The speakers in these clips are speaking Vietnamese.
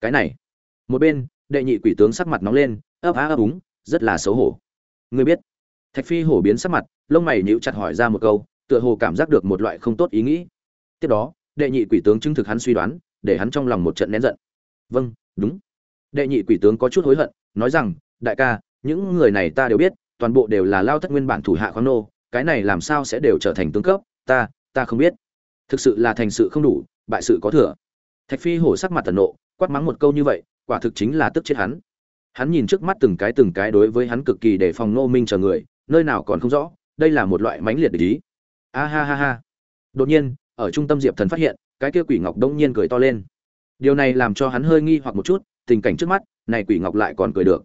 cái này. Một bên, đệ nhị quỷ tướng sắc mặt nóng lên, ấp á ấp úng, rất là xấu hổ. Ngươi biết. Thạch phi hổ biến sắc mặt, lông mày nhíu chặt hỏi ra một câu, tựa hồ cảm giác được một loại không tốt ý nghĩ. Tiếp đó, đệ nhị quỷ tướng chứng thực hắn suy đoán, để hắn trong lòng một trận nén giận. Vâng đúng. Đệ nhị quỷ tướng có chút hối hận, nói rằng, đại ca, những người này ta đều biết, toàn bộ đều là lao thất nguyên bản thủ hạ khoáng nô, cái này làm sao sẽ đều trở thành tướng cấp, ta ta không biết. Thực sự là thành sự không đủ, bại sự có thừa. Thạch phi hổ sắc mặt tần nộ quát mắng một câu như vậy, quả thực chính là tức chết hắn. Hắn nhìn trước mắt từng cái từng cái đối với hắn cực kỳ để phòng nô minh chờ người, nơi nào còn không rõ, đây là một loại mãnh liệt ý. A ha ha ha. Đột nhiên, ở trung tâm diệp thần phát hiện, cái kia quỷ ngọc đông nhiên cười to lên. Điều này làm cho hắn hơi nghi hoặc một chút, tình cảnh trước mắt, này quỷ ngọc lại còn cười được.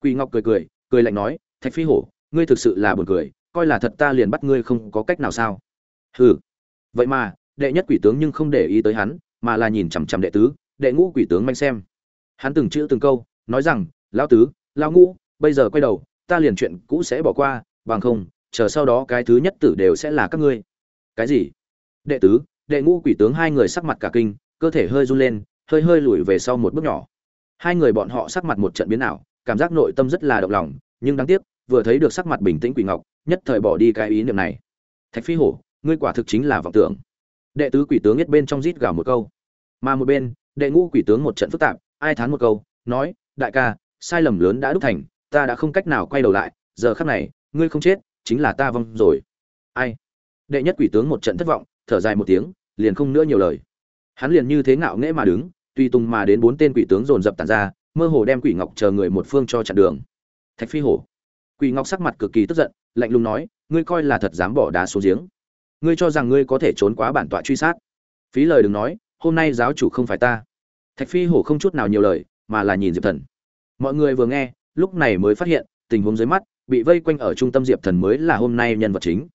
Quỷ ngọc cười cười cười lạnh nói, thạch phi hổ, ngươi thực sự là buồn cười, coi là thật ta liền bắt ngươi không có cách nào sao? Hừ. Vậy mà, đệ nhất quỷ tướng nhưng không để ý tới hắn, mà là nhìn chằm chằm đệ tứ đệ ngũ quỷ tướng manh xem. Hắn từng chữ từng câu, nói rằng, lão tứ, lão ngũ, bây giờ quay đầu, ta liền chuyện cũ sẽ bỏ qua, bằng không, chờ sau đó cái thứ nhất tử đều sẽ là các ngươi. Cái gì? Đệ tứ, đệ ngũ quỷ tướng hai người sắc mặt cả kinh, cơ thể hơi run lên, hơi hơi lùi về sau một bước nhỏ. Hai người bọn họ sắc mặt một trận biến ảo, cảm giác nội tâm rất là động lòng, nhưng đáng tiếc, vừa thấy được sắc mặt bình tĩnh quỷ ngọc, nhất thời bỏ đi cái ý niệm này. Thạch phi hổ, ngươi quả thực chính là vọng tưởng. Đệ tứ quỷ tướng nhất bên trong rít gào một câu. Mà một bên đệ ngũ quỷ tướng một trận phức tạp, ai thán một câu, nói, đại ca, sai lầm lớn đã đúc thành, ta đã không cách nào quay đầu lại, giờ khắc này, ngươi không chết, chính là ta vong rồi. Ai? Đệ nhất quỷ tướng một trận thất vọng, thở dài một tiếng, liền không nữa nhiều lời. Hắn liền như thế ngạo nghễ mà đứng, tùy tùng mà đến bốn tên quỷ tướng dồn dập tàn ra, mơ hồ đem quỷ ngọc chờ người một phương cho chặn đường. Thạch phi hổ. Quỷ ngọc sắc mặt cực kỳ tức giận, lạnh lùng nói, ngươi coi là thật dám bỏ đá xuống giếng. Ngươi cho rằng ngươi có thể trốn quá bản tọa truy sát. Phí lời đừng nói hôm nay giáo chủ không phải ta. Thạch phi hổ không chút nào nhiều lời, mà là nhìn diệp thần. Mọi người vừa nghe, lúc này mới phát hiện, tình huống dưới mắt, bị vây quanh ở trung tâm diệp thần mới là hôm nay nhân vật chính.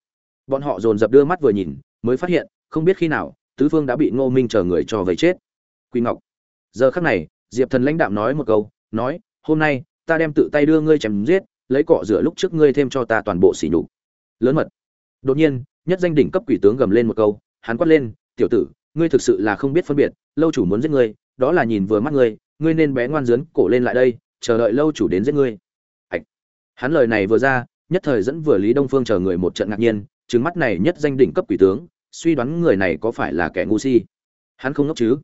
Bọn họ dồn dập đưa mắt vừa nhìn, mới phát hiện, không biết khi nào, tứ phương đã bị ngô minh chờ người cho vây chết. Quy ngọc, giờ khắc này, diệp thần lãnh đạm nói một câu, nói, hôm nay, ta đem tự tay đưa ngươi chém giết, lấy cọ rửa lúc trước ngươi thêm cho ta toàn bộ xỉ nhục. Lớn mật. Đột nhiên, nhất danh đỉnh cấp quỷ tướng gầm lên một câu, hắn quát lên, tiểu tử ngươi thực sự là không biết phân biệt, lâu chủ muốn giết ngươi, đó là nhìn vừa mắt ngươi ngươi nên bé ngoan dướn cổ lên lại đây, chờ đợi lâu chủ đến giết ngươi. Hạch. hắn lời này vừa ra, nhất thời dẫn vừa lý đông phương chờ người một trận ngạc nhiên, trừng mắt này nhất danh đỉnh cấp quỷ tướng, suy đoán người này có phải là kẻ ngu si. Hắn không ngốc chứ?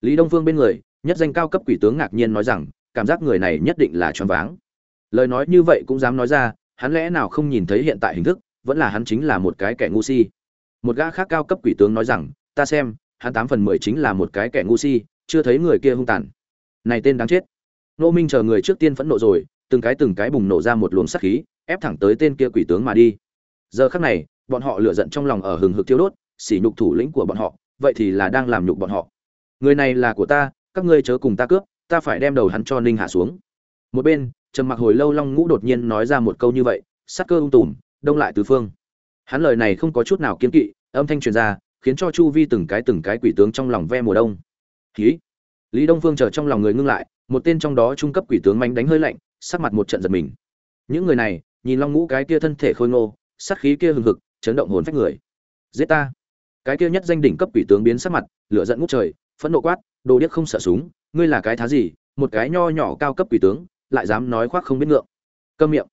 Lý đông phương bên người, nhất danh cao cấp quỷ tướng ngạc nhiên nói rằng, cảm giác người này nhất định là choáng váng. Lời nói như vậy cũng dám nói ra, hắn lẽ nào không nhìn thấy hiện tại hình thức, vẫn là hắn chính là một cái kẻ ngu si. Một gã khác cao cấp quỷ tướng nói rằng, ta xem hắn tám phần mười chính là một cái kẻ ngu si, chưa thấy người kia hung tàn. Này tên đáng chết. Nô minh chờ người trước tiên phẫn nộ rồi, từng cái từng cái bùng nổ ra một luồng sát khí, ép thẳng tới tên kia quỷ tướng mà đi. Giờ khắc này, bọn họ lửa giận trong lòng ở hừng hực thiêu đốt, sỉ nhục thủ lĩnh của bọn họ, vậy thì là đang làm nhục bọn họ. Người này là của ta, các ngươi chớ cùng ta cướp, ta phải đem đầu hắn cho ninh hạ xuống. Một bên, trầm mặc hồi lâu long ngũ đột nhiên nói ra một câu như vậy sắc cơ ung tùm, đông lại tứ phương. Hắn lời này không có chút nào kiên kỵ, âm thanh truyền ra khiến cho chu vi từng cái từng cái quỷ tướng trong lòng ve mùa đông. Khí lý đông phương chờ trong lòng người ngưng lại, một tên trong đó trung cấp quỷ tướng manh đánh hơi lạnh, sắc mặt một trận giật mình. Những người này, nhìn long ngũ cái kia thân thể khôi ngô, sát khí kia hừng hực, chấn động hồn phách người. Giết ta! Cái kia nhất danh đỉnh cấp quỷ tướng biến sắc mặt, lửa giận ngút trời, phẫn nộ quát, đồ điếc không sợ súng, ngươi là cái thá gì? Một cái nho nhỏ cao cấp quỷ tướng, lại dám nói khoác không biết ngượng. Câm miệng.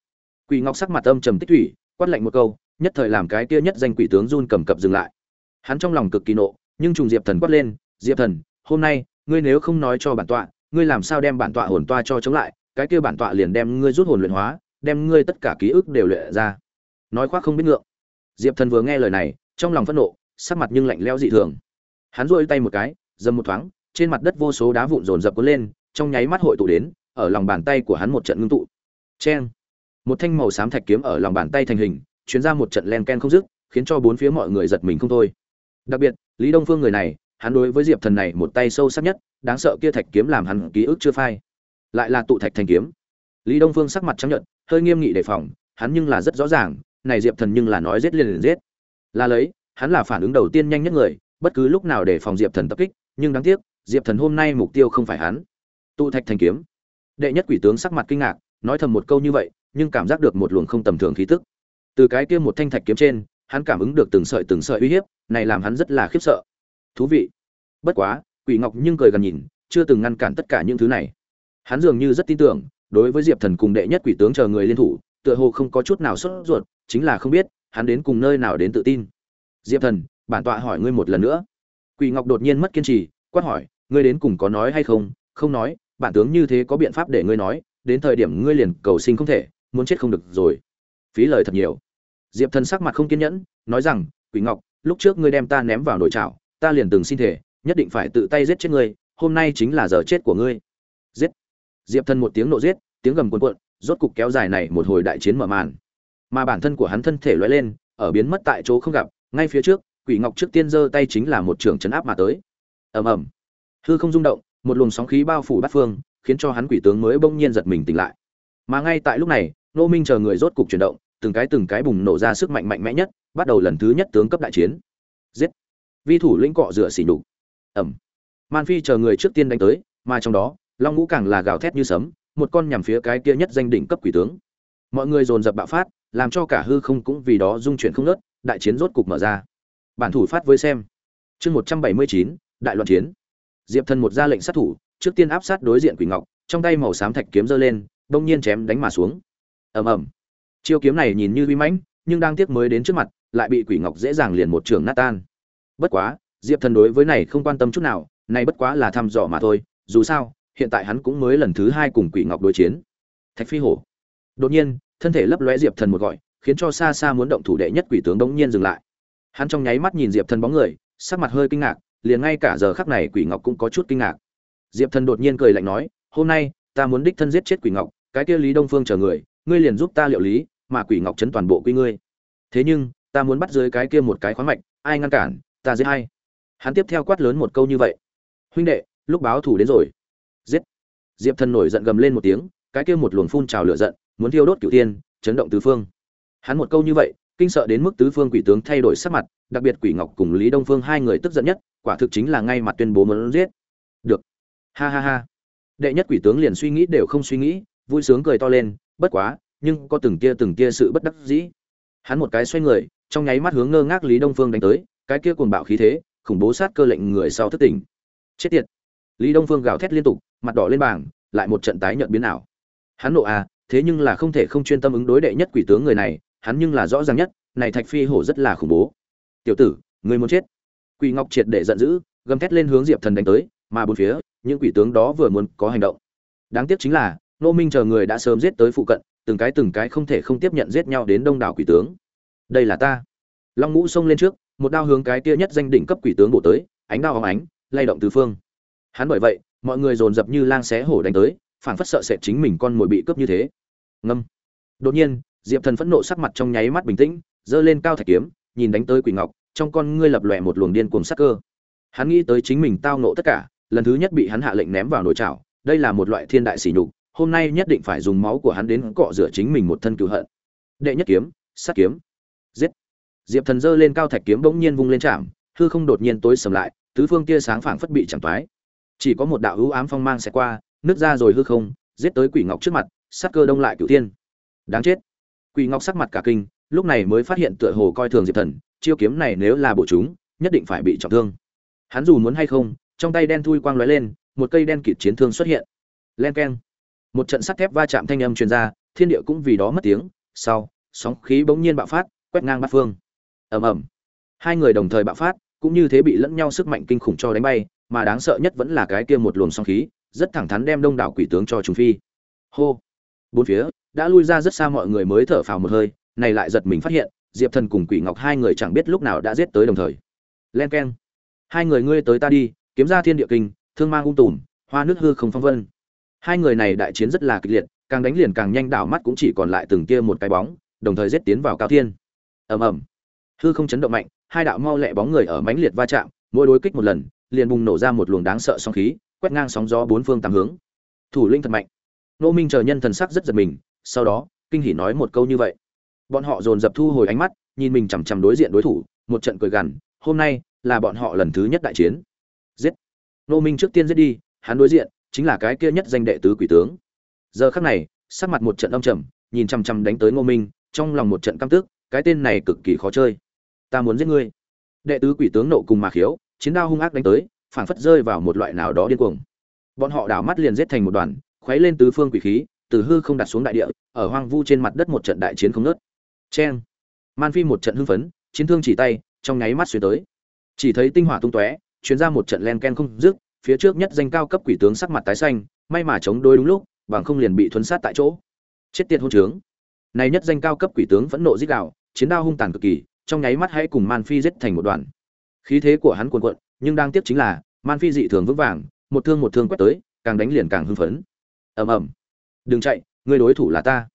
Quỷ ngọc sắc mặt âm trầm tích thủy quát lạnh một câu, nhất thời làm cái kia nhất danh quỷ tướng run cầm cập dừng lại hắn trong lòng cực kỳ nộ, nhưng trùng diệp thần quát lên, diệp thần, hôm nay, ngươi nếu không nói cho bản tọa, ngươi làm sao đem bản tọa hồn toa cho chống lại? Cái kia bản tọa liền đem ngươi rút hồn luyện hóa, đem ngươi tất cả ký ức đều luyện ra. Nói khoác không biết ngượng. Diệp thần vừa nghe lời này, trong lòng phẫn nộ, sắc mặt nhưng lạnh lẽo dị thường. Hắn duỗi tay một cái, dầm một thoáng, trên mặt đất vô số đá vụn rồn rập cuốn lên, trong nháy mắt hội tụ đến, ở lòng bàn tay của hắn một trận ngưng tụ. Cheng! Một thanh màu xám thạch kiếm ở lòng bàn tay thành hình, chuyến ra một trận len ken không dứt, khiến cho bốn phía mọi người giật mình không thôi đặc biệt, lý đông phương người này, hắn đối với diệp thần này một tay sâu sắc nhất, đáng sợ kia thạch kiếm làm hắn ký ức chưa phai. Lại là tụ thạch thành kiếm. Lý đông phương sắc mặt chấp nhận hơi nghiêm nghị đề phòng, hắn nhưng là rất rõ ràng, này diệp thần nhưng là nói giết liền liền giết. Là lấy, hắn là phản ứng đầu tiên nhanh nhất người, bất cứ lúc nào để phòng diệp thần tập kích, nhưng đáng tiếc, diệp thần hôm nay mục tiêu không phải hắn. Tụ thạch thành kiếm. Đệ nhất quỷ tướng sắc mặt kinh ngạc, nói thầm một câu như vậy, nhưng cảm giác được một luồng không tầm thường khí tức. Từ cái kia một thanh thạch kiếm trên hắn cảm ứng được từng sợi từng sợi uy hiếp, này làm hắn rất là khiếp sợ. Thú vị. Bất quá, quỷ ngọc nhưng cười gần nhìn, chưa từng ngăn cản tất cả những thứ này. Hắn dường như rất tin tưởng, đối với diệp thần cùng đệ nhất quỷ tướng chờ người liên thủ, tựa hồ không có chút nào sốt ruột, chính là không biết, hắn đến cùng nơi nào đến tự tin. Diệp thần, bản tọa hỏi ngươi một lần nữa. Quỷ ngọc đột nhiên mất kiên trì, quát hỏi, ngươi đến cùng có nói hay không? Không nói, bản tướng như thế có biện pháp để ngươi nói, đến thời điểm ngươi liền cầu sinh không thể, muốn chết không được rồi. Phí lời thật nhiều diệp thần sắc mặt không kiên nhẫn, nói rằng, quỷ ngọc, lúc trước ngươi đem ta ném vào nồi chảo, ta liền từng xin thể, nhất định phải tự tay giết chết ngươi, hôm nay chính là giờ chết của ngươi. Giết! Diệp thần một tiếng nộ giết, tiếng gầm cuồn cuộn, rốt cục kéo dài này một hồi đại chiến mở màn. Mà bản thân của hắn thân thể lóe lên, ở biến mất tại chỗ không gặp, ngay phía trước, quỷ ngọc trước tiên giơ tay chính là một trường chấn áp mà tới. Ầm ầm. Hư không rung động, một luồng sóng khí bao phủ bát phương, khiến cho hắn quỷ tướng mới bỗng nhiên giật mình tỉnh lại. Mà ngay tại lúc này nô minh chờ người rốt cục chuyển động từng cái từng cái bùng nổ ra sức mạnh mạnh mẽ nhất, bắt đầu lần thứ nhất tướng cấp đại chiến. Giết. Vi thủ lĩnh cọ rửa xỉ nhục. Ẩm. Man phi chờ người trước tiên đánh tới, mà trong đó, long ngũ càng là gào thét như sấm, một con nhằm phía cái kia nhất danh đỉnh cấp quỷ tướng. Mọi người dồn dập bạo phát, làm cho cả hư không cũng vì đó dung chuyển không nớt đại chiến rốt cục mở ra. Bản thủ phát với xem. Chương một trăm bảy mươi chín, đại loạn chiến. Diệp thần một ra lệnh sát thủ, trước tiên áp sát đối diện quỷ ngọc, trong tay màu xám thạch kiếm giơ lên, đông nhiên chém đánh mà xuống. Ầm ầm chiêu kiếm này nhìn như uy mãnh, nhưng đang tiếc mới đến trước mặt, lại bị quỷ ngọc dễ dàng liền một trường nát tan. Bất quá, diệp thần đối với này không quan tâm chút nào, này bất quá là thăm dò mà thôi, dù sao, hiện tại hắn cũng mới lần thứ hai cùng quỷ ngọc đối chiến. Thạch phi hổ. Đột nhiên, thân thể lấp lóe diệp thần một gọi, khiến cho xa xa muốn động thủ đệ nhất quỷ tướng đống nhiên dừng lại. Hắn trong nháy mắt nhìn diệp thần bóng người, sắc mặt hơi kinh ngạc, liền ngay cả giờ khắc này quỷ ngọc cũng có chút kinh ngạc. Diệp thần đột nhiên cười lạnh nói, hôm nay, ta muốn đích thân giết chết quỷ ngọc, cái kia lý đông phương chờ người, ngươi liền giúp ta liệu lý mà quỷ ngọc chấn toàn bộ quy ngươi. Thế nhưng, ta muốn bắt dưới cái kia một cái khoáng mạch, ai ngăn cản, ta giết hay hắn tiếp theo quát lớn một câu như vậy. Huynh đệ, lúc báo thủ đến rồi. Giết. Diệp thần nổi giận gầm lên một tiếng, cái kia một luồng phun trào lửa giận, muốn thiêu đốt cửu tiên chấn động tứ phương. Hắn một câu như vậy, kinh sợ đến mức tứ phương quỷ tướng thay đổi sắc mặt, đặc biệt quỷ ngọc cùng lý đông phương hai người tức giận nhất, quả thực chính là ngay mặt tuyên bố muốn giết. Được. Ha ha ha. Đệ nhất quỷ tướng liền suy nghĩ đều không suy nghĩ, vui sướng cười to lên, bất quá nhưng có từng tia từng tia sự bất đắc dĩ. Hắn một cái xoay người, trong nháy mắt hướng ngơ ngác lý đông phương đánh tới, cái kia cuồng bạo khí thế, khủng bố sát cơ lệnh người sau thất tỉnh. Chết tiệt! Lý đông phương gào thét liên tục, mặt đỏ lên bảng lại một trận tái nhợt biến ảo. Hắn nộ à thế nhưng là không thể không chuyên tâm ứng đối đệ nhất quỷ tướng người này, hắn nhưng là rõ ràng nhất, này thạch phi hổ rất là khủng bố. Tiểu tử, người muốn chết. Quỷ ngọc triệt để giận dữ, gầm thét lên hướng diệp thần đánh tới, mà bốn phía, những quỷ tướng đó vừa muốn có hành động. Đáng tiếc chính là, nô minh chờ người đã sớm giết tới phụ cận từng cái từng cái không thể không tiếp nhận giết nhau đến đông đảo quỷ tướng. Đây là ta. Long ngũ xông lên trước, một đao hướng cái kia nhất danh đỉnh cấp quỷ tướng bổ tới, ánh đao óng ánh, lay động tứ phương. Hắn bởi vậy, mọi người dồn dập như lang xé hổ đánh tới, phảng phất sợ sệt chính mình con mồi bị cướp như thế. Ngâm. Đột nhiên, diệp thần phẫn nộ sắc mặt trong nháy mắt bình tĩnh, giơ lên cao thạch kiếm, nhìn đánh tới quỷ ngọc, trong con ngươi lập lòe một luồng điên cuồng sắc cơ. Hắn nghĩ tới chính mình tao nộ tất cả, lần thứ nhất bị hắn hạ lệnh ném vào nồi chảo, đây là một loại thiên đại sỉ nhục hôm nay nhất định phải dùng máu của hắn đến cọ rửa chính mình một thân cựu hận. Đệ nhất kiếm, sát kiếm. Giết. Diệp thần giơ lên cao thạch kiếm bỗng nhiên vung lên chạm, hư không đột nhiên tối sầm lại, tứ phương tia sáng phảng phất bị chẳng toái. Chỉ có một đạo hữu ám phong mang sẽ qua, nứt ra rồi hư không, giết tới quỷ ngọc trước mặt, sát cơ đông lại cửu thiên. Đáng chết. Quỷ ngọc sắc mặt cả kinh, lúc này mới phát hiện tựa hồ coi thường diệp thần, chiêu kiếm này nếu là bổ chúng, nhất định phải bị trọng thương. Hắn dù muốn hay không, trong tay đen thui quang lóe lên, một cây đen kịt chiến thương xuất hiện. Len keng một trận sắt thép va chạm thanh âm truyền ra, thiên địa cũng vì đó mất tiếng. Sau, sóng khí bỗng nhiên bạo phát, quét ngang bát phương. Ầm ầm. Hai người đồng thời bạo phát, cũng như thế bị lẫn nhau sức mạnh kinh khủng cho đánh bay, mà đáng sợ nhất vẫn là cái kia một luồng sóng khí, rất thẳng thắn đem đông đảo quỷ tướng cho trùng phi. Hô. Bốn phía, đã lui ra rất xa mọi người mới thở phào một hơi, này lại giật mình phát hiện, diệp thần cùng quỷ ngọc hai người chẳng biết lúc nào đã giết tới đồng thời. Len keng. Hai người ngươi tới ta đi, kiếm ra thiên địa kinh, thương mang ung tùm, hoa nước hư không phong vân hai người này đại chiến rất là kịch liệt, càng đánh liền càng nhanh, đảo mắt cũng chỉ còn lại từng kia một cái bóng, đồng thời giết tiến vào cao thiên. Ầm ầm. Hư không chấn động mạnh, hai đạo mau lẹ bóng người ở mãnh liệt va chạm, mỗi đối kích một lần, liền bùng nổ ra một luồng đáng sợ sóng khí, quét ngang sóng gió bốn phương tám hướng. Thủ linh thật mạnh. Nô minh chờ nhân thần sắc rất giật mình, sau đó, kinh hỉ nói một câu như vậy. Bọn họ dồn dập thu hồi ánh mắt, nhìn mình chằm chằm đối diện đối thủ, một trận cười gằn, hôm nay là bọn họ lần thứ nhất đại chiến. Giết. Nô minh trước tiên giết đi, hắn đối diện chính là cái kia nhất danh đệ tứ quỷ tướng. Giờ khắc này, sắc mặt một trận âm trầm, nhìn chằm chằm đánh tới ngô minh, trong lòng một trận căm tức, cái tên này cực kỳ khó chơi. Ta muốn giết ngươi. Đệ tứ quỷ tướng nộ cùng mà khiếu, chiến đao hung ác đánh tới, phảng phất rơi vào một loại nào đó điên cuồng. Bọn họ đảo mắt liền giết thành một đoàn, khuấy lên tứ phương quỷ khí, từ hư không đặt xuống đại địa, ở hoang vu trên mặt đất một trận đại chiến không nớt cheng. Man phi một trận hưng phấn, chiến thương chỉ tay, trong nháy mắt xuyên tới. Chỉ thấy tinh hỏa tung tóe chuyến ra một trận len ken không dứt phía trước nhất danh cao cấp quỷ tướng sắc mặt tái xanh, may mà chống đôi đúng lúc, bằng không liền bị thuấn sát tại chỗ. Chết tiệt hôn trướng. Này nhất danh cao cấp quỷ tướng vẫn nộ giết đạo chiến đao hung tàn cực kỳ, trong nháy mắt hãy cùng man phi giết thành một đoàn khí thế của hắn cuồn cuộn, nhưng đang tiếp chính là, man phi dị thường vững vàng, một thương một thương quét tới, càng đánh liền càng hưng phấn. Ầm ầm. Đừng chạy người đối thủ là ta.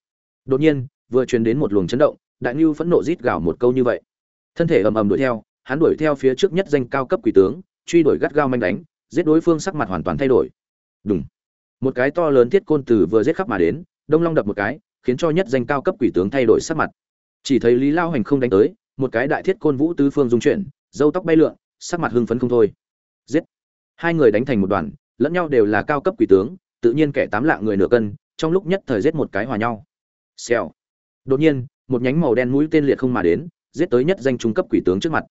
Đột nhiên, vừa truyền đến một luồng chấn động, đại nhu phẫn nộ rít gào một câu như vậy. Thân thể ầm ầm đuổi theo, hắn đuổi theo phía trước nhất danh cao cấp quỷ tướng, truy đuổi gắt gao manh đánh giết đối phương sắc mặt hoàn toàn thay đổi. Đúng một cái to lớn thiết côn từ vừa giết khắp mà đến, đông long đập một cái, khiến cho nhất danh cao cấp quỷ tướng thay đổi sắc mặt. Chỉ thấy lý lao hành không đánh tới, một cái đại thiết côn vũ tứ phương dung chuyển, dâu tóc bay lượn, sắc mặt hưng phấn không thôi. Giết. Hai người đánh thành một đoàn, lẫn nhau đều là cao cấp quỷ tướng, tự nhiên kẻ tám lạng người nửa cân, trong lúc nhất thời giết một cái hòa nhau. Xèo. Đột nhiên, một nhánh màu đen mũi tên liệt không mà đến, giết tới nhất danh trung cấp quỷ tướng trước mặt.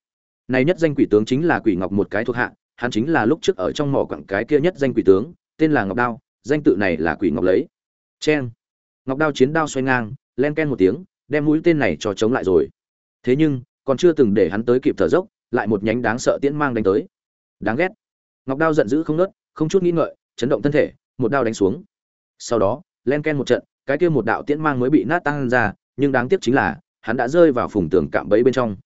Này nhất danh quỷ tướng chính là quỷ ngọc một cái thuộc hạ hắn chính là lúc trước ở trong mỏ quặng cái kia nhất danh quỷ tướng, tên là ngọc đao, danh tự này là quỷ ngọc lấy. Chen ngọc đao chiến đao xoay ngang, len ken một tiếng, đem mũi tên này cho chống lại rồi. Thế nhưng, còn chưa từng để hắn tới kịp thở dốc, lại một nhánh đáng sợ tiễn mang đánh tới. Đáng ghét. Ngọc đao giận dữ không nớt không chút nghĩ ngợi, chấn động thân thể, một đao đánh xuống. Sau đó, len ken một trận, cái kia một đạo tiễn mang mới bị nát tan ra, nhưng đáng tiếc chính là, hắn đã rơi vào phùng tường cạm bẫy bên trong.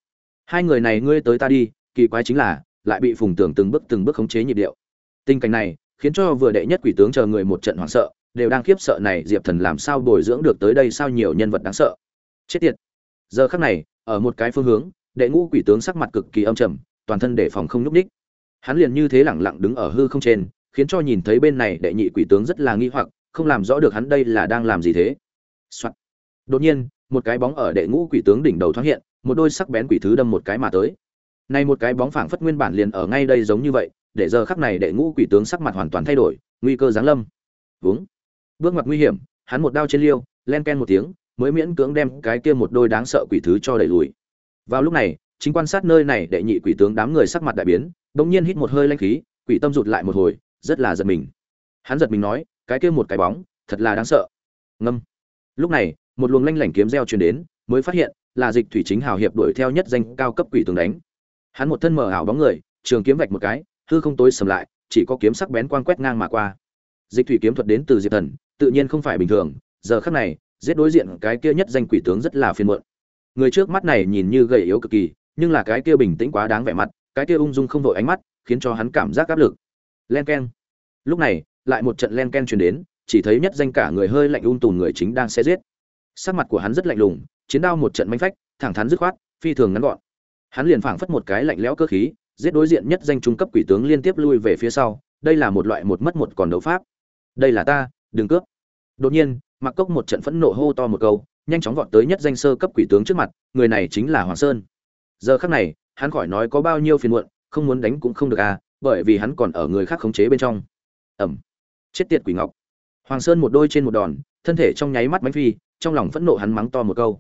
Hai người này ngươi tới ta đi, kỳ quái chính là lại bị phùng tường từng bước từng bước khống chế nhịp điệu. Tình cảnh này khiến cho vừa đệ nhất quỷ tướng chờ người một trận hoảng sợ, đều đang khiếp sợ này diệp thần làm sao bồi dưỡng được tới đây sao nhiều nhân vật đáng sợ. Chết tiệt. Giờ khắc này, ở một cái phương hướng, đệ ngũ quỷ tướng sắc mặt cực kỳ âm trầm, toàn thân để phòng không nhúc ních hắn liền như thế lẳng lặng đứng ở hư không trên, khiến cho nhìn thấy bên này đệ nhị quỷ tướng rất là nghi hoặc, không làm rõ được hắn đây là đang làm gì thế、Soạn. đột nhiên, một cái bóng ở đệ ngũ quỷ tướng đỉnh đầu thoáng hiện, một đôi sắc bén quỷ thứ đâm một cái mà tới nay một cái bóng phảng phất nguyên bản liền ở ngay đây giống như vậy, để giờ khắc này đệ ngũ quỷ tướng sắc mặt hoàn toàn thay đổi, nguy cơ giáng lâm. Vướng bước mặt nguy hiểm, hắn một đao trên liêu, len ken một tiếng, mới miễn cưỡng đem cái kia một đôi đáng sợ quỷ thứ cho đẩy lùi. Vào lúc này, chính quan sát nơi này đệ nhị quỷ tướng đám người sắc mặt đại biến, bỗng nhiên hít một hơi lanh khí, quỷ tâm rụt lại một hồi, rất là giật mình. Hắn giật mình nói, cái kia một cái bóng, thật là đáng sợ. Ngâm. Lúc này, một luồng lanh lảnh kiếm reo truyền đến, mới phát hiện là dịch thủy chính hào hiệp đuổi theo nhất danh cao cấp quỷ tướng đánh hắn một thân mờ ảo bóng người, trường kiếm vạch một cái, hư không tối sầm lại, chỉ có kiếm sắc bén quang quét ngang mà qua. Dịch thủy kiếm thuật đến từ diệp thần, tự nhiên không phải bình thường, giờ khắc này, giết đối diện cái kia nhất danh quỷ tướng rất là phiền muộn. Người trước mắt này nhìn như gầy yếu cực kỳ, nhưng là cái kia bình tĩnh quá đáng vẻ mặt, cái kia ung dung không vội ánh mắt, khiến cho hắn cảm giác áp lực. Len keng lúc này, lại một trận len ken truyền đến, chỉ thấy nhất danh cả người hơi lạnh ung tùn người chính đang xe giết. Sắc mặt của hắn rất lạnh lùng, chiến đao một trận manh phách, thẳng thắn dứt khoát, phi thường ngắn gọn hắn liền phảng phất một cái lạnh lẽo cơ khí, giết đối diện nhất danh trung cấp quỷ tướng liên tiếp lui về phía sau, đây là một loại một mất một còn đấu pháp. Đây là ta, đừng cướp. Đột nhiên mặc cốc một trận phẫn nộ hô to một câu, nhanh chóng vọt tới nhất danh sơ cấp quỷ tướng trước mặt, người này chính là hoàng sơn. Giờ khắc này, hắn khỏi nói có bao nhiêu phiền muộn, không muốn đánh cũng không được à bởi vì hắn còn ở người khác khống chế bên trong. Ẩm. Chết tiệt quỷ ngọc. Hoàng sơn một đôi trên một đòn, thân thể trong nháy mắt bánh phi, trong lòng phẫn nộ hắn mắng to một câu.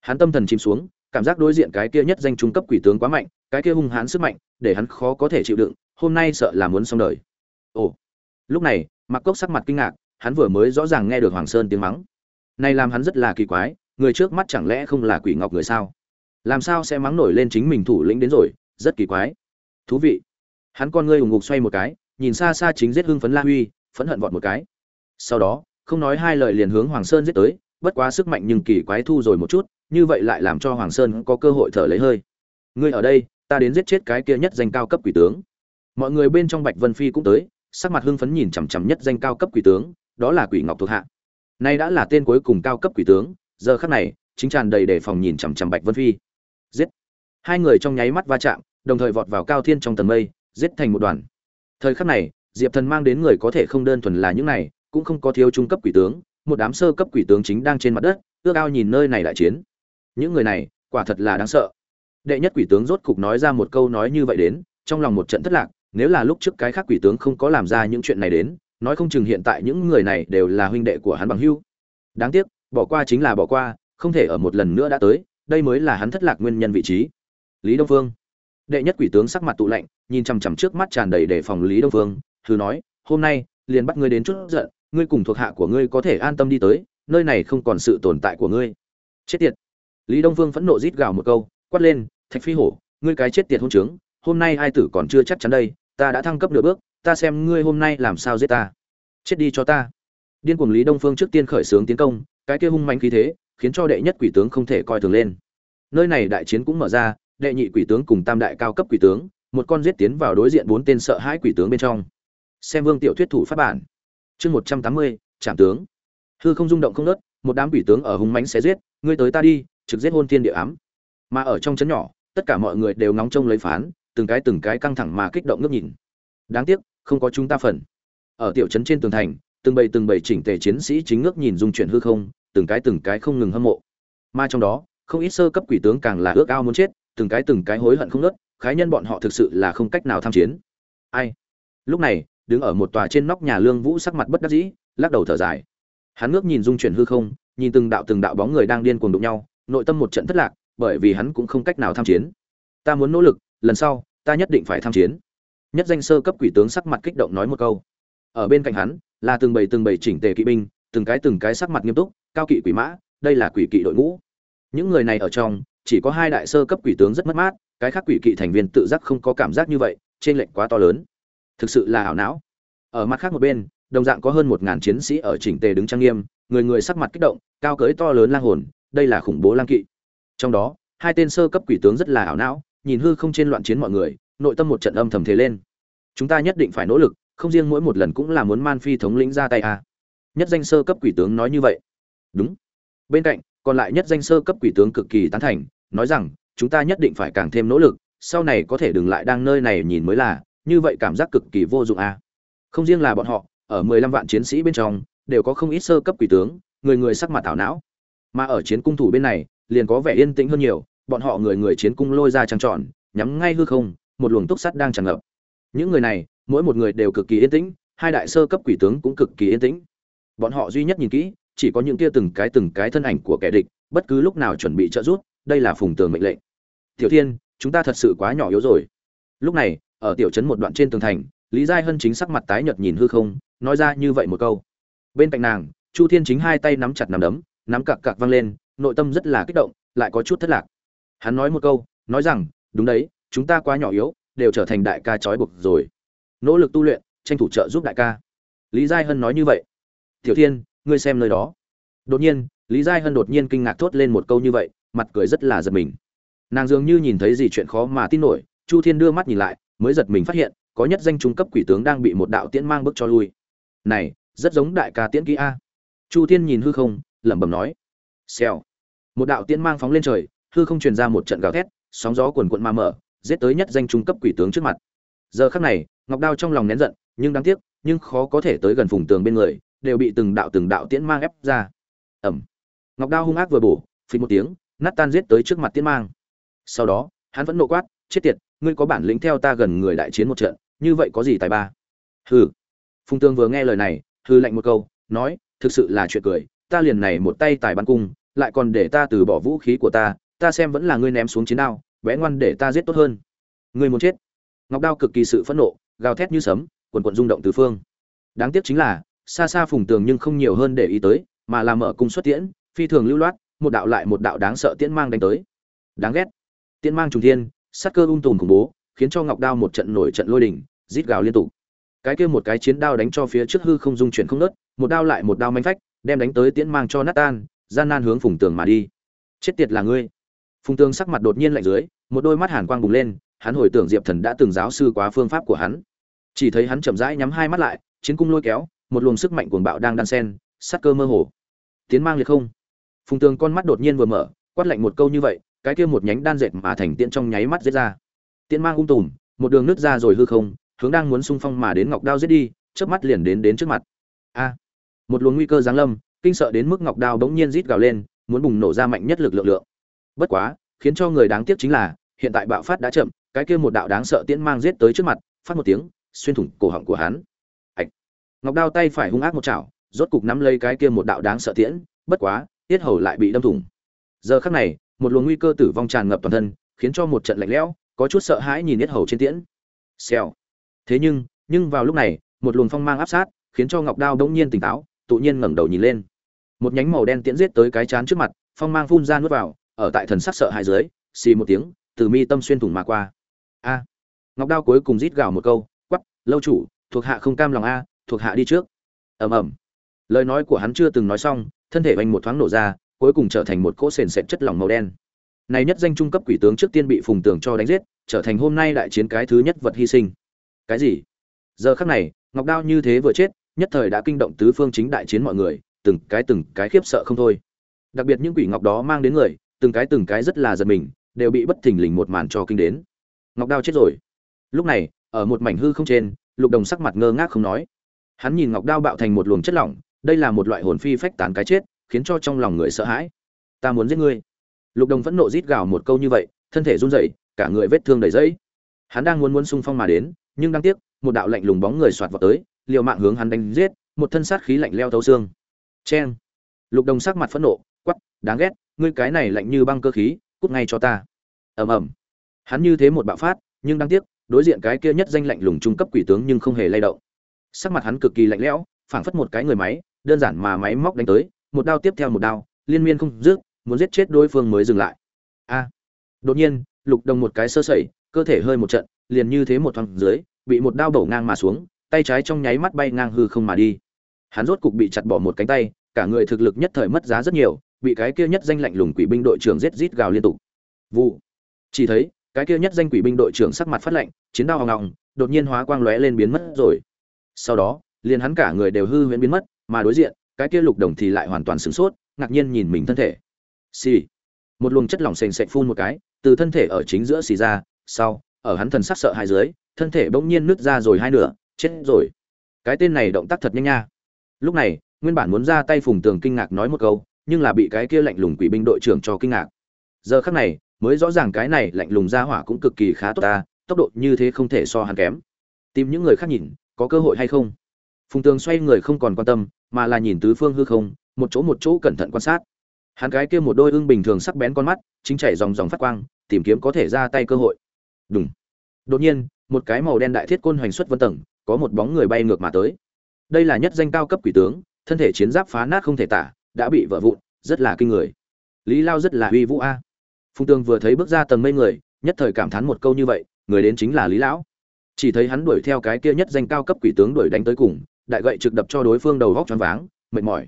Hắn tâm thần chìm xuống cảm giác đối diện cái kia nhất danh trung cấp quỷ tướng quá mạnh, cái kia hung hãn sức mạnh, để hắn khó có thể chịu đựng, hôm nay sợ là muốn xong đời. Ồ. Lúc này mặc cốc sắc mặt kinh ngạc, hắn vừa mới rõ ràng nghe được hoàng sơn tiếng mắng. Này làm hắn rất là kỳ quái, người trước mắt chẳng lẽ không là quỷ ngọc người sao? Làm sao sẽ mắng nổi lên chính mình thủ lĩnh đến rồi, rất kỳ quái. Thú vị. Hắn con ngươi ủng ngục xoay một cái, nhìn xa xa chính giết hưng phấn la huy, phẫn hận vọt một cái. Sau đó, không nói hai lời liền hướng hoàng sơn giết tới, bất quá sức mạnh nhưng kỳ quái thu rồi một chút như vậy lại làm cho hoàng sơn có cơ hội thở lấy hơi. Ngươi ở đây, ta đến giết chết cái kia nhất danh cao cấp quỷ tướng. Mọi người bên trong bạch vân phi cũng tới, sắc mặt hưng phấn nhìn chằm chằm nhất danh cao cấp quỷ tướng, đó là quỷ ngọc thuộc hạ. Nay đã là tên cuối cùng cao cấp quỷ tướng, giờ khắc này, chính tràn đầy đề phòng nhìn chằm chằm bạch vân phi. Giết. Hai người trong nháy mắt va chạm, đồng thời vọt vào cao thiên trong tầng mây, giết thành một đoàn. Thời khắc này, diệp thần mang đến người có thể không đơn thuần là những này, cũng không có thiếu trung cấp quỷ tướng, một đám sơ cấp quỷ tướng chính đang trên mặt đất, ước ao nhìn nơi này đại chiến những người này, quả thật là đáng sợ. Đệ nhất quỷ tướng rốt cục nói ra một câu nói như vậy đến, trong lòng một trận thất lạc, nếu là lúc trước cái khác quỷ tướng không có làm ra những chuyện này đến, nói không chừng hiện tại những người này đều là huynh đệ của hắn bằng hưu. Đáng tiếc, bỏ qua chính là bỏ qua, không thể ở một lần nữa đã tới, đây mới là hắn thất lạc nguyên nhân vị trí. Lý đông phương. Đệ nhất quỷ tướng sắc mặt tụ lạnh, nhìn chằm chằm trước mắt tràn đầy đề phòng lý đông phương thứ nói, hôm nay, liền bắt ngươi đến chút giận, ngươi cùng thuộc hạ của ngươi có thể an tâm đi tới, nơi này không còn sự tồn tại của ngươi. Chết tiệt lý đông phương phẫn nộ rít gào một câu, quát lên, thạch phi hổ, ngươi cái chết tiệt hôn trướng, hôm nay ai tử còn chưa chắc chắn đây, ta đã thăng cấp nửa bước, ta xem ngươi hôm nay làm sao giết ta. Chết đi cho ta. Điên cuồng lý đông phương trước tiên khởi xướng tiến công, cái kia hung mãnh khí thế, khiến cho đệ nhất quỷ tướng không thể coi thường lên. Nơi này đại chiến cũng mở ra, đệ nhị quỷ tướng cùng tam đại cao cấp quỷ tướng, một con giết tiến vào đối diện bốn tên sợ hãi quỷ tướng bên trong. Xem vương tiểu thuyết thủ phát bản. Chương một trăm tám mươi trạm tướng. Hư không rung động không nớt một đám quỷ tướng ở hung mãnh sẽ giết, ngươi tới ta đi trực giết hôn thiên địa ám. Mà ở trong chấn nhỏ, tất cả mọi người đều ngóng trông lấy phán, từng cái từng cái căng thẳng mà kích động ngước nhìn. Đáng tiếc, không có chúng ta phần. Ở tiểu trấn trên tường thành, từng bầy từng bầy chỉnh tề chiến sĩ chính ngước nhìn dung chuyển hư không, từng cái từng cái không ngừng hâm mộ. Mà trong đó, không ít sơ cấp quỷ tướng càng là ước ao muốn chết, từng cái từng cái hối hận không nớt khái nhân bọn họ thực sự là không cách nào tham chiến. Ai? Lúc này, đứng ở một tòa trên nóc nhà lương vũ sắc mặt bất đắc dĩ, lắc đầu thở dài. Hắn ngước nhìn dung chuyển hư không, nhìn từng đạo từng đạo bóng người đang điên cuồng đụng nhau nội tâm một trận thất lạc, bởi vì hắn cũng không cách nào tham chiến. Ta muốn nỗ lực, lần sau, ta nhất định phải tham chiến. Nhất danh sơ cấp quỷ tướng sắc mặt kích động nói một câu. Ở bên cạnh hắn, là từng bầy từng bầy chỉnh tề kỵ binh, từng cái từng cái sắc mặt nghiêm túc, cao kỵ quỷ mã, đây là quỷ kỵ đội ngũ. Những người này ở trong, chỉ có hai đại sơ cấp quỷ tướng rất mất mát, cái khác quỷ kỵ thành viên tự giác không có cảm giác như vậy trên lệnh quá to lớn. Thực sự là ảo não. Ở mặt khác một bên, đồng dạng có hơn một ngàn chiến sĩ ở chỉnh tề đứng trang nghiêm, người người sắc mặt kích động, cao cưới to lớn lang hồn đây là khủng bố lang kỵ. Trong đó, hai tên sơ cấp quỷ tướng rất là ảo não, nhìn hư không trên loạn chiến mọi người, nội tâm một trận âm thầm thế lên. Chúng ta nhất định phải nỗ lực, không riêng mỗi một lần cũng là muốn man phi thống lĩnh ra tay à. nhất danh sơ cấp quỷ tướng nói như vậy. Đúng. Bên cạnh, còn lại nhất danh sơ cấp quỷ tướng cực kỳ tán thành, nói rằng, chúng ta nhất định phải càng thêm nỗ lực, sau này có thể đừng lại đang nơi này nhìn mới là, như vậy cảm giác cực kỳ vô dụng à. không riêng là bọn họ, ở mười lăm vạn chiến sĩ bên trong, đều có không ít sơ cấp quỷ tướng, người người sắc mặt ảo não mà ở chiến cung thủ bên này, liền có vẻ yên tĩnh hơn nhiều, bọn họ người người chiến cung lôi ra trăng tròn, nhắm ngay hư không, một luồng túc sắt đang tràn ngập. Những người này, mỗi một người đều cực kỳ yên tĩnh, hai đại sơ cấp quỷ tướng cũng cực kỳ yên tĩnh. Bọn họ duy nhất nhìn kỹ, chỉ có những kia từng cái từng cái thân ảnh của kẻ địch, bất cứ lúc nào chuẩn bị trợ giúp, đây là phùng tường mệnh lệnh. Tiểu thiên, chúng ta thật sự quá nhỏ yếu rồi. Lúc này, ở tiểu trấn một đoạn trên tường thành, lý giai hân chính sắc mặt tái nhợt nhìn hư không, nói ra như vậy một câu. Bên cạnh nàng, chu thiên chính hai tay nắm chặt nắm đấm nắm cặc cặc văng lên, nội tâm rất là kích động, lại có chút thất lạc. Hắn nói một câu, nói rằng, đúng đấy, chúng ta quá nhỏ yếu, đều trở thành đại ca trói buộc rồi. Nỗ lực tu luyện, tranh thủ trợ giúp đại ca. Lý giai hân nói như vậy. Tiểu thiên, ngươi xem nơi đó. Đột nhiên, lý giai hân đột nhiên kinh ngạc thốt lên một câu như vậy, mặt cười rất là giật mình. Nàng dường như nhìn thấy gì chuyện khó mà tin nổi, chu thiên đưa mắt nhìn lại, mới giật mình phát hiện, có nhất danh trung cấp quỷ tướng đang bị một đạo tiễn mang bước cho lui. Này, rất giống đại ca tiễn kỹ a. Chu thiên nhìn hư không lẩm bẩm nói. Xèo. Một đạo tiễn mang phóng lên trời, hư không truyền ra một trận gào thét, sóng gió cuồn cuộn ma mở, giết tới nhất danh trung cấp quỷ tướng trước mặt. Giờ khắc này, ngọc đao trong lòng nén giận, nhưng đáng tiếc, nhưng khó có thể tới gần phùng tường bên người, đều bị từng đạo từng đạo tiễn mang ép ra. Ẩm. Ngọc đao hung ác vừa bổ phí một tiếng, nát tan giết tới trước mặt tiễn mang. Sau đó, hắn vẫn nộ quát, chết tiệt, ngươi có bản lĩnh theo ta gần người đại chiến một trận, như vậy có gì tài ba? Hừ. Phùng tường vừa nghe lời này hư lạnh một câu, nói, thực sự là chuyện cười ta liền này một tay tài bắn cung lại còn để ta từ bỏ vũ khí của ta ta xem vẫn là ngươi ném xuống chiến đao vẽ ngoan để ta giết tốt hơn. Ngươi muốn chết. Ngọc đao cực kỳ sự phẫn nộ gào thét như sấm quần quần rung động tứ phương. Đáng tiếc chính là xa xa phùng tường nhưng không nhiều hơn để ý tới mà là mở cung xuất tiễn phi thường lưu loát một đạo lại một đạo đáng sợ tiễn mang đánh tới. Đáng ghét. Tiễn mang trùng thiên sát cơ ung tùm khủng bố khiến cho ngọc đao một trận nổi trận lôi đình, rít gào liên tục. Cái kia một cái chiến đao đánh cho phía trước hư không dung chuyển không ngớt, một đao lại một đao manh phách đem đánh tới tiễn mang cho nát tan gian nan hướng phùng tường mà đi. Chết tiệt là ngươi. Phùng tường sắc mặt đột nhiên lạnh dưới, một đôi mắt hàn quang bùng lên, hắn hồi tưởng diệp thần đã từng giáo sư quá phương pháp của hắn. Chỉ thấy hắn chậm rãi nhắm hai mắt lại, chiến cung lôi kéo, một luồng sức mạnh cuồng bạo đang đan sen sát cơ mơ hồ. Tiến mang liệt không. Phùng tường con mắt đột nhiên vừa mở, quát lạnh một câu như vậy, cái kia một nhánh đan dệt mà thành tiễn trong nháy mắt giết ra. Tiễn mang ung tùm, một đường nứt ra rồi hư không, hướng đang muốn xung phong mà đến ngọc đao giết đi, chớp mắt liền đến đến trước mặt. A! Một luồng nguy cơ giáng lâm, kinh sợ đến mức ngọc đao bỗng nhiên rít gào lên, muốn bùng nổ ra mạnh nhất lực lượng lượng. Bất quá, khiến cho người đáng tiếc chính là, hiện tại bạo phát đã chậm, cái kia một đạo đáng sợ tiễn mang giết tới trước mặt, phát một tiếng, xuyên thủng cổ họng của hắn. Ạch. Ngọc đao tay phải hung ác một chảo, rốt cục nắm lấy cái kia một đạo đáng sợ tiễn, bất quá, tiết hầu lại bị đâm thủng. Giờ khắc này, một luồng nguy cơ tử vong tràn ngập toàn thân, khiến cho một trận lạnh lẽo, có chút sợ hãi nhìn tiết hầu trên tiễn. Xèo. Thế nhưng nhưng vào lúc này, một luồng phong mang áp sát, khiến cho ngọc đao đống nhiên tỉnh táo tự nhiên ngẩng đầu nhìn lên. Một nhánh màu đen tiễn giết tới cái chán trước mặt, phong mang phun ra nuốt vào, ở tại thần sắc sợ hãi dưới, xì một tiếng, từ mi tâm xuyên thủng mà qua. A. Ngọc đao cuối cùng rít gào một câu quắp lâu chủ, thuộc hạ không cam lòng a, thuộc hạ đi trước. Ầm ầm. Lời nói của hắn chưa từng nói xong, thân thể vành một thoáng nổ ra, cuối cùng trở thành một cỗ sền sệt chất lỏng màu đen. Này nhất danh trung cấp quỷ tướng trước tiên bị phùng tường cho đánh giết, trở thành hôm nay đại chiến cái thứ nhất vật hy sinh. Cái gì? Giờ khắc này, ngọc đao như thế vừa chết nhất thời đã kinh động tứ phương chính đại chiến mọi người, từng cái từng cái khiếp sợ không thôi. Đặc biệt những quỷ ngọc đó mang đến người, từng cái từng cái rất là giật mình, đều bị bất thình lình một màn cho kinh đến. Ngọc đao chết rồi. Lúc này, ở một mảnh hư không trên, lục đồng sắc mặt ngơ ngác không nói. Hắn nhìn ngọc đao bạo thành một luồng chất lỏng, đây là một loại hồn phi phách tán cái chết, khiến cho trong lòng người sợ hãi. Ta muốn giết ngươi. Lục đồng vẫn nộ rít gào một câu như vậy, thân thể run rẩy, cả người vết thương đầy dẫy hắn đang muốn muốn xung phong mà đến, nhưng đáng tiếc, một đạo lạnh lùng bóng người xoạt vào tới liều mạng hướng hắn đánh giết một thân sát khí lạnh leo thấu xương. Chen, lục đồng sắc mặt phẫn nộ quắc, đáng ghét ngươi cái này lạnh như băng cơ khí cút ngay cho ta. Ầm ầm. Hắn như thế một bạo phát nhưng đáng tiếc đối diện cái kia nhất danh lạnh lùng trung cấp quỷ tướng nhưng không hề lay động. Sắc mặt hắn cực kỳ lạnh lẽo phảng phất một cái người máy đơn giản mà máy móc đánh tới một đao tiếp theo một đao liên miên không dứt muốn giết chết đối phương mới dừng lại. A. Đột nhiên lục đồng một cái sơ sẩy cơ thể hơi một trận liền như thế một thoáng dưới bị một đao bổ ngang mà xuống tay trái trong nháy mắt bay ngang hư không mà đi. Hắn rốt cục bị chặt bỏ một cánh tay, cả người thực lực nhất thời mất giá rất nhiều, bị cái kia nhất danh lạnh lùng quỷ binh đội trưởng giết rít gào liên tục. Vụ. Chỉ thấy, cái kia nhất danh quỷ binh đội trưởng sắc mặt phát lạnh, chiến đao hòng ngọng đột nhiên hóa quang lóe lên biến mất rồi. Sau đó, liền hắn cả người đều hư huyễn biến mất, mà đối diện, cái kia lục đồng thì lại hoàn toàn sửng sốt, ngạc nhiên nhìn mình thân thể. Xì. Một luồng chất lỏng sền sệt phun một cái, từ thân thể ở chính giữa xì ra, sau, ở hắn thần sắc sợ hai dưới, thân thể bỗng nhiên nứt ra rồi hai nửa chết rồi. Cái tên này động tác thật nhanh nha. Lúc này, nguyên bản muốn ra tay phùng tường kinh ngạc nói một câu, nhưng là bị cái kia lạnh lùng quỷ binh đội trưởng cho kinh ngạc. Giờ khắc này, mới rõ ràng cái này lạnh lùng ra hỏa cũng cực kỳ khá tốt ta, tốc độ như thế không thể so hắn kém. Tìm những người khác nhìn, có cơ hội hay không? Phùng tường xoay người không còn quan tâm, mà là nhìn tứ phương hư không, một chỗ một chỗ cẩn thận quan sát. Hắn cái kia một đôi ưng bình thường sắc bén con mắt, chính chảy dòng dòng phát quang, tìm kiếm có thể ra tay cơ hội. Đúng đột nhiên, một cái màu đen đại thiết côn hoành xuất vân tầng có một bóng người bay ngược mà tới. Đây là nhất danh cao cấp quỷ tướng, thân thể chiến giáp phá nát không thể tả, đã bị vỡ vụn, rất là kinh người. Lý lao rất là uy vũ a. Phùng Tường vừa thấy bước ra tầng mây người, nhất thời cảm thán một câu như vậy, người đến chính là lý lão. Chỉ thấy hắn đuổi theo cái kia nhất danh cao cấp quỷ tướng đuổi đánh tới cùng, đại gậy trực đập cho đối phương đầu góc choáng váng, mệt mỏi.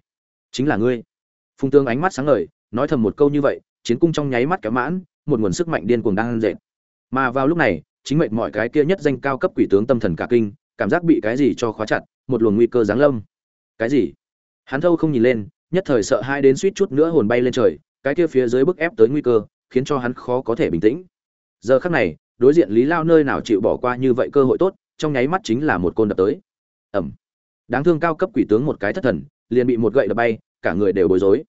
Chính là ngươi. Phùng Tường ánh mắt sáng ngời, nói thầm một câu như vậy, chiến cung trong nháy mắt kéo mãn, một nguồn sức mạnh điên cuồng đang dệt mà vào lúc này, chính mệt mỏi cái kia nhất danh cao cấp quỷ tướng tâm thần cả kinh cảm giác bị cái gì cho khóa chặt, một luồng nguy cơ giáng lâm. Cái gì? Hắn thâu không nhìn lên, nhất thời sợ hai đến suýt chút nữa hồn bay lên trời, cái kia phía dưới bức ép tới nguy cơ, khiến cho hắn khó có thể bình tĩnh. Giờ khắc này, đối diện lý lao nơi nào chịu bỏ qua như vậy cơ hội tốt, trong nháy mắt chính là một côn đập tới. Ẩm. Đáng thương cao cấp quỷ tướng một cái thất thần, liền bị một gậy đập bay, cả người đều bối rối.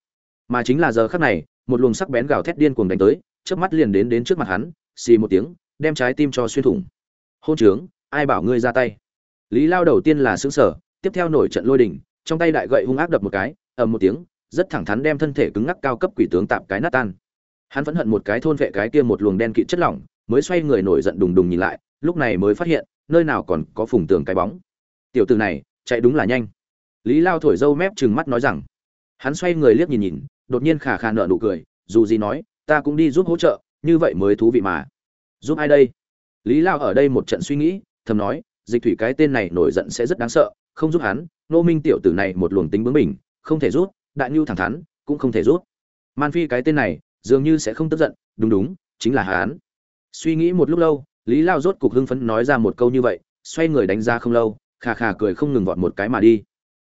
Mà chính là giờ khắc này, một luồng sắc bén gào thét điên cuồng đánh tới trước mắt liền đến đến trước mặt hắn, xì một tiếng, đem trái tim cho xuyên thủng. Hôn trướng, ai bảo ngươi ra tay? Lý lao đầu tiên là xứng sở tiếp theo nổi trận lôi đình, trong tay đại gậy hung ác đập một cái, ầm một tiếng, rất thẳng thắn đem thân thể cứng ngắc cao cấp quỷ tướng tạm cái nát tan. Hắn vẫn hận một cái thôn vệ cái kia một luồng đen kịt chất lỏng, mới xoay người nổi giận đùng đùng nhìn lại, lúc này mới phát hiện, nơi nào còn có phùng tường cái bóng. Tiểu từ này, chạy đúng là nhanh. Lý lao thổi dâu mép chừng mắt nói rằng. Hắn xoay người liếc nhìn nhìn, đột nhiên khả khả nợ nụ cười, dù gì nói, ta cũng đi giúp hỗ trợ, như vậy mới thú vị mà. Giúp ai đây? Lý lao ở đây một trận suy nghĩ, thầm nói dịch thủy cái tên này nổi giận sẽ rất đáng sợ, không giúp hắn nô minh tiểu tử này một luồng tính bướng mình không thể rút, đại nhu thẳng thắn, cũng không thể rút. Man phi cái tên này, dường như sẽ không tức giận, đúng đúng, chính là hắn. Suy nghĩ một lúc lâu, lý lao rốt cục hưng phấn nói ra một câu như vậy, xoay người đánh ra không lâu, khà khà cười không ngừng vọt một cái mà đi.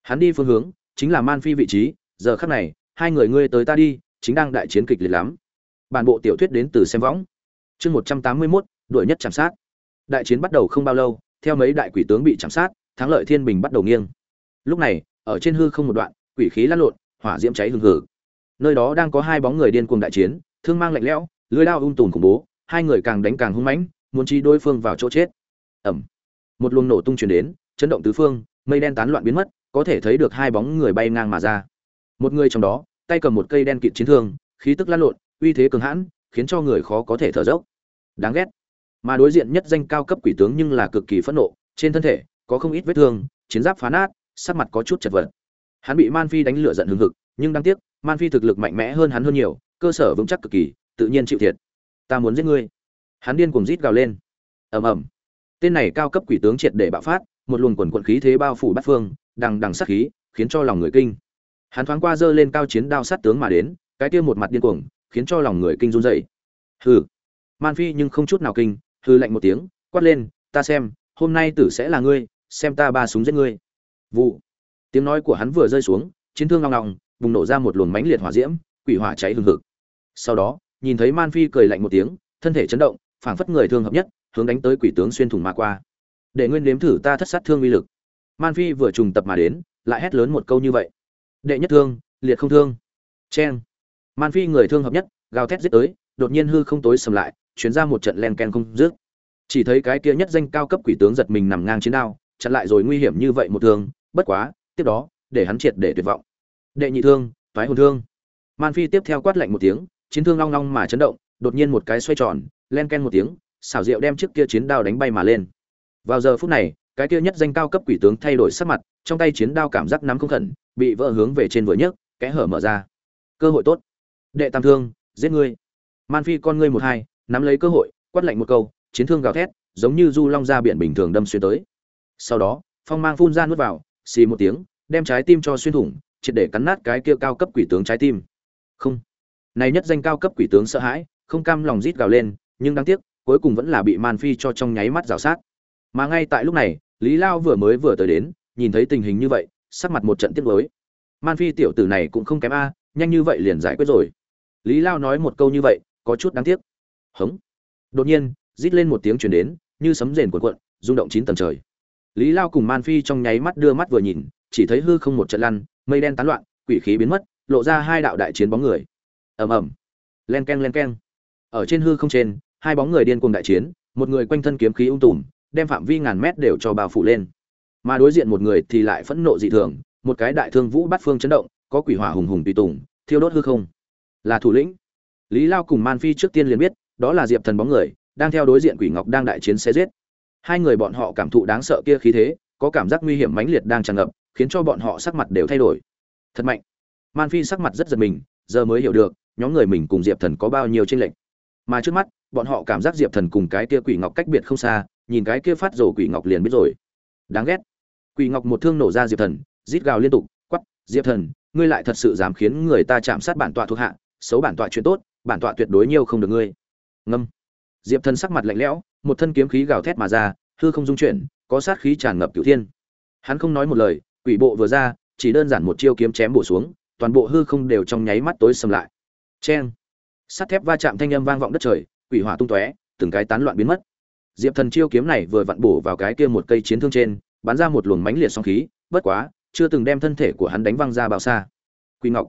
Hắn đi phương hướng, chính là man phi vị trí, giờ khắc này, hai người ngươi tới ta đi, chính đang đại chiến kịch liệt lắm. Bản bộ tiểu thuyết đến từ xem võng. Chương một trăm tám mươi mốt, đuổi nhất chạm sát. Đại chiến bắt đầu không bao lâu theo mấy đại quỷ tướng bị chạm sát, thắng lợi thiên bình bắt đầu nghiêng. Lúc này, ở trên hư không một đoạn, quỷ khí lăn lộn, hỏa diễm cháy hừng hử nơi đó đang có hai bóng người điên cuồng đại chiến, thương mang lạnh lẽo, lưới lao ung tùn khủng bố, hai người càng đánh càng hung mãnh, muốn chi đối phương vào chỗ chết. Ẩm một luồng nổ tung truyền đến, chấn động tứ phương, mây đen tán loạn biến mất, có thể thấy được hai bóng người bay ngang mà ra. Một người trong đó, tay cầm một cây đen kịt chiến thương, khí tức lăn lộn, uy thế cường hãn, khiến cho người khó có thể thở dốc. Đáng ghét mà đối diện nhất danh cao cấp quỷ tướng nhưng là cực kỳ phẫn nộ, trên thân thể có không ít vết thương, chiến giáp phá nát, sắc mặt có chút chật vật. Hắn bị man phi đánh lửa giận hừng hực, nhưng đáng tiếc, man phi thực lực mạnh mẽ hơn hắn hơn nhiều, cơ sở vững chắc cực kỳ, tự nhiên chịu thiệt. Ta muốn giết ngươi. Hắn điên cuồng rít gào lên. Ầm ầm. Tên này cao cấp quỷ tướng triệt để bạo phát, một luồng quần quận khí thế bao phủ bát phương, đằng đằng sát khí, khiến cho lòng người kinh. Hắn thoáng qua giơ lên cao chiến đao sát tướng mà đến, cái kia một mặt điên cuồng, khiến cho lòng người kinh run rẩy. Hừ. Man phi nhưng không chút nào kinh hư lạnh một tiếng, quát lên, ta xem, hôm nay tử sẽ là ngươi, xem ta ba súng giết ngươi. Vụ. Tiếng nói của hắn vừa rơi xuống, chiến thương long long bùng nổ ra một luồng mãnh liệt hỏa diễm, quỷ hỏa cháy hừng hực. Sau đó, nhìn thấy man phi cười lạnh một tiếng, thân thể chấn động, phảng phất người thương hợp nhất, hướng đánh tới quỷ tướng xuyên thủng mà qua. Để nguyên nếm thử ta thất sát thương uy lực. Man phi vừa trùng tập mà đến, lại hét lớn một câu như vậy. Đệ nhất thương, liệt không thương. Chen man phi người thương hợp nhất, gào thét giết tới, đột nhiên hư không tối sầm lại chuyến ra một trận len ken không dứt. Chỉ thấy cái kia nhất danh cao cấp quỷ tướng giật mình nằm ngang chiến đao, chặn lại rồi nguy hiểm như vậy một thương, bất quá, tiếp đó, để hắn triệt để tuyệt vọng. Đệ nhị thương, toái hồn thương. Man phi tiếp theo quát lạnh một tiếng, chiến thương long long mà chấn động, đột nhiên một cái xoay tròn, len ken một tiếng, xảo diệu đem chiếc kia chiến đao đánh bay mà lên. Vào giờ phút này, cái kia nhất danh cao cấp quỷ tướng thay đổi sắc mặt, trong tay chiến đao cảm giác nắm không khẩn, bị vỡ hướng về trên vừa nhấc, kẽ hở mở ra. Cơ hội tốt. Đệ tam thương, giết ngươi. Man phi con ngươi một hai nắm lấy cơ hội, quát lạnh một câu, chiến thương gào thét, giống như du long ra biển bình thường đâm xuyên tới. Sau đó, phong mang phun ra nuốt vào, xì một tiếng, đem trái tim cho xuyên thủng, triệt để cắn nát cái kia cao cấp quỷ tướng trái tim. Không. Này nhất danh cao cấp quỷ tướng sợ hãi, không cam lòng rít gào lên, nhưng đáng tiếc, cuối cùng vẫn là bị man phi cho trong nháy mắt rào sát. Mà ngay tại lúc này, lý lao vừa mới vừa tới đến, nhìn thấy tình hình như vậy, sắc mặt một trận tiếc lối man phi tiểu tử này cũng không kém a, nhanh như vậy liền giải quyết rồi. Lý lao nói một câu như vậy, có chút đáng tiếc hống. Đột nhiên, rít lên một tiếng chuyển đến, như sấm rền cuộn cuộn, rung động chín tầng trời. Lý lao cùng man phi trong nháy mắt đưa mắt vừa nhìn, chỉ thấy hư không một trận lăn, mây đen tán loạn, quỷ khí biến mất, lộ ra hai đạo đại chiến bóng người. Ầm ầm. Len keng len keng. Ở trên hư không trên, hai bóng người điên cuồng đại chiến, một người quanh thân kiếm khí ung tùm, đem phạm vi ngàn mét đều cho bao phủ lên. Mà đối diện một người thì lại phẫn nộ dị thường, một cái đại thương vũ bát phương chấn động, có quỷ hỏa hùng hùng tùy tùng, thiêu đốt hư không. Là thủ lĩnh. Lý lao cùng man phi trước tiên liền biết đó là diệp thần bóng người, đang theo đối diện quỷ ngọc đang đại chiến xe giết. Hai người bọn họ cảm thụ đáng sợ kia khí thế, có cảm giác nguy hiểm mãnh liệt đang tràn ngập, khiến cho bọn họ sắc mặt đều thay đổi. Thật mạnh. Man phi sắc mặt rất giật mình, giờ mới hiểu được, nhóm người mình cùng diệp thần có bao nhiêu tranh lệch. Mà trước mắt, bọn họ cảm giác diệp thần cùng cái kia quỷ ngọc cách biệt không xa, nhìn cái kia phát rồ quỷ ngọc liền biết rồi. Đáng ghét. Quỷ ngọc một thương nổ ra diệp thần, rít gào liên tục quắp diệp thần, ngươi lại thật sự dám khiến người ta chạm sát bản tọa thuộc hạ, xấu bản tọa chuyện tốt, bản tọa tuyệt đối nhiều không được ngươi ngâm. Diệp thần sắc mặt lạnh lẽo, một thân kiếm khí gào thét mà ra, hư không dung chuyển, có sát khí tràn ngập cửu thiên. Hắn không nói một lời, quỷ bộ vừa ra, chỉ đơn giản một chiêu kiếm chém bổ xuống, toàn bộ hư không đều trong nháy mắt tối sầm lại. Cheng. Sắt thép va chạm thanh âm vang vọng đất trời, quỷ hỏa tung tóe, từng cái tán loạn biến mất. Diệp thần chiêu kiếm này vừa vặn bổ vào cái kia một cây chiến thương trên, bắn ra một luồng mãnh liệt sóng khí, bất quá, chưa từng đem thân thể của hắn đánh văng ra bao xa. Quỳ ngọc.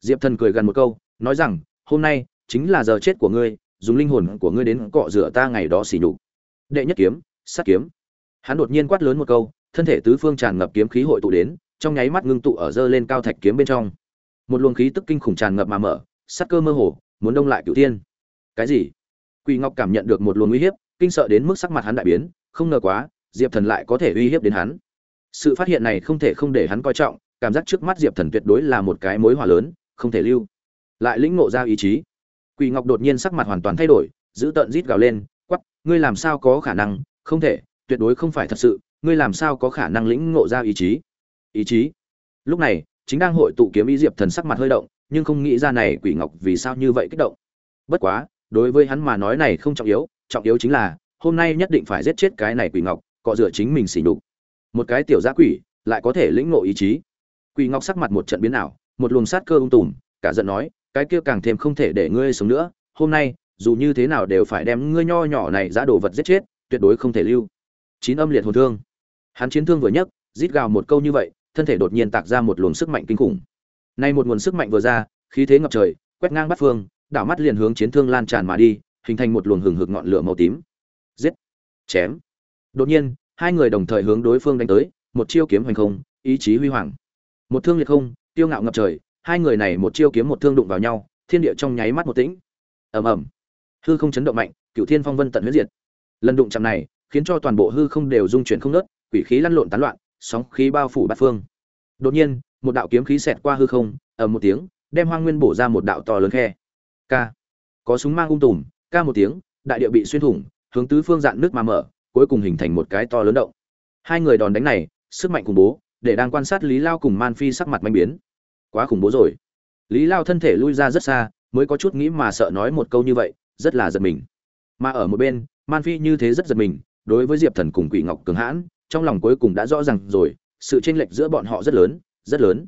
Diệp thần cười gần một câu, nói rằng, hôm nay chính là giờ chết của ngươi dùng linh hồn của ngươi đến cọ rửa ta ngày đó xỉ nhục. Đệ nhất kiếm, sát kiếm. Hắn đột nhiên quát lớn một câu, thân thể tứ phương tràn ngập kiếm khí hội tụ đến, trong nháy mắt ngưng tụ ở dơ lên cao thạch kiếm bên trong. Một luồng khí tức kinh khủng tràn ngập mà mở, sát cơ mơ hồ, muốn đông lại cửu tiên cái gì? Quỷ ngọc cảm nhận được một luồng uy hiếp, kinh sợ đến mức sắc mặt hắn đại biến, không ngờ quá, diệp thần lại có thể uy hiếp đến hắn. Sự phát hiện này không thể không để hắn coi trọng, cảm giác trước mắt diệp thần tuyệt đối là một cái mối hòa lớn, không thể lưu. Lại lĩnh ngộ ra ý chí quỷ ngọc đột nhiên sắc mặt hoàn toàn thay đổi, giữ tợn rít gào lên quắp ngươi làm sao có khả năng? Không thể, tuyệt đối không phải thật sự, ngươi làm sao có khả năng lĩnh ngộ ra ý chí? Ý chí? Lúc này, chính đang hội tụ kiếm ý diệp thần sắc mặt hơi động, nhưng không nghĩ ra này quỷ ngọc vì sao như vậy kích động. Bất quá, đối với hắn mà nói này không trọng yếu trọng yếu chính là, hôm nay nhất định phải giết chết cái này quỷ ngọc, cọ rửa chính mình xỉ nhục. Một cái tiểu giã quỷ, lại có thể lĩnh ngộ ý chí. Quỷ ngọc sắc mặt một trận biến ảo, một luồng sát cơ ung tùm, cả giận nói cái kia càng thêm không thể để ngươi sống nữa, hôm nay, dù như thế nào đều phải đem ngươi nho nhỏ này ra đồ vật giết chết, tuyệt đối không thể lưu. Chín âm liệt hồn thương. Hắn chiến thương vừa nhấc, rít gào một câu như vậy, thân thể đột nhiên tạc ra một luồng sức mạnh kinh khủng. Nay một nguồn sức mạnh vừa ra, khí thế ngập trời, quét ngang bắt phương, đảo mắt liền hướng chiến thương lan tràn mà đi, hình thành một luồng hừng hực ngọn lửa màu tím. Giết. Chém. Đột nhiên, hai người đồng thời hướng đối phương đánh tới, một chiêu kiếm hoành không, ý chí huy hoàng. Một thương liệt không tiêu ngạo ngập trời hai người này một chiêu kiếm một thương đụng vào nhau, thiên địa trong nháy mắt một tĩnh. Ầm ầm. Hư không chấn động mạnh cựu thiên phong vân tận huyết diệt. Lần đụng chạm này, khiến cho toàn bộ hư không đều rung chuyển không nớt quỷ khí lăn lộn tán loạn, sóng khí bao phủ bát phương. Đột nhiên, một đạo kiếm khí xẹt qua hư không, ầm một tiếng, đem hoang nguyên bổ ra một đạo to lớn khe. K có súng mang ung tùm, ca một tiếng, đại địa bị xuyên thủng, hướng tứ phương dạn nước mà mở, cuối cùng hình thành một cái to lớn động. Hai người đòn đánh này, sức mạnh khủng bố, để đang quan sát lý lao cùng man phi sắc mặt manh biến quá khủng bố rồi. Lý lao thân thể lui ra rất xa, mới có chút nghĩ mà sợ nói một câu như vậy, rất là giật mình. Mà ở một bên, man phi như thế rất giật mình, đối với diệp thần cùng quỷ ngọc cường hãn, trong lòng cuối cùng đã rõ ràng rồi, sự chênh lệch giữa bọn họ rất lớn rất lớn.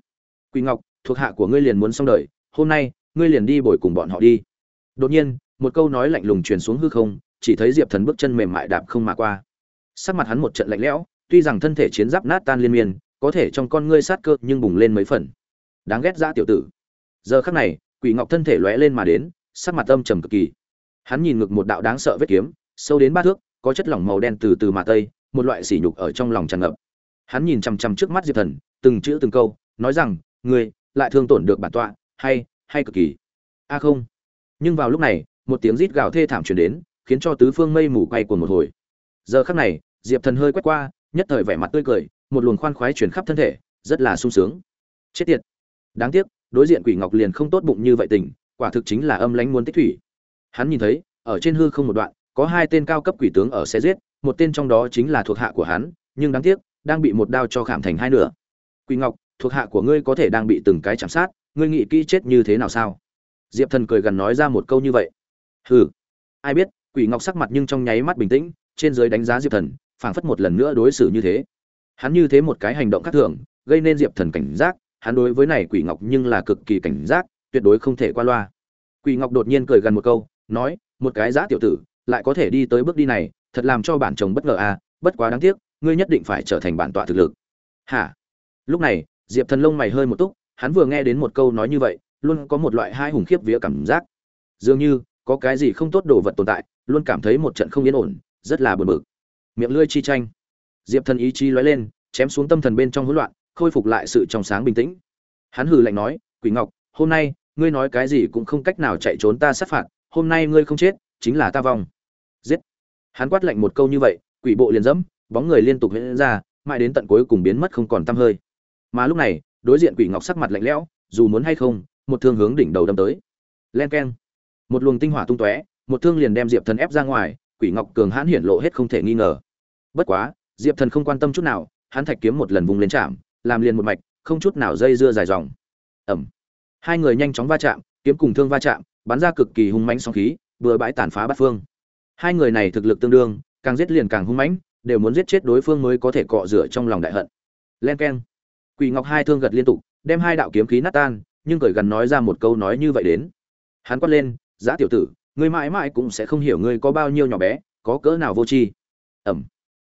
Quỷ ngọc, thuộc hạ của ngươi liền muốn xong đời, hôm nay, ngươi liền đi bồi cùng bọn họ đi. Đột nhiên, một câu nói lạnh lùng truyền xuống hư không, chỉ thấy diệp thần bước chân mềm mại đạp không mà qua. Sắc mặt hắn một trận lạnh lẽo, tuy rằng thân thể chiến giáp nát tan liên miên, có thể trong con ngươi sát cơ nhưng bùng lên mấy phần đáng ghét ra tiểu tử. Giờ khắc này, quỷ ngọc thân thể lóe lên mà đến, sắc mặt âm trầm cực kỳ. Hắn nhìn ngực một đạo đáng sợ vết kiếm, sâu đến ba thước, có chất lỏng màu đen từ từ mà tây, một loại sỉ nhục ở trong lòng tràn ngập. Hắn nhìn chằm chằm trước mắt diệp thần, từng chữ từng câu, nói rằng, ngươi, lại thương tổn được bản tọa, hay hay cực kỳ. A không. Nhưng vào lúc này, một tiếng rít gào thê thảm truyền đến, khiến cho tứ phương mây mù quay cuồng một hồi. Giờ khắc này, diệp thần hơi quét qua, nhất thời vẻ mặt tươi cười, một luồng khoan khoái truyền khắp thân thể, rất là sung sướng. Chết tiệt đáng tiếc, đối diện quỷ ngọc liền không tốt bụng như vậy tình, quả thực chính là âm lãnh muốn tích thủy. Hắn nhìn thấy, ở trên hư không một đoạn, có hai tên cao cấp quỷ tướng ở xe giết, một tên trong đó chính là thuộc hạ của hắn, nhưng đáng tiếc, đang bị một đao cho khảm thành hai nửa. Quỷ ngọc, thuộc hạ của ngươi có thể đang bị từng cái chạm sát, ngươi nghĩ kỹ chết như thế nào sao? Diệp thần cười gần nói ra một câu như vậy. Hừ. Ai biết, quỷ ngọc sắc mặt nhưng trong nháy mắt bình tĩnh, trên dưới đánh giá diệp thần, phảng phất một lần nữa đối xử như thế. Hắn như thế một cái hành động khác thường, gây nên diệp thần cảnh giác hắn đối với này quỷ ngọc nhưng là cực kỳ cảnh giác, tuyệt đối không thể qua loa. Quỷ ngọc đột nhiên cười gần một câu, nói, một cái giã tiểu tử, lại có thể đi tới bước đi này, thật làm cho bản chồng bất ngờ à bất quá đáng tiếc, ngươi nhất định phải trở thành bản tọa thực lực. Hả? Lúc này, diệp thần lông mày hơi một túc, hắn vừa nghe đến một câu nói như vậy, luôn có một loại hai hùng khiếp vía cảm giác. Dường như, có cái gì không tốt đồ vật tồn tại, luôn cảm thấy một trận không yên ổn, rất là bực bực. Miệng lưỡi chi tranh. Diệp thần ý chí lóe lên, chém xuống tâm thần bên trong hỗn loạn khôi phục lại sự trong sáng bình tĩnh. Hắn hừ lạnh nói, quỷ ngọc, hôm nay, ngươi nói cái gì cũng không cách nào chạy trốn ta sát phạt, hôm nay ngươi không chết, chính là ta vong. Giết. Hắn quát lạnh một câu như vậy, quỷ bộ liền dẫm, bóng người liên tục hiện ra, mãi đến tận cuối cùng biến mất không còn tăm hơi. Mà lúc này, đối diện quỷ ngọc sắc mặt lạnh lẽo, dù muốn hay không, một thương hướng đỉnh đầu đâm tới. Len keng. Một luồng tinh hỏa tung tóe, một thương liền đem diệp thần ép ra ngoài, quỷ ngọc cường hãn hiển lộ hết không thể nghi ngờ. Bất quá, diệp thần không quan tâm chút nào, hắn thạch kiếm một lần vùng lên chạm làm liền một mạch, không chút nào dây dưa dài dòng. Ẩm hai người nhanh chóng va chạm, kiếm cùng thương va chạm, bắn ra cực kỳ hung mãnh sóng khí vừa bãi tàn phá bát phương. Hai người này thực lực tương đương, càng giết liền càng hung mãnh, đều muốn giết chết đối phương mới có thể cọ rửa trong lòng đại hận. Len keng. Quỷ ngọc hai thương gật liên tục, đem hai đạo kiếm khí nát tan, nhưng cởi gần nói ra một câu nói như vậy đến. Hắn quát lên giã tiểu tử, ngươi mãi mãi cũng sẽ không hiểu ngươi có bao nhiêu nhỏ bé, có cỡ nào vô tri. Ẩm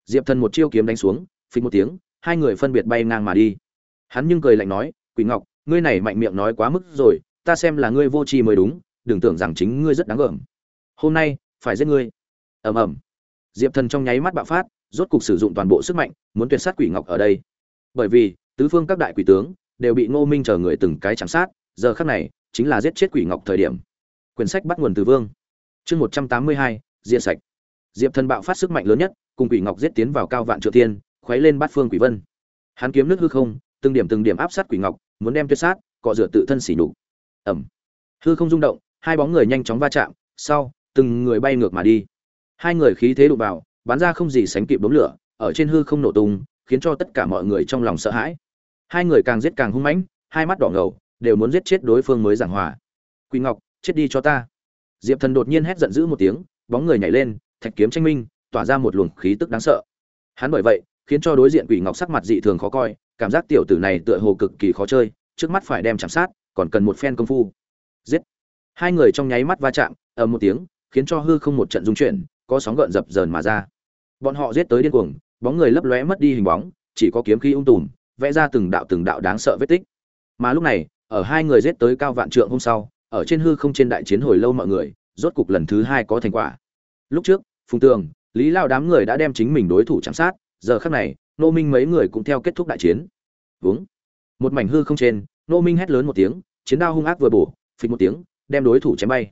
diệp thần một chiêu kiếm đánh xuống, phình một tiếng hai người phân biệt bay ngang mà đi. Hắn nhưng cười lạnh nói, quỷ ngọc, ngươi này mạnh miệng nói quá mức rồi, ta xem là ngươi vô tri mới đúng, đừng tưởng rằng chính ngươi rất đáng gờm. Hôm nay, phải giết ngươi. Ầm ầm. Diệp thần trong nháy mắt bạo phát, rốt cục sử dụng toàn bộ sức mạnh, muốn tuyệt sát quỷ ngọc ở đây. Bởi vì, tứ phương các đại quỷ tướng đều bị ngô minh chờ người từng cái chạm sát, giờ khắc này, chính là giết chết quỷ ngọc thời điểm. Quyển sách bắt nguồn từ vương. Chương một trăm tám mươi hai, diệt sạch. Diệp thần bạo phát sức mạnh lớn nhất, cùng quỷ ngọc giết tiến vào cao vạn trượng thiên khuấy lên bát phương quỷ vân. Hắn kiếm nước hư không, từng điểm từng điểm áp sát quỷ ngọc, muốn đem tuyệt sát, cọ rửa tự thân xỉ nhục. Ẩm hư không rung động, hai bóng người nhanh chóng va chạm, sau, từng người bay ngược mà đi. Hai người khí thế đụng vào, bắn ra không gì sánh kịp đốm lửa, ở trên hư không nổ tung, khiến cho tất cả mọi người trong lòng sợ hãi. Hai người càng giết càng hung mãnh, hai mắt đỏ ngầu, đều muốn giết chết đối phương mới giảng hòa. Quỷ ngọc, chết đi cho ta. Diệp thần đột nhiên hét giận dữ một tiếng, bóng người nhảy lên, thạch kiếm tranh minh, tỏa ra một luồng khí tức đáng sợ. Hắn bởi vậy khiến cho đối diện quỷ ngọc sắc mặt dị thường khó coi, cảm giác tiểu tử này tựa hồ cực kỳ khó chơi, trước mắt phải đem chạm sát, còn cần một phen công phu. Giết! Hai người trong nháy mắt va chạm, ầm một tiếng, khiến cho hư không một trận dung chuyển, có sóng gợn dập dờn mà ra. Bọn họ giết tới điên cuồng, bóng người lấp lóe mất đi hình bóng, chỉ có kiếm khí ung tùm, vẽ ra từng đạo từng đạo đáng sợ vết tích. Mà lúc này, ở hai người giết tới cao vạn trượng hôm sau, ở trên hư không trên đại chiến hồi lâu mọi người, rốt cục lần thứ hai có thành quả. Lúc trước, phùng tường, lý lao đám người đã đem chính mình đối thủ chạm sát giờ khắc này nô minh mấy người cũng theo kết thúc đại chiến. Vướng một mảnh hư không trên nô minh hét lớn một tiếng chiến đao hung ác vừa bổ phịch một tiếng đem đối thủ chém bay.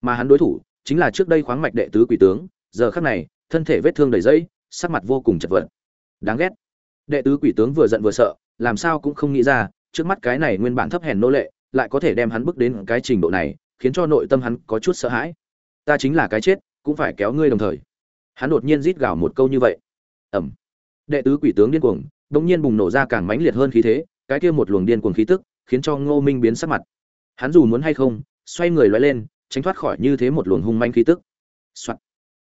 Mà hắn đối thủ chính là trước đây khoáng mạch đệ tứ quỷ tướng giờ khắc này thân thể vết thương đầy dây, sắc mặt vô cùng chật vật. Đáng ghét. Đệ tứ quỷ tướng vừa giận vừa sợ làm sao cũng không nghĩ ra trước mắt cái này nguyên bản thấp hèn nô lệ lại có thể đem hắn bước đến cái trình độ này khiến cho nội tâm hắn có chút sợ hãi. Ta chính là cái chết cũng phải kéo ngươi đồng thời. Hắn đột nhiên rít gào một câu như vậy. Ẩm đệ tứ quỷ tướng điên cuồng đống nhiên bùng nổ ra càng mãnh liệt hơn khí thế, cái kia một luồng điên cuồng khí tức, khiến cho ngô minh biến sắc mặt. Hắn dù muốn hay không, xoay người loay lên, tránh thoát khỏi như thế một luồng hung manh khí tức、Soạn.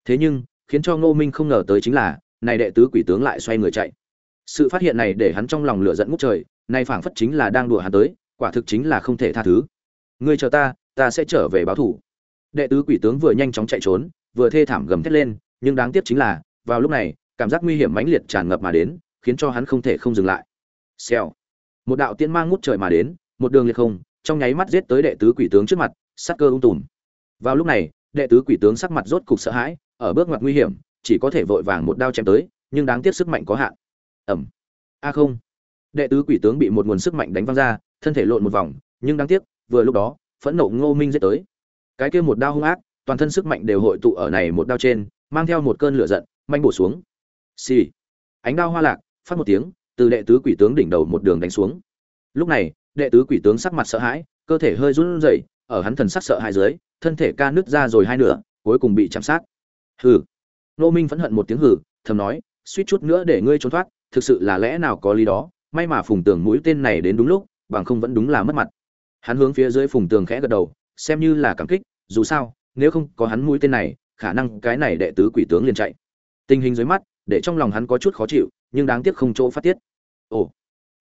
thế nhưng, khiến cho ngô minh không ngờ tới chính là, này đệ tứ quỷ tướng lại xoay người chạy. Sự phát hiện này để hắn trong lòng lửa giận ngút trời, nay phảng phất chính là đang đùa hắn tới, quả thực chính là không thể tha thứ. Ngươi chờ ta ta sẽ trở về báo thủ. Đệ tứ quỷ tướng vừa nhanh chóng chạy trốn, vừa thê thảm gầm thét lên, nhưng đáng tiếc chính là, vào lúc này cảm giác nguy hiểm mãnh liệt tràn ngập mà đến, khiến cho hắn không thể không dừng lại. Xèo. Một đạo tiên mang ngút trời mà đến, một đường liệt không, trong nháy mắt giết tới đệ tứ quỷ tướng trước mặt, sắc cơ ung tùm. Vào lúc này, đệ tứ quỷ tướng sắc mặt rốt cục sợ hãi, ở bước ngoặt nguy hiểm, chỉ có thể vội vàng một đao chém tới, nhưng đáng tiếc sức mạnh có hạn. Ẩm. A không. Đệ tứ quỷ tướng bị một nguồn sức mạnh đánh văng ra, thân thể lộn một vòng, nhưng đáng tiếc, vừa lúc đó, phẫn nộ ngô minh giết tới. Cái kia một đao hung ác, toàn thân sức mạnh đều hội tụ ở này một đao trên, mang theo một cơn lửa giận, manh bổ xuống xì. Ánh đao hoa lạc, phát một tiếng, từ đệ tứ quỷ tướng đỉnh đầu một đường đánh xuống. Lúc này, đệ tứ quỷ tướng sắc mặt sợ hãi, cơ thể hơi run rẩy, ở hắn thần sắc sợ hãi dưới, thân thể ca nứt ra rồi hai nửa, cuối cùng bị chạm sát. Hừ. Nô minh phẫn hận một tiếng hừ, thầm nói, suýt chút nữa để ngươi trốn thoát, thực sự là lẽ nào có lý đó, may mà phùng tường mũi tên này đến đúng lúc, bằng không vẫn đúng là mất mặt. Hắn hướng phía dưới phùng tường khẽ gật đầu, xem như là cảm kích, dù sao, nếu không có hắn mũi tên này, khả năng cái này đệ tứ quỷ tướng liền chạy. Tình hình dưới mắt để trong lòng hắn có chút khó chịu nhưng đáng tiếc không chỗ phát tiết. Ồ.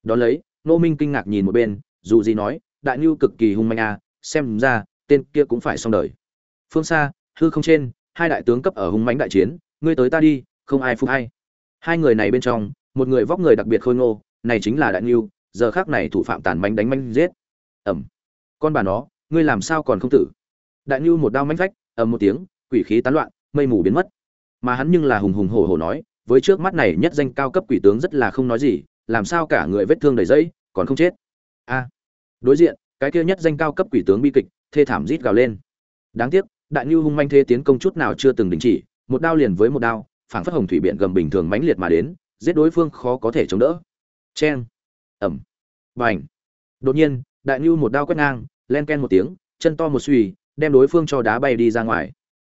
Đón lấy nô minh kinh ngạc nhìn một bên dù gì nói đại ngưu cực kỳ hung manh à, xem ra tên kia cũng phải xong đời. Phương xa hư không trên hai đại tướng cấp ở hung mãnh đại chiến ngươi tới ta đi không ai phục hay. Hai người này bên trong một người vóc người đặc biệt khôi ngô này chính là đại ngưu giờ khác này thủ phạm tàn manh đánh manh giết. Ẩm. Con bà nó ngươi làm sao còn không tử? Đại ngưu một đao manh phách ầm một tiếng quỷ khí tán loạn mây mù biến mất. Mà hắn nhưng là hùng hùng hổ hổ nói với trước mắt này nhất danh cao cấp quỷ tướng rất là không nói gì, làm sao cả người vết thương đầy dẫy còn không chết. A. Đối diện, cái kia nhất danh cao cấp quỷ tướng bi kịch, thê thảm rít gào lên. Đáng tiếc, đại nhu hung manh thế tiến công chút nào chưa từng đình chỉ, một đao liền với một đao, phảng phất hồng thủy biện gầm bình thường mãnh liệt mà đến, giết đối phương khó có thể chống đỡ. Chen ẩm. Bành. Đột nhiên, đại nhu một đao quét ngang, len ken một tiếng, chân to một suy đem đối phương cho đá bay đi ra ngoài.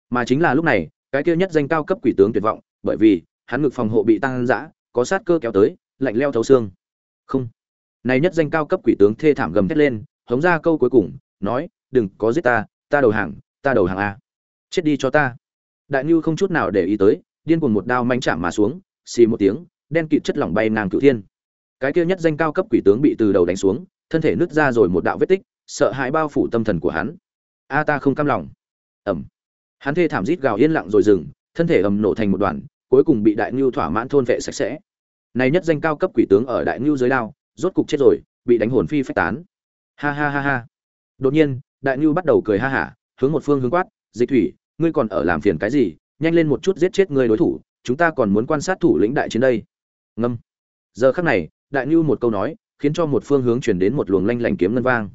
Mà chính là lúc này, cái kia nhất danh cao cấp quỷ tướng tuyệt vọng, bởi vì hắn ngực phòng hộ bị tăng dã, có sát cơ kéo tới, lạnh leo thấu xương. Không. Này nhất danh cao cấp quỷ tướng thê thảm gầm thét lên, hống ra câu cuối cùng, nói, đừng có giết ta ta đầu hàng, ta đầu hàng a. Chết đi cho ta. Đại nhu không chút nào để ý tới, điên cuồng một đao manh chạm mà xuống, xì một tiếng, đen kịt chất lỏng bay ngang cửu thiên. Cái kia nhất danh cao cấp quỷ tướng bị từ đầu đánh xuống, thân thể nứt ra rồi một đạo vết tích, sợ hãi bao phủ tâm thần của hắn. A ta không cam lòng. Ẩm hắn thê thảm rít gào yên lặng rồi dừng, thân thể ầm nổ thành một đoàn cuối cùng bị đại ngưu thỏa mãn thôn vệ sạch sẽ. Này nhất danh cao cấp quỷ tướng ở đại ngưu dưới đao, rốt cục chết rồi, bị đánh hồn phi phách tán. Ha ha ha ha. Đột nhiên, đại ngưu bắt đầu cười ha hả, hướng một phương hướng quát, dịch thủy, ngươi còn ở làm phiền cái gì? Nhanh lên một chút giết chết ngươi đối thủ, chúng ta còn muốn quan sát thủ lĩnh đại chiến đây. Ngâm. Giờ khắc này, đại ngưu một câu nói, khiến cho một phương hướng chuyển đến một luồng lanh lảnh kiếm ngân vang.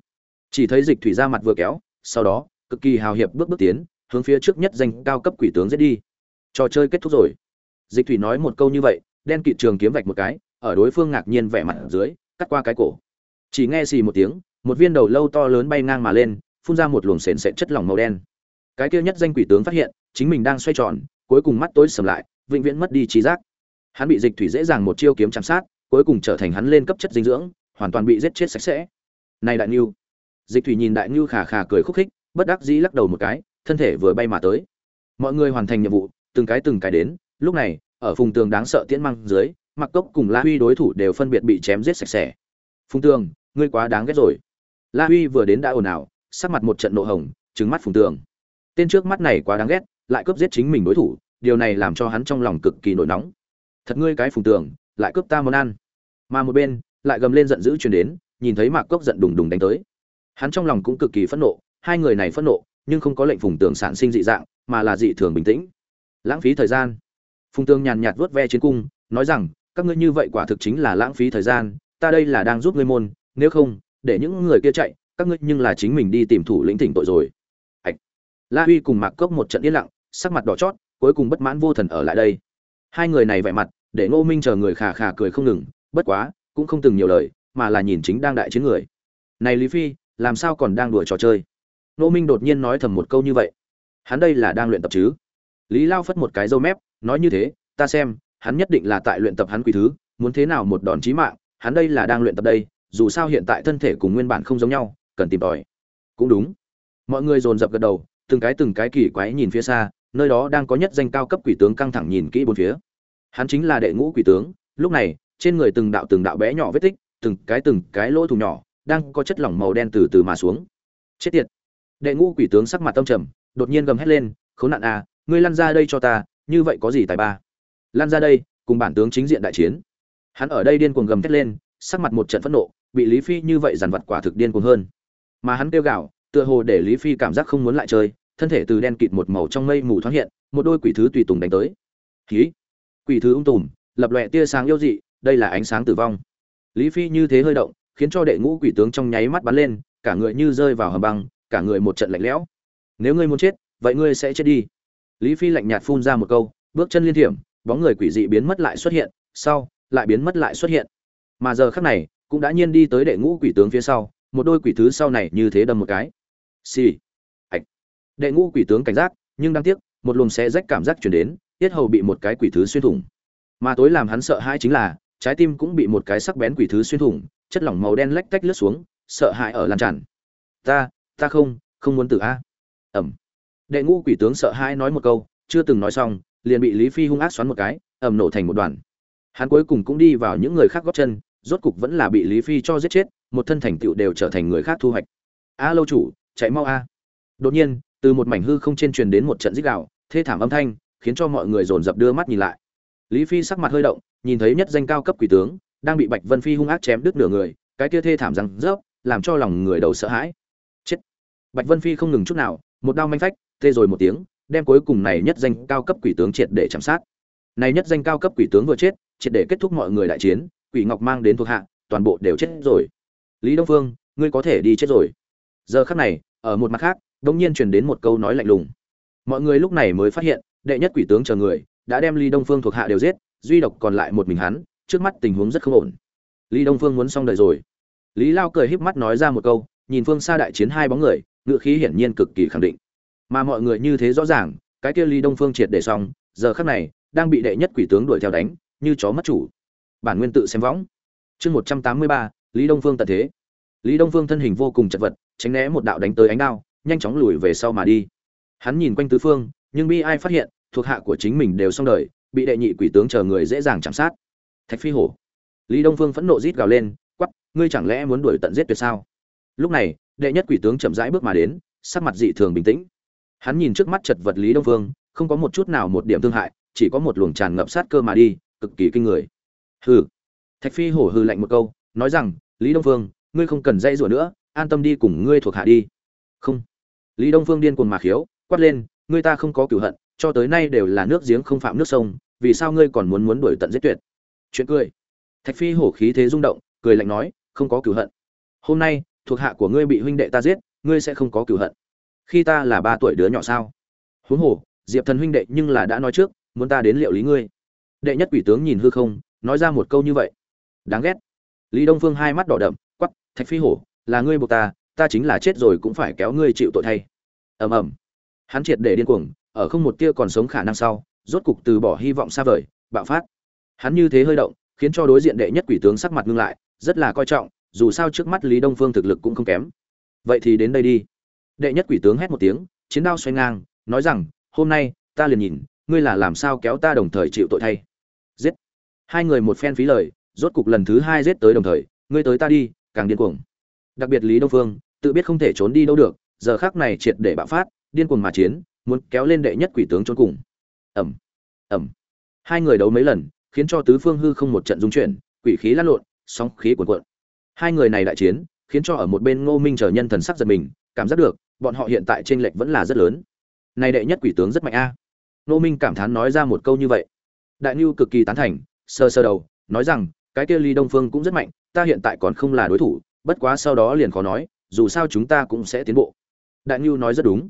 Chỉ thấy dịch thủy ra mặt vừa kéo, sau đó, cực kỳ hào hiệp bước bước tiến, hướng phía trước nhất danh cao cấp quỷ tướng giết đi. Trò chơi kết thúc rồi dịch thủy nói một câu như vậy, đen kịt trường kiếm vạch một cái, ở đối phương ngạc nhiên vẻ mặt ở dưới, cắt qua cái cổ. Chỉ nghe xì một tiếng, một viên đầu lâu to lớn bay ngang mà lên, phun ra một luồng sền sệt chất lỏng màu đen. Cái kia nhất danh quỷ tướng phát hiện, chính mình đang xoay tròn, cuối cùng mắt tối sầm lại, vĩnh viễn mất đi trí giác. Hắn bị dịch thủy dễ dàng một chiêu kiếm chạm sát, cuối cùng trở thành hắn lên cấp chất dinh dưỡng, hoàn toàn bị giết chết sạch sẽ. Này đại nhu dịch thủy nhìn đại nhu khà khà cười khúc khích, bất đắc dĩ lắc đầu một cái, thân thể vừa bay mà tới. Mọi người hoàn thành nhiệm vụ, từng cái từng cái đến lúc này, ở phùng tường đáng sợ tiễn măng dưới mặc cốc cùng la huy đối thủ đều phân biệt bị chém giết sạch sẽ. Phùng tường, ngươi quá đáng ghét rồi. La huy vừa đến đã ồn ào, sắc mặt một trận nộ hồng trứng mắt phùng tường. Tên trước mắt này quá đáng ghét, lại cướp giết chính mình đối thủ, điều này làm cho hắn trong lòng cực kỳ nổi nóng. Thật ngươi cái phùng tường, lại cướp ta món ăn. Mà một bên, lại gầm lên giận dữ truyền đến, nhìn thấy mạc cốc giận đùng đùng đánh tới. Hắn trong lòng cũng cực kỳ phẫn nộ, hai người này phẫn nộ, nhưng không có lệnh phùng tường sản sinh dị dạng, mà là dị thường bình tĩnh. Lãng phí thời gian phùng tương nhàn nhạt vuốt ve chiến cung, nói rằng, các ngươi như vậy quả thực chính là lãng phí thời gian, ta đây là đang giúp ngươi môn, nếu không, để những người kia chạy, các ngươi nhưng là chính mình đi tìm thủ lĩnh thỉnh tội rồi. Ạch la huy cùng mạc cốc một trận yên lặng, sắc mặt đỏ chót, cuối cùng bất mãn vô thần ở lại đây. Hai người này vẻ mặt, để ngô minh chờ người khà khà cười không ngừng, bất quá, cũng không từng nhiều lời, mà là nhìn chính đang đại chiến người. Này lý phi, làm sao còn đang đùa trò chơi? Ngô minh đột nhiên nói thầm một câu như vậy. Hắn đây là đang luyện tập chứ? Lý lao phất một cái râu mép, nói như thế, ta xem, hắn nhất định là tại luyện tập hắn quỷ thứ, muốn thế nào một đòn chí mạng, hắn đây là đang luyện tập đây, dù sao hiện tại thân thể cùng nguyên bản không giống nhau, cần tìm tòi. Cũng đúng. Mọi người dồn dập gật đầu, từng cái từng cái kỳ quái nhìn phía xa, nơi đó đang có nhất danh cao cấp quỷ tướng căng thẳng nhìn kỹ bốn phía. Hắn chính là đệ ngũ quỷ tướng, lúc này, trên người từng đạo từng đạo bé nhỏ vết tích, từng cái từng cái lỗ thủng nhỏ, đang có chất lỏng màu đen từ từ mà xuống. Chết tiệt. Đệ ngũ quỷ tướng sắc mặt tâm trầm, đột nhiên gầm hét lên, khốn nạn à ngươi lăn ra đây cho ta, như vậy có gì tài ba? Lăn ra đây, cùng bản tướng chính diện đại chiến. Hắn ở đây điên cuồng gầm thét lên, sắc mặt một trận phẫn nộ, bị lý phi như vậy dằn vặt quả thực điên cuồng hơn. Mà hắn kêu gào, tựa hồ để lý phi cảm giác không muốn lại chơi, thân thể từ đen kịt một màu trong mây mù thoáng hiện, một đôi quỷ thứ tùy tùng đánh tới. Khí quỷ thứ ung tùm, lập lòe tia sáng yêu dị, đây là ánh sáng tử vong. Lý phi như thế hơi động, khiến cho đệ ngũ quỷ tướng trong nháy mắt bắn lên, cả người như rơi vào hầm băng, cả người một trận lạnh lẽo. Nếu ngươi muốn chết, vậy ngươi sẽ chết đi lý phi lạnh nhạt phun ra một câu, bước chân liên thiểm, bóng người quỷ dị biến mất lại xuất hiện, sau, lại biến mất lại xuất hiện. Mà giờ khắc này, cũng đã nhiên đi tới đệ ngũ quỷ tướng phía sau, một đôi quỷ thứ sau này như thế đâm một cái. Xì、sì. Hạch. đệ ngũ quỷ tướng cảnh giác, nhưng đáng tiếc, một luồng xé rách cảm giác truyền đến, tiết hầu bị một cái quỷ thứ xuyên thủng. Mà tối làm hắn sợ hãi chính là, trái tim cũng bị một cái sắc bén quỷ thứ xuyên thủng, chất lỏng màu đen lách tách lướt xuống, sợ hãi ở lan tràn. Ta ta không không muốn tử a. Ẩm đệ ngũ quỷ tướng sợ hãi nói một câu, chưa từng nói xong, liền bị lý phi hung ác xoắn một cái ẩm nổ thành một đoàn. Hắn cuối cùng cũng đi vào những người khác góp chân, rốt cục vẫn là bị lý phi cho giết chết, một thân thành tựu đều trở thành người khác thu hoạch. A lâu chủ, chạy mau a. Đột nhiên, từ một mảnh hư không trên truyền đến một trận dích đạo thê thảm âm thanh, khiến cho mọi người dồn dập đưa mắt nhìn lại. Lý phi sắc mặt hơi động, nhìn thấy nhất danh cao cấp quỷ tướng, đang bị bạch vân phi hung ác chém đứt nửa người, cái kia thê thảm rằng rớp, làm cho lòng người đầu sợ hãi. Chết. Bạch vân phi không ngừng chút nào, một đao manh phách tê rồi một tiếng đem cuối cùng này nhất danh cao cấp quỷ tướng triệt để chạm sát này nhất danh cao cấp quỷ tướng vừa chết triệt để kết thúc mọi người đại chiến quỷ ngọc mang đến thuộc hạ toàn bộ đều chết rồi lý đông phương ngươi có thể đi chết rồi giờ khắc này ở một mặt khác đông nhiên truyền đến một câu nói lạnh lùng mọi người lúc này mới phát hiện đệ nhất quỷ tướng chờ người đã đem Lý Đông Phương thuộc hạ đều giết, duy độc còn lại một mình hắn, trước mắt tình huống rất không ổn. Lý Đông Phương muốn xong đời rồi. Lý Lao cười híp mắt nói ra một câu, nhìn phương xa đại chiến hai bóng người, ngựa khí hiển nhiên cực kỳ khẳng định. Mà mọi người như thế rõ ràng, cái kia Lý Đông Phương triệt để xong, giờ khắc này đang bị đệ nhất quỷ tướng đuổi theo đánh, như chó mất chủ. Bản nguyên tự xem võng. Chương 183, Lý Đông Phương tận thế. Lý Đông Phương thân hình vô cùng chật vật, tránh né một đạo đánh tới ánh đao, nhanh chóng lùi về sau mà đi. Hắn nhìn quanh tứ phương, nhưng bi ai phát hiện, thuộc hạ của chính mình đều xong đời bị đệ nhị quỷ tướng chờ người dễ dàng chạm sát thạch phi hổ lý đông phương phẫn nộ rít gào lên quắp ngươi chẳng lẽ muốn đuổi tận giết tuyệt sao lúc này đệ nhất quỷ tướng chậm rãi bước mà đến sắc mặt dị thường bình tĩnh hắn nhìn trước mắt chật vật lý đông phương, không có một chút nào một điểm thương hại, chỉ có một luồng tràn ngập sát cơ mà đi, cực kỳ kinh người. Hừ. Thạch phi hổ hư lạnh một câu, nói rằng, lý đông phương, ngươi không cần dây rủa nữa, an tâm đi cùng ngươi thuộc hạ đi. Không. Lý đông phương điên cuồng mà khiếu, quát lên, ngươi ta không có cửu hận, cho tới nay đều là nước giếng không phạm nước sông, vì sao ngươi còn muốn muốn đuổi tận giết tuyệt? Chuyện cười. Thạch phi hổ khí thế rung động, cười lạnh nói, không có cửu hận. Hôm nay, thuộc hạ của ngươi bị huynh đệ ta giết, ngươi sẽ không có cửu hận khi ta là ba tuổi đứa nhỏ sao? Huống hồ, diệp thần huynh đệ nhưng là đã nói trước, muốn ta đến liệu lý ngươi. Đệ nhất quỷ tướng nhìn hư không, nói ra một câu như vậy. Đáng ghét. Lý đông phương hai mắt đỏ đậm quắp thạch phi hổ, là ngươi buộc ta ta chính là chết rồi cũng phải kéo ngươi chịu tội thay. Ầm ầm. Hắn triệt để điên cuồng, ở không một tia còn sống khả năng sau, rốt cục từ bỏ hy vọng xa vời, bạo phát. Hắn như thế hơi động, khiến cho đối diện đệ nhất quỷ tướng sắc mặt ngưng lại, rất là coi trọng, dù sao trước mắt lý đông phương thực lực cũng không kém. Vậy thì đến đây đi đệ nhất quỷ tướng hét một tiếng, chiến đao xoay ngang, nói rằng, hôm nay, ta liền nhìn, ngươi là làm sao kéo ta đồng thời chịu tội thay? Giết. Hai người một phen phí lời, rốt cục lần thứ hai giết tới đồng thời, ngươi tới ta đi, càng điên cuồng. Đặc biệt lý đông phương, tự biết không thể trốn đi đâu được, giờ khác này triệt để bạo phát, điên cuồng mà chiến, muốn kéo lên đệ nhất quỷ tướng trốn cùng. Ẩm ẩm hai người đấu mấy lần, khiến cho tứ phương hư không một trận dung chuyển, quỷ khí lăn lộn, sóng khí cuồn cuộn. Hai người này đại chiến, khiến cho ở một bên ngô minh chờ nhân thần sắc giật mình cảm giác được, bọn họ hiện tại trên lệch vẫn là rất lớn. Này đệ nhất quỷ tướng rất mạnh a. Nô minh cảm thán nói ra một câu như vậy. Đại nhu cực kỳ tán thành sơ sơ đầu, nói rằng, cái kia ly đông phương cũng rất mạnh, ta hiện tại còn không là đối thủ, bất quá sau đó liền khó nói, dù sao chúng ta cũng sẽ tiến bộ. Đại nhu nói rất đúng.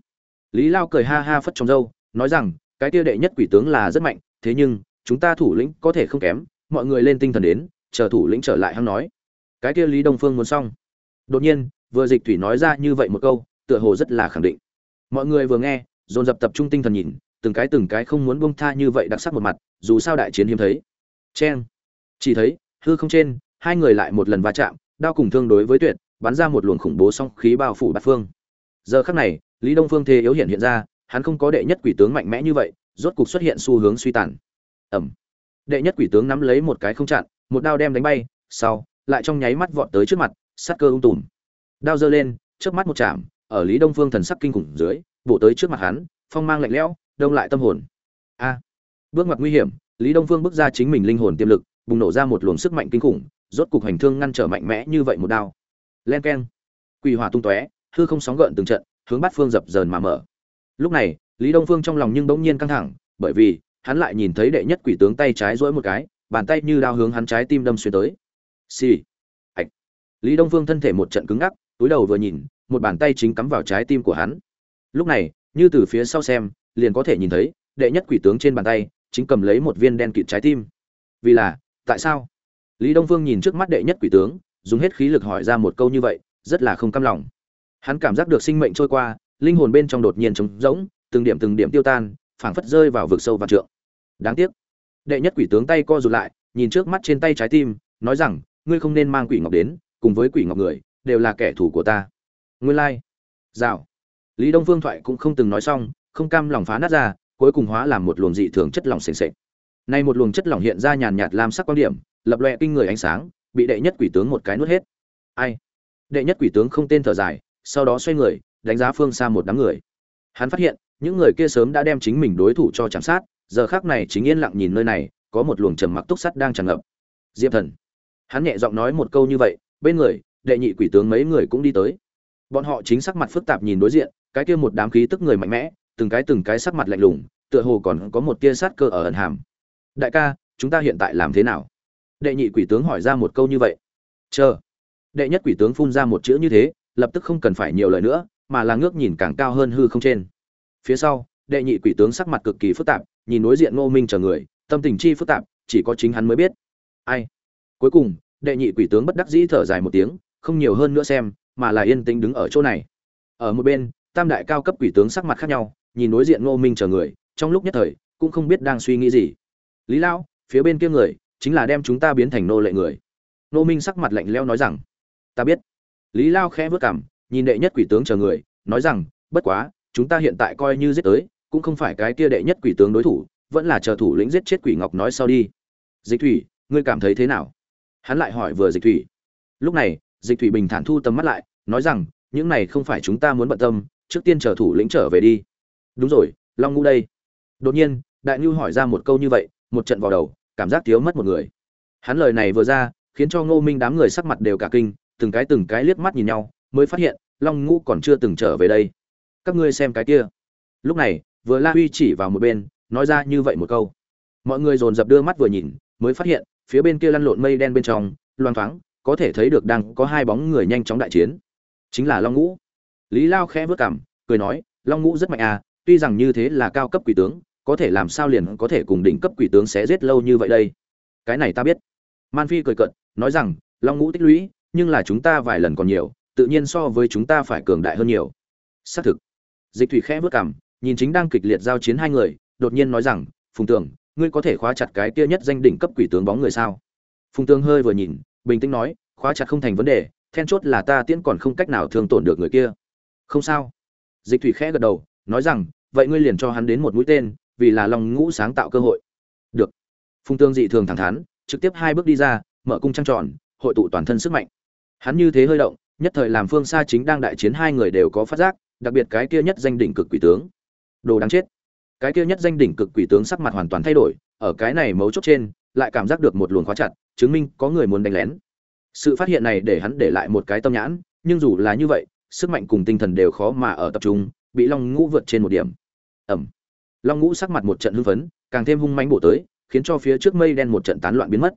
Lý lao cười ha ha phất trong râu, nói rằng, cái tiêu đệ nhất quỷ tướng là rất mạnh, thế nhưng, chúng ta thủ lĩnh có thể không kém, mọi người lên tinh thần đến, chờ thủ lĩnh trở lại hắn nói. Cái kia lý đông phương muốn xong. Đột nhiên vừa dịch thủy nói ra như vậy một câu, tựa hồ rất là khẳng định. Mọi người vừa nghe, dồn dập tập trung tinh thần nhìn, từng cái từng cái không muốn buông tha như vậy đặc sắc một mặt, dù sao đại chiến hiếm thấy. Chen chỉ thấy, hư không trên, hai người lại một lần va chạm, đao cùng thương đối với tuyệt, bắn ra một luồng khủng bố song khí bao phủ bát phương. Giờ khắc này, lý đông phương thế yếu hiện hiện ra, hắn không có đệ nhất quỷ tướng mạnh mẽ như vậy, rốt cục xuất hiện xu hướng suy tàn. Ẩm đệ nhất quỷ tướng nắm lấy một cái không chặn, một đao đem đánh bay, sau, lại trong nháy mắt vọt tới trước mặt, sát cơ ung tùm đao giơ lên trước mắt một chạm, ở lý đông phương thần sắc kinh khủng dưới, bổ tới trước mặt hắn, phong mang lạnh lẽo, đông lại tâm hồn. A! Bước ngoặt nguy hiểm, lý đông phương bước ra chính mình linh hồn tiềm lực, bùng nổ ra một luồng sức mạnh kinh khủng, rốt cục hành thương ngăn trở mạnh mẽ như vậy một đao. Len keng. Quỷ hỏa tung tóe, hư không sóng gợn từng trận, hướng bát phương dập dờn mà mở. Lúc này, lý đông phương trong lòng nhưng bỗng nhiên căng thẳng, bởi vì, hắn lại nhìn thấy đệ nhất quỷ tướng tay trái duỗi một cái, bàn tay như đao hướng hắn trái tim đâm xuyên tới. Xì、sì. ạch. Lý đông phương thân thể một trận cứng ngắc túi đầu vừa nhìn, một bàn tay chính cắm vào trái tim của hắn. Lúc này, như từ phía sau xem, liền có thể nhìn thấy, đệ nhất quỷ tướng trên bàn tay, chính cầm lấy một viên đen kịt trái tim. Vì là, tại sao? Lý đông phương nhìn trước mắt đệ nhất quỷ tướng, dùng hết khí lực hỏi ra một câu như vậy, rất là không cam lòng. Hắn cảm giác được sinh mệnh trôi qua, linh hồn bên trong đột nhiên trống rỗng, từng điểm từng điểm tiêu tan, phảng phất rơi vào vực sâu và trượng. Đáng tiếc. Đệ nhất quỷ tướng tay co rụt lại, nhìn trước mắt trên tay trái tim, nói rằng, ngươi không nên mang quỷ ngọc đến, cùng với quỷ ngọc người đều là kẻ thù của ta. Nguyên lai、like. rào. Lý đông phương thoại cũng không từng nói xong, không cam lòng phá nát ra, cuối cùng hóa làm một luồng dị thường chất lỏng s ề nay một luồng chất lỏng hiện ra nhàn nhạt làm sắc quan điểm, lập loẹ kinh người ánh sáng, bị đệ nhất quỷ tướng một cái nuốt hết. Ai? Đệ nhất quỷ tướng không tên thở dài, sau đó xoay người, đánh giá phương xa một đám người. Hắn phát hiện, những người kia sớm đã đem chính mình đối thủ cho chạm sát, giờ khác này chính yên lặng nhìn nơi này, có một luồng trầm mặc túc sắt đang tràn ngập. Diệp thần. Hắn nhẹ giọng nói một câu như vậy, bên người đệ nhị quỷ tướng mấy người cũng đi tới. Bọn họ chính sắc mặt phức tạp nhìn đối diện, cái kia một đám khí tức người mạnh mẽ, từng cái từng cái sắc mặt lạnh lùng, tựa hồ còn có một tia sát cơ ở ẩn hàm. Đại ca, chúng ta hiện tại làm thế nào? Đệ nhị quỷ tướng hỏi ra một câu như vậy. Chờ. Đệ nhất quỷ tướng phun ra một chữ như thế, lập tức không cần phải nhiều lời nữa, mà là ngước nhìn càng cao hơn hư không trên. Phía sau, đệ nhị quỷ tướng sắc mặt cực kỳ phức tạp, nhìn đối diện ngô minh chờ người, tâm tình chi phức tạp, chỉ có chính hắn mới biết. Ai? Cuối cùng, đệ nhị quỷ tướng bất đắc dĩ thở dài một tiếng không nhiều hơn nữa xem, mà là yên tĩnh đứng ở chỗ này. Ở một bên, tam đại cao cấp quỷ tướng sắc mặt khác nhau, nhìn đối diện ngô minh chờ người, trong lúc nhất thời, cũng không biết đang suy nghĩ gì. Lý lão, phía bên kia người, chính là đem chúng ta biến thành nô lệ người. Ngô minh sắc mặt lạnh leo nói rằng. Ta biết. Lý lao khẽ vớt cảm nhìn đệ nhất quỷ tướng chờ người, nói rằng, bất quá, chúng ta hiện tại coi như giết tới, cũng không phải cái kia đệ nhất quỷ tướng đối thủ, vẫn là chờ thủ lĩnh giết chết quỷ ngọc nói sau đi. Dịch thủy, ngươi cảm thấy thế nào? Hắn lại hỏi vừa dịch thủy. Lúc này dịch thủy bình thản thu tầm mắt lại, nói rằng, những này không phải chúng ta muốn bận tâm, trước tiên chờ thủ lĩnh trở về đi. Đúng rồi, long ngũ đây. Đột nhiên, đại nhu hỏi ra một câu như vậy, một trận vào đầu, cảm giác thiếu mất một người. Hắn lời này vừa ra, khiến cho ngô minh đám người sắc mặt đều cả kinh, từng cái từng cái liếc mắt nhìn nhau, mới phát hiện, long ngũ còn chưa từng trở về đây. Các ngươi xem cái kia. Lúc này, vừa la huy chỉ vào một bên, nói ra như vậy một câu. Mọi người dồn dập đưa mắt vừa nhìn, mới phát hiện, phía bên kia lăn lộn mây đen bên trong, loang thoáng có thể thấy được đang có hai bóng người nhanh chóng đại chiến. Chính là long ngũ. Lý lao khẽ vớt cảm, cười nói, long ngũ rất mạnh à tuy rằng như thế là cao cấp quỷ tướng, có thể làm sao liền có thể cùng đỉnh cấp quỷ tướng sẽ giết lâu như vậy đây? Cái này ta biết. Man phi cười cận nói rằng, long ngũ tích lũy, nhưng là chúng ta vài lần còn nhiều, tự nhiên so với chúng ta phải cường đại hơn nhiều. Xác thực. Dịch thủy khẽ vớt cảm, nhìn chính đang kịch liệt giao chiến hai người, đột nhiên nói rằng, phùng tường, ngươi có thể khóa chặt cái kia nhất danh đỉnh cấp quỷ tướng bóng người sao? Phùng tường hơi vừa nhìn bình tĩnh nói, khóa chặt không thành vấn đề, then chốt là ta tiễn còn không cách nào thương tổn được người kia. Không sao. Dịch thủy khẽ gật đầu, nói rằng, vậy ngươi liền cho hắn đến một mũi tên, vì là lòng ngũ sáng tạo cơ hội. Được. Phùng tương dị thường thẳng thắn, trực tiếp hai bước đi ra, mở cung trăng tròn, hội tụ toàn thân sức mạnh. Hắn như thế hơi động, nhất thời làm phương xa chính đang đại chiến hai người đều có phát giác, đặc biệt cái kia nhất danh đỉnh cực quỷ tướng. Đồ đáng chết. Cái kia nhất danh đỉnh cực quỷ tướng sắc mặt hoàn toàn thay đổi, ở cái này mấu chốt trên, lại cảm giác được một luồng khóa chặt chứng minh có người muốn đánh lén. Sự phát hiện này để hắn để lại một cái tâm nhãn, nhưng dù là như vậy, sức mạnh cùng tinh thần đều khó mà ở tập trung, bị long ngũ vượt trên một điểm. Ẩm long ngũ sắc mặt một trận hưng phấn, càng thêm hung manh bổ tới, khiến cho phía trước mây đen một trận tán loạn biến mất.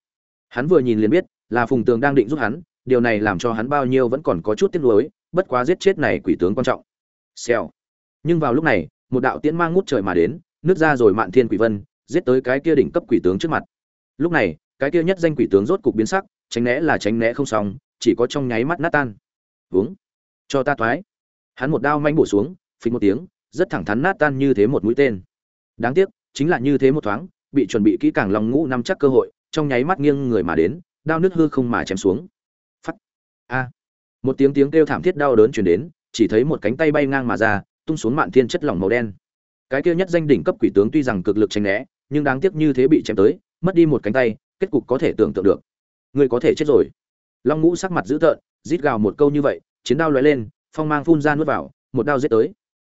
Hắn vừa nhìn liền biết, là phùng tường đang định giúp hắn, điều này làm cho hắn bao nhiêu vẫn còn có chút tiếc nuối, bất quá giết chết này quỷ tướng quan trọng. Xèo. Nhưng vào lúc này, một đạo tiễn mang ngút trời mà đến nước ra rồi mạn thiên quỷ vân, giết tới cái kia đỉnh cấp quỷ tướng trước mặt. Lúc này cái kia nhất danh quỷ tướng rốt cục biến sắc, tránh né là tránh né không xong, chỉ có trong nháy mắt nát tan. Uống cho ta toái hắn một đao manh bổ xuống phình một tiếng, rất thẳng thắn nát tan như thế một mũi tên. Đáng tiếc, chính là như thế một thoáng, bị chuẩn bị kỹ càng lòng ngũ nắm chắc cơ hội, trong nháy mắt nghiêng người mà đến, đao nước hư không mà chém xuống. Phắt. A. Một tiếng tiếng kêu thảm thiết đau đớn truyền đến, chỉ thấy một cánh tay bay ngang mà ra, tung xuống mạn thiên chất lỏng màu đen. Cái kia nhất danh đỉnh cấp quỷ tướng tuy rằng cực lực tránh né, nhưng đáng tiếc như thế bị chém tới, mất đi một cánh tay kết cục có thể tưởng tượng được. Ngươi có thể chết rồi. Long ngũ sắc mặt dữ tợn, rít gào một câu như vậy, chiến đao lóe lên, phong mang phun ra nuốt vào, một đao giết tới.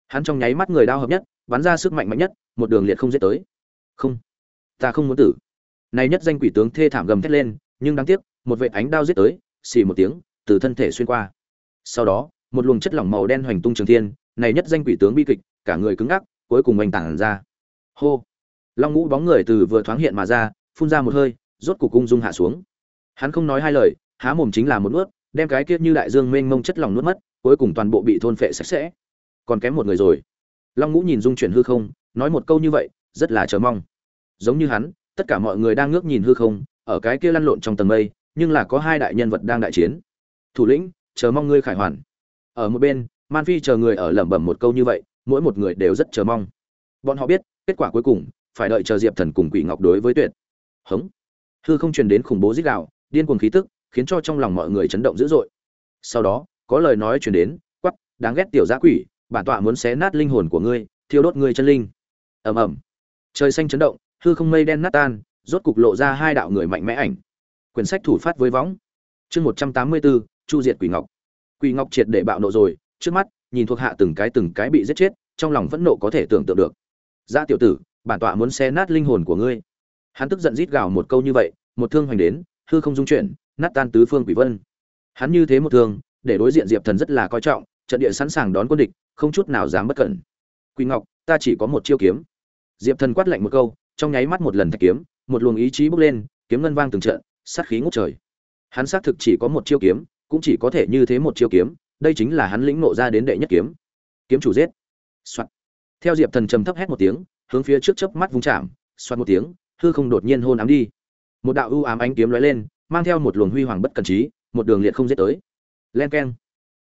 Hắn trong nháy mắt người đao hợp nhất, bắn ra sức mạnh mạnh nhất, một đường liệt không giết tới. Không, ta không muốn tử. Này nhất danh quỷ tướng thê thảm gầm thét lên, nhưng đáng tiếc, một vệ ánh đao giết tới, xì một tiếng, từ thân thể xuyên qua. Sau đó, một luồng chất lỏng màu đen hoành tung trường thiên, này nhất danh quỷ tướng bi kịch, cả người cứng ngắc, cuối cùng oanh tản ra. Hô. Long ngũ bóng người từ vừa thoáng hiện mà ra, phun ra một hơi rốt cục cung dung hạ xuống. Hắn không nói hai lời, há mồm chính là một nuốt, đem cái kiết như đại dương mênh mông chất lỏng nuốt mất, cuối cùng toàn bộ bị thôn phệ sạch sẽ. Còn kém một người rồi. Long ngũ nhìn dung chuyển hư không, nói một câu như vậy, rất là chờ mong. Giống như hắn, tất cả mọi người đang ngước nhìn hư không, ở cái kia lăn lộn trong tầng mây, nhưng là có hai đại nhân vật đang đại chiến. Thủ lĩnh, chờ mong ngươi khải hoàn. Ở một bên, man phi chờ người ở lẩm bẩm một câu như vậy, mỗi một người đều rất chờ mong. Bọn họ biết, kết quả cuối cùng, phải đợi chờ diệp thần cùng quỷ ngọc đối với tuyệt. Hống hư không truyền đến khủng bố dích đạo, điên cuồng khí tức, khiến cho trong lòng mọi người chấn động dữ dội. Sau đó, có lời nói truyền đến quắp đáng ghét tiểu giã quỷ, bản tọa muốn xé nát linh hồn của ngươi, thiêu đốt ngươi chân linh. Ầm ầm. Trời xanh chấn động, hư không mây đen nát tan, rốt cục lộ ra hai đạo người mạnh mẽ ảnh. Quyển sách thủ phát với võng. Chương một trăm tám mươi bốn, chu diệt quỷ ngọc. Quỷ ngọc triệt để bạo nộ rồi, trước mắt, nhìn thuộc hạ từng cái từng cái bị giết chết, trong lòng vẫn nộ có thể tưởng tượng được. Ra tiểu tử, bản tọa muốn xé nát linh hồn của ngươi hắn tức giận rít gào một câu như vậy, một thương hoành đến, hư không dung chuyển, nát tan tứ phương quỷ vân. Hắn như thế một thương, để đối diện diệp thần rất là coi trọng, trận địa sẵn sàng đón quân địch, không chút nào dám bất cẩn. Quỳ ngọc, ta chỉ có một chiêu kiếm. Diệp thần quát lạnh một câu, trong nháy mắt một lần thạch kiếm, một luồng ý chí bốc lên, kiếm ngân vang từng trận, sát khí ngút trời. Hắn xác thực chỉ có một chiêu kiếm, cũng chỉ có thể như thế một chiêu kiếm, đây chính là hắn lĩnh nộ ra đến đệ nhất kiếm. Kiếm chủ giết. Soạt. theo diệp thần trầm thấp hét một tiếng, hướng phía trước chớp mắt vung chạm xoát một tiếng hư không đột nhiên hôn ám đi. Một đạo ưu ám ánh kiếm lóe lên mang theo một luồng huy hoàng bất cần trí một đường liệt không giết tới. Len keng.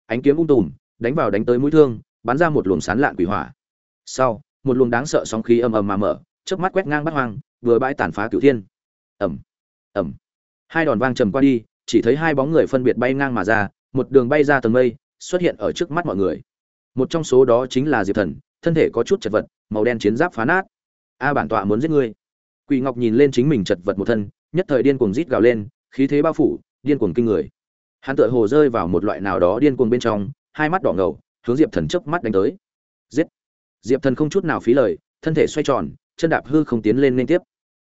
Ánh kiếm ung tùm đánh vào đánh tới mũi thương bắn ra một luồng sán lạn quỷ hỏa. Sau một luồng đáng sợ sóng khí ầm ầm mà mở chớp mắt quét ngang bắt hoang vừa bãi tàn phá cửu thiên. Ầm, ầm, hai đòn vang trầm qua đi chỉ thấy hai bóng người phân biệt bay ngang mà ra một đường bay ra tầng mây xuất hiện ở trước mắt mọi người. Một trong số đó chính là diệp thần thân thể có chút chật vật màu đen chiến giáp phá nát. A bản tọa muốn giết ngươi quỷ ngọc nhìn lên chính mình chật vật một thân, nhất thời điên cuồng rít gào lên, khí thế bao phủ, điên cuồng kinh người. Hắn tựa hồ rơi vào một loại nào đó điên cuồng bên trong, hai mắt đỏ ngầu, hướng diệp thần chớp mắt đánh tới. Giết! Diệp thần không chút nào phí lời, thân thể xoay tròn, chân đạp hư không tiến lên liên tiếp.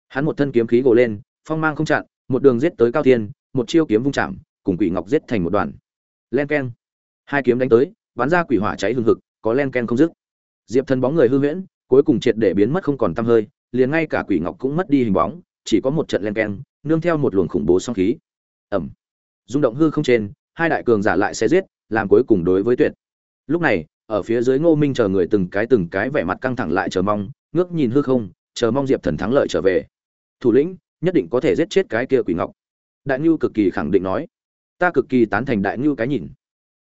Hắn một thân kiếm khí gồ lên, phong mang không chặn, một đường giết tới cao thiên, một chiêu kiếm vung chạm, cùng quỷ ngọc giết thành một đoàn. Len keng! Hai kiếm đánh tới, bắn ra quỷ hỏa cháy hừng hực, có len ken không dứt. Diệp thần bóng người hư huyễn, cuối cùng triệt để biến mất không còn tăm hơi liền ngay cả quỷ ngọc cũng mất đi hình bóng, chỉ có một trận len ken nương theo một luồng khủng bố song khí. Ẩm rung động hư không trên, hai đại cường giả lại sẽ giết, làm cuối cùng đối với tuyệt. Lúc này, ở phía dưới ngô minh chờ người từng cái từng cái vẻ mặt căng thẳng lại chờ mong, ngước nhìn hư không, chờ mong diệp thần thắng lợi trở về. Thủ lĩnh, nhất định có thể giết chết cái kia quỷ ngọc. Đại ngưu cực kỳ khẳng định nói. Ta cực kỳ tán thành đại ngưu cái nhìn.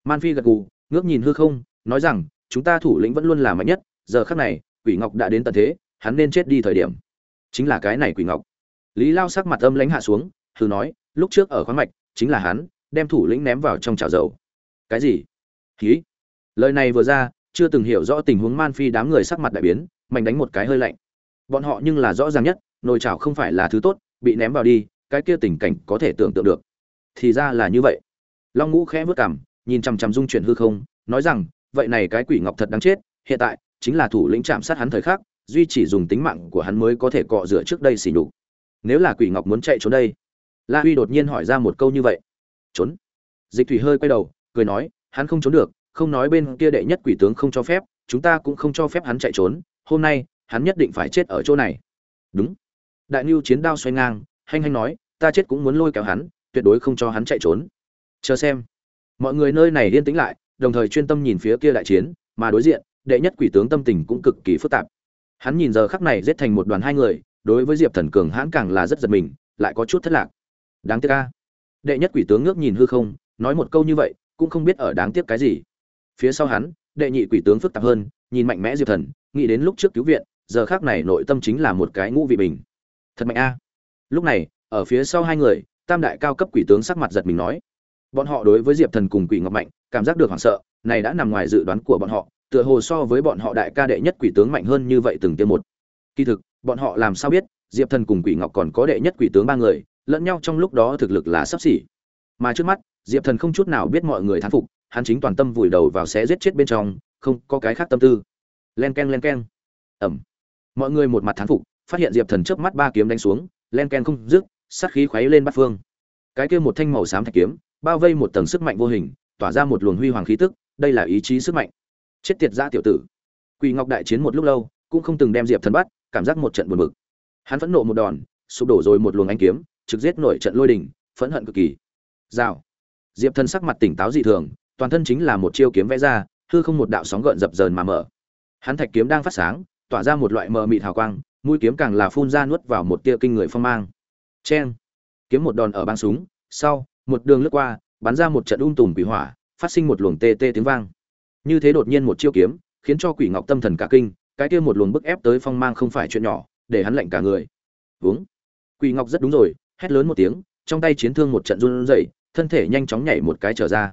Man phi gật gù, ngước nhìn hư không, nói rằng, chúng ta thủ lĩnh vẫn luôn là mạnh nhất, giờ khắc này, quỷ ngọc đã đến tận thế hắn nên chết đi thời điểm. Chính là cái này quỷ ngọc. Lý lao sắc mặt âm lãnh hạ xuống thử nói, lúc trước ở khoáng mạch, chính là hắn, đem thủ lĩnh ném vào trong chảo dầu. Cái gì? Khí lời này vừa ra, chưa từng hiểu rõ tình huống man phi đám người sắc mặt đại biến, mạnh đánh một cái hơi lạnh. Bọn họ nhưng là rõ ràng nhất, nồi chảo không phải là thứ tốt, bị ném vào đi, cái kia tình cảnh có thể tưởng tượng được. Thì ra là như vậy. Long ngũ khẽ vớt cảm nhìn chằm chằm dung chuyển hư không, nói rằng, vậy này cái quỷ ngọc thật đáng chết, hiện tại, chính là thủ lĩnh chạm sát hắn thời khắc duy chỉ dùng tính mạng của hắn mới có thể cọ rửa trước đây xỉ nhục. Nếu là quỷ ngọc muốn chạy trốn đây, la huy đột nhiên hỏi ra một câu như vậy. Trốn? Dịch thủy hơi quay đầu, cười nói, hắn không trốn được, không nói bên kia đệ nhất quỷ tướng không cho phép, chúng ta cũng không cho phép hắn chạy trốn, hôm nay, hắn nhất định phải chết ở chỗ này. Đúng. Đại nưu chiến đao xoay ngang, hanh hanh nói, ta chết cũng muốn lôi kéo hắn, tuyệt đối không cho hắn chạy trốn. Chờ xem. Mọi người nơi này yên tĩnh lại, đồng thời chuyên tâm nhìn phía kia đại chiến, mà đối diện, đệ nhất quỷ tướng tâm tình cũng cực kỳ phức tạp hắn nhìn giờ khắc này giết thành một đoàn hai người, đối với diệp thần cường hãn càng là rất giật mình, lại có chút thất lạc. Đáng tiếc ca đệ nhất quỷ tướng ngước nhìn hư không, nói một câu như vậy, cũng không biết ở đáng tiếc cái gì. Phía sau hắn, đệ nhị quỷ tướng phức tạp hơn, nhìn mạnh mẽ diệp thần, nghĩ đến lúc trước cứu viện, giờ khác này nội tâm chính là một cái ngũ vị bình. Thật mạnh a. Lúc này, ở phía sau hai người, tam đại cao cấp quỷ tướng sắc mặt giật mình nói. Bọn họ đối với diệp thần cùng quỷ ngọc mạnh, cảm giác được hoảng sợ, này đã nằm ngoài dự đoán của bọn họ tựa hồ so với bọn họ đại ca đệ nhất quỷ tướng mạnh hơn như vậy từng tiêm một. Kỳ thực, bọn họ làm sao biết, diệp thần cùng quỷ ngọc còn có đệ nhất quỷ tướng ba người, lẫn nhau trong lúc đó thực lực là sắp xỉ. Mà trước mắt, diệp thần không chút nào biết mọi người thán phục, hắn chính toàn tâm vùi đầu vào xé giết chết bên trong, không có cái khác tâm tư. Len k e n len k e n ẩm. Mọi người một mặt thán phục, phát hiện diệp thần chớp mắt ba kiếm đánh xuống, len k e n không dứt, sát khí khuấy lên bát phương. Cái kia một thanh màu xám thạch kiếm, bao vây một tầng sức mạnh vô hình, tỏa ra một luồng huy hoàng khí tức, đây là ý chí sức mạnh chết tiệt ra tiểu tử. Quỳ ngọc đại chiến một lúc lâu, cũng không từng đem diệp thần bắt, cảm giác một trận buồn bực. Hắn phẫn nộ một đòn, sụp đổ rồi một luồng ánh kiếm, trực giết nổi trận lôi đình, phẫn hận cực kỳ. Rào. Diệp thần sắc mặt tỉnh táo dị thường, toàn thân chính là một chiêu kiếm vẽ ra, hư không một đạo sóng gợn dập dờn mà mở. Hắn thạch kiếm đang phát sáng, tỏa ra một loại mờ mịt hào quang, mũi kiếm càng là phun ra nuốt vào một tia kinh người phong mang. Cheng. Kiếm một đòn ở băng súng, sau, một đường lướt qua, bắn ra một trận um tùm quỷ hỏa, phát sinh một luồng tê tê tiếng vang như thế đột nhiên một chiêu kiếm, khiến cho quỷ ngọc tâm thần cả kinh, cái kia một luồng bức ép tới phong mang không phải chuyện nhỏ, để hắn lạnh cả người. Vướng. Quỷ ngọc rất đúng rồi, hét lớn một tiếng, trong tay chiến thương một trận run rẩy, thân thể nhanh chóng nhảy một cái trở ra.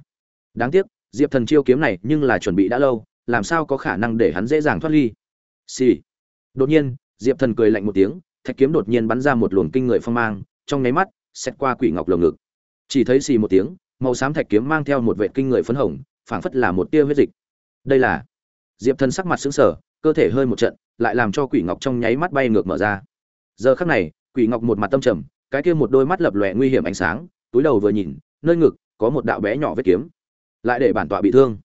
Đáng tiếc, diệp thần chiêu kiếm này nhưng là chuẩn bị đã lâu, làm sao có khả năng để hắn dễ dàng thoát ly? Xì、sì. đột nhiên, diệp thần cười lạnh một tiếng, thạch kiếm đột nhiên bắn ra một luồng kinh người phong mang, trong nháy mắt xét qua quỷ ngọc lồng ngực. Chỉ thấy xì một tiếng, màu xám thạch kiếm mang theo một vệ kinh người phấn hồng, phảng phất là một tia huyết dịch đây là. Diệp thần sắc mặt xứng sở cơ thể hơi một trận, lại làm cho quỷ ngọc trong nháy mắt bay ngược mở ra. Giờ khắc này, quỷ ngọc một mặt tâm trầm, cái kia một đôi mắt lập lòe nguy hiểm ánh sáng, túi đầu vừa nhìn, nơi ngực có một đạo bé nhỏ vết kiếm. Lại để bản tọa bị thương.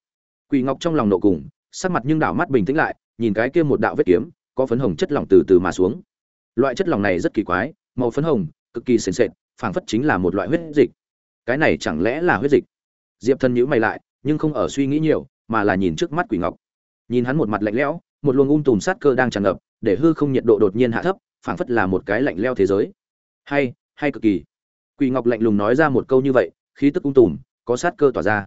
Quỷ ngọc trong lòng nộ cùng, sắc mặt nhưng đảo mắt bình tĩnh lại, nhìn cái kia một đạo vết kiếm, có phấn hồng chất lỏng từ từ mà xuống. Loại chất lỏng này rất kỳ quái, màu phấn hồng, cực kỳ sền sệt, phảng phất chính là một loại huyết dịch. Cái này chẳng lẽ là huyết dịch? Diệp thần nhíu mày lại, nhưng không ở suy nghĩ nhiều mà là nhìn trước mắt quỷ ngọc. Nhìn hắn một mặt lạnh lẽo, một luồng ung um tùm sát cơ đang tràn ngập, để hư không nhiệt độ đột nhiên hạ thấp, phảng phất là một cái lạnh leo thế giới. Hay hay cực kỳ. Quỷ ngọc lạnh lùng nói ra một câu như vậy, khí tức ung um tùm, có sát cơ tỏa ra.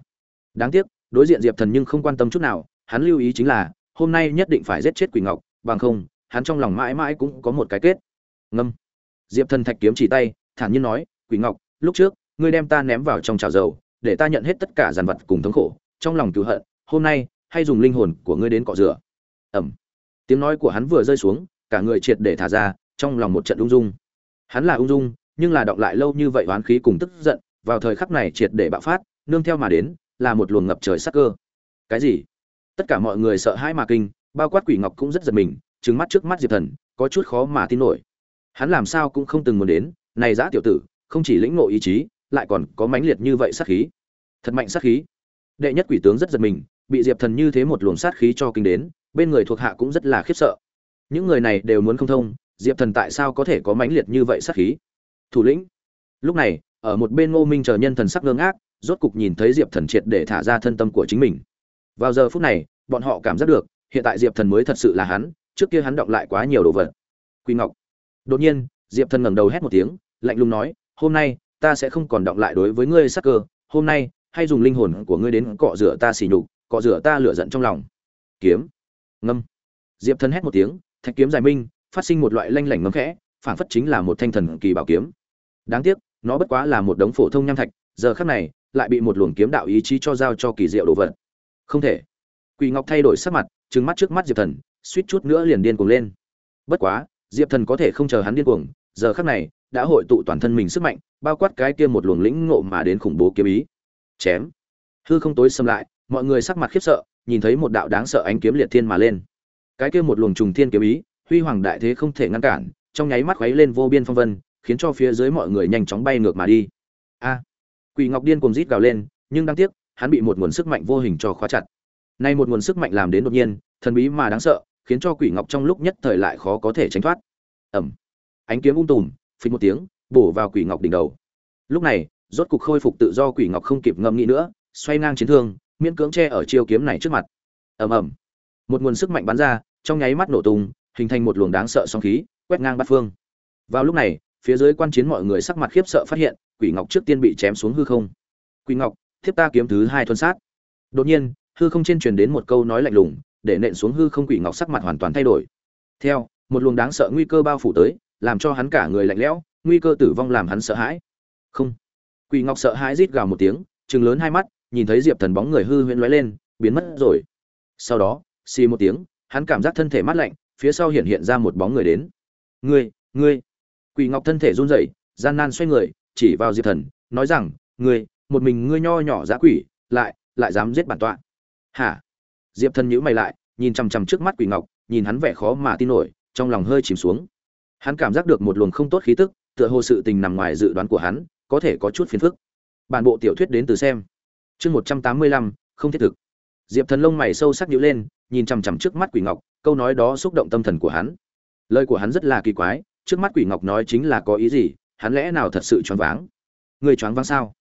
Đáng tiếc, đối diện diệp thần nhưng không quan tâm chút nào, hắn lưu ý chính là, hôm nay nhất định phải giết chết quỷ ngọc, bằng không, hắn trong lòng mãi mãi cũng có một cái kết. Ngâm. Diệp thần thạch kiếm chỉ tay, thản nhiên nói, quỷ ngọc, lúc trước, ngươi đem ta ném vào trong chảo dầu, để ta nhận hết tất cả giàn vật cùng thống khổ, trong lòng cứu hận hôm nay, hay dùng linh hồn của ngươi đến cọ rửa. Ẩm. Tiếng nói của hắn vừa rơi xuống, cả người triệt để thả ra, trong lòng một trận ung dung. Hắn là ung dung, nhưng là đọng lại lâu như vậy oán khí cùng tức giận, vào thời khắc này triệt để bạo phát, nương theo mà đến, là một luồng ngập trời sắc cơ. Cái gì? Tất cả mọi người sợ hãi mà kinh, bao quát quỷ ngọc cũng rất giật mình, trừng mắt trước mắt diệp thần, có chút khó mà tin nổi. Hắn làm sao cũng không từng muốn đến, này giã tiểu tử, không chỉ lĩnh ngộ ý chí, lại còn có mãnh liệt như vậy sát khí. Thật mạnh sát khí. Đệ nhất quỷ tướng rất giật mình bị diệp thần như thế một luồng sát khí cho kinh đến, bên người thuộc hạ cũng rất là khiếp sợ. Những người này đều muốn không thông, diệp thần tại sao có thể có mãnh liệt như vậy sát khí? Thủ lĩnh. Lúc này, ở một bên ngô minh chờ nhân thần sắc ngơ ngác, rốt cục nhìn thấy diệp thần triệt để thả ra thân tâm của chính mình. Vào giờ phút này, bọn họ cảm giác được, hiện tại diệp thần mới thật sự là hắn, trước kia hắn động lại quá nhiều đồ vật. Quy ngọc. Đột nhiên, diệp thần ngẩng đầu hét một tiếng, lạnh lùng nói, hôm nay, ta sẽ không còn động lại đối với ngươi sắc cơ. Hôm nay, hay dùng linh hồn của ngươi đến cọ rửa ta xỉ nhục cọ rửa ta lửa giận trong lòng. Kiếm. Ngâm. Diệp thần hét một tiếng, thạch kiếm dài minh, phát sinh một loại lanh lảnh ngấm khẽ, phảng phất chính là một thanh thần kỳ bảo kiếm. Đáng tiếc, nó bất quá là một đống phổ thông nham thạch, giờ khắc này, lại bị một luồng kiếm đạo ý chí cho giao cho kỳ diệu đồ vật. Không thể. Quỷ ngọc thay đổi sắc mặt, trừng mắt trước mắt diệp thần, suýt chút nữa liền điên cuồng lên. Bất quá, diệp thần có thể không chờ hắn điên cuồng, giờ khắc này, đã hội tụ toàn thân mình sức mạnh, bao quát cái kia một luồng lĩnh ngộ mà đến khủng bố kiếm ý. Chém. Hư không tối xâm lại mọi người sắc mặt khiếp sợ, nhìn thấy một đạo đáng sợ ánh kiếm liệt thiên mà lên. Cái kia một luồng trùng thiên kiếm ý, huy hoàng đại thế không thể ngăn cản, trong nháy mắt khuấy lên vô biên phong vân, khiến cho phía dưới mọi người nhanh chóng bay ngược mà đi. A! Quỷ ngọc điên cuồng rít gào lên, nhưng đáng tiếc, hắn bị một nguồn sức mạnh vô hình cho khóa chặt. Nay một nguồn sức mạnh làm đến đột nhiên, thần bí mà đáng sợ, khiến cho quỷ ngọc trong lúc nhất thời lại khó có thể tránh thoát. Ẩm ánh kiếm ung tùm, phình một tiếng, bổ vào quỷ ngọc đỉnh đầu. Lúc này, rốt cục khôi phục tự do quỷ ngọc không kịp ngâm nghĩ nữa, xoay ngang chiến thương miễn cưỡng che ở chiêu kiếm này trước mặt. Ầm ầm. Một nguồn sức mạnh bắn ra, trong nháy mắt nổ tung, hình thành một luồng đáng sợ sóng khí, quét ngang bát phương. Vào lúc này, phía dưới quan chiến mọi người sắc mặt khiếp sợ phát hiện, quỷ ngọc trước tiên bị chém xuống hư không. Quỷ ngọc, thiếp ta kiếm thứ hai thuần sát. Đột nhiên, hư không trên truyền đến một câu nói lạnh lùng, để nện xuống hư không quỷ ngọc sắc mặt hoàn toàn thay đổi. Theo, một luồng đáng sợ nguy cơ bao phủ tới, làm cho hắn cả người lạnh lẽo, nguy cơ tử vong làm hắn sợ hãi. Không. Quỷ ngọc sợ hãi rít gào một tiếng chừng lớn hai mắt nhìn thấy diệp thần bóng người hư huyễn lóe lên, biến mất rồi. Sau đó, xì một tiếng, hắn cảm giác thân thể mát lạnh, phía sau hiện hiện ra một bóng người đến. Ngươi ngươi. Quỷ ngọc thân thể run rẩy, gian nan xoay người, chỉ vào diệp thần, nói rằng, ngươi, một mình ngươi nho nhỏ giá quỷ, lại lại dám giết bản tọa. Hả? Diệp thần nhíu mày lại, nhìn chằm chằm trước mắt quỷ ngọc, nhìn hắn vẻ khó mà tin nổi, trong lòng hơi chìm xuống. Hắn cảm giác được một luồng không tốt khí tức, tựa hồ sự tình nằm ngoài dự đoán của hắn, có thể có chút phiền phức. Bản bộ tiểu thuyết đến từ xem chương một trăm tám mươi lăm, không thiết thực. Diệp thần lông mày sâu sắc nhíu lên, nhìn chằm chằm trước mắt quỷ ngọc, câu nói đó xúc động tâm thần của hắn. Lời của hắn rất là kỳ quái, trước mắt quỷ ngọc nói chính là có ý gì, hắn lẽ nào thật sự choáng váng? Người choáng váng sao?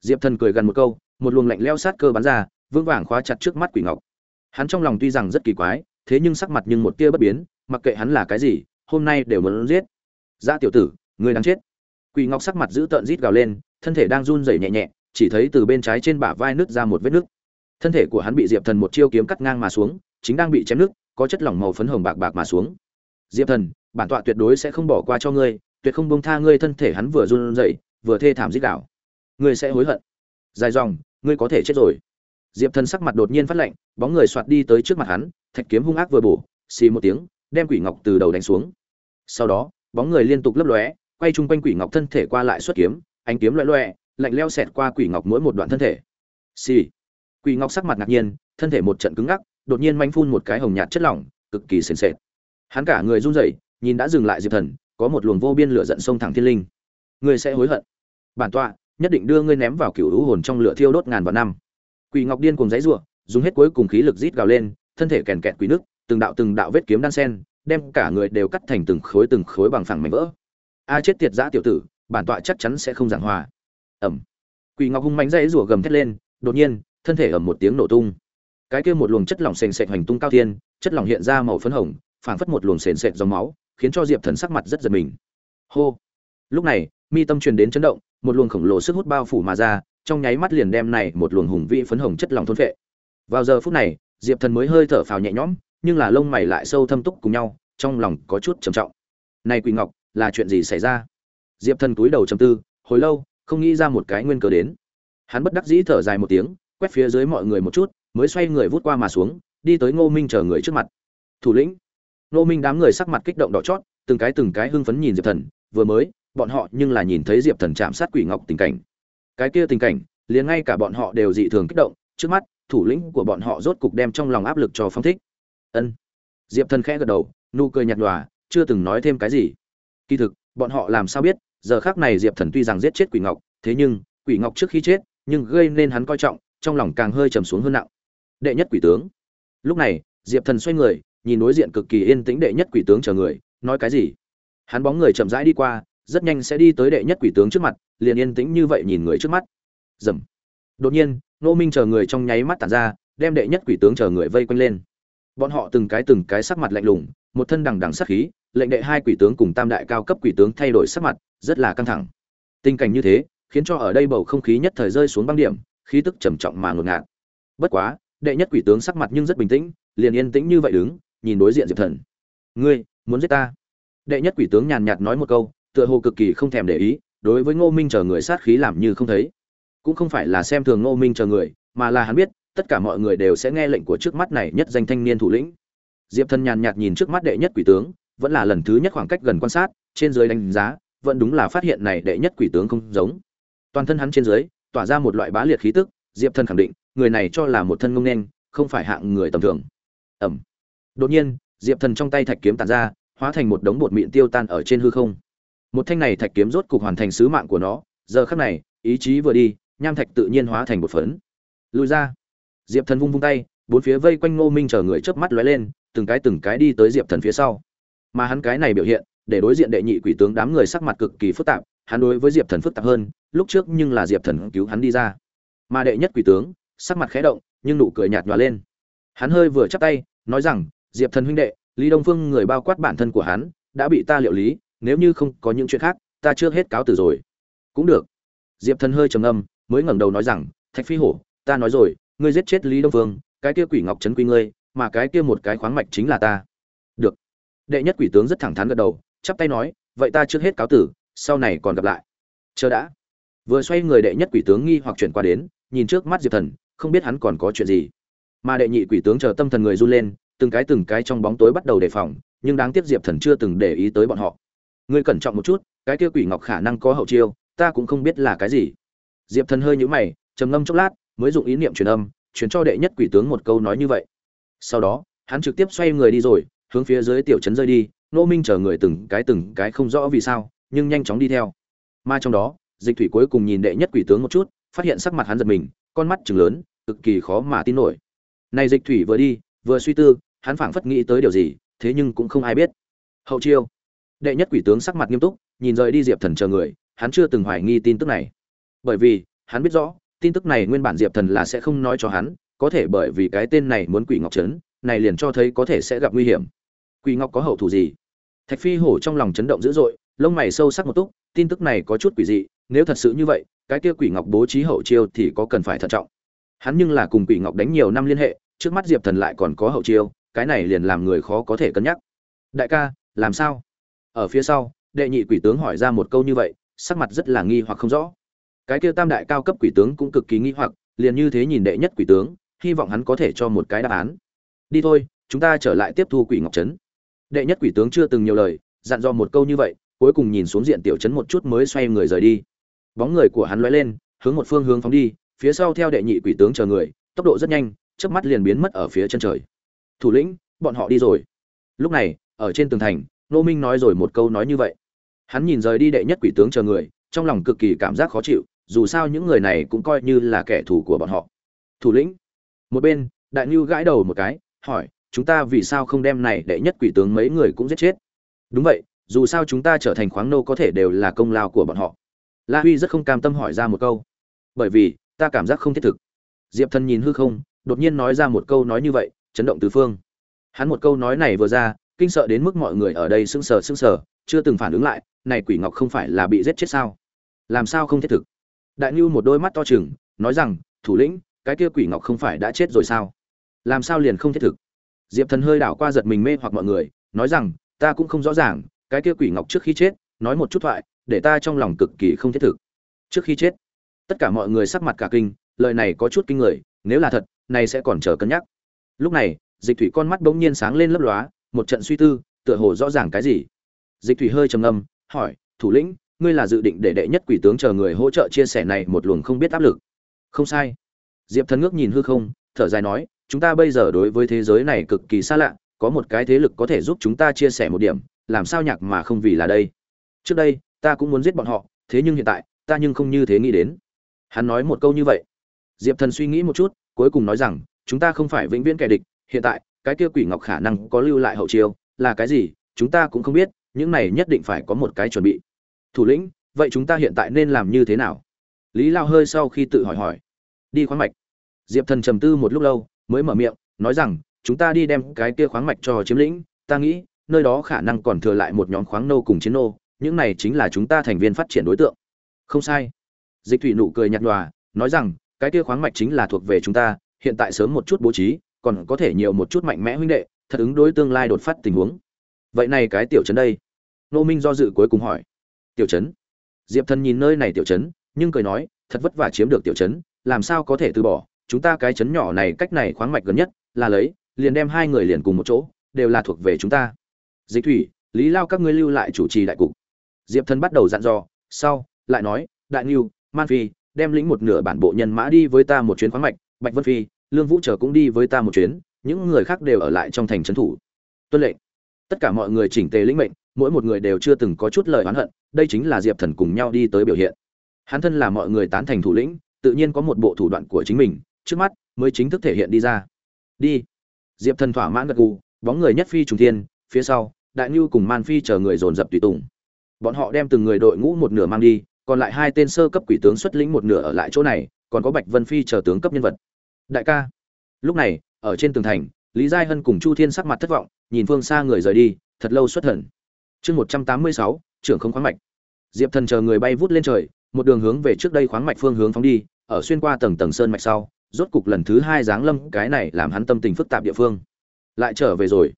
Diệp thần cười gần một câu, một luồng lạnh leo sát cơ bắn ra, vững vàng khóa chặt trước mắt quỷ ngọc. Hắn trong lòng tuy rằng rất kỳ quái, thế nhưng sắc mặt nhưng một tia bất biến, mặc kệ hắn là cái gì, hôm nay đều muốn giết. Ra tiểu tử, người đang chết. Quỷ ngọc sắc mặt giữ tợn rít gào lên, thân thể đang run rẩy nhẹ nhẹ chỉ thấy từ bên trái trên bả vai nứt ra một vết nứt. Thân thể của hắn bị diệp thần một chiêu kiếm cắt ngang mà xuống, chính đang bị chém nứt, có chất lỏng màu phấn hồng bạc bạc mà xuống. Diệp thần, bản tọa tuyệt đối sẽ không bỏ qua cho ngươi, tuyệt không bông tha ngươi thân thể hắn vừa run rẩy, vừa thê thảm rít đảo ngươi sẽ hối hận. Dài dòng, ngươi có thể chết rồi. Diệp thần sắc mặt đột nhiên phát lạnh, bóng người xoạt đi tới trước mặt hắn, thạch kiếm hung ác vừa bổ, xì một tiếng, đem quỷ ngọc từ đầu đánh xuống. Sau đó, bóng người liên tục lấp lóe, quay chung quanh quỷ ngọc thân thể qua lại xuất kiếm, ánh kiếm loẹ loẹ lạnh leo xẹt qua quỷ ngọc mỗi một đoạn thân thể. Xì、sì. quỷ ngọc sắc mặt ngạc nhiên, thân thể một trận cứng ngắc, đột nhiên manh phun một cái hồng nhạt chất lỏng, cực kỳ sền sệt. Hắn cả người run rẩy, nhìn đã dừng lại diệp thần, có một luồng vô biên lửa giận sông thẳng thiên linh. Ngươi sẽ hối hận. Bản tọa, nhất định đưa ngươi ném vào cựu hữu hồn trong lửa thiêu đốt ngàn vạn năm. Quỷ ngọc điên cùng giấy rủa dùng hết cuối cùng khí lực rít gào lên, thân thể kèn kẹt quỷ nước từng đạo từng đạo vết kiếm đan sen, đem cả người đều cắt thành từng khối từng khối bằng phẳng mảnh vỡ. A chết tiệt giã tiểu tử, bản tọa chắc chắn sẽ không giảng hòa ẩm. Quỷ ngọc hung mánh dãy rủa gầm thét lên, đột nhiên, thân thể ẩm một tiếng nổ tung. Cái kia một luồng chất lỏng sền sệt hoành tung cao thiên, chất lỏng hiện ra màu phấn hồng, phảng phất một luồng sền sệt dòng máu, khiến cho diệp thần sắc mặt rất giật mình. Hô! Lúc này, mi tâm truyền đến chấn động, một luồng khổng lồ sức hút bao phủ mà ra, trong nháy mắt liền đem này một luồng hùng vĩ phấn hồng chất lỏng thôn phệ. Vào giờ phút này, diệp thần mới hơi thở phào nhẹ nhõm, nhưng là lông mày lại sâu thâm túc cùng nhau, trong lòng có chút trầm trọng. Này quỷ ngọc, là chuyện gì xảy ra? Diệp thần cúi đầu trầm tư, hồi lâu không nghĩ ra một cái nguyên cớ đến. Hắn bất đắc dĩ thở dài một tiếng, quét phía dưới mọi người một chút, mới xoay người vút qua mà xuống, đi tới ngô minh chờ người trước mặt. Thủ lĩnh. Ngô minh đám người sắc mặt kích động đỏ chót, từng cái từng cái hưng phấn nhìn diệp thần, vừa mới, bọn họ nhưng là nhìn thấy diệp thần chạm sát quỷ ngọc tình cảnh. Cái kia tình cảnh, liền ngay cả bọn họ đều dị thường kích động, trước mắt, thủ lĩnh của bọn họ rốt cục đem trong lòng áp lực cho phong thích. Ân. Diệp thần khẽ gật đầu, nụ cười nhạt nhòa, chưa từng nói thêm cái gì. Kỳ thực, bọn họ làm sao biết giờ khác này diệp thần tuy rằng giết chết quỷ ngọc, thế nhưng, quỷ ngọc trước khi chết, nhưng gây nên hắn coi trọng, trong lòng càng hơi trầm xuống hơn nặng. Đệ nhất quỷ tướng. Lúc này, diệp thần xoay người, nhìn đối diện cực kỳ yên tĩnh đệ nhất quỷ tướng chờ người, nói cái gì? Hắn bóng người chậm rãi đi qua, rất nhanh sẽ đi tới đệ nhất quỷ tướng trước mặt, liền yên tĩnh như vậy nhìn người trước mắt. Dầm. Đột nhiên nô minh chờ người trong nháy mắt tản ra, đem đệ nhất quỷ tướng chờ người vây quanh lên. Bọn họ từng cái từng cái sắc mặt lạnh lùng, một thân đằng đằng sắc khí, lệnh đệ hai quỷ tướng cùng tam đại cao cấp quỷ tướng thay đổi sắc mặt rất là căng thẳng. Tình cảnh như thế, khiến cho ở đây bầu không khí nhất thời rơi xuống băng điểm, khí tức trầm trọng mà ngột ngạt. Bất quá, đệ nhất quỷ tướng sắc mặt nhưng rất bình tĩnh, liền yên tĩnh như vậy đứng, nhìn đối diện diệp thần. Ngươi, muốn giết ta? Đệ nhất quỷ tướng nhàn nhạt nói một câu, tựa hồ cực kỳ không thèm để ý, đối với ngô minh chờ người sát khí làm như không thấy. Cũng không phải là xem thường ngô minh chờ người, mà là hắn biết, tất cả mọi người đều sẽ nghe lệnh của trước mắt này nhất danh thanh niên thủ lĩnh. Diệp thần nhàn nhạt nhìn trước mắt đệ nhất quỷ tướng, vẫn là lần thứ nhất khoảng cách gần quan sát, trên dưới đánh giá vẫn đúng là phát hiện này đệ nhất quỷ tướng không giống. Toàn thân hắn trên dưới, tỏa ra một loại bá liệt khí tức, diệp thần khẳng định, người này cho là một thân ngông nên không phải hạng người tầm thường. Ẩm. Đột nhiên, diệp thần trong tay thạch kiếm tàn ra, hóa thành một đống bột mịn tiêu tan ở trên hư không. Một thanh này thạch kiếm rốt cục hoàn thành sứ mạng của nó, giờ khắc này, ý chí vừa đi, nham thạch tự nhiên hóa thành một phấn. Lùi ra. Diệp thần vung vung tay, bốn phía vây quanh ngô minh chờ người chớp mắt lóe lên, từng cái từng cái đi tới diệp thần phía sau. Mà hắn cái này biểu hiện để đối diện đệ nhị quỷ tướng đám người sắc mặt cực kỳ phức tạp, hắn đối với diệp thần phức tạp hơn, lúc trước nhưng là diệp thần cứu hắn đi ra. Mà đệ nhất quỷ tướng, sắc mặt khẽ động, nhưng nụ cười nhạt nhòa lên. Hắn hơi vừa chắp tay, nói rằng, diệp thần huynh đệ, lý đông phương người bao quát bản thân của hắn, đã bị ta liệu lý, nếu như không có những chuyện khác, ta chưa hết cáo từ rồi. Cũng được. Diệp thần hơi trầm ngâm, mới ngẩng đầu nói rằng, thạch phi hổ, ta nói rồi, ngươi giết chết lý đông phương, cái kia quỷ ngọc trấn quy ngươi, mà cái kia một cái khoáng mạch chính là ta. Được. Đệ nhất quỷ tướng rất thẳng thắn gật đầu chắp tay nói, vậy ta trước hết cáo tử, sau này còn gặp lại. Chờ đã. Vừa xoay người đệ nhất quỷ tướng nghi hoặc chuyển qua đến, nhìn trước mắt diệp thần, không biết hắn còn có chuyện gì. Mà đệ nhị quỷ tướng chờ tâm thần người run lên, từng cái từng cái trong bóng tối bắt đầu đề phòng, nhưng đáng tiếc diệp thần chưa từng để ý tới bọn họ. Ngươi cẩn trọng một chút, cái kia quỷ ngọc khả năng có hậu chiêu, ta cũng không biết là cái gì. Diệp thần hơi nhũ mày, trầm ngâm chốc lát, mới dụng ý niệm truyền âm truyền cho đệ nhất quỷ tướng một câu nói như vậy. Sau đó, hắn trực tiếp xoay người đi rồi, hướng phía dưới tiểu trấn rơi đi nô minh chờ người từng cái từng cái không rõ vì sao, nhưng nhanh chóng đi theo. Mà trong đó, dịch thủy cuối cùng nhìn đệ nhất quỷ tướng một chút, phát hiện sắc mặt hắn giật mình, con mắt chừng lớn, cực kỳ khó mà tin nổi. Này dịch thủy vừa đi, vừa suy tư, hắn phảng phất nghĩ tới điều gì, thế nhưng cũng không ai biết. Hậu chiêu. Đệ nhất quỷ tướng sắc mặt nghiêm túc, nhìn rời đi diệp thần chờ người, hắn chưa từng hoài nghi tin tức này. Bởi vì, hắn biết rõ, tin tức này nguyên bản diệp thần là sẽ không nói cho hắn, có thể bởi vì cái tên này muốn quỷ ngọc trấn, này liền cho thấy có thể sẽ gặp nguy hiểm quỷ ngọc có hậu thủ gì? Thạch phi hổ trong lòng chấn động dữ dội, lông mày sâu sắc một túc, tin tức này có chút quỷ dị, nếu thật sự như vậy, cái kia quỷ ngọc bố trí hậu chiêu thì có cần phải thận trọng. Hắn nhưng là cùng quỷ ngọc đánh nhiều năm liên hệ, trước mắt diệp thần lại còn có hậu chiêu, cái này liền làm người khó có thể cân nhắc. Đại ca, làm sao? Ở phía sau, đệ nhị quỷ tướng hỏi ra một câu như vậy, sắc mặt rất là nghi hoặc không rõ. Cái kia tam đại cao cấp quỷ tướng cũng cực kỳ nghi hoặc, liền như thế nhìn đệ nhất quỷ tướng, hy vọng hắn có thể cho một cái đáp án. Đi thôi, chúng ta trở lại tiếp thu quỷ ngọc trấn đệ nhất quỷ tướng chưa từng nhiều lời, dặn dò một câu như vậy, cuối cùng nhìn xuống diện tiểu trấn một chút mới xoay người rời đi. Bóng người của hắn lóe lên, hướng một phương hướng phóng đi, phía sau theo đệ nhị quỷ tướng chờ người, tốc độ rất nhanh, chớp mắt liền biến mất ở phía chân trời. Thủ lĩnh, bọn họ đi rồi. Lúc này, ở trên tường thành nô minh nói rồi một câu nói như vậy. Hắn nhìn rời đi đệ nhất quỷ tướng chờ người, trong lòng cực kỳ cảm giác khó chịu, dù sao những người này cũng coi như là kẻ thù của bọn họ. Thủ lĩnh, một bên, đại ngưu gãi đầu một cái, hỏi chúng ta vì sao không đem này đệ nhất quỷ tướng mấy người cũng giết chết? Đúng vậy, dù sao chúng ta trở thành khoáng nô có thể đều là công lao của bọn họ. La huy rất không cam tâm hỏi ra một câu. Bởi vì, ta cảm giác không thiết thực. Diệp thần nhìn hư không, đột nhiên nói ra một câu nói như vậy, chấn động tứ phương. Hắn một câu nói này vừa ra, kinh sợ đến mức mọi người ở đây sững sờ sững sờ, chưa từng phản ứng lại, này quỷ ngọc không phải là bị giết chết sao? Làm sao không thiết thực? Đại nhu một đôi mắt to chừng nói rằng, thủ lĩnh, cái kia quỷ ngọc không phải đã chết rồi sao? Làm sao liền không thiết thực? Diệp thần hơi đảo qua giật mình mê hoặc mọi người, nói rằng, ta cũng không rõ ràng, cái kia quỷ ngọc trước khi chết, nói một chút thoại, để ta trong lòng cực kỳ không thiết thực. Trước khi chết? Tất cả mọi người sắc mặt cả kinh, lời này có chút kinh người, nếu là thật này sẽ còn chờ cân nhắc. Lúc này, dịch thủy con mắt bỗng nhiên sáng lên lấp lóa, một trận suy tư, tựa hồ rõ ràng cái gì. Dịch thủy hơi trầm ngâm, hỏi, thủ lĩnh, ngươi là dự định để đệ nhất quỷ tướng chờ người hỗ trợ chia sẻ này một luồng không biết áp lực? Không sai. Diệp thần ngước nhìn hư không, thở dài nói chúng ta bây giờ đối với thế giới này cực kỳ xa lạ, có một cái thế lực có thể giúp chúng ta chia sẻ một điểm, làm sao nhạc mà không vì là đây? Trước đây, ta cũng muốn giết bọn họ, thế nhưng hiện tại, ta nhưng không như thế nghĩ đến. Hắn nói một câu như vậy. Diệp thần suy nghĩ một chút, cuối cùng nói rằng, chúng ta không phải vĩnh viễn kẻ địch, hiện tại, cái kia quỷ ngọc khả năng có lưu lại hậu chiêu, là cái gì, chúng ta cũng không biết, những này nhất định phải có một cái chuẩn bị. Thủ lĩnh, vậy chúng ta hiện tại nên làm như thế nào? Lý lao hơi sau khi tự hỏi hỏi. Đi khoáng mạch. Diệp thần trầm tư một lúc lâu mới mở miệng, nói rằng, chúng ta đi đem cái kia khoáng mạch cho chiếm lĩnh, ta nghĩ, nơi đó khả năng còn thừa lại một nhóm khoáng nô cùng chiến nô, những này chính là chúng ta thành viên phát triển đối tượng. Không sai. Dịch thủy nụ cười nhạt nhòa, nói rằng, cái kia khoáng mạch chính là thuộc về chúng ta, hiện tại sớm một chút bố trí, còn có thể nhiều một chút mạnh mẽ huynh đệ, thật ứng đối tương lai đột phát tình huống. Vậy này cái tiểu trấn đây? Nô minh do dự cuối cùng hỏi. Tiểu trấn? Diệp thần nhìn nơi này tiểu trấn, nhưng cười nói, thật vất vả chiếm được tiểu trấn, làm sao có thể từ bỏ chúng ta cái chấn nhỏ này cách này khoáng mạch gần nhất, là lấy, liền đem hai người liền cùng một chỗ, đều là thuộc về chúng ta. Dịch thủy, lý lao các ngươi lưu lại chủ trì đại cục. Diệp thần bắt đầu dặn dò, sau, lại nói, đại ngưu, man phi, đem lĩnh một nửa bản bộ nhân mã đi với ta một chuyến khoáng mạch, bạch vân phi, lương vũ trở cũng đi với ta một chuyến, những người khác đều ở lại trong thành trấn thủ. Tuân lệnh. Tất cả mọi người chỉnh tề lĩnh mệnh, mỗi một người đều chưa từng có chút lời oán hận, đây chính là diệp thần cùng nhau đi tới biểu hiện. Hắn thân là mọi người tán thành thủ lĩnh, tự nhiên có một bộ thủ đoạn của chính mình trước mắt mới chính thức thể hiện đi ra. Đi. Diệp thần thỏa mãn gật gù, bóng người nhất phi trùng thiên, phía sau, đại nhu cùng man phi chờ người dồn dập tùy tùng. Bọn họ đem từng người đội ngũ một nửa mang đi, còn lại hai tên sơ cấp quỷ tướng xuất lĩnh một nửa ở lại chỗ này, còn có bạch vân phi chờ tướng cấp nhân vật. Đại ca. Lúc này, ở trên tường thành, lý giai hân cùng chu thiên sắc mặt thất vọng, nhìn phương xa người rời đi, thật lâu xuất thần. Chương một trăm tám mươi sáu, trưởng không khoáng mạch. Diệp thần chờ người bay vút lên trời, một đường hướng về trước đây khoáng mạch phương hướng phóng đi, ở xuyên qua tầng tầng sơn mạch sau rốt cục lần thứ hai giáng lâm, cái này làm hắn tâm tình phức tạp địa phương. Lại trở về rồi.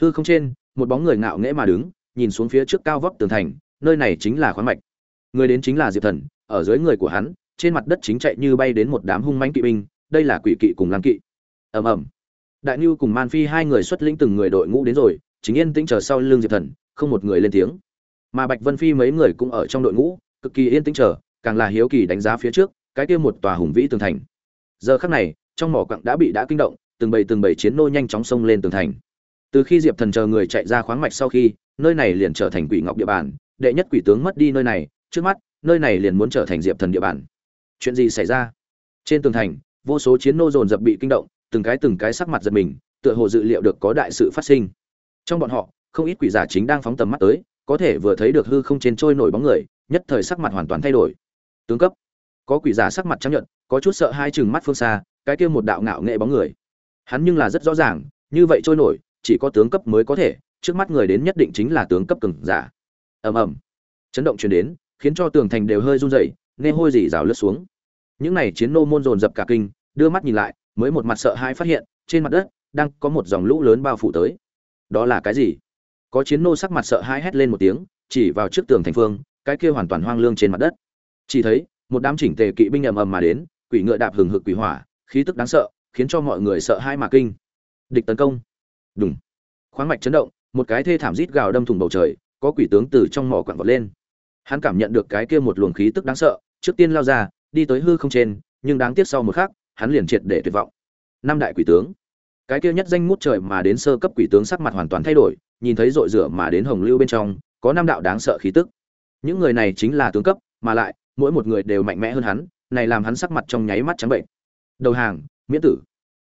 Hư không trên, một bóng người ngạo nghễ mà đứng, nhìn xuống phía trước cao vóc tường thành, nơi này chính là khoáng mạch. Người đến chính là diệp thần, ở dưới người của hắn, trên mặt đất chính chạy như bay đến một đám hung mãnh kỵ binh, đây là quỷ kỵ cùng lam kỵ. Ầm ầm. Đại nhu cùng man phi hai người xuất lĩnh từng người đội ngũ đến rồi, chính yên tĩnh chờ sau lưng diệp thần, không một người lên tiếng. Mà bạch vân phi mấy người cũng ở trong đội ngũ, cực kỳ yên tĩnh chờ, càng là hiếu kỳ đánh giá phía trước, cái kia một tòa hùng vĩ tường thành giờ khắc này, trong mỏ quặng đã bị đã kinh động, từng bầy từng bầy chiến nô nhanh chóng xông lên tường thành. Từ khi diệp thần chờ người chạy ra khoáng mạch sau khi, nơi này liền trở thành quỷ ngọc địa bàn, đệ nhất quỷ tướng mất đi nơi này, trước mắt, nơi này liền muốn trở thành diệp thần địa bàn. Chuyện gì xảy ra? Trên tường thành, vô số chiến nô dồn dập bị kinh động, từng cái từng cái sắc mặt giật mình, tựa hồ dự liệu được có đại sự phát sinh. Trong bọn họ, không ít quỷ giả chính đang phóng tầm mắt tới, có thể vừa thấy được hư không trên trôi nổi bóng người, nhất thời sắc mặt hoàn toàn thay đổi. Tướng cấp. Có quỷ giả sắc mặt trắng nhận có chút sợ hai chừng mắt phương xa, cái kia một đạo ngạo nghệ bóng người. Hắn nhưng là rất rõ ràng, như vậy trôi nổi, chỉ có tướng cấp mới có thể, trước mắt người đến nhất định chính là tướng cấp cường giả. Ầm ầm. Chấn động truyền đến, khiến cho tường thành đều hơi run rẩy, nghe hôi dỉ rào lướt xuống. Những này chiến nô môn dồn dập cả kinh, đưa mắt nhìn lại, mới một mặt sợ hãi phát hiện, trên mặt đất, đang có một dòng lũ lớn bao phủ tới. Đó là cái gì? Có chiến nô sắc mặt sợ hãi hét lên một tiếng, chỉ vào trước tường thành phương, cái kia hoàn toàn hoang lương trên mặt đất. Chỉ thấy, một đám chỉnh tề kỵ binh ầm ầm mà đến quỷ ngựa đạp hừng hực quỷ hỏa, khí tức đáng sợ, khiến cho mọi người sợ hãi mà kinh. Địch tấn công. Đúng khoáng mạch chấn động, một cái thê thảm rít gào đâm thủng bầu trời, có quỷ tướng từ trong mỏ quặn vọt lên. Hắn cảm nhận được cái kia một luồng khí tức đáng sợ, trước tiên lao ra, đi tới hư không trên, nhưng đáng tiếc sau một khắc, hắn liền triệt để tuyệt vọng. Năm đại quỷ tướng. Cái kia nhất danh ngút trời mà đến sơ cấp quỷ tướng sắc mặt hoàn toàn thay đổi, nhìn thấy rội rửa mà đến hồng lưu bên trong, có năm đạo đáng sợ khí tức. Những người này chính là tướng cấp, mà lại, mỗi một người đều mạnh mẽ hơn hắn này làm hắn sắc mặt trong nháy mắt trắng bệnh. Đầu hàng, miễn tử.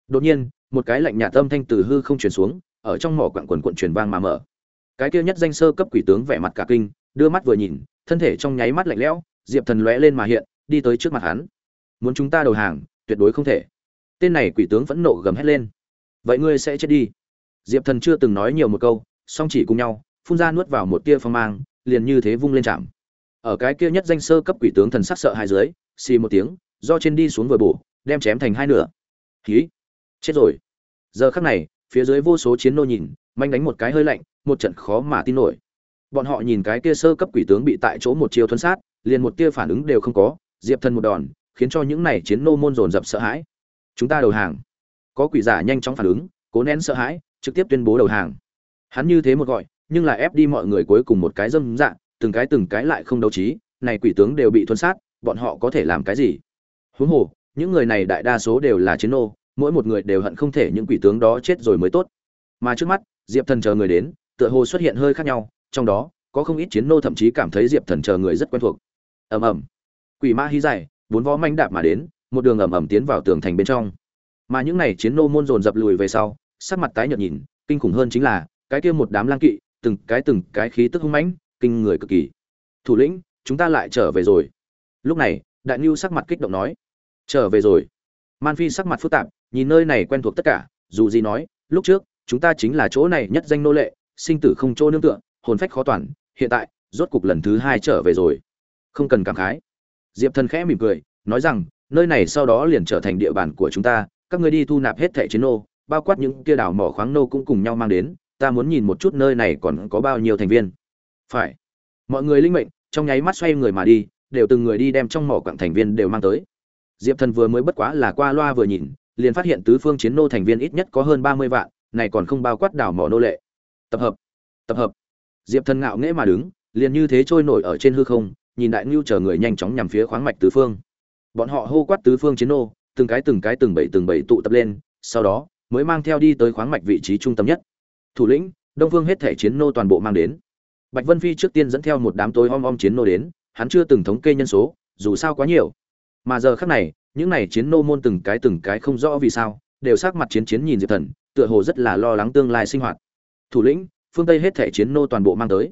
Đột nhiên, một cái lạnh nhạt âm thanh từ hư không truyền xuống, ở trong mỏ quặng quần quận truyền vang mà mở. Cái kia nhất danh sơ cấp quỷ tướng vẻ mặt cả kinh, đưa mắt vừa nhìn, thân thể trong nháy mắt lạnh lẽo, diệp thần lóe lên mà hiện, đi tới trước mặt hắn. Muốn chúng ta đầu hàng, tuyệt đối không thể. Tên này quỷ tướng vẫn nộ gầm hét lên. Vậy ngươi sẽ chết đi. Diệp thần chưa từng nói nhiều một câu, song chỉ cùng nhau, phun ra nuốt vào một tia phong mang, liền như thế vung lên chạm. Ở cái kia nhất danh sơ cấp quỷ tướng thần sắc sợ hai dưới xì một tiếng, do trên đi xuống vừa bổ, đem chém thành hai nửa. Khí chết rồi. Giờ khắc này, phía dưới vô số chiến nô nhìn, manh đánh một cái hơi lạnh, một trận khó mà tin nổi. Bọn họ nhìn cái kia sơ cấp quỷ tướng bị tại chỗ một chiều thuấn sát, liền một tia phản ứng đều không có, diệp thần một đòn, khiến cho những này chiến nô môn dồn dập sợ hãi. Chúng ta đầu hàng. Có quỷ giả nhanh chóng phản ứng, cố nén sợ hãi, trực tiếp tuyên bố đầu hàng. Hắn như thế một gọi, nhưng là ép đi mọi người cuối cùng một cái dâm dạ từng cái từng cái lại không đấu trí, này quỷ tướng đều bị thuấn sát bọn họ có thể làm cái gì? Huống hồ, những người này đại đa số đều là chiến nô, mỗi một người đều hận không thể những quỷ tướng đó chết rồi mới tốt. Mà trước mắt, diệp thần chờ người đến, tựa hồ xuất hiện hơi khác nhau, trong đó, có không ít chiến nô thậm chí cảm thấy diệp thần chờ người rất quen thuộc. Ầm ầm. Quỷ ma hí dài, bốn vó manh đạp mà đến, một đường ầm ầm tiến vào tường thành bên trong. Mà những này chiến nô môn dồn dập lùi về sau, sắc mặt tái nhợt nhìn, kinh khủng hơn chính là, cái kia một đám lang kỵ, từng cái từng cái khí tức hung mãnh, kinh người cực kỳ. Thủ lĩnh, chúng ta lại trở về rồi lúc này, đại ngưu sắc mặt kích động nói, trở về rồi. Man phi sắc mặt phức tạp, nhìn nơi này quen thuộc tất cả, dù gì nói, lúc trước, chúng ta chính là chỗ này nhất danh nô lệ, sinh tử không chỗ nương tựa, hồn phách khó toàn, hiện tại, rốt cục lần thứ hai trở về rồi. Không cần cảm khái. Diệp thần khẽ mỉm cười, nói rằng, nơi này sau đó liền trở thành địa bàn của chúng ta, các ngươi đi thu nạp hết thẻ chiến nô, bao quát những kia đảo mỏ khoáng nô cũng cùng nhau mang đến, ta muốn nhìn một chút nơi này còn có bao nhiêu thành viên. Phải. Mọi người linh mệnh, trong nháy mắt xoay người mà đi đều từng người đi đem trong mỏ quặng thành viên đều mang tới. Diệp thần vừa mới bất quá là qua loa vừa nhìn, liền phát hiện tứ phương chiến nô thành viên ít nhất có hơn ba mươi vạn, này còn không bao quát đảo mỏ nô lệ. Tập hợp tập hợp. Diệp thần ngạo nghễ mà đứng, liền như thế trôi nổi ở trên hư không, nhìn đại ngưu chờ người nhanh chóng nhằm phía khoáng mạch tứ phương. Bọn họ hô quát tứ phương chiến nô, từng cái từng cái từng bảy từng bảy tụ tập lên, sau đó mới mang theo đi tới khoáng mạch vị trí trung tâm nhất. Thủ lĩnh, đông phương hết thể chiến nô toàn bộ mang đến. Bạch vân phi trước tiên dẫn theo một đám tối om om chiến nô đến hắn chưa từng thống kê nhân số, dù sao quá nhiều. Mà giờ khác này, những này chiến nô môn từng cái từng cái không rõ vì sao, đều sắc mặt chiến chiến nhìn diệp thần, tựa hồ rất là lo lắng tương lai sinh hoạt. Thủ lĩnh, phương tây hết thảy chiến nô toàn bộ mang tới.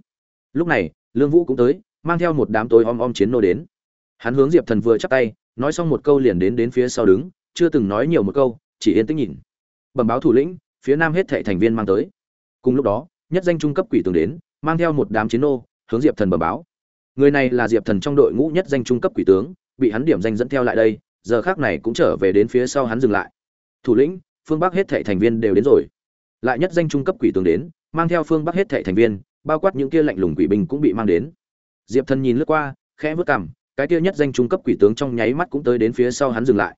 Lúc này, lương vũ cũng tới, mang theo một đám tối om om chiến nô đến. Hắn hướng diệp thần vừa chắp tay, nói xong một câu liền đến đến phía sau đứng, chưa từng nói nhiều một câu, chỉ yên tĩnh nhìn. Bẩm báo thủ lĩnh, phía nam hết thệ thành viên mang tới. Cùng lúc đó, nhất danh trung cấp quỷ tường đến, mang theo một đám chiến nô, hướng diệp thần bẩm báo người này là diệp thần trong đội ngũ nhất danh trung cấp quỷ tướng, bị hắn điểm danh dẫn theo lại đây, giờ khác này cũng trở về đến phía sau hắn dừng lại. Thủ lĩnh, phương bắc hết thệ thành viên đều đến rồi. Lại nhất danh trung cấp quỷ tướng đến, mang theo phương bắc hết thệ thành viên, bao quát những kia lạnh lùng quỷ binh cũng bị mang đến. Diệp thần nhìn lướt qua, khẽ vớt cằm, cái kia nhất danh trung cấp quỷ tướng trong nháy mắt cũng tới đến phía sau hắn dừng lại.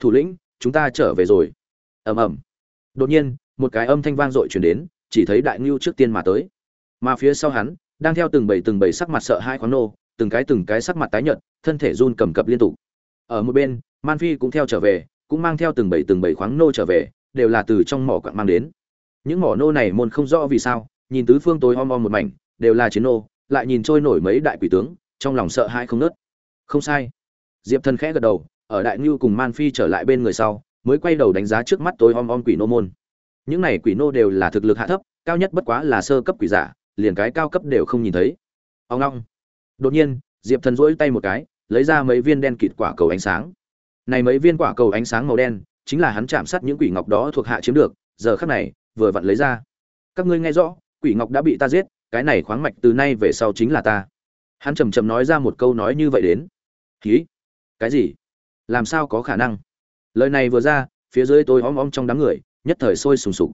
Thủ lĩnh, chúng ta trở về rồi. Ầm ầm. Đột nhiên, một cái âm thanh vang dội chuyển đến, chỉ thấy đại ngưu trước tiên mà tới. Mà phía sau hắn đang theo từng bầy từng bầy sắc mặt sợ hai khoáng nô, từng cái từng cái sắc mặt tái nhợt, thân thể run cầm cập liên tục. Ở một bên, man phi cũng theo trở về, cũng mang theo từng bầy từng bầy khoáng nô trở về, đều là từ trong mỏ quặng mang đến. Những mỏ nô này môn không rõ vì sao, nhìn tứ phương tối om om một mảnh, đều là chiến nô, lại nhìn trôi nổi mấy đại quỷ tướng, trong lòng sợ hãi không nớt không sai. Diệp thần khẽ gật đầu, ở đại ngưu cùng man phi trở lại bên người sau, mới quay đầu đánh giá trước mắt tối om om quỷ nô môn. Những này quỷ nô đều là thực lực hạ thấp, cao nhất bất quá là sơ cấp quỷ giả liền cái cao cấp đều không nhìn thấy. Ông long đột nhiên, diệp thần rỗi tay một cái, lấy ra mấy viên đen kịt quả cầu ánh sáng. Này mấy viên quả cầu ánh sáng màu đen, chính là hắn chạm sát những quỷ ngọc đó thuộc hạ chiếm được, giờ khắc này, vừa vặn lấy ra. Các ngươi nghe rõ, quỷ ngọc đã bị ta giết, cái này khoáng mạch từ nay về sau chính là ta. Hắn trầm trầm nói ra một câu nói như vậy đến. Ký cái gì? Làm sao có khả năng? Lời này vừa ra, phía dưới tôi om om trong đám người, nhất thời sôi sùng sục.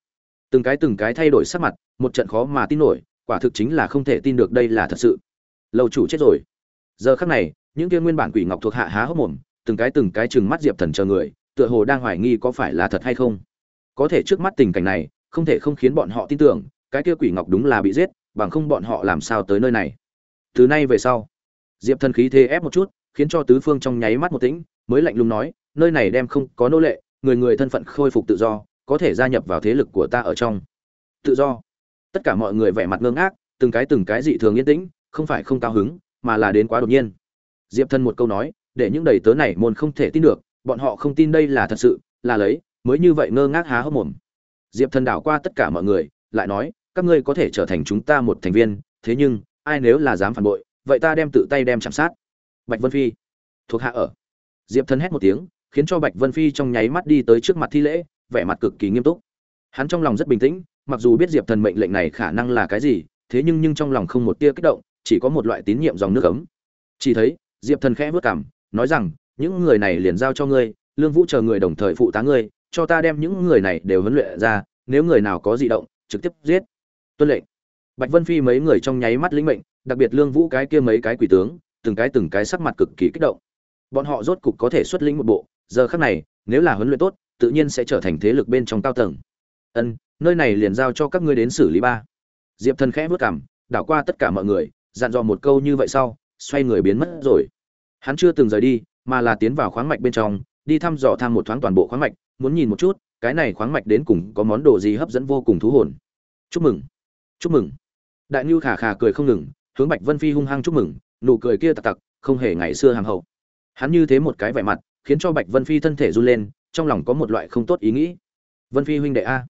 Từng cái từng cái thay đổi sắc mặt, một trận khó mà tin nổi quả thực chính là không thể tin được đây là thật sự. Lâu chủ chết rồi. Giờ khắc này, những kia nguyên bản quỷ ngọc thuộc hạ há hốc mồm, từng cái từng cái chừng mắt diệp thần chờ người, tựa hồ đang hoài nghi có phải là thật hay không. Có thể trước mắt tình cảnh này, không thể không khiến bọn họ tin tưởng, cái kia quỷ ngọc đúng là bị giết, bằng không bọn họ làm sao tới nơi này. Từ nay về sau, diệp thần khí thế ép một chút, khiến cho tứ phương trong nháy mắt một tĩnh, mới lạnh lùng nói, nơi này đem không có nô lệ, người người thân phận khôi phục tự do, có thể gia nhập vào thế lực của ta ở trong. Tự do tất cả mọi người vẻ mặt ngơ ngác, từng cái từng cái dị thường yên tĩnh, không phải không cao hứng, mà là đến quá đột nhiên. Diệp thân một câu nói, để những đầy tớ này môn không thể tin được, bọn họ không tin đây là thật sự, là lấy, mới như vậy ngơ ngác há hốc mồm. Diệp thân đảo qua tất cả mọi người, lại nói, các ngươi có thể trở thành chúng ta một thành viên, thế nhưng, ai nếu là dám phản bội, vậy ta đem tự tay đem chạm sát. Bạch vân phi, thuộc hạ ở. Diệp thân hét một tiếng, khiến cho bạch vân phi trong nháy mắt đi tới trước mặt thi lễ, vẻ mặt cực kỳ nghiêm túc. Hắn trong lòng rất bình tĩnh mặc dù biết diệp thần mệnh lệnh này khả năng là cái gì, thế nhưng nhưng trong lòng không một tia kích động, chỉ có một loại tín nhiệm dòng nước ấm. Chỉ thấy, diệp thần khẽ vất cảm nói rằng, những người này liền giao cho ngươi, lương vũ chờ người đồng thời phụ tá ngươi, cho ta đem những người này đều huấn luyện ra, nếu người nào có dị động, trực tiếp giết. Tuân lệnh. Bạch vân phi mấy người trong nháy mắt lĩnh mệnh, đặc biệt lương vũ cái kia mấy cái quỷ tướng, từng cái từng cái sắc mặt cực kỳ kích động. Bọn họ rốt cục có thể xuất lĩnh một bộ, giờ khác này, nếu là huấn luyện tốt, tự nhiên sẽ trở thành thế lực bên trong cao tầng. Ân nơi này liền giao cho các ngươi đến xử lý ba. Diệp thần khẽ vớt cảm đảo qua tất cả mọi người, dặn dò một câu như vậy sau, xoay người biến mất rồi. Hắn chưa từng rời đi, mà là tiến vào khoáng mạch bên trong, đi thăm dò tham một thoáng toàn bộ khoáng mạch, muốn nhìn một chút, cái này khoáng mạch đến cùng có món đồ gì hấp dẫn vô cùng thú hồn. Chúc mừng! Chúc mừng! Đại nhu khả khả cười không ngừng, hướng bạch vân phi hung hăng chúc mừng, nụ cười kia tặc tặc, không hề ngày xưa hàng hậu. Hắn như thế một cái vẻ mặt, khiến cho bạch vân phi thân thể run lên, trong lòng có một loại không tốt ý nghĩ. Vân phi huynh đệ a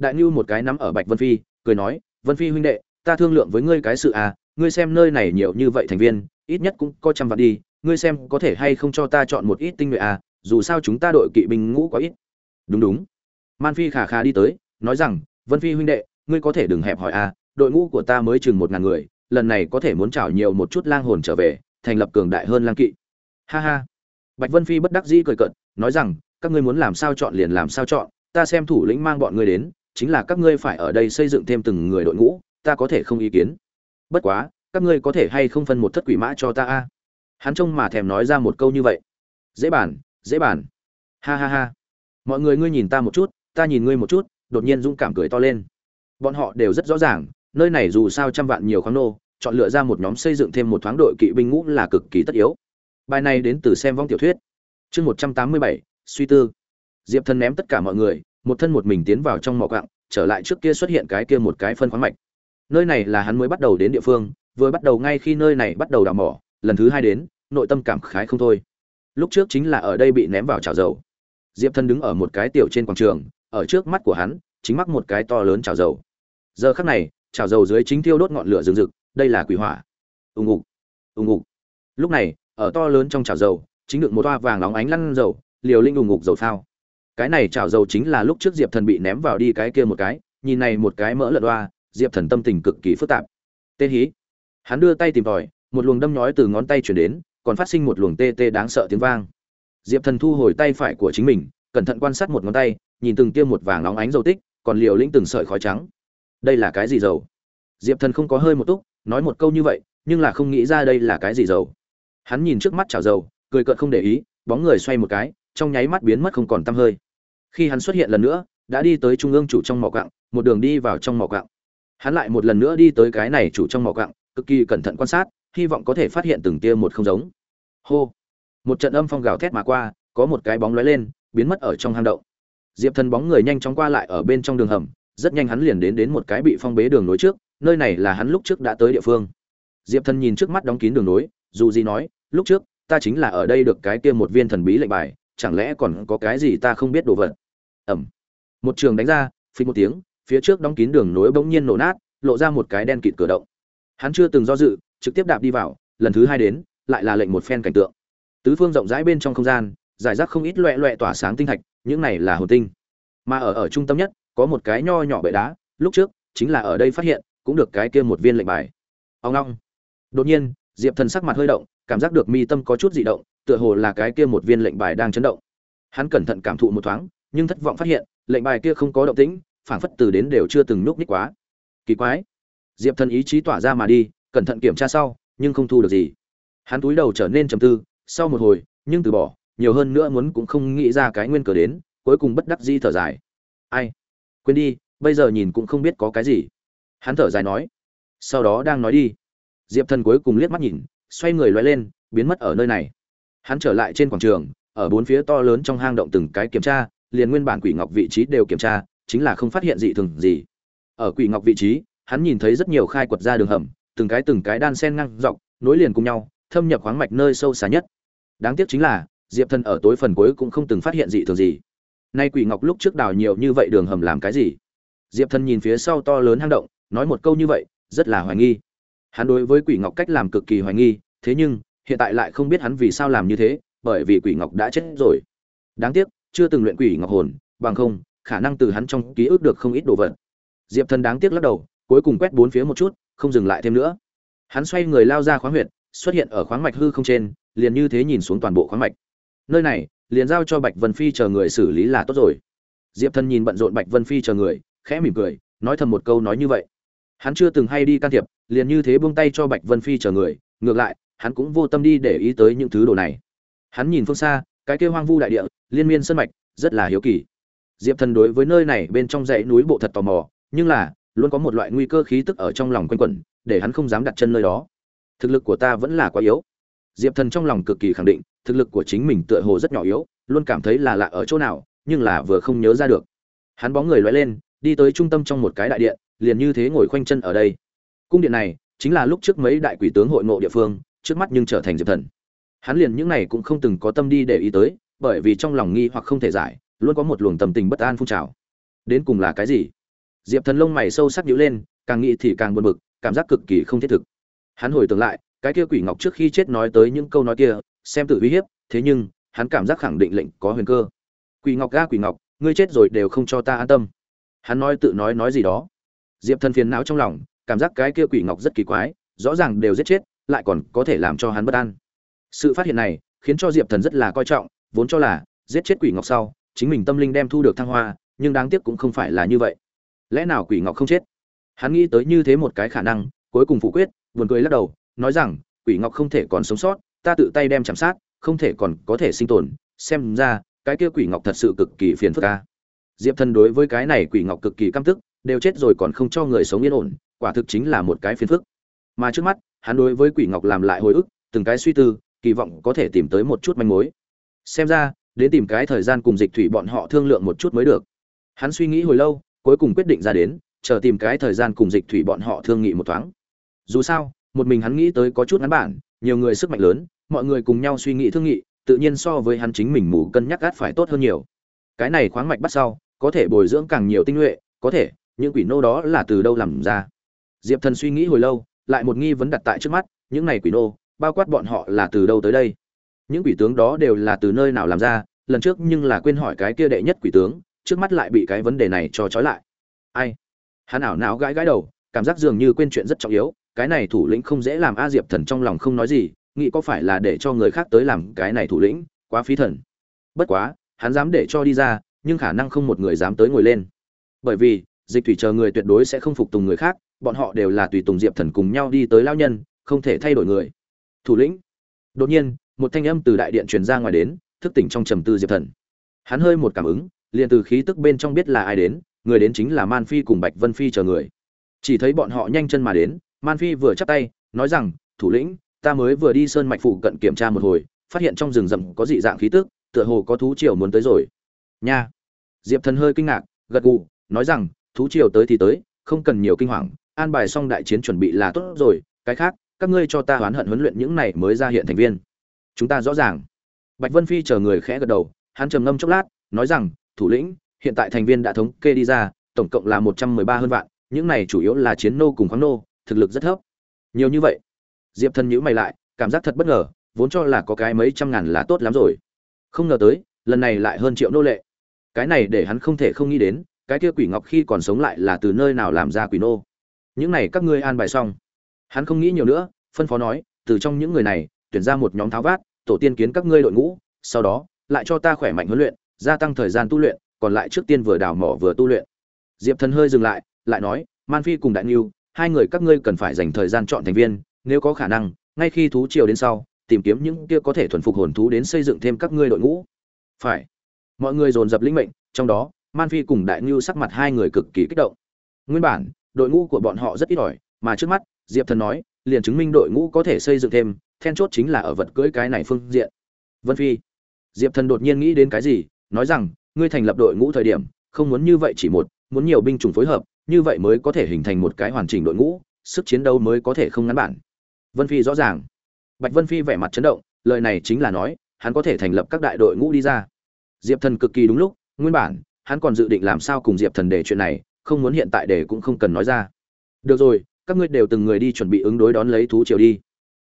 đại nhu một cái nắm ở bạch vân phi cười nói vân phi huynh đệ ta thương lượng với ngươi cái sự à, ngươi xem nơi này nhiều như vậy thành viên ít nhất cũng có trăm vạn đi ngươi xem có thể hay không cho ta chọn một ít tinh nhuệ à, dù sao chúng ta đội kỵ binh ngũ quá ít. Đúng đúng. Man phi khả khả đi tới nói rằng vân phi huynh đệ ngươi có thể đừng hẹp hỏi à, đội ngũ của ta mới chừng một ngàn người lần này có thể muốn trảo nhiều một chút lang hồn trở về thành lập cường đại hơn lang kỵ. Ha ha. Bạch vân phi bất đắc dĩ cười cợt nói rằng các ngươi muốn làm sao chọn liền làm sao chọn ta xem thủ lĩnh mang bọn ngươi đến chính là các ngươi phải ở đây xây dựng thêm từng người đội ngũ, ta có thể không ý kiến. Bất quá, các ngươi có thể hay không phân một thất quỷ mã cho ta a? Hắn trông mà thèm nói ra một câu như vậy. Dễ bàn dễ bàn. Ha ha ha. Mọi người ngươi nhìn ta một chút, ta nhìn ngươi một chút, đột nhiên dũng cảm cười to lên. Bọn họ đều rất rõ ràng, nơi này dù sao trăm vạn nhiều khoáng nô, chọn lựa ra một nhóm xây dựng thêm một thoáng đội kỵ binh ngũ là cực kỳ tất yếu. Bài này đến từ xem vong tiểu thuyết. Chương một trăm tám mươi bảy, suy tư. Diệp thần ném tất cả mọi người một thân một mình tiến vào trong mỏ quặng, trở lại trước kia xuất hiện cái kia một cái phân khoáng mạch. Nơi này là hắn mới bắt đầu đến địa phương, vừa bắt đầu ngay khi nơi này bắt đầu đào mỏ, lần thứ hai đến, nội tâm cảm khái không thôi. Lúc trước chính là ở đây bị ném vào chảo dầu. Diệp thân đứng ở một cái tiểu trên quảng trường, ở trước mắt của hắn, chính mắc một cái to lớn chảo dầu. Giờ khắc này, chảo dầu dưới chính thiêu đốt ngọn lửa rừng rực, đây là quỷ hỏa. Ùng ục ùng ục. Lúc này, ở to lớn trong chảo dầu, chính được một toa vàng nóng ánh lăn dầu, liều linh ùng ục dầu sao cái này chảo dầu chính là lúc trước diệp thần bị ném vào đi cái kia một cái, nhìn này một cái mỡ lợn đoa diệp thần tâm tình cực kỳ phức tạp. Tê hí. Hắn đưa tay tìm tòi, một luồng đâm nhói từ ngón tay chuyển đến, còn phát sinh một luồng tê tê đáng sợ tiếng vang. Diệp thần thu hồi tay phải của chính mình, cẩn thận quan sát một ngón tay, nhìn từng tiêm một vàng nóng ánh dầu tích, còn liều lĩnh từng sợi khói trắng. Đây là cái gì dầu? Diệp thần không có hơi một túc, nói một câu như vậy, nhưng là không nghĩ ra đây là cái gì dầu. Hắn nhìn trước mắt chảo dầu, cười cợt không để ý, bóng người xoay một cái, trong nháy mắt biến mất không còn tăm hơi khi hắn xuất hiện lần nữa, đã đi tới trung ương chủ trong mỏ quặng một đường đi vào trong mỏ quặng hắn lại một lần nữa đi tới cái này chủ trong mỏ quặng cực kỳ cẩn thận quan sát, hy vọng có thể phát hiện từng tia một không giống. Hô! Một trận âm phong gào thét mà qua, có một cái bóng lóe lên, biến mất ở trong hang động. Diệp thần bóng người nhanh chóng qua lại ở bên trong đường hầm, rất nhanh hắn liền đến đến một cái bị phong bế đường nối trước, nơi này là hắn lúc trước đã tới địa phương. Diệp thần nhìn trước mắt đóng kín đường nối, dù gì nói, lúc trước, ta chính là ở đây được cái kia một viên thần bí lệnh bài chẳng lẽ còn có cái gì ta không biết đồ vật? Ẩm một trường đánh ra phình một tiếng, phía trước đóng kín đường nối bỗng nhiên nổ nát, lộ ra một cái đen kịt cửa động. Hắn chưa từng do dự, trực tiếp đạp đi vào, lần thứ hai đến, lại là lệnh một phen cảnh tượng. Tứ phương rộng rãi bên trong không gian, giải rác không ít loẹ loẹ tỏa sáng tinh thạch, những này là hồn tinh. Mà ở ở trung tâm nhất, có một cái nho nhỏ bệ đá, lúc trước, chính là ở đây phát hiện, cũng được cái kia một viên lệnh bài. Ông long đột nhiên, diệp thần sắc mặt hơi động, cảm giác được mi tâm có chút dị động tựa hồ là cái kia một viên lệnh bài đang chấn động. Hắn cẩn thận cảm thụ một thoáng, nhưng thất vọng phát hiện, lệnh bài kia không có động tĩnh phản phất từ đến đều chưa từng núp ních quá. Kỳ quái. Diệp thần ý chí tỏa ra mà đi, cẩn thận kiểm tra sau, nhưng không thu được gì. Hắn túi đầu trở nên trầm tư, sau một hồi, nhưng từ bỏ, nhiều hơn nữa muốn cũng không nghĩ ra cái nguyên cớ đến, cuối cùng bất đắc dĩ thở dài. Ai? Quên đi, bây giờ nhìn cũng không biết có cái gì. Hắn thở dài nói. Sau đó đang nói đi. Diệp thần cuối cùng liếc mắt nhìn, xoay người lóe lên, biến mất ở nơi này hắn trở lại trên quảng trường, ở bốn phía to lớn trong hang động từng cái kiểm tra, liền nguyên bản quỷ ngọc vị trí đều kiểm tra, chính là không phát hiện dị thường gì. Ở quỷ ngọc vị trí, hắn nhìn thấy rất nhiều khai quật ra đường hầm, từng cái từng cái đan sen ngang dọc, nối liền cùng nhau, thâm nhập khoáng mạch nơi sâu xa nhất. Đáng tiếc chính là, diệp thần ở tối phần cuối cũng không từng phát hiện dị thường gì. Nay quỷ ngọc lúc trước đào nhiều như vậy đường hầm làm cái gì? Diệp thần nhìn phía sau to lớn hang động, nói một câu như vậy, rất là hoài nghi. Hắn đối với quỷ ngọc cách làm cực kỳ hoài nghi, thế nhưng hiện tại lại không biết hắn vì sao làm như thế, bởi vì quỷ ngọc đã chết rồi. Đáng tiếc, chưa từng luyện quỷ ngọc hồn, bằng không, khả năng từ hắn trong ký ức được không ít đồ vật. Diệp thần đáng tiếc lắc đầu, cuối cùng quét bốn phía một chút, không dừng lại thêm nữa. Hắn xoay người lao ra khoáng huyệt, xuất hiện ở khoáng mạch hư không trên, liền như thế nhìn xuống toàn bộ khoáng mạch. Nơi này, liền giao cho bạch vân phi chờ người xử lý là tốt rồi. Diệp thần nhìn bận rộn bạch vân phi chờ người, khẽ mỉm cười, nói thầm một câu nói như vậy. Hắn chưa từng hay đi can thiệp, liền như thế buông tay cho bạch vân phi chờ người, ngược lại hắn cũng vô tâm đi để ý tới những thứ đồ này. Hắn nhìn phương xa, cái kia hoang vu đại địa, liên miên sân mạch, rất là hiếu kỳ. Diệp thần đối với nơi này bên trong dãy núi bộ thật tò mò, nhưng là, luôn có một loại nguy cơ khí tức ở trong lòng quanh quẩn, để hắn không dám đặt chân nơi đó. Thực lực của ta vẫn là quá yếu. Diệp thần trong lòng cực kỳ khẳng định, thực lực của chính mình tựa hồ rất nhỏ yếu, luôn cảm thấy là lạ ở chỗ nào, nhưng là vừa không nhớ ra được. Hắn bóng người loay lên, đi tới trung tâm trong một cái đại điện, liền như thế ngồi khoanh chân ở đây. Cung điện này, chính là lúc trước mấy đại quỷ tướng hội ngộ địa phương trước mắt nhưng trở thành diệp thần. Hắn liền những này cũng không từng có tâm đi để ý tới, bởi vì trong lòng nghi hoặc không thể giải, luôn có một luồng tâm tình bất an phun trào. Đến cùng là cái gì? Diệp thần lông mày sâu sắc nhíu lên, càng nghĩ thì càng buồn bực, cảm giác cực kỳ không thiết thực. Hắn hồi tưởng lại, cái kia quỷ ngọc trước khi chết nói tới những câu nói kia, xem tự uy hiếp, thế nhưng, hắn cảm giác khẳng định lệnh có huyền cơ. Quỷ ngọc ga quỷ ngọc, ngươi chết rồi đều không cho ta an tâm. Hắn nói tự nói nói gì đó. Diệp thần phiền não trong lòng, cảm giác cái kia quỷ ngọc rất kỳ quái, rõ ràng đều giết chết lại còn có thể làm cho hắn bất an. Sự phát hiện này khiến cho diệp thần rất là coi trọng, vốn cho là giết chết quỷ ngọc sau, chính mình tâm linh đem thu được thăng hoa, nhưng đáng tiếc cũng không phải là như vậy. Lẽ nào quỷ ngọc không chết? Hắn nghĩ tới như thế một cái khả năng, cuối cùng phủ quyết, buồn cười lắc đầu, nói rằng, quỷ ngọc không thể còn sống sót, ta tự tay đem chạm sát, không thể còn có thể sinh tồn, xem ra, cái kia quỷ ngọc thật sự cực kỳ phiền phức ca diệp thần đối với cái này quỷ ngọc cực kỳ căm tức, đều chết rồi còn không cho người sống yên ổn, quả thực chính là một cái phiền phức mà trước mắt, hắn đối với quỷ ngọc làm lại hồi ức, từng cái suy tư, kỳ vọng có thể tìm tới một chút manh mối. Xem ra, đến tìm cái thời gian cùng dịch thủy bọn họ thương lượng một chút mới được. Hắn suy nghĩ hồi lâu, cuối cùng quyết định ra đến, chờ tìm cái thời gian cùng dịch thủy bọn họ thương nghị một thoáng. Dù sao, một mình hắn nghĩ tới có chút ngắn bản, nhiều người sức mạnh lớn, mọi người cùng nhau suy nghĩ thương nghị, tự nhiên so với hắn chính mình mù cân nhắc gắt phải tốt hơn nhiều. Cái này khoáng mạch bắt sau, có thể bồi dưỡng càng nhiều tinh nhuệ, có thể, những quỷ nô đó là từ đâu làm ra? Diệp thần suy nghĩ hồi lâu lại một nghi vấn đặt tại trước mắt, những này quỷ nô, bao quát bọn họ là từ đâu tới đây? Những quỷ tướng đó đều là từ nơi nào làm ra? Lần trước nhưng là quên hỏi cái kia đệ nhất quỷ tướng, trước mắt lại bị cái vấn đề này cho trói lại. Ai? Hắn ảo não gãi gãi đầu, cảm giác dường như quên chuyện rất trọng yếu, cái này thủ lĩnh không dễ làm a diệp thần trong lòng không nói gì, nghĩ có phải là để cho người khác tới làm cái này thủ lĩnh, quá phí thần. Bất quá, hắn dám để cho đi ra, nhưng khả năng không một người dám tới ngồi lên. Bởi vì, dịch thủy chờ người tuyệt đối sẽ không phục tùng người khác bọn họ đều là tùy tùng diệp thần cùng nhau đi tới lao nhân, không thể thay đổi người. Thủ lĩnh. Đột nhiên, một thanh âm từ đại điện truyền ra ngoài đến, thức tỉnh trong trầm tư diệp thần. Hắn hơi một cảm ứng, liền từ khí tức bên trong biết là ai đến, người đến chính là man phi cùng bạch vân phi chờ người. Chỉ thấy bọn họ nhanh chân mà đến, man phi vừa chắp tay, nói rằng, thủ lĩnh, ta mới vừa đi sơn mạch phụ cận kiểm tra một hồi, phát hiện trong rừng rậm có dị dạng khí tức, tựa hồ có thú triều muốn tới rồi. Nha. Diệp thần hơi kinh ngạc, gật gù, nói rằng, thú triều tới thì tới, không cần nhiều kinh hoàng an bài xong đại chiến chuẩn bị là tốt rồi, cái khác, các ngươi cho ta oán hận huấn luyện những này mới ra hiện thành viên. Chúng ta rõ ràng. Bạch vân phi chờ người khẽ gật đầu, hắn trầm ngâm chốc lát, nói rằng, thủ lĩnh, hiện tại thành viên đã thống kê đi ra, tổng cộng là một trăm mười ba hơn vạn, những này chủ yếu là chiến nô cùng khoáng nô, thực lực rất thấp. Nhiều như vậy. Diệp thần nhữ mày lại, cảm giác thật bất ngờ, vốn cho là có cái mấy trăm ngàn là tốt lắm rồi. Không ngờ tới, lần này lại hơn triệu nô lệ. Cái này để hắn không thể không nghĩ đến, cái kia quỷ ngọc khi còn sống lại là từ nơi nào làm ra quỷ nô? Những này các ngươi an bài xong. Hắn không nghĩ nhiều nữa, phân phó nói, từ trong những người này, tuyển ra một nhóm tháo vát, tổ tiên kiến các ngươi đội ngũ, sau đó, lại cho ta khỏe mạnh huấn luyện, gia tăng thời gian tu luyện, còn lại trước tiên vừa đào mỏ vừa tu luyện. Diệp thần hơi dừng lại lại nói, man phi cùng đại niu hai người các ngươi cần phải dành thời gian chọn thành viên, nếu có khả năng, ngay khi thú triều đến sau, tìm kiếm những kia có thể thuần phục hồn thú đến xây dựng thêm các ngươi đội ngũ. Phải. Mọi người dồn dập lĩnh mệnh, trong đó, man phi cùng đại niu sắc mặt hai người cực kỳ kích động. Nguyên bản đội ngũ của bọn họ rất ít ỏi, mà trước mắt, diệp thần nói, liền chứng minh đội ngũ có thể xây dựng thêm, then chốt chính là ở vật cưỡi cái này phương diện. Vân phi, diệp thần đột nhiên nghĩ đến cái gì, nói rằng, ngươi thành lập đội ngũ thời điểm, không muốn như vậy chỉ một, muốn nhiều binh chủng phối hợp, như vậy mới có thể hình thành một cái hoàn chỉnh đội ngũ, sức chiến đấu mới có thể không ngắn bản. Vân phi rõ ràng. Bạch vân phi vẻ mặt chấn động, lời này chính là nói, hắn có thể thành lập các đại đội ngũ đi ra. Diệp thần cực kỳ đúng lúc, nguyên bản, hắn còn dự định làm sao cùng diệp thần để chuyện này không muốn hiện tại để cũng không cần nói ra. Được rồi, các ngươi đều từng người đi chuẩn bị ứng đối đón lấy thú triều đi.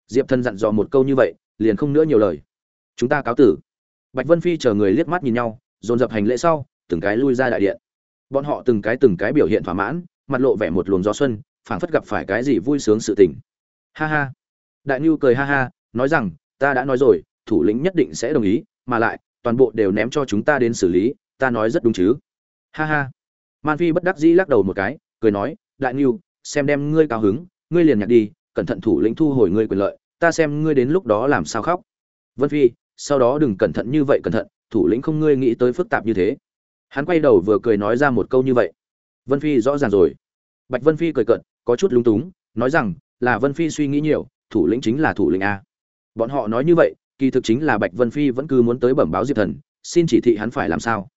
Diệp thần dặn dò một câu như vậy, liền không nữa nhiều lời. Chúng ta cáo tử. Bạch vân phi chờ người liếc mắt nhìn nhau, dồn dập hành lễ sau, từng cái lui ra đại điện. Bọn họ từng cái từng cái biểu hiện thỏa mãn, mặt lộ vẻ một luồng gió xuân, phảng phất gặp phải cái gì vui sướng sự tình. Ha ha. Đại nhu cười ha ha, nói rằng, ta đã nói rồi, thủ lĩnh nhất định sẽ đồng ý, mà lại, toàn bộ đều ném cho chúng ta đến xử lý, ta nói rất đúng chứ. Ha ha man phi bất đắc dĩ lắc đầu một cái cười nói đại Niu, xem đem ngươi cao hứng ngươi liền nhặt đi cẩn thận thủ lĩnh thu hồi ngươi quyền lợi ta xem ngươi đến lúc đó làm sao khóc. Vân phi sau đó đừng cẩn thận như vậy cẩn thận thủ lĩnh không ngươi nghĩ tới phức tạp như thế. Hắn quay đầu vừa cười nói ra một câu như vậy. Vân phi rõ ràng rồi. Bạch vân phi cười cận có chút lúng túng nói rằng là vân phi suy nghĩ nhiều thủ lĩnh chính là thủ lĩnh a. Bọn họ nói như vậy kỳ thực chính là bạch vân phi vẫn cứ muốn tới bẩm báo diệp thần xin chỉ thị hắn phải làm sao.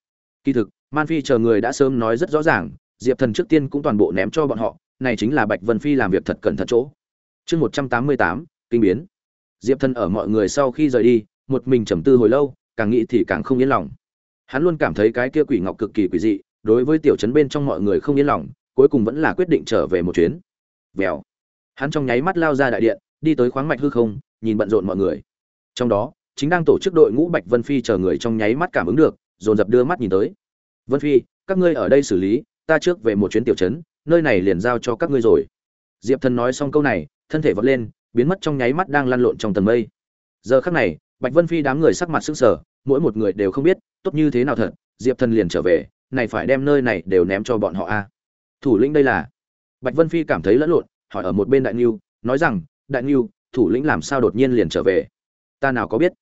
Kỳ thực man phi chờ người đã sớm nói rất rõ ràng, diệp thần trước tiên cũng toàn bộ ném cho bọn họ, này chính là bạch vân phi làm việc thật cẩn thận chỗ. Chương một trăm tám mươi tám, kinh biến. Diệp thần ở mọi người sau khi rời đi, một mình trầm tư hồi lâu, càng nghĩ thì càng không yên lòng. Hắn luôn cảm thấy cái kia quỷ ngọc cực kỳ quỷ dị, đối với tiểu trấn bên trong mọi người không yên lòng, cuối cùng vẫn là quyết định trở về một chuyến. Vèo. Hắn trong nháy mắt lao ra đại điện, đi tới khoáng mạch hư không, nhìn bận rộn mọi người. Trong đó, chính đang tổ chức đội ngũ bạch vân phi chờ người trong nháy mắt cảm ứng được, dồn dập đưa mắt nhìn tới vân phi, các ngươi ở đây xử lý, ta trước về một chuyến tiểu trấn, nơi này liền giao cho các ngươi rồi. Diệp thần nói xong câu này, thân thể vọt lên, biến mất trong nháy mắt đang lăn lộn trong tầng mây. Giờ khắc này, bạch vân phi đám người sắc mặt sững sờ, mỗi một người đều không biết, tốt như thế nào thật, diệp thần liền trở về, này phải đem nơi này đều ném cho bọn họ a. Thủ lĩnh đây là? Bạch vân phi cảm thấy lẫn lộn, hỏi ở một bên đại niu nói rằng, đại niu thủ lĩnh làm sao đột nhiên liền trở về? Ta nào có biết?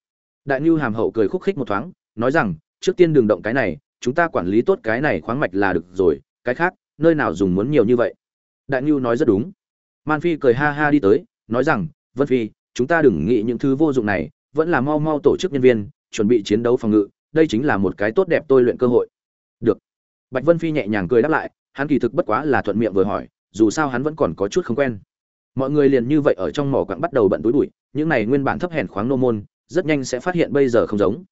Đại niu hàm hậu cười khúc khích một thoáng, nói rằng, trước tiên đừng động cái này chúng ta quản lý tốt cái này khoáng mạch là được rồi, cái khác, nơi nào dùng muốn nhiều như vậy? Đại niu nói rất đúng. Man phi cười ha ha đi tới, nói rằng, vân phi, chúng ta đừng nghĩ những thứ vô dụng này, vẫn là mau mau tổ chức nhân viên, chuẩn bị chiến đấu phòng ngự, đây chính là một cái tốt đẹp tôi luyện cơ hội. Được. Bạch vân phi nhẹ nhàng cười đáp lại, hắn kỳ thực bất quá là thuận miệng vừa hỏi, dù sao hắn vẫn còn có chút không quen. Mọi người liền như vậy ở trong mỏ quặng bắt đầu bận túi bụi, những này nguyên bản thấp hèn khoáng nô môn, rất nhanh sẽ phát hiện bây giờ không giống.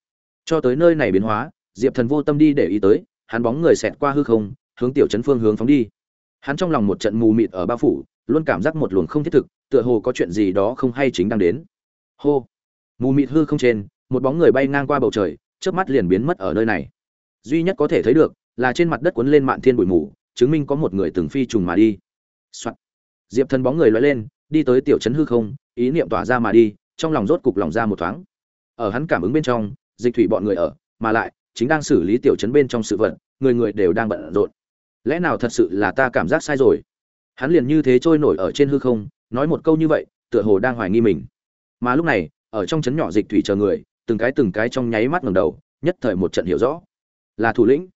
Cho tới nơi này biến hóa diệp thần vô tâm đi để ý tới, hắn bóng người xẹt qua hư không, hướng tiểu trấn phương hướng phóng đi. Hắn trong lòng một trận mù mịt ở bao phủ, luôn cảm giác một luồng không thiết thực, tựa hồ có chuyện gì đó không hay chính đang đến. Hô! Mù mịt hư không trên, một bóng người bay ngang qua bầu trời trước mắt liền biến mất ở nơi này. Duy nhất có thể thấy được, là trên mặt đất cuốn lên mạn thiên bụi mù, chứng minh có một người từng phi trùng mà đi. Soạn. diệp thần bóng người loay lên, đi tới tiểu trấn hư không, ý niệm tỏa ra mà đi, trong lòng rốt cục lòng ra một thoáng. Ở hắn cảm ứng bên trong, dịch thủy bọn người ở, mà lại chính đang xử lý tiểu trấn bên trong sự vật, người người đều đang bận rộn. Lẽ nào thật sự là ta cảm giác sai rồi? Hắn liền như thế trôi nổi ở trên hư không nói một câu như vậy tựa hồ đang hoài nghi mình. Mà lúc này ở trong trấn nhỏ dịch thủy chờ người từng cái từng cái trong nháy mắt ngẩng đầu nhất thời một trận hiểu rõ. Là thủ lĩnh.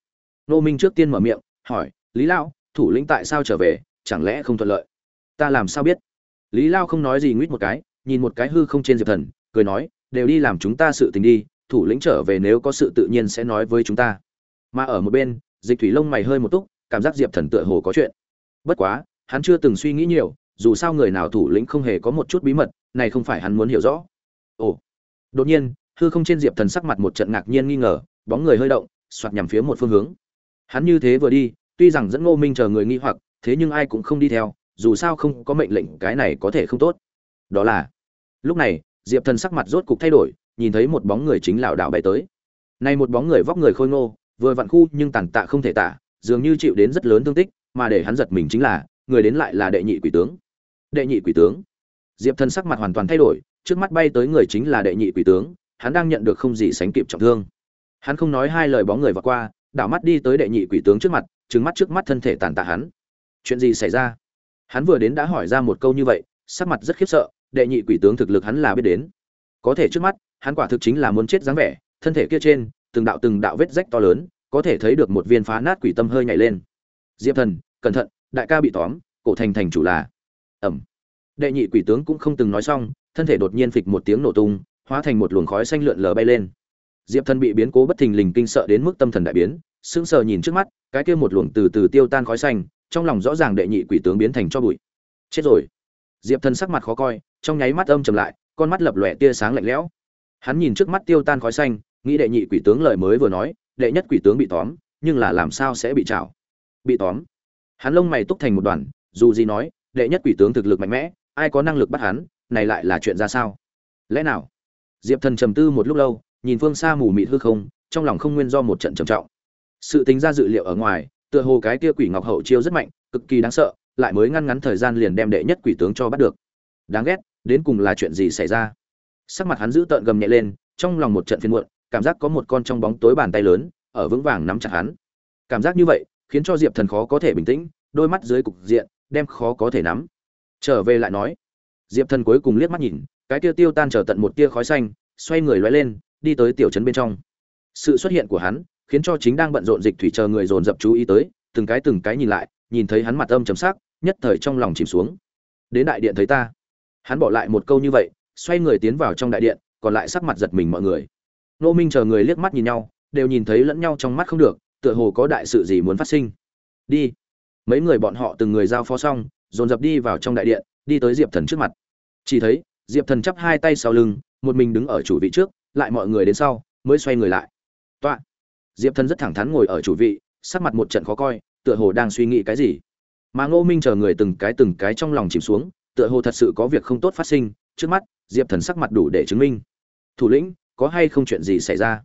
Nô minh trước tiên mở miệng hỏi lý lao thủ lĩnh tại sao trở về? Chẳng lẽ không thuận lợi? Ta làm sao biết? Lý lao không nói gì nguýt một cái nhìn một cái hư không trên diệp thần cười nói đều đi làm chúng ta sự tình đi thủ lĩnh trở về nếu có sự tự nhiên sẽ nói với chúng ta. Mà ở một bên, dịch thủy lông mày hơi một túc, cảm giác diệp thần tựa hồ có chuyện. Bất quá, hắn chưa từng suy nghĩ nhiều, dù sao người nào thủ lĩnh không hề có một chút bí mật, này không phải hắn muốn hiểu rõ. Ồ. Đột nhiên, hư không trên diệp thần sắc mặt một trận ngạc nhiên nghi ngờ, bóng người hơi động soạt nhằm phía một phương hướng. Hắn như thế vừa đi, tuy rằng dẫn ngô minh chờ người nghi hoặc, thế nhưng ai cũng không đi theo, dù sao không có mệnh lệnh, cái này có thể không tốt. Đó là, lúc này, diệp thần sắc mặt rốt cục thay đổi nhìn thấy một bóng người chính lảo đảo bay tới. Này một bóng người vóc người khôi ngô, vừa vặn khu nhưng tàn tạ không thể tả, dường như chịu đến rất lớn thương tích, mà để hắn giật mình chính là, người đến lại là đệ nhị quỷ tướng. Đệ nhị quỷ tướng. Diệp thần sắc mặt hoàn toàn thay đổi, trước mắt bay tới người chính là đệ nhị quỷ tướng, hắn đang nhận được không gì sánh kịp trọng thương. Hắn không nói hai lời bóng người vọt qua, đảo mắt đi tới đệ nhị quỷ tướng trước mặt, trừng mắt trước mắt thân thể tàn tạ hắn. Chuyện gì xảy ra? Hắn vừa đến đã hỏi ra một câu như vậy, sắc mặt rất khiếp sợ, đệ nhị quỷ tướng thực lực hắn là biết đến. Có thể trước mắt hắn quả thực chính là muốn chết dáng vẻ, thân thể kia trên, từng đạo từng đạo vết rách to lớn, có thể thấy được một viên phá nát quỷ tâm hơi nhảy lên. Diệp thần, cẩn thận, đại ca bị tóm, cổ thành thành chủ là. Ẩm. Đệ nhị quỷ tướng cũng không từng nói xong, thân thể đột nhiên phịch một tiếng nổ tung, hóa thành một luồng khói xanh lượn lờ bay lên. Diệp thần bị biến cố bất thình lình kinh sợ đến mức tâm thần đại biến, sững sờ nhìn trước mắt, cái kia một luồng từ từ tiêu tan khói xanh, trong lòng rõ ràng đệ nhị quỷ tướng biến thành cho bụi. Chết rồi. Diệp thần sắc mặt khó coi, trong nháy mắt âm trầm lại, con mắt lập lòe tia sáng lạnh lẽo hắn nhìn trước mắt tiêu tan khói xanh, nghĩ đệ nhị quỷ tướng lời mới vừa nói, đệ nhất quỷ tướng bị tóm, nhưng là làm sao sẽ bị chảo? bị tóm? Hắn lông mày túc thành một đoàn, dù gì nói, đệ nhất quỷ tướng thực lực mạnh mẽ, ai có năng lực bắt hắn, này lại là chuyện ra sao? Lẽ nào? Diệp thần trầm tư một lúc lâu, nhìn phương xa mù mịt hư không, trong lòng không nguyên do một trận trầm trọng. Sự tính ra dự liệu ở ngoài, tựa hồ cái kia quỷ ngọc hậu chiêu rất mạnh, cực kỳ đáng sợ, lại mới ngăn ngắn thời gian liền đem đệ nhất quỷ tướng cho bắt được. Đáng ghét, đến cùng là chuyện gì xảy ra? Sắc mặt hắn giữ tợn gầm nhẹ lên, trong lòng một trận phiền muộn, cảm giác có một con trong bóng tối bàn tay lớn, ở vững vàng nắm chặt hắn. Cảm giác như vậy, khiến cho diệp thần khó có thể bình tĩnh, đôi mắt dưới cục diện, đem khó có thể nắm. Trở về lại nói, diệp thần cuối cùng liếc mắt nhìn, cái tia tiêu tan trở tận một tia khói xanh, xoay người loay lên, đi tới tiểu trấn bên trong. Sự xuất hiện của hắn, khiến cho chính đang bận rộn dịch thủy chờ người dồn dập chú ý tới, từng cái từng cái nhìn lại, nhìn thấy hắn mặt âm chấm sắc, nhất thời trong lòng chìm xuống. Đến đại điện thấy ta. Hắn bỏ lại một câu như vậy xoay người tiến vào trong đại điện, còn lại sắc mặt giật mình mọi người. Nô minh chờ người liếc mắt nhìn nhau, đều nhìn thấy lẫn nhau trong mắt không được, tựa hồ có đại sự gì muốn phát sinh. Đi. Mấy người bọn họ từng người giao phó xong, dồn dập đi vào trong đại điện, đi tới diệp thần trước mặt. Chỉ thấy, diệp thần chắp hai tay sau lưng, một mình đứng ở chủ vị trước, lại mọi người đến sau, mới xoay người lại. Toạ. Diệp thần rất thẳng thắn ngồi ở chủ vị, sắc mặt một trận khó coi, tựa hồ đang suy nghĩ cái gì. Mà ngô minh chờ người từng cái từng cái trong lòng chìm xuống tựa hồ thật sự có việc không tốt phát sinh, trước mắt, diệp thần sắc mặt đủ để chứng minh. Thủ lĩnh, có hay không chuyện gì xảy ra?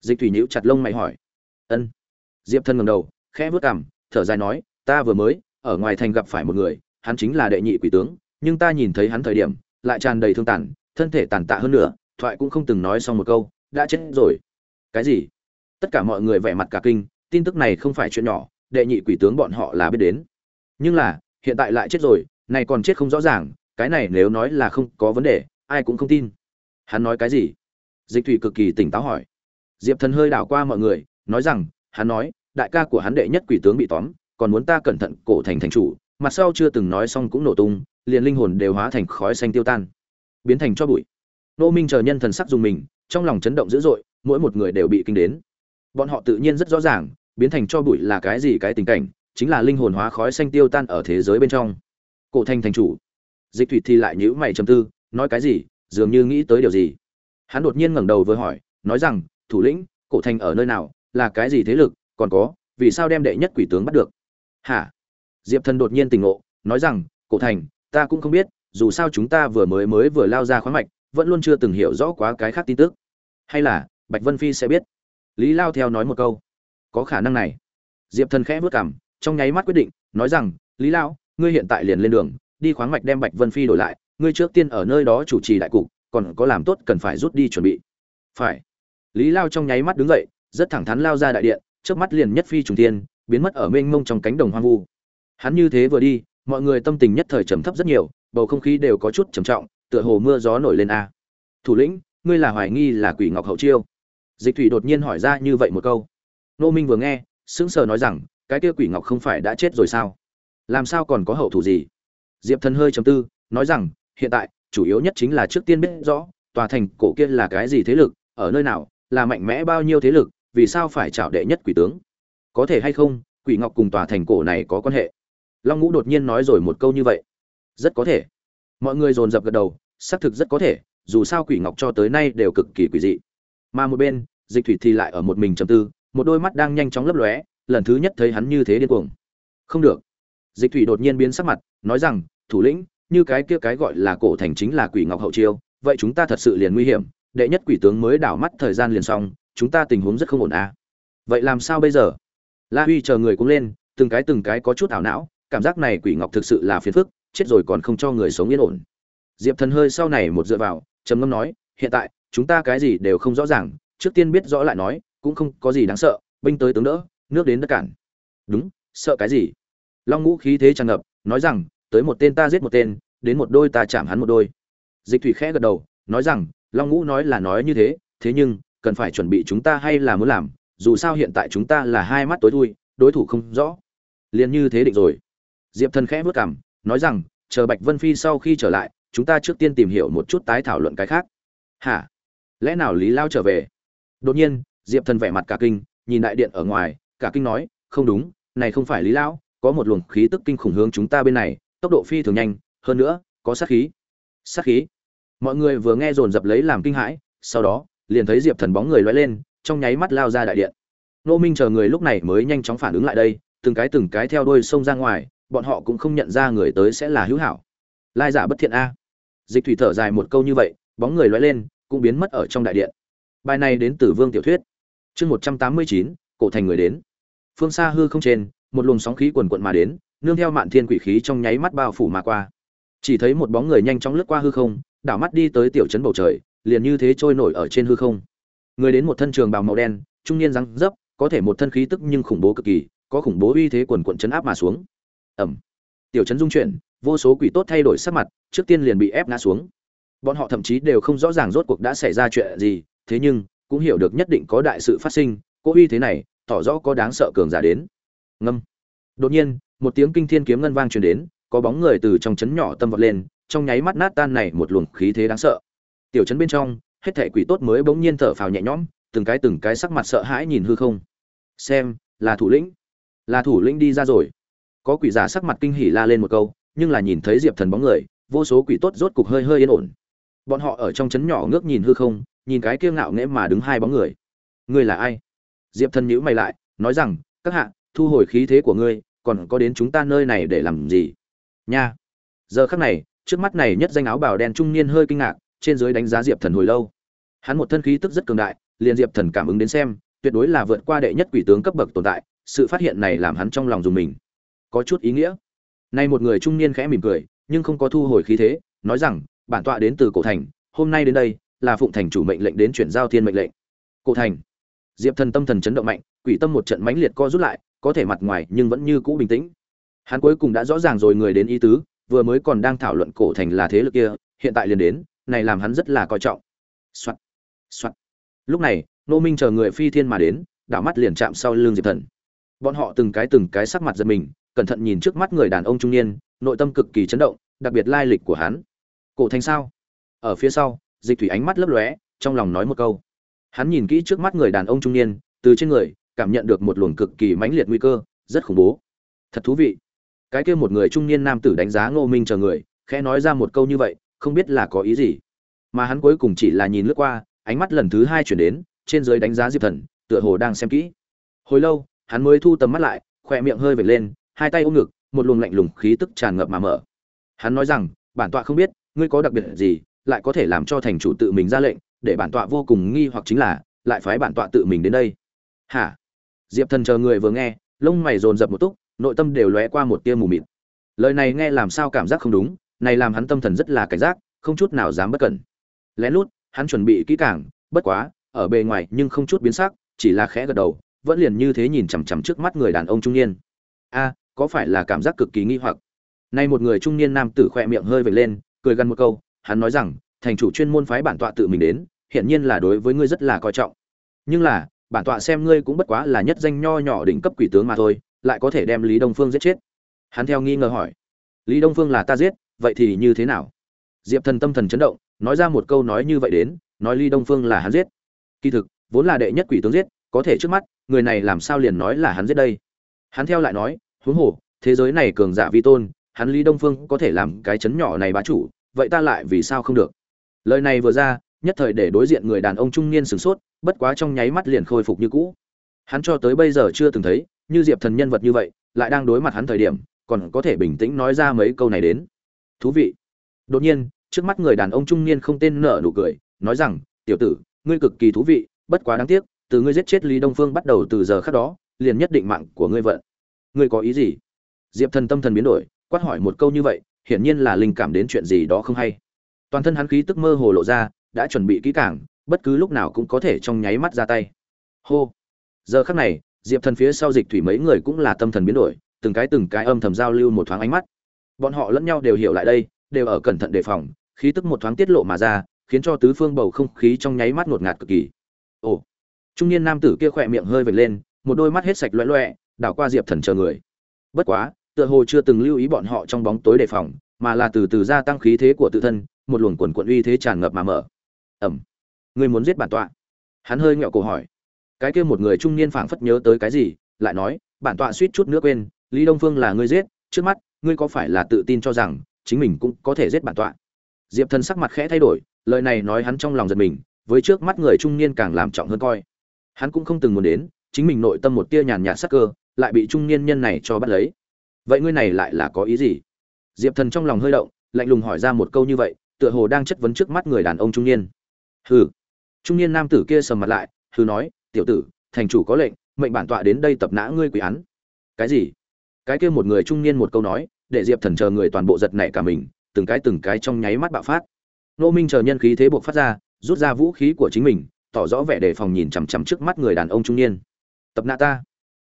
Dịch thủy nhữ chặt lông mày hỏi. Ân. Diệp thần ngầm đầu, khẽ vớt cảm thở dài nói, ta vừa mới, ở ngoài thành gặp phải một người, hắn chính là đệ nhị quỷ tướng, nhưng ta nhìn thấy hắn thời điểm, lại tràn đầy thương tàn, thân thể tàn tạ hơn nữa, thoại cũng không từng nói xong một câu, đã chết rồi. Cái gì? Tất cả mọi người vẻ mặt cả kinh, tin tức này không phải chuyện nhỏ, đệ nhị quỷ tướng bọn họ là biết đến. Nhưng là, hiện tại lại chết rồi này còn chết không rõ ràng, cái này nếu nói là không có vấn đề, ai cũng không tin. Hắn nói cái gì? Dịch thủy cực kỳ tỉnh táo hỏi. Diệp thần hơi đảo qua mọi người, nói rằng, hắn nói, đại ca của hắn đệ nhất quỷ tướng bị tóm, còn muốn ta cẩn thận cổ thành thành chủ, mặt sau chưa từng nói xong cũng nổ tung, liền linh hồn đều hóa thành khói xanh tiêu tan. Biến thành cho bụi. Nô minh chờ nhân thần sắc dùng mình, trong lòng chấn động dữ dội, mỗi một người đều bị kinh đến. Bọn họ tự nhiên rất rõ ràng, biến thành cho bụi là cái gì cái tình cảnh, chính là linh hồn hóa khói xanh tiêu tan ở thế giới bên trong cổ thành thành chủ. Dịch thủy thì lại nhữ mày trầm tư, nói cái gì, dường như nghĩ tới điều gì. Hắn đột nhiên ngẩng đầu vừa hỏi, nói rằng, thủ lĩnh, cổ thành ở nơi nào, là cái gì thế lực, còn có, vì sao đem đệ nhất quỷ tướng bắt được? Hả? Diệp thần đột nhiên tỉnh ngộ, nói rằng, cổ thành, ta cũng không biết, dù sao chúng ta vừa mới mới vừa lao ra khoáng mạch, vẫn luôn chưa từng hiểu rõ quá cái khác tin tức. Hay là, bạch vân phi sẽ biết. Lý lao theo nói một câu. Có khả năng này. Diệp thần khẽ vớt cảm trong nháy mắt quyết định, nói rằng, lý lao ngươi hiện tại liền lên đường, đi khoáng mạch đem bạch vân phi đổi lại, ngươi trước tiên ở nơi đó chủ trì đại cục, còn có làm tốt cần phải rút đi chuẩn bị. Phải. Lý lao trong nháy mắt đứng dậy, rất thẳng thắn lao ra đại điện, trước mắt liền nhất phi trùng tiên biến mất ở mênh mông trong cánh đồng hoang vu. Hắn như thế vừa đi, mọi người tâm tình nhất thời trầm thấp rất nhiều, bầu không khí đều có chút trầm trọng, tựa hồ mưa gió nổi lên a. Thủ lĩnh, ngươi là hoài nghi là quỷ ngọc hậu chiêu? Dịch thủy đột nhiên hỏi ra như vậy một câu. Nô minh vừa nghe, sững sờ nói rằng, cái kia quỷ ngọc không phải đã chết rồi sao? Làm sao còn có hậu thủ gì? Diệp thần hơi chấm tư, nói rằng, hiện tại, chủ yếu nhất chính là trước tiên biết rõ, tòa thành cổ kia là cái gì thế lực, ở nơi nào, là mạnh mẽ bao nhiêu thế lực, vì sao phải chảo đệ nhất quỷ tướng? Có thể hay không, quỷ ngọc cùng tòa thành cổ này có quan hệ? Long ngũ đột nhiên nói rồi một câu như vậy. Rất có thể. Mọi người dồn dập gật đầu, xác thực rất có thể, dù sao quỷ ngọc cho tới nay đều cực kỳ quỷ dị. Mà một bên, dịch thủy thì lại ở một mình trầm tư, một đôi mắt đang nhanh chóng lấp lóe, lần thứ nhất thấy hắn như thế điên cuồng. Không được dịch thủy đột nhiên biến sắc mặt, nói rằng, thủ lĩnh, như cái kia cái gọi là cổ thành chính là quỷ ngọc hậu chiêu, vậy chúng ta thật sự liền nguy hiểm, đệ nhất quỷ tướng mới đảo mắt thời gian liền xong, chúng ta tình huống rất không ổn à. Vậy làm sao bây giờ? La huy chờ người cũng lên, từng cái từng cái có chút ảo não, cảm giác này quỷ ngọc thực sự là phiền phức, chết rồi còn không cho người sống yên ổn. Diệp thần hơi sau này một dựa vào, trầm ngâm nói, hiện tại, chúng ta cái gì đều không rõ ràng, trước tiên biết rõ lại nói, cũng không có gì đáng sợ, binh tới tướng đỡ, nước đến đất cản. Đúng, sợ cái gì? Long ngũ khí thế tràn ngập, nói rằng, tới một tên ta giết một tên, đến một đôi ta chạm hắn một đôi. Dịch thủy khẽ gật đầu, nói rằng, long ngũ nói là nói như thế thế nhưng, cần phải chuẩn bị chúng ta hay là muốn làm, dù sao hiện tại chúng ta là hai mắt tối thui, đối thủ không rõ. Liền như thế định rồi. Diệp thần khẽ vất cảm nói rằng, chờ bạch vân phi sau khi trở lại, chúng ta trước tiên tìm hiểu một chút tái thảo luận cái khác. Hả? Lẽ nào lý lao trở về? Đột nhiên, diệp thần vẻ mặt cả kinh, nhìn đại điện ở ngoài, cả kinh nói, không đúng, này không phải lý lão có một luồng khí tức kinh khủng hướng chúng ta bên này, tốc độ phi thường nhanh, hơn nữa, có sát khí. Sát khí? Mọi người vừa nghe dồn dập lấy làm kinh hãi, sau đó, liền thấy diệp thần bóng người loay lên, trong nháy mắt lao ra đại điện. Nô minh chờ người lúc này mới nhanh chóng phản ứng lại đây, từng cái từng cái theo đuôi sông ra ngoài, bọn họ cũng không nhận ra người tới sẽ là hữu hảo. Lai giả bất thiện a. Dịch thủy thở dài một câu như vậy, bóng người loay lên, cũng biến mất ở trong đại điện. Bài này đến từ vương tiểu thuyết. Chương một trăm tám mươi chín, cổ thành người đến. Phương xa hư không trên một luồng sóng khí quần quận mà đến, nương theo mạn thiên quỷ khí trong nháy mắt bao phủ mà qua. Chỉ thấy một bóng người nhanh chóng lướt qua hư không, đảo mắt đi tới tiểu trấn bầu trời, liền như thế trôi nổi ở trên hư không. Người đến một thân trường bào màu đen, trung niên răng dấp có thể một thân khí tức nhưng khủng bố cực kỳ, có khủng bố uy thế quần quận chấn áp mà xuống. Ẩm tiểu trấn dung chuyển, vô số quỷ tốt thay đổi sắc mặt, trước tiên liền bị ép ngã xuống. Bọn họ thậm chí đều không rõ ràng rốt cuộc đã xảy ra chuyện gì, thế nhưng, cũng hiểu được nhất định có đại sự phát sinh cô uy thế này, tỏ rõ có đáng sợ cường giả đến ngâm. Đột nhiên, một tiếng kinh thiên kiếm ngân vang truyền đến, có bóng người từ trong chấn nhỏ tâm vọt lên, trong nháy mắt nát tan này một luồng khí thế đáng sợ. Tiểu chấn bên trong, hết thảy quỷ tốt mới bỗng nhiên thở phào nhẹ nhõm, từng cái từng cái sắc mặt sợ hãi nhìn hư không. Xem, là thủ lĩnh. Là thủ lĩnh đi ra rồi. Có quỷ giả sắc mặt kinh hỉ la lên một câu, nhưng là nhìn thấy diệp thần bóng người, vô số quỷ tốt rốt cục hơi hơi yên ổn. Bọn họ ở trong chấn nhỏ ngước nhìn hư không, nhìn cái kiêu ngạo nghễ mà đứng hai bóng người. Ngươi là ai? Diệp thần nhíu mày lại, nói rằng, các hạ thu hồi khí thế của ngươi, còn có đến chúng ta nơi này để làm gì? Nha. Giờ khắc này, trước mắt này nhất danh áo bào đen trung niên hơi kinh ngạc, trên dưới đánh giá diệp thần hồi lâu. Hắn một thân khí tức rất cường đại, liền diệp thần cảm ứng đến xem, tuyệt đối là vượt qua đệ nhất quỷ tướng cấp bậc tồn tại, sự phát hiện này làm hắn trong lòng dùng mình. Có chút ý nghĩa. Nay một người trung niên khẽ mỉm cười, nhưng không có thu hồi khí thế, nói rằng, bản tọa đến từ cổ thành, hôm nay đến đây là phụng thành chủ mệnh lệnh đến chuyển giao thiên mệnh lệnh. Cổ thành. Diệp thần tâm thần chấn động mạnh, quỷ tâm một trận mãnh liệt co rút lại có thể mặt ngoài nhưng vẫn như cũ bình tĩnh. Hắn cuối cùng đã rõ ràng rồi người đến ý tứ, vừa mới còn đang thảo luận cổ thành là thế lực kia, hiện tại liền đến, này làm hắn rất là coi trọng. Soạt soạt. Lúc này nô minh chờ người phi thiên mà đến, đảo mắt liền chạm sau lưng diệp thần. Bọn họ từng cái từng cái sắc mặt giật mình, cẩn thận nhìn trước mắt người đàn ông trung niên, nội tâm cực kỳ chấn động, đặc biệt lai lịch của hắn. Cổ thành sao? Ở phía sau, dịch thủy ánh mắt lấp lóe, trong lòng nói một câu. Hắn nhìn kỹ trước mắt người đàn ông trung niên, từ trên người cảm nhận được một luồng cực kỳ mãnh liệt nguy cơ, rất khủng bố. Thật thú vị. Cái kia một người trung niên nam tử đánh giá ngô minh chờ người, khẽ nói ra một câu như vậy, không biết là có ý gì. Mà hắn cuối cùng chỉ là nhìn lướt qua, ánh mắt lần thứ hai chuyển đến, trên dưới đánh giá diệp thần, tựa hồ đang xem kỹ. Hồi lâu, hắn mới thu tầm mắt lại, khỏe miệng hơi vệt lên, hai tay ôm ngực, một luồng lạnh lùng khí tức tràn ngập mà mở. Hắn nói rằng, bản tọa không biết, ngươi có đặc biệt gì, lại có thể làm cho thành chủ tự mình ra lệnh, để bản tọa vô cùng nghi hoặc chính là, lại phái bản tọa tự mình đến đây. Hả? Diệp thần chờ người vừa nghe, lông mày dồn dập một túc, nội tâm đều lóe qua một tia mù mịt. Lời này nghe làm sao cảm giác không đúng, này làm hắn tâm thần rất là cảnh giác, không chút nào dám bất cẩn. Lén lút, hắn chuẩn bị kỹ càng, bất quá, ở bề ngoài nhưng không chút biến sắc, chỉ là khẽ gật đầu, vẫn liền như thế nhìn chằm chằm trước mắt người đàn ông trung niên. A, có phải là cảm giác cực kỳ nghi hoặc? Nay một người trung niên nam tử khỏe miệng hơi vệt lên, cười gần một câu, hắn nói rằng, thành chủ chuyên môn phái bản tọa tự mình đến hiện nhiên là đối với ngươi rất là coi trọng. Nhưng là bản tọa xem ngươi cũng bất quá là nhất danh nho nhỏ đỉnh cấp quỷ tướng mà thôi, lại có thể đem lý đông phương giết chết. Hắn theo nghi ngờ hỏi. Lý đông phương là ta giết, vậy thì như thế nào? Diệp thần tâm thần chấn động, nói ra một câu nói như vậy đến, nói lý đông phương là hắn giết. Kỳ thực, vốn là đệ nhất quỷ tướng giết, có thể trước mắt, người này làm sao liền nói là hắn giết đây? Hắn theo lại nói, huống hồ, thế giới này cường giả vi tôn, hắn lý đông phương có thể làm cái chấn nhỏ này bá chủ, vậy ta lại vì sao không được? Lời này vừa ra nhất thời để đối diện người đàn ông trung niên sửng sốt, bất quá trong nháy mắt liền khôi phục như cũ. Hắn cho tới bây giờ chưa từng thấy, như diệp thần nhân vật như vậy, lại đang đối mặt hắn thời điểm, còn có thể bình tĩnh nói ra mấy câu này đến. Thú vị. Đột nhiên, trước mắt người đàn ông trung niên không tên nở nụ cười, nói rằng, tiểu tử, ngươi cực kỳ thú vị, bất quá đáng tiếc, từ ngươi giết chết lý đông phương bắt đầu từ giờ khác đó, liền nhất định mạng của ngươi vận. Ngươi có ý gì? Diệp thần tâm thần biến đổi, quát hỏi một câu như vậy, hiển nhiên là linh cảm đến chuyện gì đó không hay. Toàn thân hắn khí tức mơ hồ lộ ra đã chuẩn bị kỹ càng, bất cứ lúc nào cũng có thể trong nháy mắt ra tay. Hô. Giờ khắc này, diệp thần phía sau dịch thủy mấy người cũng là tâm thần biến đổi, từng cái từng cái âm thầm giao lưu một thoáng ánh mắt. Bọn họ lẫn nhau đều hiểu lại đây, đều ở cẩn thận đề phòng, khí tức một thoáng tiết lộ mà ra, khiến cho tứ phương bầu không khí trong nháy mắt ngột ngạt cực kỳ. Ồ. Trung niên nam tử kia khỏe miệng hơi vệt lên, một đôi mắt hết sạch loẹ loẹ, đảo qua diệp thần chờ người. Bất quá, tựa hồ chưa từng lưu ý bọn họ trong bóng tối đề phòng, mà là từ từ gia tăng khí thế của tự thân, một luồng quần quận uy thế tràn ngập mà mở ẩm. Người muốn giết bản tọa? Hắn hơi nghẹo cổ hỏi. Cái kia một người trung niên phảng phất nhớ tới cái gì, lại nói, bản tọa suýt chút nữa quên, lý đông phương là ngươi giết, trước mắt, ngươi có phải là tự tin cho rằng, chính mình cũng có thể giết bản tọa? Diệp thần sắc mặt khẽ thay đổi, lời này nói hắn trong lòng giật mình, với trước mắt người trung niên càng làm trọng hơn coi. Hắn cũng không từng muốn đến, chính mình nội tâm một tia nhàn nhạt sắc cơ, lại bị trung niên nhân này cho bắt lấy. Vậy ngươi này lại là có ý gì? Diệp thần trong lòng hơi động, lạnh lùng hỏi ra một câu như vậy, tựa hồ đang chất vấn trước mắt người đàn ông trung niên hừ. Trung niên nam tử kia sầm mặt lại, hừ nói, tiểu tử, thành chủ có lệnh, mệnh bản tọa đến đây tập nã ngươi quỷ án. Cái gì? Cái kia một người trung niên một câu nói, để diệp thần chờ người toàn bộ giật nảy cả mình, từng cái từng cái trong nháy mắt bạo phát. Nô minh chờ nhân khí thế buộc phát ra, rút ra vũ khí của chính mình, tỏ rõ vẻ đề phòng nhìn chằm chằm trước mắt người đàn ông trung niên. Tập nã ta.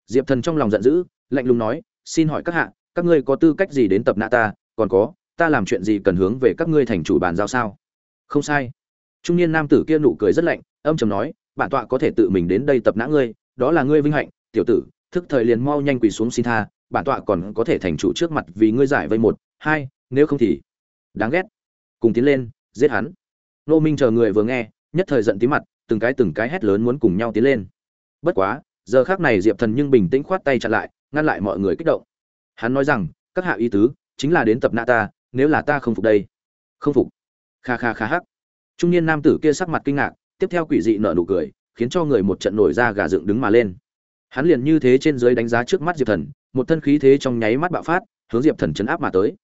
Diệp thần trong lòng giận dữ, lạnh lùng nói, xin hỏi các hạ, các ngươi có tư cách gì đến tập nã ta? Còn có, ta làm chuyện gì cần hướng về các ngươi thành chủ bàn giao sao? Không sai trung niên nam tử kia nụ cười rất lạnh, âm trầm nói, bản tọa có thể tự mình đến đây tập nã ngươi, đó là ngươi vinh hạnh, tiểu tử, thức thời liền mau nhanh quỳ xuống xin tha, bản tọa còn có thể thành chủ trước mặt vì ngươi giải vây một, hai, nếu không thì đáng ghét. Cùng tiến lên, giết hắn. Nô minh chờ người vừa nghe, nhất thời giận tí mặt, từng cái từng cái hét lớn muốn cùng nhau tiến lên. Bất quá, giờ khác này diệp thần nhưng bình tĩnh khoát tay chặn lại, ngăn lại mọi người kích động. Hắn nói rằng, các hạ y tứ, chính là đến tập nã ta, nếu là ta không phục đây. Không phục. Kha kha kha hắc trung niên nam tử kia sắc mặt kinh ngạc, tiếp theo quỷ dị nở nụ cười, khiến cho người một trận nổi ra gà dựng đứng mà lên. Hắn liền như thế trên dưới đánh giá trước mắt diệp thần, một thân khí thế trong nháy mắt bạo phát, hướng diệp thần chấn áp mà tới.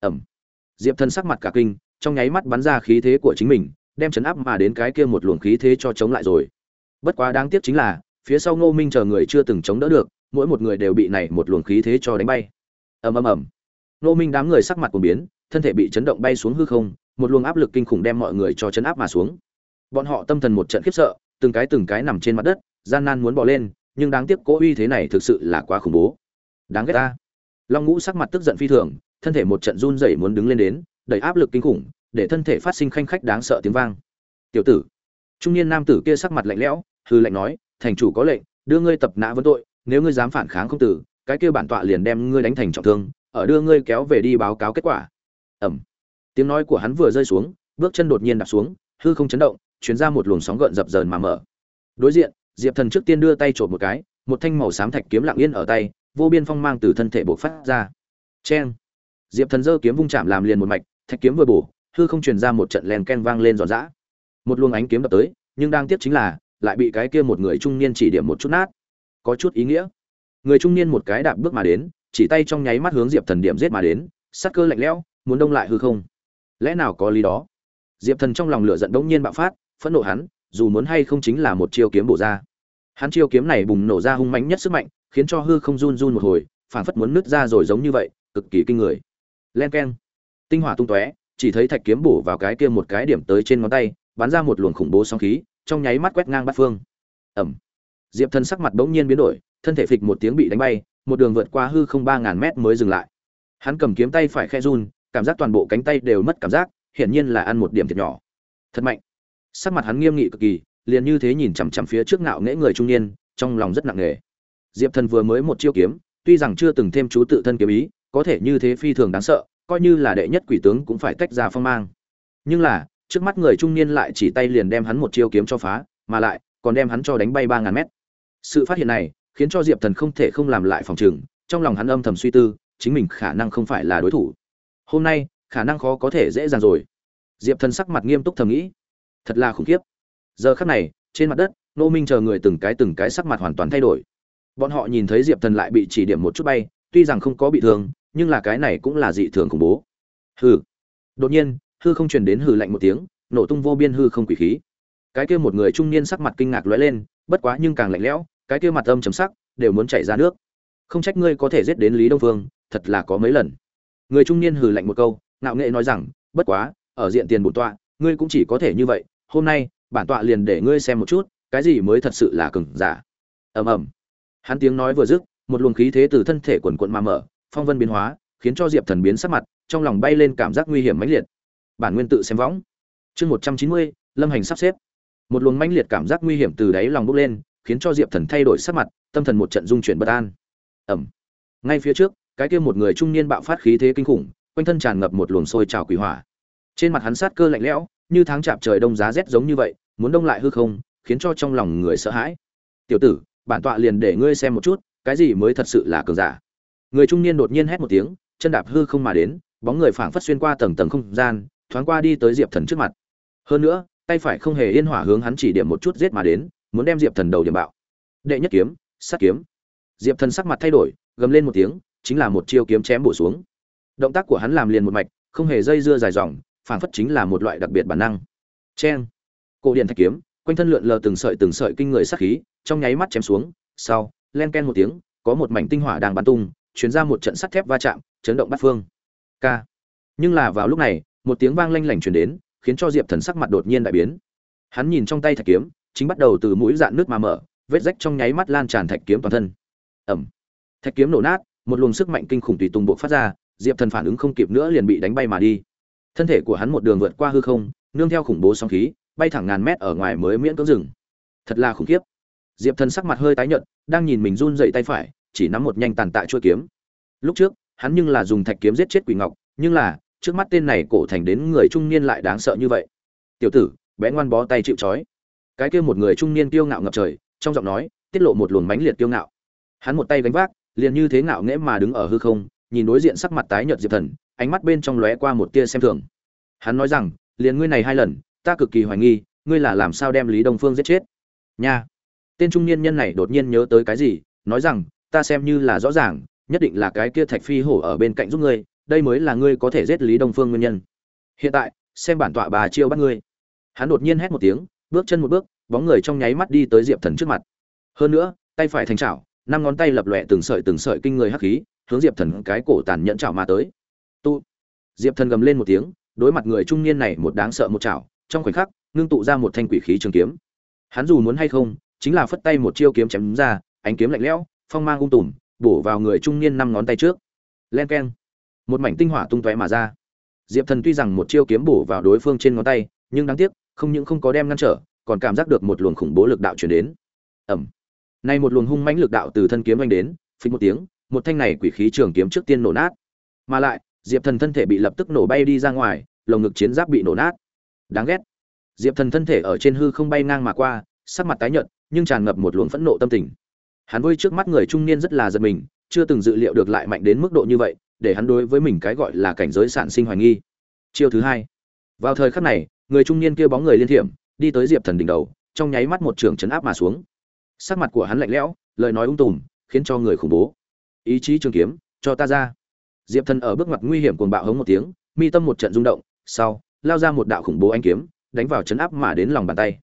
Ẩm diệp thần sắc mặt cả kinh, trong nháy mắt bắn ra khí thế của chính mình, đem chấn áp mà đến cái kia một luồng khí thế cho chống lại rồi. Bất quá đáng tiếc chính là, phía sau ngô minh chờ người chưa từng chống đỡ được, mỗi một người đều bị này một luồng khí thế cho đánh bay. Ầm ầm ầm. Ngô minh đám người sắc mặt của biến, thân thể bị chấn động bay xuống hư không một luồng áp lực kinh khủng đem mọi người cho chấn áp mà xuống. Bọn họ tâm thần một trận khiếp sợ, từng cái từng cái nằm trên mặt đất, gian nan muốn bỏ lên, nhưng đáng tiếc cố uy thế này thực sự là quá khủng bố. Đáng ghét ta. Long ngũ sắc mặt tức giận phi thường, thân thể một trận run rẩy muốn đứng lên đến, đẩy áp lực kinh khủng, để thân thể phát sinh khanh khách đáng sợ tiếng vang. Tiểu tử. Trung niên nam tử kia sắc mặt lạnh lẽo hư lạnh nói, thành chủ có lệnh, đưa ngươi tập nã vấn tội, nếu ngươi dám phản kháng không tử, cái kia bản tọa liền đem ngươi đánh thành trọng thương, ở đưa ngươi kéo về đi báo cáo kết quả. Ẩm tiếng nói của hắn vừa rơi xuống, bước chân đột nhiên đạp xuống, hư không chấn động chuyến ra một luồng sóng gợn dập dờn mà mở. Đối diện, diệp thần trước tiên đưa tay trộm một cái, một thanh màu xám thạch kiếm lặng yên ở tay, vô biên phong mang từ thân thể bộc phát ra. Cheng! Diệp thần giơ kiếm vung chạm làm liền một mạch, thạch kiếm vừa bổ, hư không truyền ra một trận len ken vang lên giòn giã. Một luồng ánh kiếm đập tới, nhưng đang tiếp chính là, lại bị cái kia một người trung niên chỉ điểm một chút nát. Có chút ý nghĩa. Người trung niên một cái đạp bước mà đến, chỉ tay trong nháy mắt hướng diệp thần điểm giết mà đến, sắc cơ lạnh lẽo, muốn đông lại hư không lẽ nào có lý đó? Diệp thần trong lòng lửa giận đống nhiên bạo phát, phẫn nộ hắn, dù muốn hay không chính là một chiêu kiếm bổ ra. Hắn chiêu kiếm này bùng nổ ra hung mãnh nhất sức mạnh, khiến cho hư không run run một hồi, phảng phất muốn nứt ra rồi giống như vậy, cực kỳ kinh người. Len keng. Tinh hỏa tung tóe, chỉ thấy thạch kiếm bổ vào cái kia một cái điểm tới trên ngón tay, bắn ra một luồng khủng bố sóng khí, trong nháy mắt quét ngang bát phương. Ẩm diệp thần sắc mặt bỗng nhiên biến đổi, thân thể phịch một tiếng bị đánh bay, một đường vượt qua hư không ba ngàn mét mới dừng lại. Hắn cầm kiếm tay phải khe run cảm giác toàn bộ cánh tay đều mất cảm giác, hiển nhiên là ăn một điểm thiệt nhỏ. Thật mạnh. Sắc mặt hắn nghiêm nghị cực kỳ, liền như thế nhìn chằm chằm phía trước ngạo nghễ người trung niên, trong lòng rất nặng nề. Diệp thần vừa mới một chiêu kiếm, tuy rằng chưa từng thêm chú tự thân kiếm ý, có thể như thế phi thường đáng sợ, coi như là đệ nhất quỷ tướng cũng phải tách ra phong mang. Nhưng là, trước mắt người trung niên lại chỉ tay liền đem hắn một chiêu kiếm cho phá, mà lại, còn đem hắn cho đánh bay ba ngàn mét. Sự phát hiện này, khiến cho diệp thần không thể không làm lại phòng trừng trong lòng hắn âm thầm suy tư, chính mình khả năng không phải là đối thủ hôm nay, khả năng khó có thể dễ dàng rồi. Diệp thần sắc mặt nghiêm túc thầm nghĩ. Thật là khủng khiếp. Giờ khắc này, trên mặt đất, nô minh chờ người từng cái từng cái sắc mặt hoàn toàn thay đổi. Bọn họ nhìn thấy diệp thần lại bị chỉ điểm một chút bay, tuy rằng không có bị thương, nhưng là cái này cũng là dị thường khủng bố. Hừ. Đột nhiên, hư không truyền đến hừ lạnh một tiếng, nổ tung vô biên hư không quỷ khí. Cái kia một người trung niên sắc mặt kinh ngạc lóe lên, bất quá nhưng càng lạnh lẽo, cái kia mặt âm chấm sắc, đều muốn chảy ra nước. Không trách ngươi có thể giết đến lý đông phương thật là có mấy lần người trung niên hừ lạnh một câu, ngạo nghệ nói rằng, bất quá, ở diện tiền bổn tọa, ngươi cũng chỉ có thể như vậy, hôm nay, bản tọa liền để ngươi xem một chút, cái gì mới thật sự là cừng giả. Ầm ầm. Hắn tiếng nói vừa dứt, một luồng khí thế từ thân thể quần quận mà mở, phong vân biến hóa, khiến cho diệp thần biến sắc mặt, trong lòng bay lên cảm giác nguy hiểm mãnh liệt. Bản nguyên tự xem võng. Chương một trăm chín mươi, lâm hành sắp xếp. Một luồng mãnh liệt cảm giác nguy hiểm từ đáy lòng bốc lên, khiến cho diệp thần thay đổi sắc mặt, tâm thần một trận dung chuyển bất an. Ẩm ngay phía trước cái kia một người trung niên bạo phát khí thế kinh khủng, quanh thân tràn ngập một luồng sôi trào quỷ hỏa. Trên mặt hắn sát cơ lạnh lẽo, như tháng chạp trời đông giá rét giống như vậy, muốn đông lại hư không, khiến cho trong lòng người sợ hãi. Tiểu tử, bản tọa liền để ngươi xem một chút, cái gì mới thật sự là cường giả. Người trung niên đột nhiên hét một tiếng, chân đạp hư không mà đến, bóng người phảng phất xuyên qua tầng tầng không gian, thoáng qua đi tới diệp thần trước mặt. Hơn nữa, tay phải không hề yên hỏa hướng hắn chỉ điểm một chút giết mà đến, muốn đem diệp thần đầu điểm bạo. Đệ nhất kiếm, sát kiếm. Diệp thần sắc mặt thay đổi, gầm lên một tiếng chính là một chiêu kiếm chém bổ xuống. Động tác của hắn làm liền một mạch, không hề dây dưa dài dòng, phảng phất chính là một loại đặc biệt bản năng. Cheng! Cổ điện thạch kiếm, quanh thân lượn lờ từng sợi từng sợi kinh người sát khí, trong nháy mắt chém xuống. Sau, len ken một tiếng, có một mảnh tinh hỏa đang bắn tung, truyền ra một trận sắt thép va chạm, chấn động bát phương. K! Nhưng là vào lúc này, một tiếng vang lanh lảnh truyền đến, khiến cho diệp thần sắc mặt đột nhiên đại biến. Hắn nhìn trong tay thạch kiếm, chính bắt đầu từ mũi dạn nước mà mở, vết rách trong nháy mắt lan tràn thạch kiếm toàn thân. Ẩm! Thạch kiếm nổ nát một luồng sức mạnh kinh khủng tùy tùng bộ phát ra, diệp thần phản ứng không kịp nữa liền bị đánh bay mà đi. Thân thể của hắn một đường vượt qua hư không, nương theo khủng bố sóng khí, bay thẳng ngàn mét ở ngoài mới miễn cưỡng dừng. Thật là khủng khiếp. Diệp thần sắc mặt hơi tái nhợt, đang nhìn mình run dậy tay phải, chỉ nắm một nhanh tàn tạ chuôi kiếm. Lúc trước, hắn nhưng là dùng thạch kiếm giết chết quỷ ngọc, nhưng là, trước mắt tên này cổ thành đến người trung niên lại đáng sợ như vậy. Tiểu tử, bé ngoan bó tay chịu trói. Cái kia một người trung niên kiêu ngạo ngập trời, trong giọng nói, tiết lộ một luồng mãnh liệt kiêu ngạo. Hắn một tay gánh vác liền như thế ngạo nghễ mà đứng ở hư không, nhìn đối diện sắc mặt tái nhợt diệp thần, ánh mắt bên trong lóe qua một tia xem thường. Hắn nói rằng, liền ngươi này hai lần, ta cực kỳ hoài nghi, ngươi là làm sao đem lý đông phương giết chết? Nha. Tên trung niên nhân này đột nhiên nhớ tới cái gì, nói rằng, ta xem như là rõ ràng, nhất định là cái kia thạch phi hổ ở bên cạnh giúp ngươi, đây mới là ngươi có thể giết lý đông phương nguyên nhân. Hiện tại, xem bản tọa bà chiêu bắt ngươi. Hắn đột nhiên hét một tiếng, bước chân một bước, bóng người trong nháy mắt đi tới diệp thần trước mặt. Hơn nữa, tay phải thành chảo năm ngón tay lập lòe từng sợi từng sợi kinh người hắc khí, hướng diệp thần cái cổ tàn nhẫn chảo mà tới. Tu. Diệp thần gầm lên một tiếng, đối mặt người trung niên này một đáng sợ một chảo, trong khoảnh khắc, ngưng tụ ra một thanh quỷ khí trường kiếm. Hắn dù muốn hay không, chính là phất tay một chiêu kiếm chém ra, ánh kiếm lạnh lẽo, phong mang ung tùm, bổ vào người trung niên năm ngón tay trước. Len keng. Một mảnh tinh hỏa tung tóe mà ra. Diệp thần tuy rằng một chiêu kiếm bổ vào đối phương trên ngón tay, nhưng đáng tiếc, không những không có đem ngăn trở, còn cảm giác được một luồng khủng bố lực đạo chuyển đến. Ẩm nay một luồng hung mãnh lực đạo từ thân kiếm anh đến phình một tiếng, một thanh này quỷ khí trường kiếm trước tiên nổ nát. Mà lại, diệp thần thân thể bị lập tức nổ bay đi ra ngoài, lồng ngực chiến giáp bị nổ nát. Đáng ghét. Diệp thần thân thể ở trên hư không bay ngang mà qua, sắc mặt tái nhợt, nhưng tràn ngập một luồng phẫn nộ tâm tình. Hắn vui trước mắt người trung niên rất là giật mình, chưa từng dự liệu được lại mạnh đến mức độ như vậy, để hắn đối với mình cái gọi là cảnh giới sản sinh hoài nghi. Chiêu thứ hai. Vào thời khắc này, người trung niên kia bóng người liên thiểm, đi tới diệp thần đỉnh đầu, trong nháy mắt một trường chấn áp mà xuống sắc mặt của hắn lạnh lẽo, lời nói ung tùm, khiến cho người khủng bố. Ý chí trường kiếm, cho ta ra. Diệp thần ở bước ngoặt nguy hiểm cuồng bạo hống một tiếng, mi tâm một trận rung động, sau, lao ra một đạo khủng bố anh kiếm, đánh vào chấn áp mà đến lòng bàn tay.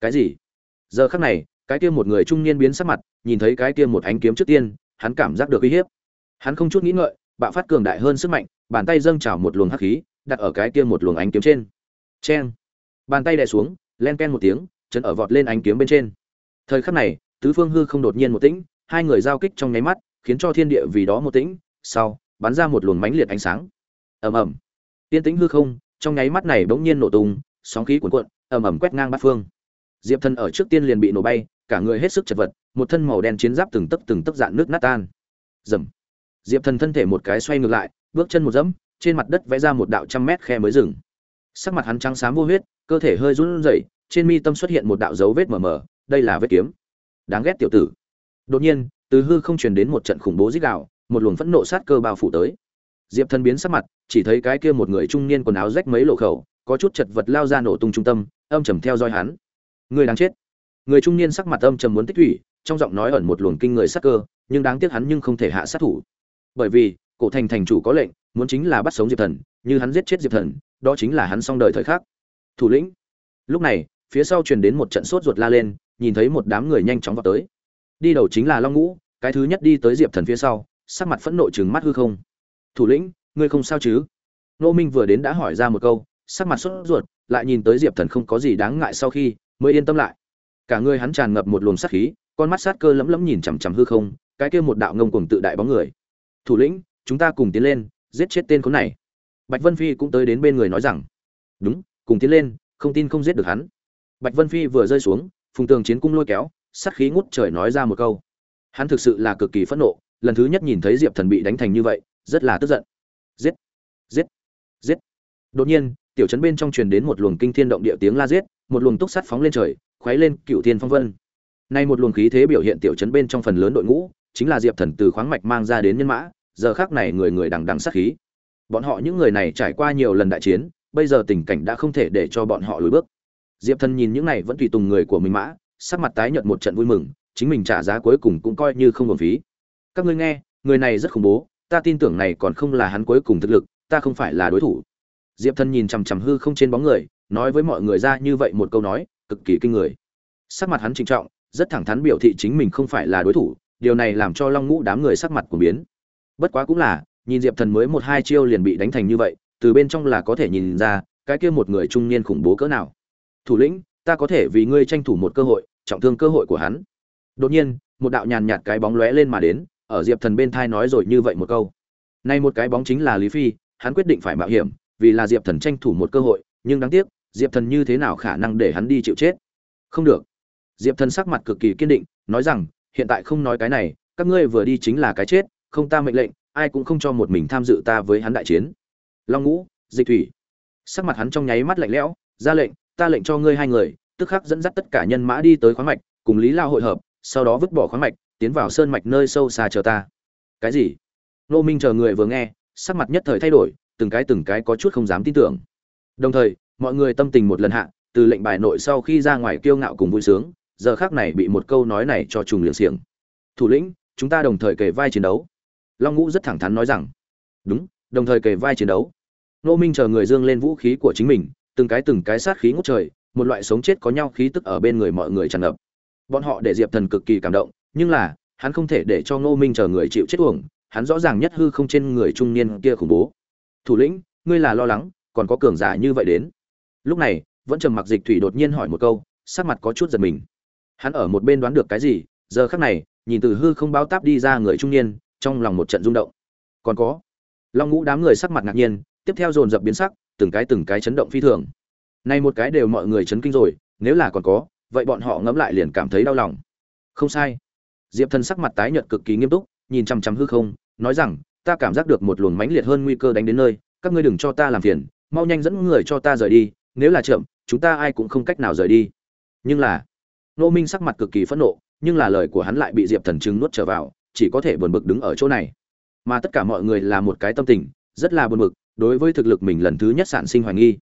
Cái gì? Giờ khắc này, cái kia một người trung niên biến sắc mặt, nhìn thấy cái kia một ánh kiếm trước tiên, hắn cảm giác được uy hiếp. Hắn không chút nghĩ ngợi, bạo phát cường đại hơn sức mạnh, bàn tay dâng trào một luồng hắc khí, đặt ở cái kia một luồng ánh kiếm trên. Cheng! Bàn tay đè xuống, len ken một tiếng chân ở vọt lên ánh kiếm bên trên thời khắc này, tứ phương hư không đột nhiên một tĩnh, hai người giao kích trong nháy mắt, khiến cho thiên địa vì đó một tĩnh, sau, bắn ra một luồng mãnh liệt ánh sáng. Ầm ầm. Tiên tĩnh hư không, trong nháy mắt này bỗng nhiên nổ tung, sóng khí cuồn cuộn, ầm ầm quét ngang bát phương. Diệp thần ở trước tiên liền bị nổ bay, cả người hết sức chật vật, một thân màu đen chiến giáp từng tấc từng tấc dạn nước nát tan. Dầm diệp thần thân thể một cái xoay ngược lại, bước chân một dẫm, trên mặt đất vẽ ra một đạo trăm mét khe mới dừng. Sắc mặt hắn trắng xám vô huyết, cơ thể hơi run rẩy, trên mi tâm xuất hiện một đạo dấu vết mờ mờ đây là vết kiếm. Đáng ghét tiểu tử. Đột nhiên, từ hư không truyền đến một trận khủng bố dích đạo một luồng phẫn nộ sát cơ bao phủ tới. Diệp thần biến sắc mặt, chỉ thấy cái kia một người trung niên quần áo rách mấy lộ khẩu, có chút chật vật lao ra nổ tung trung tâm, âm trầm theo dõi hắn. Người đáng chết. Người trung niên sắc mặt âm trầm muốn tích thủy, trong giọng nói ẩn một luồng kinh người sát cơ, nhưng đáng tiếc hắn nhưng không thể hạ sát thủ. Bởi vì, cổ thành thành chủ có lệnh, muốn chính là bắt sống diệp thần, như hắn giết chết diệp thần, đó chính là hắn xong đời thời khắc. Thủ lĩnh. Lúc này, phía sau truyền đến một trận sốt ruột la lên nhìn thấy một đám người nhanh chóng vào tới. Đi đầu chính là long ngũ, cái thứ nhất đi tới diệp thần phía sau, sắc mặt phẫn nộ chừng mắt hư không. Thủ lĩnh, ngươi không sao chứ? Nô minh vừa đến đã hỏi ra một câu, sắc mặt sốt ruột, lại nhìn tới diệp thần không có gì đáng ngại sau khi mới yên tâm lại. Cả người hắn tràn ngập một luồng sát khí, con mắt sát cơ lấm lấm nhìn chằm chằm hư không, cái kia một đạo ngông cuồng tự đại bóng người. Thủ lĩnh, chúng ta cùng tiến lên, giết chết tên khốn này. Bạch vân phi cũng tới đến bên người nói rằng. Đúng, cùng tiến lên, không tin không giết được hắn. Bạch vân phi vừa rơi xuống phùng tường chiến cung lôi kéo, sát khí ngút trời nói ra một câu. Hắn thực sự là cực kỳ phẫn nộ, lần thứ nhất nhìn thấy diệp thần bị đánh thành như vậy, rất là tức giận. Giết! Giết! Giết! Đột nhiên, tiểu trấn bên trong truyền đến một luồng kinh thiên động địa tiếng la giết, một luồng túc sắt phóng lên trời khoáy lên cựu thiên phong vân. Nay một luồng khí thế biểu hiện tiểu trấn bên trong phần lớn đội ngũ, chính là diệp thần từ khoáng mạch mang ra đến nhân mã, giờ khác này người người đằng đằng sát khí. Bọn họ những người này trải qua nhiều lần đại chiến, bây giờ tình cảnh đã không thể để cho bọn họ lùi bước diệp thần nhìn những này vẫn tùy tùng người của mình mã, sắc mặt tái nhợt một trận vui mừng, chính mình trả giá cuối cùng cũng coi như không hưởng phí. Các ngươi nghe, người này rất khủng bố, ta tin tưởng này còn không là hắn cuối cùng thực lực, ta không phải là đối thủ. Diệp thần nhìn chằm chằm hư không trên bóng người, nói với mọi người ra như vậy một câu nói, cực kỳ kinh người. Sắc mặt hắn trịnh trọng, rất thẳng thắn biểu thị chính mình không phải là đối thủ, điều này làm cho long ngũ đám người sắc mặt của biến. Bất quá cũng là, nhìn diệp thần mới một hai chiêu liền bị đánh thành như vậy, từ bên trong là có thể nhìn ra, cái kia một người trung niên khủng bố cỡ nào thủ lĩnh, ta có thể vì ngươi tranh thủ một cơ hội, trọng thương cơ hội của hắn. Đột nhiên, một đạo nhàn nhạt cái bóng lóe lên mà đến, ở diệp thần bên thai nói rồi như vậy một câu. Nay một cái bóng chính là lý phi, hắn quyết định phải mạo hiểm, vì là diệp thần tranh thủ một cơ hội, nhưng đáng tiếc, diệp thần như thế nào khả năng để hắn đi chịu chết? Không được. Diệp thần sắc mặt cực kỳ kiên định, nói rằng, hiện tại không nói cái này, các ngươi vừa đi chính là cái chết, không ta mệnh lệnh, ai cũng không cho một mình tham dự ta với hắn đại chiến. Long ngũ, dịch thủy. Sắc mặt hắn trong nháy mắt lạnh lẽo, ra lệnh ta lệnh cho ngươi hai người, tức khắc dẫn dắt tất cả nhân mã đi tới khoáng mạch, cùng lý lao hội hợp, sau đó vứt bỏ khoáng mạch, tiến vào sơn mạch nơi sâu xa chờ ta. Cái gì? Nô minh chờ người vừa nghe, sắc mặt nhất thời thay đổi, từng cái từng cái có chút không dám tin tưởng. Đồng thời, mọi người tâm tình một lần hạ, từ lệnh bài nội sau khi ra ngoài kiêu ngạo cùng vui sướng, giờ khác này bị một câu nói này cho trùng liệng xiềng. Thủ lĩnh, chúng ta đồng thời kề vai chiến đấu. Long ngũ rất thẳng thắn nói rằng, đúng, đồng thời kề vai chiến đấu. Nô minh chờ người dương lên vũ khí của chính mình từng cái từng cái sát khí ngút trời, một loại sống chết có nhau khí tức ở bên người mọi người tràn ngập. Bọn họ để diệp thần cực kỳ cảm động, nhưng là, hắn không thể để cho ngô minh chờ người chịu chết uổng, hắn rõ ràng nhất hư không trên người trung niên kia khủng bố. Thủ lĩnh, ngươi là lo lắng, còn có cường giả như vậy đến? Lúc này, vẫn trầm mặc dịch thủy đột nhiên hỏi một câu, sắc mặt có chút giật mình. Hắn ở một bên đoán được cái gì, giờ khắc này, nhìn từ hư không báo táp đi ra người trung niên, trong lòng một trận rung động. Còn có? Long ngũ đám người sắc mặt ngạc nhiên, tiếp theo dồn dập biến sắc từng cái từng cái chấn động phi thường. Nay một cái đều mọi người chấn kinh rồi, nếu là còn có, vậy bọn họ ngẫm lại liền cảm thấy đau lòng. Không sai. Diệp thần sắc mặt tái nhợt cực kỳ nghiêm túc, nhìn chằm chằm hư không, nói rằng, ta cảm giác được một luồng mãnh liệt hơn nguy cơ đánh đến nơi, các ngươi đừng cho ta làm phiền, mau nhanh dẫn người cho ta rời đi, nếu là chậm, chúng ta ai cũng không cách nào rời đi. Nhưng là nô minh sắc mặt cực kỳ phẫn nộ, nhưng là lời của hắn lại bị diệp thần chứng nuốt trở vào, chỉ có thể buồn bực đứng ở chỗ này. Mà tất cả mọi người là một cái tâm tình, rất là buồn bực đối với thực lực mình lần thứ nhất sản sinh hoài nghi.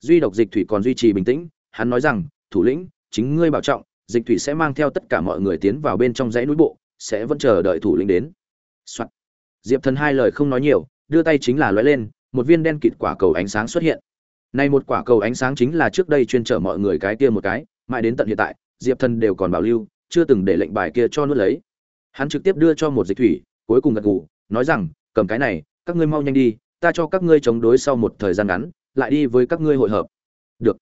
Duy độc dịch thủy còn duy trì bình tĩnh, hắn nói rằng, thủ lĩnh, chính ngươi bảo trọng, dịch thủy sẽ mang theo tất cả mọi người tiến vào bên trong dãy núi bộ, sẽ vẫn chờ đợi thủ lĩnh đến、Soạn. diệp thần hai lời không nói nhiều, đưa tay chính là lóe lên, một viên đen kịt quả cầu ánh sáng xuất hiện. Này một quả cầu ánh sáng chính là trước đây chuyên chở mọi người cái kia một cái, mãi đến tận hiện tại, diệp thần đều còn bảo lưu, chưa từng để lệnh bài kia cho nuốt lấy. Hắn trực tiếp đưa cho một dịch thủy, cuối cùng gật gù, nói rằng, cầm cái này, các ngươi mau nhanh đi ta cho các ngươi chống đối sau một thời gian ngắn, lại đi với các ngươi hội hợp. Được.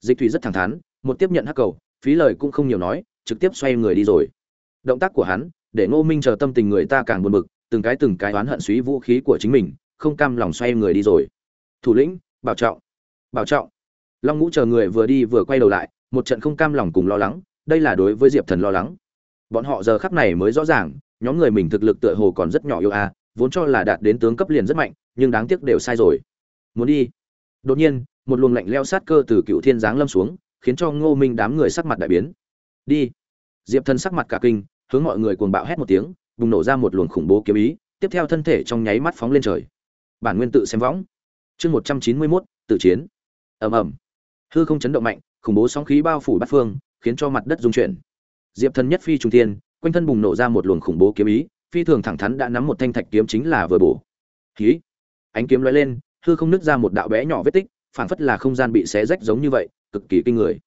Dịch thủy rất thẳng thắn, một tiếp nhận hắc cầu, phí lời cũng không nhiều nói, trực tiếp xoay người đi rồi. Động tác của hắn, để ngô minh chờ tâm tình người ta càng buồn bực, từng cái từng cái oán hận suý vũ khí của chính mình, không cam lòng xoay người đi rồi. Thủ lĩnh, bảo trọng. Bảo trọng. Long ngũ chờ người vừa đi vừa quay đầu lại, một trận không cam lòng cùng lo lắng, đây là đối với diệp thần lo lắng. Bọn họ giờ khắc này mới rõ ràng, nhóm người mình thực lực tựa hồ còn rất nhỏ yêu a à, vốn cho là đạt đến tướng cấp liền rất mạnh nhưng đáng tiếc đều sai rồi. Muốn đi. Đột nhiên, một luồng lạnh leo sát cơ từ cựu thiên giáng lâm xuống, khiến cho ngô minh đám người sắc mặt đại biến. Đi. Diệp thần sắc mặt cả kinh, hướng mọi người cuồng bạo hét một tiếng, bùng nổ ra một luồng khủng bố kiếm ý, tiếp theo thân thể trong nháy mắt phóng lên trời. Bản nguyên tự xem võng. Chương một trăm chín mươi mốt tự chiến. Ầm ầm. Hư không chấn động mạnh, khủng bố sóng khí bao phủ bát phương, khiến cho mặt đất rung chuyển. Diệp thần nhất phi trung thiên, quanh thân bùng nổ ra một luồng khủng bố kiếm ý, phi thường thẳng thắn đã nắm một thanh thạch kiếm chính là vừa bổ. Khí ánh kiếm lóe lên, hư không nứt ra một đạo bé nhỏ vết tích, phảng phất là không gian bị xé rách giống như vậy, cực kỳ kinh người.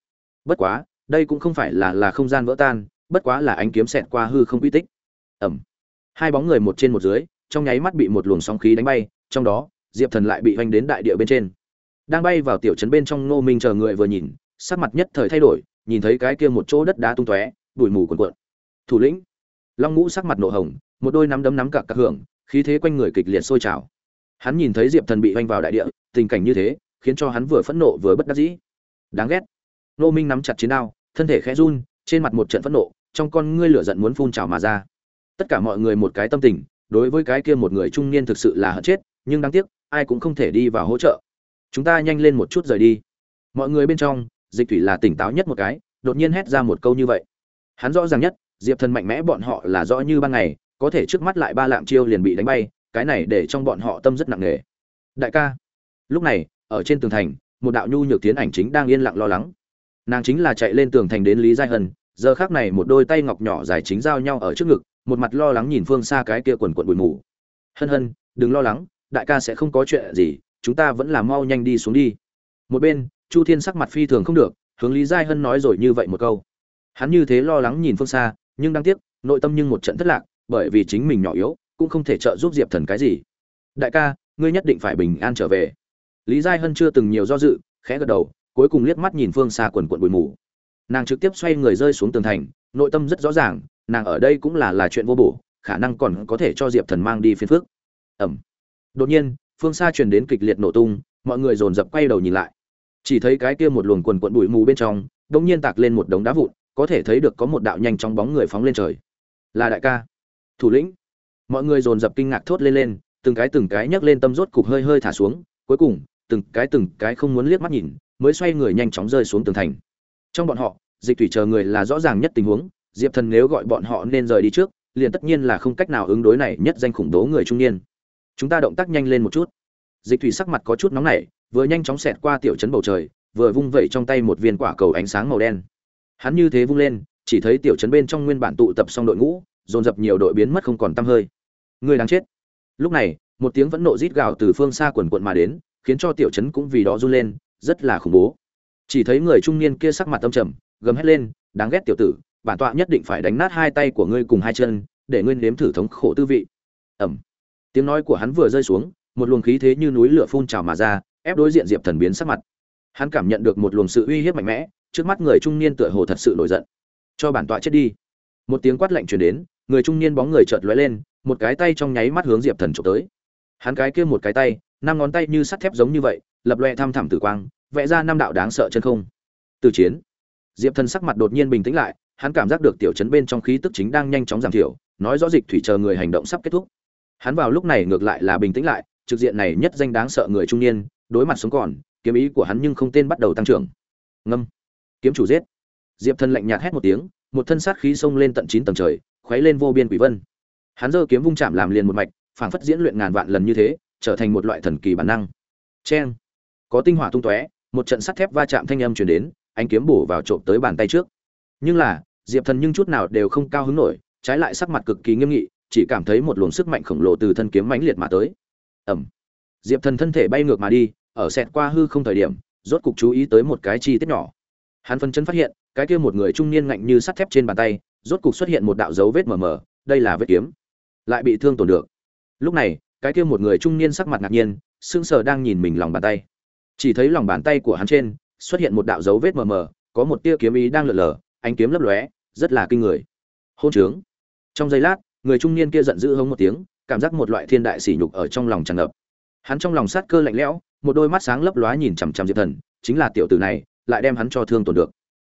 Bất quá, đây cũng không phải là là không gian vỡ tan, bất quá là ánh kiếm xẹt qua hư không quy tích. Ẩm. Hai bóng người một trên một dưới, trong nháy mắt bị một luồng sóng khí đánh bay, trong đó, diệp thần lại bị hoành đến đại địa bên trên. Đang bay vào tiểu trấn bên trong ngô minh chờ người vừa nhìn, sắc mặt nhất thời thay đổi, nhìn thấy cái kia một chỗ đất đá tung tóe, bụi mù cuồn cuộn. Thủ lĩnh. Long ngũ sắc mặt nổ hồng, một đôi nắm đấm nắm cả các hưởng, khí thế quanh người kịch liệt sôi trào hắn nhìn thấy diệp thần bị oanh vào đại địa, tình cảnh như thế, khiến cho hắn vừa phẫn nộ vừa bất đắc dĩ. Đáng ghét. Nô minh nắm chặt chiến đao, thân thể khẽ run, trên mặt một trận phẫn nộ, trong con ngươi lửa giận muốn phun trào mà ra. Tất cả mọi người một cái tâm tình, đối với cái kia một người trung niên thực sự là hận chết, nhưng đáng tiếc, ai cũng không thể đi vào hỗ trợ. Chúng ta nhanh lên một chút rời đi. Mọi người bên trong, dịch thủy là tỉnh táo nhất một cái, đột nhiên hét ra một câu như vậy. Hắn rõ ràng nhất, diệp thần mạnh mẽ bọn họ là rõ như ban ngày, có thể trước mắt lại ba lạm chiêu liền bị đánh bay cái này để trong bọn họ tâm rất nặng nề. Đại ca, lúc này, ở trên tường thành, một đạo nhu nhược tiến ảnh chính đang yên lặng lo lắng. Nàng chính là chạy lên tường thành đến lý giai hân, giờ khác này một đôi tay ngọc nhỏ dài chính giao nhau ở trước ngực, một mặt lo lắng nhìn phương xa cái kia quần quần bụi mù. Hân hân, đừng lo lắng, đại ca sẽ không có chuyện gì, chúng ta vẫn là mau nhanh đi xuống đi. Một bên, chu thiên sắc mặt phi thường không được, hướng lý giai hân nói rồi như vậy một câu. Hắn như thế lo lắng nhìn phương xa, nhưng đáng tiếc, nội tâm nhưng một trận thất lạc, bởi vì chính mình nhỏ yếu cũng không thể trợ giúp diệp thần cái gì. Đại ca, ngươi nhất định phải bình an trở về. Lý giai hân chưa từng nhiều do dự, khẽ gật đầu, cuối cùng liếc mắt nhìn phương xa quần quận bụi mù. Nàng trực tiếp xoay người rơi xuống tường thành, nội tâm rất rõ ràng, nàng ở đây cũng là là chuyện vô bổ, khả năng còn có thể cho diệp thần mang đi phiền phước ẩm. Đột nhiên, phương xa truyền đến kịch liệt nổ tung, mọi người dồn dập quay đầu nhìn lại. Chỉ thấy cái kia một luồng quần quận bụi mù bên trong đ ỗ n g nhiên tạc lên một đống đá vụn, có thể thấy được có một đạo nhanh trong bóng người phóng lên trời. Là đại ca. Thủ lĩnh mọi người dồn dập kinh ngạc thốt lên lên, từng cái từng cái nhấc lên tâm rốt cục hơi hơi thả xuống, cuối cùng, từng cái từng cái không muốn liếc mắt nhìn, mới xoay người nhanh chóng rơi xuống tường thành. Trong bọn họ, dịch thủy chờ người là rõ ràng nhất tình huống, diệp thần nếu gọi bọn họ nên rời đi trước, liền tất nhiên là không cách nào ứng đối này nhất danh khủng bố người trung niên. Chúng ta động tác nhanh lên một chút. Dịch thủy sắc mặt có chút nóng nảy, vừa nhanh chóng xẹt qua tiểu trấn bầu trời, vừa vung vẩy trong tay một viên quả cầu ánh sáng màu đen. Hắn như thế vung lên, chỉ thấy tiểu trấn bên trong nguyên bản tụ tập xong đội ngũ, dồn dập nhiều đội biến mất không còn tăm hơi. Ngươi đáng chết. Lúc này, một tiếng vẫn nộ rít gào từ phương xa quần quận mà đến, khiến cho tiểu trấn cũng vì đó run lên, rất là khủng bố. Chỉ thấy người trung niên kia sắc mặt tâm trầm, gầm hét lên, đáng ghét tiểu tử, bản tọa nhất định phải đánh nát hai tay của ngươi cùng hai chân, để ngươi nếm thử thống khổ tư vị. Ẩm tiếng nói của hắn vừa rơi xuống, một luồng khí thế như núi lửa phun trào mà ra, ép đối diện diệp thần biến sắc mặt. Hắn cảm nhận được một luồng sự uy hiếp mạnh mẽ, trước mắt người trung niên tựa hồ thật sự nổi giận. Cho bản tọa chết đi. Một tiếng quát lạnh truyền đến, người trung niên bóng người chợt lóe lên một cái tay trong nháy mắt hướng diệp thần trộm tới. Hắn cái kia một cái tay, năm ngón tay như sắt thép giống như vậy, lập loe thăm thẳm tử quang, vẽ ra năm đạo đáng sợ chân không. Từ chiến, diệp thần sắc mặt đột nhiên bình tĩnh lại, hắn cảm giác được tiểu chấn bên trong khí tức chính đang nhanh chóng giảm thiểu, nói rõ dịch thủy chờ người hành động sắp kết thúc. Hắn vào lúc này ngược lại là bình tĩnh lại, trực diện này nhất danh đáng sợ người trung niên, đối mặt sống còn, kiếm ý của hắn nhưng không tên bắt đầu tăng trưởng. Ngâm. Kiếm chủ giết. Diệp thần lạnh nhạt hét một tiếng, một thân sát khí xông lên tận chín tầng trời, khuấy lên vô biên quỷ vân hắn giơ kiếm vung chạm làm liền một mạch, phảng phất diễn luyện ngàn vạn lần như thế, trở thành một loại thần kỳ bản năng. Cheng! Có tinh hỏa tung tóe, một trận sắt thép va chạm thanh âm truyền đến anh kiếm bổ vào trộm tới bàn tay trước. Nhưng là, diệp thần nhưng chút nào đều không cao hứng nổi, trái lại sắc mặt cực kỳ nghiêm nghị, chỉ cảm thấy một luồng sức mạnh khổng lồ từ thân kiếm mãnh liệt mà tới. Ẩm diệp thần thân thể bay ngược mà đi, ở xẹt qua hư không thời điểm, rốt cục chú ý tới một cái chi tiết nhỏ. Hắn phân chân phát hiện, cái kia một người trung niên ngạnh như sắt thép trên bàn tay, rốt cục xuất hiện một đạo dấu vết mờ mờ, đây là vết kiếm lại bị thương tổn được. Lúc này, cái kia một người trung niên sắc mặt ngạc nhiên, sững sờ đang nhìn mình lòng bàn tay. Chỉ thấy lòng bàn tay của hắn trên, xuất hiện một đạo dấu vết mờ mờ, có một tia kiếm ý đang lượn lờ, ánh kiếm lấp lóe, rất là kinh người. Hôn trướng. Trong giây lát, người trung niên kia giận dữ hống một tiếng, cảm giác một loại thiên đại sỉ nhục ở trong lòng tràn ngập. Hắn trong lòng sát cơ lạnh lẽo, một đôi mắt sáng lấp lóa nhìn chằm chằm diệp thần, chính là tiểu tử này, lại đem hắn cho thương tổn được.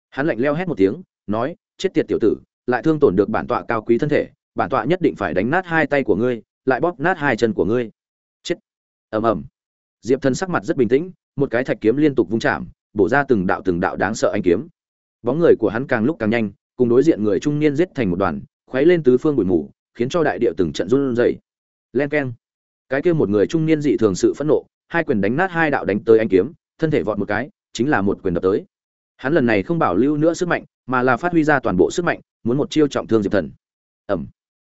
Hắn lạnh leo hét một tiếng, nói, chết tiệt tiểu tử, lại thương tổn được bản tọa cao quý thân thể bản tọa nhất định phải đánh nát hai tay của ngươi, lại bóp nát hai chân của ngươi. Chết. Ầm ầm. Diệp thần sắc mặt rất bình tĩnh, một cái thạch kiếm liên tục vung chạm, bổ ra từng đạo từng đạo đáng sợ anh kiếm. Bóng người của hắn càng lúc càng nhanh, cùng đối diện người trung niên giết thành một đoàn, khuấy lên tứ phương bụi mù, khiến cho đại địa từng trận run rẩy. Len keng. Cái kia một người trung niên dị thường sự phẫn nộ, hai quyền đánh nát hai đạo đánh tới anh kiếm, thân thể vọt một cái, chính là một quyền đập tới. Hắn lần này không bảo lưu nữa sức mạnh, mà là phát huy ra toàn bộ sức mạnh, muốn một chiêu trọng thương diệp thần. Ẩm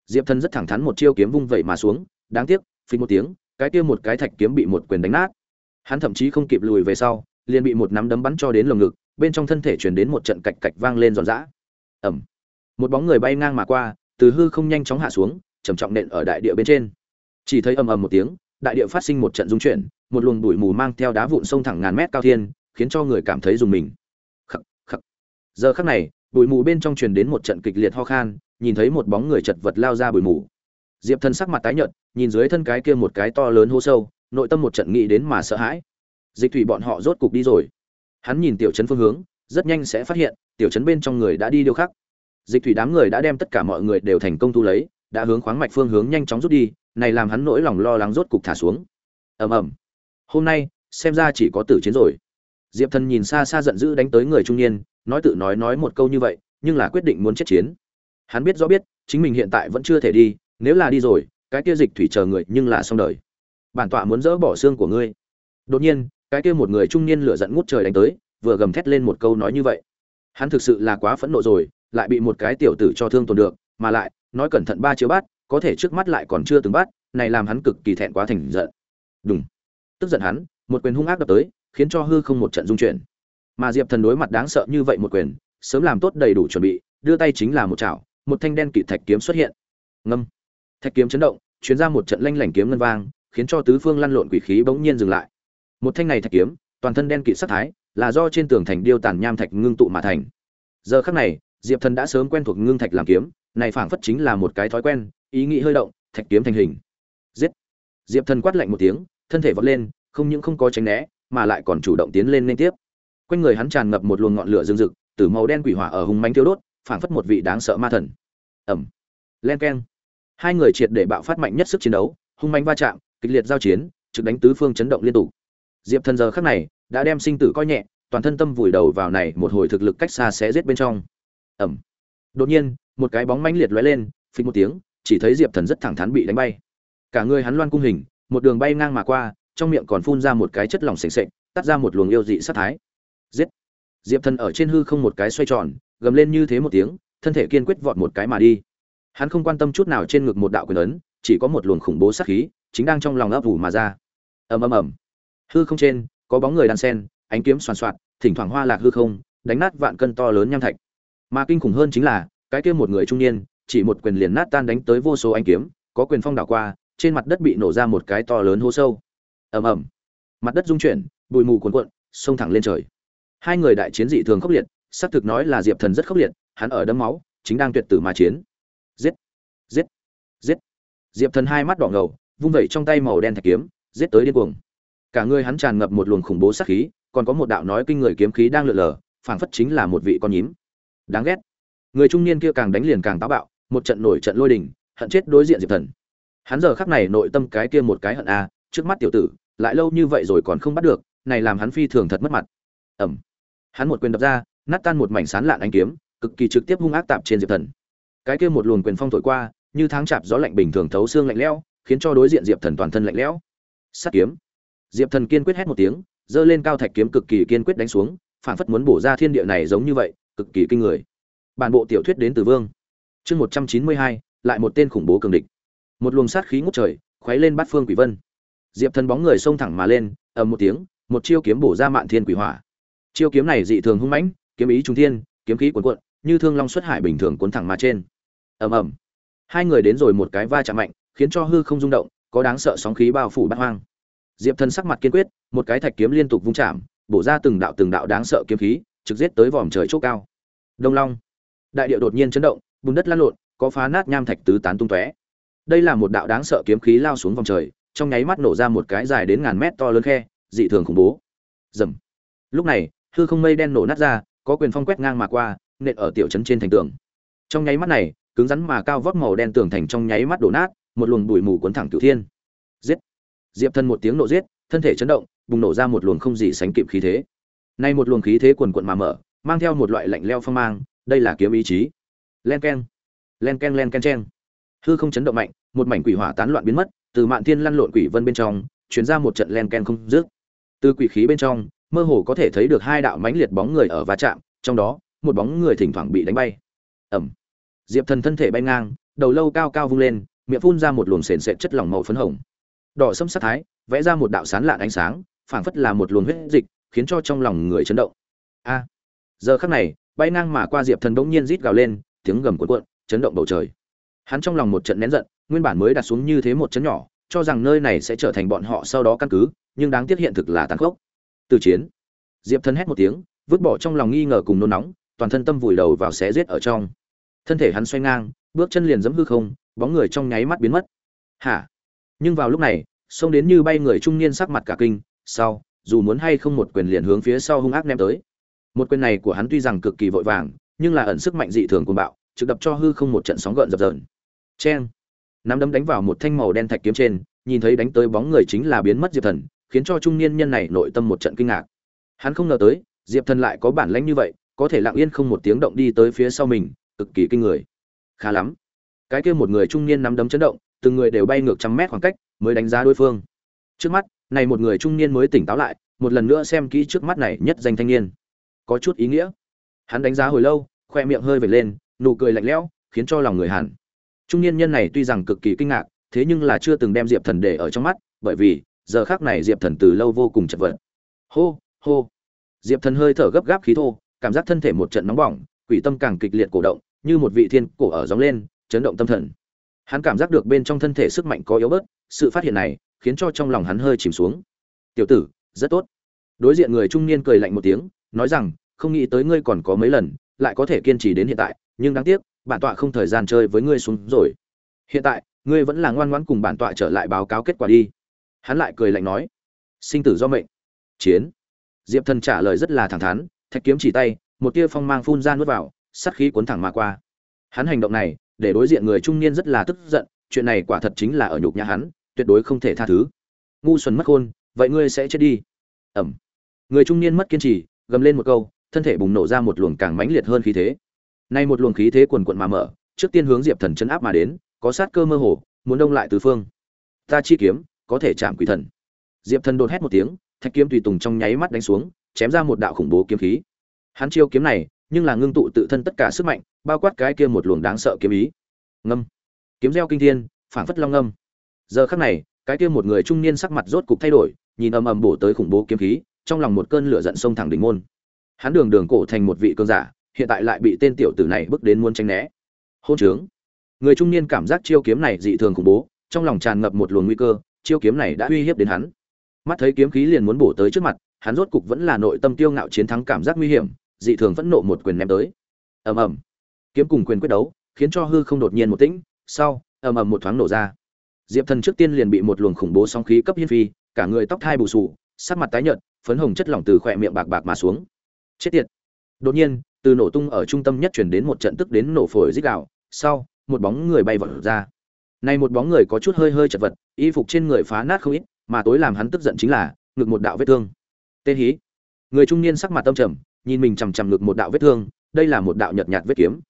diệp thần rất thẳng thắn một chiêu kiếm vung vẩy mà xuống, đáng tiếc, phình một tiếng, cái kia một cái thạch kiếm bị một quyền đánh nát. Hắn thậm chí không kịp lùi về sau, liền bị một nắm đấm bắn cho đến lồng ngực, bên trong thân thể chuyển đến một trận cạch cạch vang lên giòn giã. Ẩm một bóng người bay ngang mà qua, từ hư không nhanh chóng hạ xuống, trầm trọng nện ở đại địa bên trên. Chỉ thấy ầm ầm một tiếng, đại địa phát sinh một trận rung chuyển, một luồng bụi mù mang theo đá vụn sông thẳng ngàn mét cao thiên, khiến cho người cảm thấy dùng mình. Khắc khắc. Giờ khắc này, bụi mù bên trong truyền đến một trận kịch liệt ho khan nhìn thấy một bóng người chật vật lao ra bụi mù. Diệp thần sắc mặt tái nhợt, nhìn dưới thân cái kia một cái to lớn hô sâu, nội tâm một trận nghĩ đến mà sợ hãi. Dịch thủy bọn họ rốt cục đi rồi. Hắn nhìn tiểu trấn phương hướng, rất nhanh sẽ phát hiện, tiểu trấn bên trong người đã đi điêu khắc. Dịch thủy đám người đã đem tất cả mọi người đều thành công thu lấy, đã hướng khoáng mạch phương hướng nhanh chóng rút đi, này làm hắn nỗi lòng lo lắng rốt cục thả xuống. Ầm ầm. Hôm nay, xem ra chỉ có tử chiến rồi. Diệp thần nhìn xa xa giận dữ đánh tới người trung niên, nói tự nói nói một câu như vậy, nhưng là quyết định muốn chết chiến hắn biết rõ biết, chính mình hiện tại vẫn chưa thể đi, nếu là đi rồi, cái kia dịch thủy chờ người nhưng là xong đời. Bản tọa muốn dỡ bỏ xương của ngươi. Đột nhiên, cái kia một người trung niên lửa giận ngút trời đánh tới, vừa gầm thét lên một câu nói như vậy. Hắn thực sự là quá phẫn nộ rồi, lại bị một cái tiểu tử cho thương tổn được, mà lại, nói cẩn thận ba chiếu bát, có thể trước mắt lại còn chưa từng bắt này làm hắn cực kỳ thẹn quá thành giận. Đúng tức giận hắn, một quyền hung ác đập tới, khiến cho hư không một trận dung chuyển. Mà diệp thần đối mặt đáng sợ như vậy một quyền, sớm làm tốt đầy đủ chuẩn bị, đưa tay chính là một chảo một thanh đen kỵ thạch kiếm xuất hiện. Ngâm. Thạch kiếm chấn động, chuyến ra một trận lanh lảnh kiếm ngân vang, khiến cho tứ phương lăn lộn quỷ khí bỗng nhiên dừng lại. Một thanh này thạch kiếm, toàn thân đen kỵ sắc thái, là do trên tường thành điêu tàn nham thạch ngưng tụ mà thành. Giờ khắc này, diệp thần đã sớm quen thuộc ngưng thạch làm kiếm, này phảng phất chính là một cái thói quen, ý nghĩ hơi động, thạch kiếm thành hình. Giết. Diệp thần quát lạnh một tiếng, thân thể vọt lên, không những không có tránh né, mà lại còn chủ động tiến lên liên tiếp. Quanh người hắn tràn ngập một luồng ngọn lửa rừng rực từ màu đen quỷ hỏa ở hùng mánh thiêu đốt phảng phất một vị đáng sợ ma thần. Ẩm len keng. Hai người triệt để bạo phát mạnh nhất sức chiến đấu, hung manh va chạm, kịch liệt giao chiến, trực đánh tứ phương chấn động liên tục. Diệp thần giờ khắc này đã đem sinh tử coi nhẹ, toàn thân tâm vùi đầu vào này một hồi thực lực cách xa xé giết bên trong. Ẩm đột nhiên, một cái bóng mãnh liệt lóe lên phình một tiếng, chỉ thấy diệp thần rất thẳng thắn bị đánh bay. Cả người hắn loan cung hình, một đường bay ngang mà qua, trong miệng còn phun ra một cái chất lỏng sềnh sệt, tắt ra một luồng yêu dị sát thái. Giết. Diệp thần ở trên hư không một cái xoay tròn gầm lên như thế một tiếng, thân thể kiên quyết vọt một cái mà đi. Hắn không quan tâm chút nào trên ngực một đạo quyền ấn, chỉ có một luồng khủng bố sát khí, chính đang trong lòng ấp ủ mà ra. Ầm ầm ầm. Hư không trên, có bóng người đan sen, ánh kiếm xoàn xoạt, thỉnh thoảng hoa lạc hư không, đánh nát vạn cân to lớn nham thạch. Mà kinh khủng hơn chính là, cái kia một người trung niên, chỉ một quyền liền nát tan đánh tới vô số ánh kiếm, có quyền phong đảo qua, trên mặt đất bị nổ ra một cái to lớn hố sâu. Ầm ầm. Mặt đất rung chuyển, bụi mù cuồn cuộn xông thẳng lên trời. Hai người đại chiến dị thường khốc liệt xác thực nói là diệp thần rất khốc liệt, hắn ở đấm máu, chính đang tuyệt tử mà chiến. Giết! Giết! Giết! Diệp thần hai mắt đỏ ngầu, vung vẩy trong tay màu đen thạch kiếm, giết tới điên cuồng. Cả người hắn tràn ngập một luồng khủng bố sát khí, còn có một đạo nói kinh người kiếm khí đang lượn lờ, phảng phất chính là một vị con nhím. Đáng ghét! Người trung niên kia càng đánh liền càng táo bạo, một trận nổi trận lôi đình, hận chết đối diện diệp thần. Hắn giờ khắc này nội tâm cái kia một cái hận a, trước mắt tiểu tử, lại lâu như vậy rồi còn không bắt được, này làm hắn phi thường thật mất mặt. Ẩm hắn một quyền đập ra nát tan một mảnh sán lạn ánh kiếm, cực kỳ trực tiếp hung ác tạp trên diệp thần. Cái kia một luồng quyền phong thổi qua, như tháng chạp gió lạnh bình thường thấu xương lạnh lẽo, khiến cho đối diện diệp thần toàn thân lạnh lẽo. Sắt kiếm. Diệp thần kiên quyết hét một tiếng, giơ lên cao thạch kiếm cực kỳ kiên quyết đánh xuống, phản phất muốn bổ ra thiên địa này giống như vậy, cực kỳ kinh người. Bản bộ tiểu thuyết đến từ vương. Chương một trăm chín mươi hai, lại một tên khủng bố cường địch. Một luồng sát khí ngút trời, khuấy lên bát phương quỷ vân. Diệp thần bóng người xông thẳng mà lên, ầm một tiếng, một chiêu kiếm bổ ra mạn thiên quỷ hỏa. Chiêu kiếm này dị thường hung mãnh kiếm ý trung thiên, kiếm khí cuồn cuộn, như thương long xuất hải bình thường cuốn thẳng mà trên. Ầm ầm. Hai người đến rồi một cái va chạm mạnh, khiến cho hư không rung động, có đáng sợ sóng khí bao phủ bát hoang. Diệp thần sắc mặt kiên quyết, một cái thạch kiếm liên tục vung chạm, bổ ra từng đạo từng đạo đáng sợ kiếm khí, trực giết tới vòm trời chỗ cao. Đông long. Đại địa đột nhiên chấn động, bùn đất lăn lộn, có phá nát nham thạch tứ tán tung tóe. Đây là một đạo đáng sợ kiếm khí lao xuống vòng trời, trong nháy mắt nổ ra một cái dài đến ngàn mét to lớn khe, dị thường khủng bố. Dầm lúc này, hư không mây đen nổ nát ra có quyền phong quét ngang mà qua, nện ở tiểu trấn trên thành tường. Trong nháy mắt này, cứng rắn mà cao vóc màu đen tường thành trong nháy mắt đổ nát, một luồng bụi mù cuốn thẳng cửu thiên. Giết! Diệp thân một tiếng nộ giết, thân thể chấn động, bùng nổ ra một luồng không gì sánh kịp khí thế. Nay một luồng khí thế quần quận mà mở, mang theo một loại lạnh leo phong mang, đây là kiếm ý chí. Len keng len keng len keng cheng. Hư không chấn động mạnh, một mảnh quỷ hỏa tán loạn biến mất, từ mạn thiên lăn lộn quỷ vân bên trong, chuyển ra một trận len ken không dứt. Từ quỷ khí bên trong mơ hồ có thể thấy được hai đạo mãnh liệt bóng người ở va chạm, trong đó, một bóng người thỉnh thoảng bị đánh bay. Ầm! diệp thần thân thể bay ngang, đầu lâu cao cao vung lên, miệng phun ra một luồng sền sệt chất lỏng màu phấn hồng. Đỏ sẫm sát thái, vẽ ra một đạo sán lạn ánh sáng, phảng phất là một luồng huyết dịch, khiến cho trong lòng người chấn động. A. Giờ khắc này, bay ngang mà qua diệp thần bỗng nhiên rít gào lên, tiếng gầm cuộn cuộn, chấn động bầu trời. Hắn trong lòng một trận nén giận, nguyên bản mới đặt xuống như thế một chấn nhỏ, cho rằng nơi này sẽ trở thành bọn họ sau đó căn cứ, nhưng đáng tiếc hiện thực là tàn khốc từ chiến. Diệp thần hét một tiếng, vứt bỏ trong lòng nghi ngờ cùng nôn nóng, toàn thân tâm vùi đầu vào xé giết ở trong. Thân thể hắn xoay ngang, bước chân liền giẫm hư không, bóng người trong nháy mắt biến mất. Hả? Nhưng vào lúc này, xông đến như bay người trung niên sắc mặt cả kinh sau dù muốn hay không một quyền liền hướng phía sau hung ác ném tới? Một quyền này của hắn tuy rằng cực kỳ vội vàng, nhưng là ẩn sức mạnh dị thường cuồng bạo, trực đập cho hư không một trận sóng gợn dập dờn. Cheng! Nắm đấm đánh vào một thanh màu đen thạch kiếm trên, nhìn thấy đánh tới bóng người chính là biến mất diệp thần khiến cho trung niên nhân này nội tâm một trận kinh ngạc. Hắn không ngờ tới, diệp thần lại có bản lĩnh như vậy, có thể lặng yên không một tiếng động đi tới phía sau mình, cực kỳ kinh người. Khá lắm. Cái kia một người trung niên nắm đấm chấn động, từng người đều bay ngược trăm mét khoảng cách, mới đánh giá đối phương. Trước mắt, này một người trung niên mới tỉnh táo lại, một lần nữa xem kỹ trước mắt này nhất danh thanh niên. Có chút ý nghĩa. Hắn đánh giá hồi lâu, khoe miệng hơi vệt lên, nụ cười lạnh lẽo, khiến cho lòng người hẳn. trung niên nhân này tuy rằng cực kỳ kinh ngạc, thế nhưng là chưa từng đem diệp thần để ở trong mắt, bởi vì giờ khác này diệp thần từ lâu vô cùng chật vật. Hô hô. Diệp thần hơi thở gấp gáp khí thô, cảm giác thân thể một trận nóng bỏng, quỷ tâm càng kịch liệt cổ động, như một vị thiên cổ ở gióng lên, chấn động tâm thần. Hắn cảm giác được bên trong thân thể sức mạnh có yếu bớt, sự phát hiện này khiến cho trong lòng hắn hơi chìm xuống. Tiểu tử, rất tốt. Đối diện người trung niên cười lạnh một tiếng, nói rằng, không nghĩ tới ngươi còn có mấy lần, lại có thể kiên trì đến hiện tại, nhưng đáng tiếc, bản tọa không thời gian chơi với ngươi xuống rồi. Hiện tại, ngươi vẫn là ngoan ngoãn cùng bản tọa trở lại báo cáo kết quả đi hắn lại cười lạnh nói, sinh tử do mệnh. Chiến. Diệp thần trả lời rất là thẳng thắn, thạch kiếm chỉ tay, một tia phong mang phun ra nuốt vào, sát khí cuốn thẳng mà qua. Hắn hành động này, để đối diện người trung niên rất là tức giận, chuyện này quả thật chính là ở nhục nhà hắn, tuyệt đối không thể tha thứ. Ngu xuẩn mất khôn, vậy ngươi sẽ chết đi. Ẩm. Người trung niên mất kiên trì, gầm lên một câu, thân thể bùng nổ ra một luồng càng mãnh liệt hơn khí thế. Nay một luồng khí thế quần quận mà mở, trước tiên hướng diệp thần chấn áp mà đến, có sát cơ mơ hồ, muốn đông lại tứ phương. Ta chi kiếm có thể chạm quỷ thần. Diệp thần đột hét một tiếng, thạch kiếm tùy tùng trong nháy mắt đánh xuống, chém ra một đạo khủng bố kiếm khí. Hắn chiêu kiếm này, nhưng là ngưng tụ tự thân tất cả sức mạnh, bao quát cái kia một luồng đáng sợ kiếm ý. Ngâm. Kiếm gieo kinh thiên, phảng phất long ngâm. Giờ khắc này, cái kia một người trung niên sắc mặt rốt cục thay đổi, nhìn ầm ầm bổ tới khủng bố kiếm khí, trong lòng một cơn lửa giận sông thẳng đỉnh môn. Hắn đường đường cổ thành một vị cơn giả, hiện tại lại bị tên tiểu tử này bước đến muốn tránh né. Hôn trướng. Người trung niên cảm giác chiêu kiếm này dị thường khủng bố, trong lòng tràn ngập một luồng nguy cơ chiêu kiếm này đã uy hiếp đến hắn. Mắt thấy kiếm khí liền muốn bổ tới trước mặt, hắn rốt cục vẫn là nội tâm tiêu ngạo chiến thắng cảm giác nguy hiểm, dị thường vẫn nộ một quyền ném tới. Ầm ầm. Kiếm cùng quyền quyết đấu, khiến cho hư không đột nhiên một tĩnh, sau, ầm ầm một thoáng nổ ra. Diệp thần trước tiên liền bị một luồng khủng bố sóng khí cấp hiên phi, cả người tóc thai bù sù, sắc mặt tái nhợt, phấn hồng chất lỏng từ khỏe miệng bạc bạc mà xuống. Chết tiệt. Đột nhiên, từ nổ tung ở trung tâm nhất chuyển đến một trận tức đến nổ phổi rít gạo sau, một bóng người bay vọt ra này một bóng người có chút hơi hơi chật vật, y phục trên người phá nát không ít, mà tối làm hắn tức giận chính là, ngực một đạo vết thương. Tê hí. Người trung niên sắc mặt tâm trầm, nhìn mình chằm chằm ngực một đạo vết thương, đây là một đạo nhợt nhạt vết kiếm.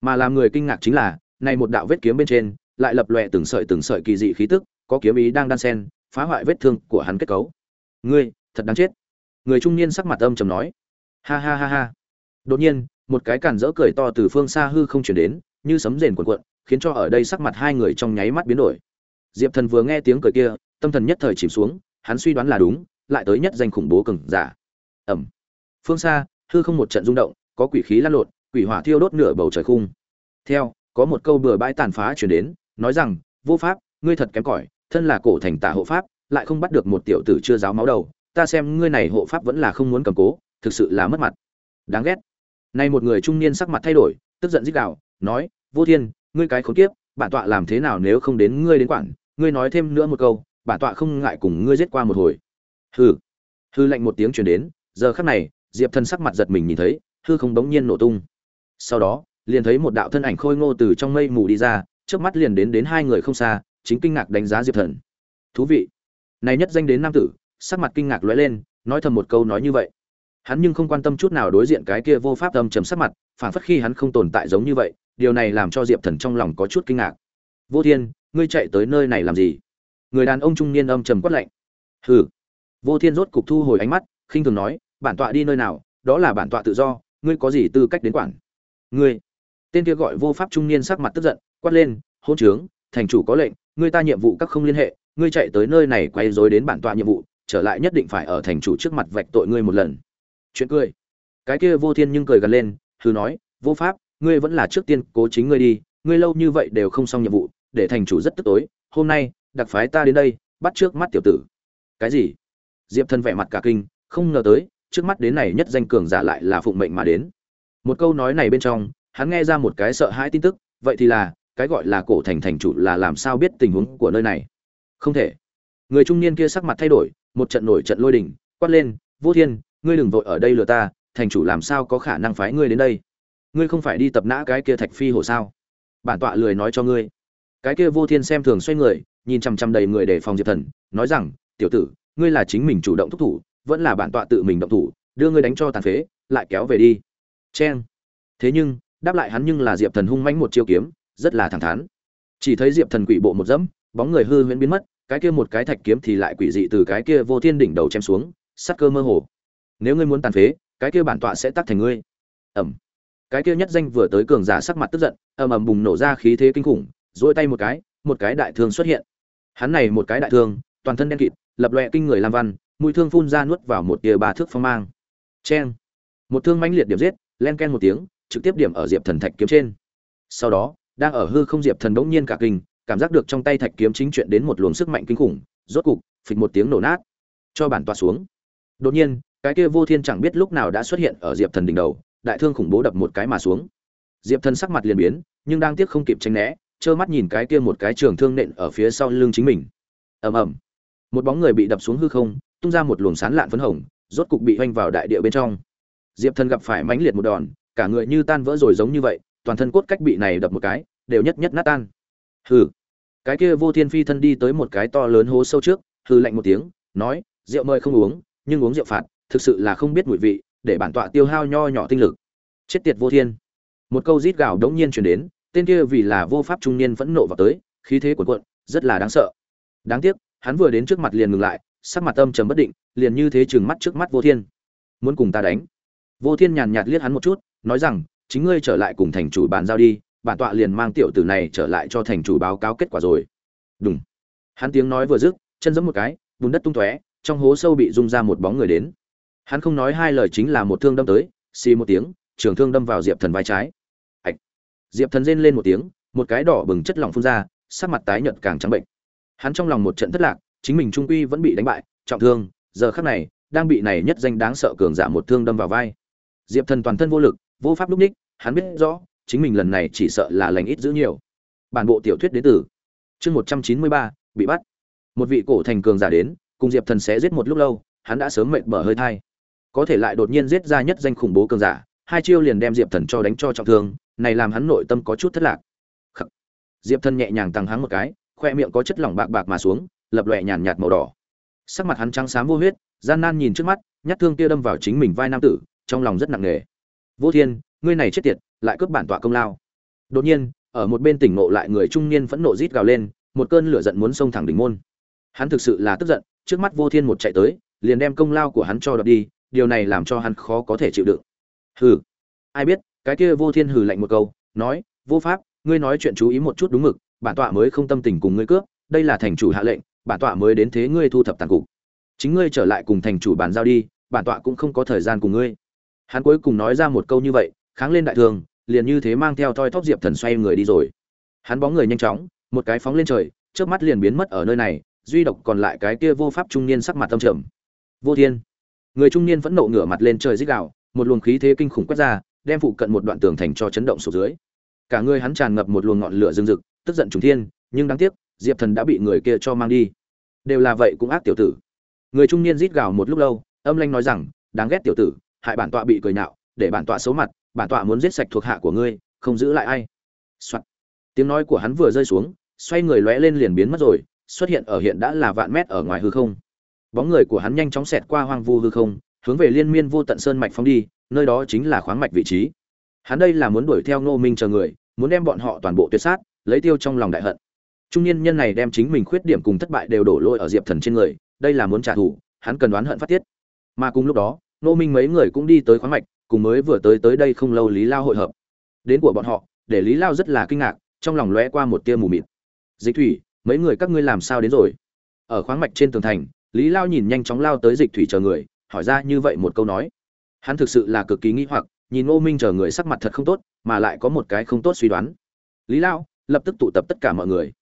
Mà làm người kinh ngạc chính là, này một đạo vết kiếm bên trên, lại lập lòe từng sợi từng sợi kỳ dị khí tức, có kiếm ý đang đan sen phá hoại vết thương của hắn kết cấu. Ngươi, thật đáng chết. Người trung niên sắc mặt âm trầm nói. Ha ha ha ha. Đột nhiên, một cái cản rỡ cười to từ phương xa hư không truyền đến, như sấm rền cuộn cuộn khiến cho ở đây sắc mặt hai người trong nháy mắt biến đổi. Diệp thần vừa nghe tiếng cười kia, tâm thần nhất thời chìm xuống, hắn suy đoán là đúng, lại tới nhất danh khủng bố cường giả. Ẩm phương xa, hư không một trận rung động, có quỷ khí lan lộn, quỷ hỏa thiêu đốt nửa bầu trời khung. Theo, có một câu bừa bãi tàn phá chuyển đến, nói rằng, vô pháp, ngươi thật kém cỏi, thân là cổ thành tả hộ pháp, lại không bắt được một tiểu tử chưa giáo máu đầu, ta xem ngươi này hộ pháp vẫn là không muốn cầm cố, thực sự là mất mặt. Đáng ghét. Nay một người trung niên sắc mặt thay đổi, tức giận dích đạo nói, vô thiên ngươi cái khốn kiếp, bản tọa làm thế nào nếu không đến ngươi đến quản? Ngươi nói thêm nữa một câu, bản tọa không ngại cùng ngươi giết qua một hồi. Hừ. Hư lạnh một tiếng truyền đến, giờ khắc này, diệp thần sắc mặt giật mình nhìn thấy, hư không đống nhiên nổ tung. Sau đó, liền thấy một đạo thân ảnh khôi ngô từ trong mây mù đi ra trước mắt liền đến đến hai người không xa, chính kinh ngạc đánh giá diệp thần. Thú vị. Này nhất danh đến nam tử, sắc mặt kinh ngạc lóe lên, nói thầm một câu nói như vậy. Hắn nhưng không quan tâm chút nào đối diện cái kia vô pháp âm trầm sắc mặt, phảng phất khi hắn không tồn tại giống như vậy điều này làm cho diệp thần trong lòng có chút kinh ngạc. Vô thiên, ngươi chạy tới nơi này làm gì? Người đàn ông trung niên âm trầm quát lạnh. Hừ. Vô thiên rốt cục thu hồi ánh mắt, khinh thường nói, bản tọa đi nơi nào, đó là bản tọa tự do, ngươi có gì tư cách đến quản? Ngươi. Tên kia gọi vô pháp trung niên sắc mặt tức giận, quát lên hôn trướng, thành chủ có lệnh, ngươi ta nhiệm vụ các không liên hệ, ngươi chạy tới nơi này quay rối đến bản tọa nhiệm vụ, trở lại nhất định phải ở thành chủ trước mặt vạch tội ngươi một lần. Chuyện cười. Cái kia vô thiên nhưng cười gần lên, hừ nói, vô pháp ngươi vẫn là trước tiên cố chính ngươi đi, ngươi lâu như vậy đều không xong nhiệm vụ, để thành chủ rất tức tối, hôm nay, đặc phái ta đến đây, bắt trước mắt tiểu tử. Cái gì? Diệp thần vẻ mặt cả kinh, không ngờ tới, trước mắt đến này nhất danh cường giả lại là phụng mệnh mà đến. Một câu nói này bên trong, hắn nghe ra một cái sợ hãi tin tức, vậy thì là, cái gọi là cổ thành thành chủ là làm sao biết tình huống của nơi này? Không thể. Người trung niên kia sắc mặt thay đổi, một trận nổi trận lôi đình, quát lên, vô thiên, ngươi đừng vội ở đây lừa ta, thành chủ làm sao có khả năng phái ngươi đến đây? Ngươi không phải đi tập nã cái kia thạch phi hồ sao? Bản tọa lười nói cho ngươi. Cái kia vô thiên xem thường xoay người, nhìn chằm chằm đầy người để phòng diệp thần, nói rằng, tiểu tử, ngươi là chính mình chủ động thúc thủ, vẫn là bản tọa tự mình động thủ, đưa ngươi đánh cho tàn phế, lại kéo về đi. Cheng. Thế nhưng, đáp lại hắn nhưng là diệp thần hung mãnh một chiêu kiếm, rất là thẳng thắn. Chỉ thấy diệp thần quỷ bộ một dẫm, bóng người hư huyễn biến mất, cái kia một cái thạch kiếm thì lại quỷ dị từ cái kia vô thiên đỉnh đầu chém xuống, sắc cơ mơ hồ. Nếu ngươi muốn tàn phế, cái kia bản tọa sẽ tắt thành ngươi. Ẩm cái kia nhất danh vừa tới cường giả sắc mặt tức giận, ầm ầm bùng nổ ra khí thế kinh khủng dỗi tay một cái một cái đại thương xuất hiện. Hắn này một cái đại thương, toàn thân đen kịt, lập loẹ kinh người lam văn, mũi thương phun ra nuốt vào một tia ba thước phong mang. Cheng! Một thương mãnh liệt điểm giết, len ken một tiếng, trực tiếp điểm ở diệp thần thạch kiếm trên. Sau đó, đang ở hư không diệp thần đống nhiên cả kinh, cảm giác được trong tay thạch kiếm chính chuyện đến một luồng sức mạnh kinh khủng, rốt cục, phịch một tiếng nổ nát. Cho bản tọa xuống. Đột nhiên, cái kia vô thiên chẳng biết lúc nào đã xuất hiện ở diệp thần đỉnh đầu đại thương khủng bố đập một cái mà xuống. Diệp thần sắc mặt liền biến, nhưng đang tiếc không kịp tránh né, trơ mắt nhìn cái kia một cái trường thương nện ở phía sau lưng chính mình. Ầm ầm. Một bóng người bị đập xuống hư không, tung ra một luồng sán lạn phấn hồng, rốt cục bị hoanh vào đại địa bên trong. Diệp thần gặp phải mãnh liệt một đòn, cả người như tan vỡ rồi giống như vậy, toàn thân cốt cách bị này đập một cái, đều nhất nhất nát tan. Hừ. Cái kia vô thiên phi thân đi tới một cái to lớn hố sâu trước, hừ lạnh một tiếng, nói, rượu mời không uống, nhưng uống rượu phạt, thực sự là không biết mùi vị để bản tọa tiêu hao nho nhỏ tinh lực. Chết tiệt vô thiên. Một câu rít gào đống nhiên truyền đến, tên kia vì là vô pháp trung niên phẫn nộ vào tới, khí thế cuộn cuộn, rất là đáng sợ. Đáng tiếc, hắn vừa đến trước mặt liền ngừng lại, sắc mặt âm trầm bất định, liền như thế chừng mắt trước mắt vô thiên. Muốn cùng ta đánh? Vô thiên nhàn nhạt liếc hắn một chút, nói rằng, chính ngươi trở lại cùng thành chủ bàn giao đi, bản tọa liền mang tiểu tử này trở lại cho thành chủ báo cáo kết quả rồi. Đúng hắn tiếng nói vừa dứt, chân giẫm một cái, bùn đất tung tóe, trong hố sâu bị rung ra một bóng người đến hắn không nói hai lời chính là một thương đâm tới, xì một tiếng, trường thương đâm vào diệp thần vai trái. Ạch diệp thần rên lên một tiếng, một cái đỏ bừng chất lỏng phun ra, sắc mặt tái nhợt càng trắng bệnh. Hắn trong lòng một trận thất lạc, chính mình trung quy vẫn bị đánh bại, trọng thương, giờ khắc này, đang bị này nhất danh đáng sợ cường giả một thương đâm vào vai. Diệp thần toàn thân vô lực, vô pháp lúc ních, hắn biết rõ, chính mình lần này chỉ sợ là lành ít giữ nhiều. Bản bộ tiểu thuyết đến từ chương một trăm chín mươi ba, bị bắt. Một vị cổ thành cường giả đến, cùng diệp thần sẽ giết một lúc lâu, hắn đã sớm mệt mở hơi thai có thể lại đột nhiên giết ra nhất danh khủng bố cường giả, hai chiêu liền đem diệp thần cho đánh cho trọng thương, này làm hắn nội tâm có chút thất lạc. Khắc. diệp thần nhẹ nhàng tăng hắn một cái, khoe miệng có chất lỏng bạc bạc mà xuống, lập lòe nhàn nhạt màu đỏ. Sắc mặt hắn trắng xám vô huyết, gian nan nhìn trước mắt, nhát thương kia đâm vào chính mình vai nam tử, trong lòng rất nặng nề. Vô thiên, ngươi này chết tiệt, lại cướp bản tọa công lao. Đột nhiên, ở một bên tỉnh ngộ lại người trung niên phẫn nộ rít gào lên, một cơn lửa giận muốn xông thẳng đỉnh môn. Hắn thực sự là tức giận, trước mắt vô thiên một chạy tới, liền đem công lao của hắn cho đập đi điều này làm cho hắn khó có thể chịu đựng. Hừ. Ai biết, cái kia vô thiên hừ lạnh một câu, nói, vô pháp, ngươi nói chuyện chú ý một chút đúng mực, bản tọa mới không tâm tình cùng ngươi cướp, đây là thành chủ hạ lệnh, bản tọa mới đến thế ngươi thu thập tàn cục. Chính ngươi trở lại cùng thành chủ bàn giao đi, bản tọa cũng không có thời gian cùng ngươi. Hắn cuối cùng nói ra một câu như vậy, kháng lên đại thường, liền như thế mang theo thoi thóp diệp thần xoay người đi rồi. Hắn bóng người nhanh chóng, một cái phóng lên trời trước mắt liền biến mất ở nơi này, duy độc còn lại cái kia vô pháp trung niên sắc mặt tâm trầm. Vô thiên người trung niên vẫn nộ ngửa mặt lên trời rít gào, một luồng khí thế kinh khủng quét ra, đem phụ cận một đoạn tường thành cho chấn động sụp dưới. Cả người hắn tràn ngập một luồng ngọn lửa rừng rực, tức giận trùng thiên, nhưng đáng tiếc, diệp thần đã bị người kia cho mang đi. Đều là vậy cũng ác tiểu tử. Người trung niên rít gào một lúc lâu, âm lanh nói rằng, đáng ghét tiểu tử, hại bản tọa bị cười nạo để bản tọa xấu mặt, bản tọa muốn giết sạch thuộc hạ của ngươi, không giữ lại ai. Soạn. tiếng nói của hắn vừa rơi xuống, xoay người lóe lên liền biến mất rồi, xuất hiện ở hiện đã là vạn mét ở ngoài hư không bóng người của hắn nhanh chóng xẹt qua hoang vu hư không, hướng về liên miên vô tận sơn mạch phóng đi, nơi đó chính là khoáng mạch vị trí. Hắn đây là muốn đuổi theo ngô minh chờ người, muốn đem bọn họ toàn bộ tuyệt sát, lấy tiêu trong lòng đại hận. Trung niên nhân này đem chính mình khuyết điểm cùng thất bại đều đổ lỗi ở diệp thần trên người, đây là muốn trả thù, hắn cần đoán hận phát tiết. Mà cùng lúc đó, ngô minh mấy người cũng đi tới khoáng mạch, cùng mới vừa tới tới đây không lâu lý lao hội hợp. Đến của bọn họ, để lý lao rất là kinh ngạc, trong lòng lóe qua một tia mù mịt. Dịch thủy, mấy người các ngươi làm sao đến rồi? Ở khoáng mạch trên tường thành lý lao nhìn nhanh chóng lao tới dịch thủy chờ người, hỏi ra như vậy một câu nói. Hắn thực sự là cực kỳ nghi hoặc, nhìn ngô minh chờ người sắc mặt thật không tốt, mà lại có một cái không tốt suy đoán. Lý lao, lập tức tụ tập tất cả mọi người.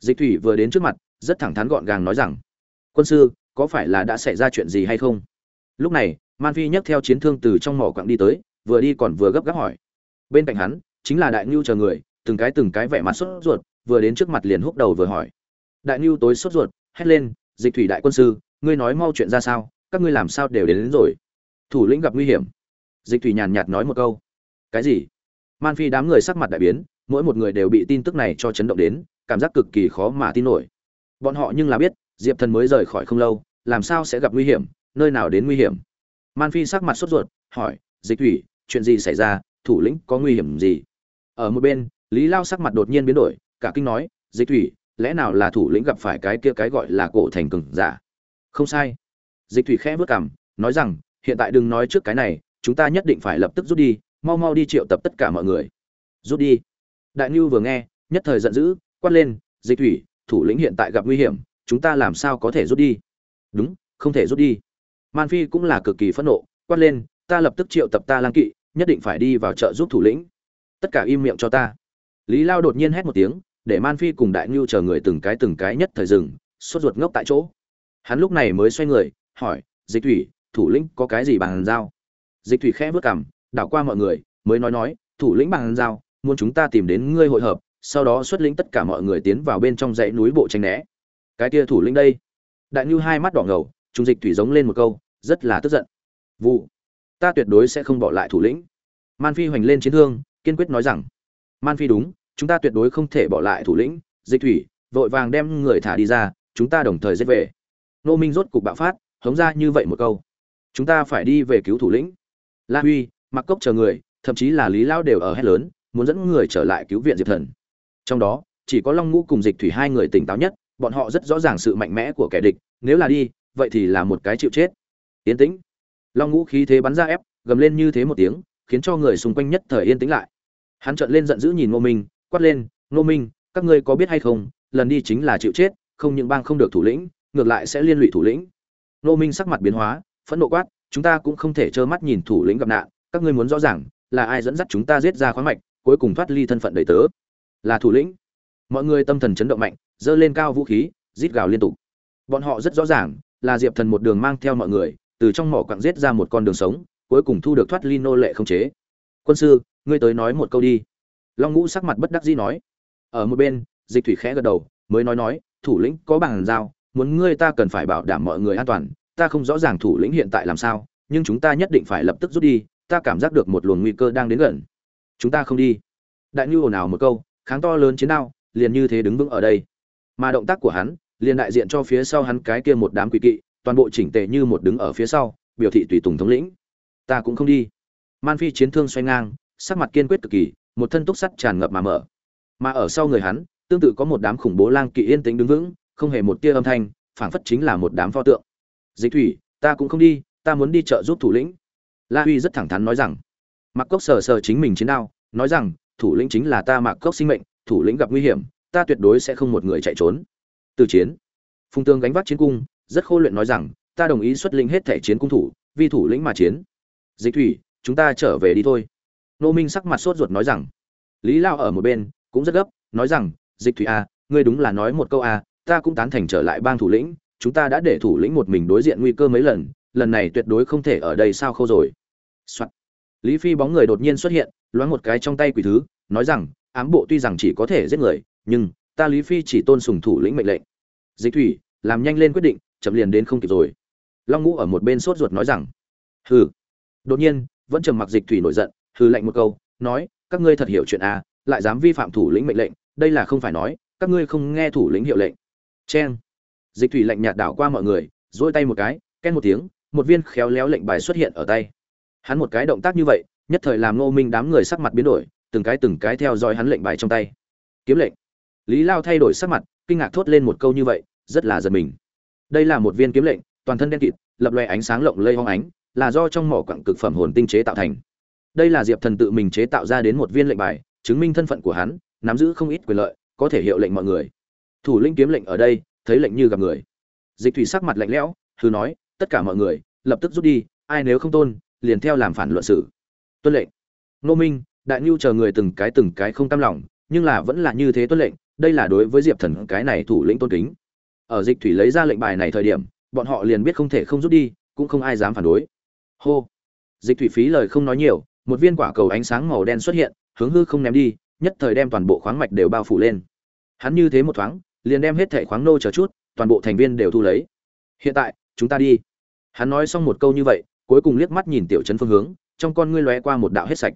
Dịch thủy vừa đến trước mặt, rất thẳng thắn gọn gàng nói rằng, quân sư, có phải là đã xảy ra chuyện gì hay không? Lúc này, man phi nhấc theo chiến thương từ trong mỏ quặng đi tới, vừa đi còn vừa gấp gáp hỏi. Bên cạnh hắn, chính là đại ngưu chờ người, từng cái từng cái vẻ mặt sốt ruột, vừa đến trước mặt liền húc đầu vừa hỏi. Đại ngưu tối sốt ruột, hét lên dịch thủy đại quân sư ngươi nói mau chuyện ra sao các ngươi làm sao đều đến, đến rồi. Thủ lĩnh gặp nguy hiểm. Dịch thủy nhàn nhạt nói một câu. Cái gì? Man phi đám người sắc mặt đại biến mỗi một người đều bị tin tức này cho chấn động đến cảm giác cực kỳ khó mà tin nổi. Bọn họ nhưng là biết diệp thần mới rời khỏi không lâu làm sao sẽ gặp nguy hiểm nơi nào đến nguy hiểm? Man phi sắc mặt sốt ruột hỏi dịch thủy chuyện gì xảy ra? Thủ lĩnh có nguy hiểm gì? Ở một bên lý lao sắc mặt đột nhiên biến đổi cả kinh nói dịch thủy lẽ nào là thủ lĩnh gặp phải cái kia cái gọi là cổ thành cường giả? Không sai. Dịch thủy khẽ vớt cảm nói rằng, hiện tại đừng nói trước cái này, chúng ta nhất định phải lập tức rút đi, mau mau đi triệu tập tất cả mọi người. Rút đi. Đại ngưu vừa nghe, nhất thời giận dữ, quát lên, dịch thủy, thủ lĩnh hiện tại gặp nguy hiểm, chúng ta làm sao có thể rút đi? Đúng, không thể rút đi. Man phi cũng là cực kỳ phẫn nộ, quát lên, ta lập tức triệu tập ta lang kỵ, nhất định phải đi vào chợ giúp thủ lĩnh. Tất cả im miệng cho ta. Lý lao đột nhiên hét một tiếng để man phi cùng đại ngưu chờ người từng cái từng cái nhất thời rừng sốt ruột ngốc tại chỗ. Hắn lúc này mới xoay người, hỏi, dịch thủy, thủ lĩnh có cái gì bàn giao? Dịch thủy khẽ vớt cảm đảo qua mọi người, mới nói nói, thủ lĩnh bàn giao, muốn chúng ta tìm đến ngươi hội hợp, sau đó xuất lĩnh tất cả mọi người tiến vào bên trong dãy núi bộ tranh né. Cái kia thủ lĩnh đây? Đại ngưu hai mắt đỏ ngầu trung dịch thủy giống lên một câu, rất là tức giận. Vụ, ta tuyệt đối sẽ không bỏ lại thủ lĩnh. Man phi hoành lên chiến thương, kiên quyết nói rằng, man phi đúng chúng ta tuyệt đối không thể bỏ lại thủ lĩnh, dịch thủy, vội vàng đem người thả đi ra, chúng ta đồng thời giết về. Nô minh rốt cục bạo phát, hống ra như vậy một câu. Chúng ta phải đi về cứu thủ lĩnh. La huy mặc cốc chờ người, thậm chí là lý lao đều ở hét lớn, muốn dẫn người trở lại cứu viện diệp thần. Trong đó, chỉ có long ngũ cùng dịch thủy hai người tỉnh táo nhất, bọn họ rất rõ ràng sự mạnh mẽ của kẻ địch, nếu là đi, vậy thì là một cái chịu chết. Yên tĩnh. Long ngũ khí thế bắn ra ép, gầm lên như thế một tiếng, khiến cho người xung quanh nhất thời yên tĩnh lại. Hắn trợn lên giận dữ nhìn ngô minh quát lên, ngô minh, các ngươi có biết hay không, lần đi chính là chịu chết, không những bang không được thủ lĩnh, ngược lại sẽ liên lụy thủ lĩnh. Ngô minh sắc mặt biến hóa, phẫn nộ quát, chúng ta cũng không thể trơ mắt nhìn thủ lĩnh gặp nạn, các ngươi muốn rõ ràng, là ai dẫn dắt chúng ta giết ra khoáng mạch, cuối cùng thoát ly thân phận đầy tớ. Là thủ lĩnh. Mọi người tâm thần chấn động mạnh dơ lên cao vũ khí, rít gào liên tục. Bọn họ rất rõ ràng, là diệp thần một đường mang theo mọi người, từ trong mỏ quặng giết ra một con đường sống, cuối cùng thu được thoát ly nô lệ không chế. Quân sư, ngươi tới nói một câu đi long ngũ sắc mặt bất đắc dĩ nói. Ở một bên, dịch thủy khẽ gật đầu, mới nói nói, thủ lĩnh có bằng giao, muốn ngươi ta cần phải bảo đảm mọi người an toàn, ta không rõ ràng thủ lĩnh hiện tại làm sao, nhưng chúng ta nhất định phải lập tức rút đi, ta cảm giác được một luồng nguy cơ đang đến gần. Chúng ta không đi. Đại ngư ồn ào một câu, kháng to lớn chiến đao, liền như thế đứng vững ở đây. Mà động tác của hắn, liền đại diện cho phía sau hắn cái kia một đám quỷ kỵ, toàn bộ chỉnh tề như một đứng ở phía sau, biểu thị tùy tùng thống lĩnh. Ta cũng không đi. Man phi chiến thương xoay ngang, sắc mặt kiên quyết cực kỳ một thân túc sắt tràn ngập mà mở. Mà ở sau người hắn, tương tự có một đám khủng bố lang kỵ yên tĩnh đứng vững, không hề một tia âm thanh, phảng phất chính là một đám pho tượng. Dịch thủy, ta cũng không đi, ta muốn đi chợ giúp thủ lĩnh. La huy rất thẳng thắn nói rằng. Mặc cốc sờ sờ chính mình chiến đao, nói rằng, thủ lĩnh chính là ta mặc cốc sinh mệnh, thủ lĩnh gặp nguy hiểm, ta tuyệt đối sẽ không một người chạy trốn. Từ chiến. Phùng tương gánh vác chiến cung, rất khô luyện nói rằng, ta đồng ý xuất lĩnh hết thể chiến cung thủ, vì thủ lĩnh mà chiến. Dịch thủy, chúng ta trở về đi thôi nô minh sắc mặt sốt ruột nói rằng lý lao ở một bên cũng rất gấp nói rằng dịch thủy a à, ngươi đúng là nói một câu a à, ta cũng tán thành trở lại bang thủ lĩnh chúng ta đã để thủ lĩnh một mình đối diện nguy cơ mấy lần lần này tuyệt đối không thể ở đây sao khâu rồi、Soạn. lý phi bóng người đột nhiên xuất hiện loáng một cái trong tay quỷ thứ nói rằng ám bộ tuy rằng chỉ có thể giết người nhưng ta lý phi chỉ tôn sùng thủ lĩnh mệnh lệnh. Dịch thủy làm nhanh lên quyết định chậm liền đến không kịp rồi. Long ngũ ở một bên sốt ruột nói rằng hừ. Đột nhiên vẫn trầm mặc dịch thủy nổi giận hừ lạnh một câu nói các ngươi thật hiểu chuyện à lại dám vi phạm thủ lĩnh mệnh lệnh đây là không phải nói các ngươi không nghe thủ lĩnh hiệu lệnh. Chen, dịch thủy lạnh nhạt đảo qua mọi người duỗi tay một cái ken một tiếng một viên khéo léo lệnh bài xuất hiện ở tay. Hắn một cái động tác như vậy nhất thời làm ngô minh đám người sắc mặt biến đổi từng cái từng cái theo dõi hắn lệnh bài trong tay. Kiếm lệnh. Lý lao thay đổi sắc mặt kinh ngạc thốt lên một câu như vậy rất là giật mình. Đây là một viên kiếm lệnh toàn thân đen kịt lập loè ánh sáng lộng lây hoang ánh là do trong mỏ quặng cực phẩm hồn tinh chế tạo thành đây là diệp thần tự mình chế tạo ra đến một viên lệnh bài, chứng minh thân phận của hắn, nắm giữ không ít quyền lợi, có thể hiệu lệnh mọi người. Thủ lĩnh kiếm lệnh ở đây, thấy lệnh như gặp người. Dịch thủy sắc mặt lạnh lẽo hư nói, tất cả mọi người, lập tức rút đi, ai nếu không tôn, liền theo làm phản luận xử. Tuân lệnh. Nô minh, đại nhu chờ người từng cái từng cái không tam lòng, nhưng là vẫn là như thế tuân lệnh, đây là đối với diệp thần cái này thủ lĩnh tôn kính. Ở dịch thủy lấy ra lệnh bài này thời điểm, bọn họ liền biết không thể không rút đi, cũng không ai dám phản đối. Hô. Dịch thủy phí lời không nói nhiều một viên quả cầu ánh sáng màu đen xuất hiện, hướng hư không ném đi, nhất thời đem toàn bộ khoáng mạch đều bao phủ lên. Hắn như thế một thoáng, liền đem hết thẻ khoáng nô chờ chút, toàn bộ thành viên đều thu lấy. Hiện tại, chúng ta đi. Hắn nói xong một câu như vậy, cuối cùng liếc mắt nhìn tiểu trấn phương hướng, trong con ngươi lóe qua một đạo hết sạch.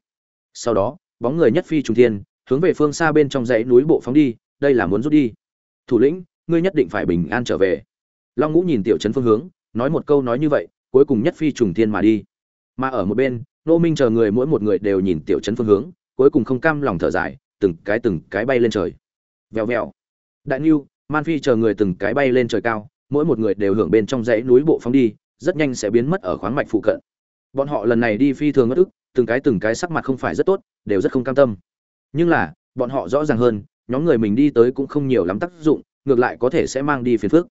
Sau đó, bóng người nhất phi trung thiên, hướng về phương xa bên trong dãy núi bộ phóng đi, đây là muốn rút đi. Thủ lĩnh, ngươi nhất định phải bình an trở về. Long ngũ nhìn tiểu trấn phương hướng, nói một câu nói như vậy, cuối cùng nhất phi trùng thiên mà đi. Mà ở một bên nô minh chờ người mỗi một người đều nhìn tiểu trấn phương hướng, cuối cùng không cam lòng thở dài, từng cái từng cái bay lên trời. Vèo vèo. Đại niu man phi chờ người từng cái bay lên trời cao, mỗi một người đều hưởng bên trong dãy núi bộ phóng đi, rất nhanh sẽ biến mất ở khoáng mạch phụ cận. Bọn họ lần này đi phi thường ngất ức, từng cái từng cái sắc mặt không phải rất tốt, đều rất không cam tâm. Nhưng là, bọn họ rõ ràng hơn, nhóm người mình đi tới cũng không nhiều lắm tác dụng, ngược lại có thể sẽ mang đi phiền phức.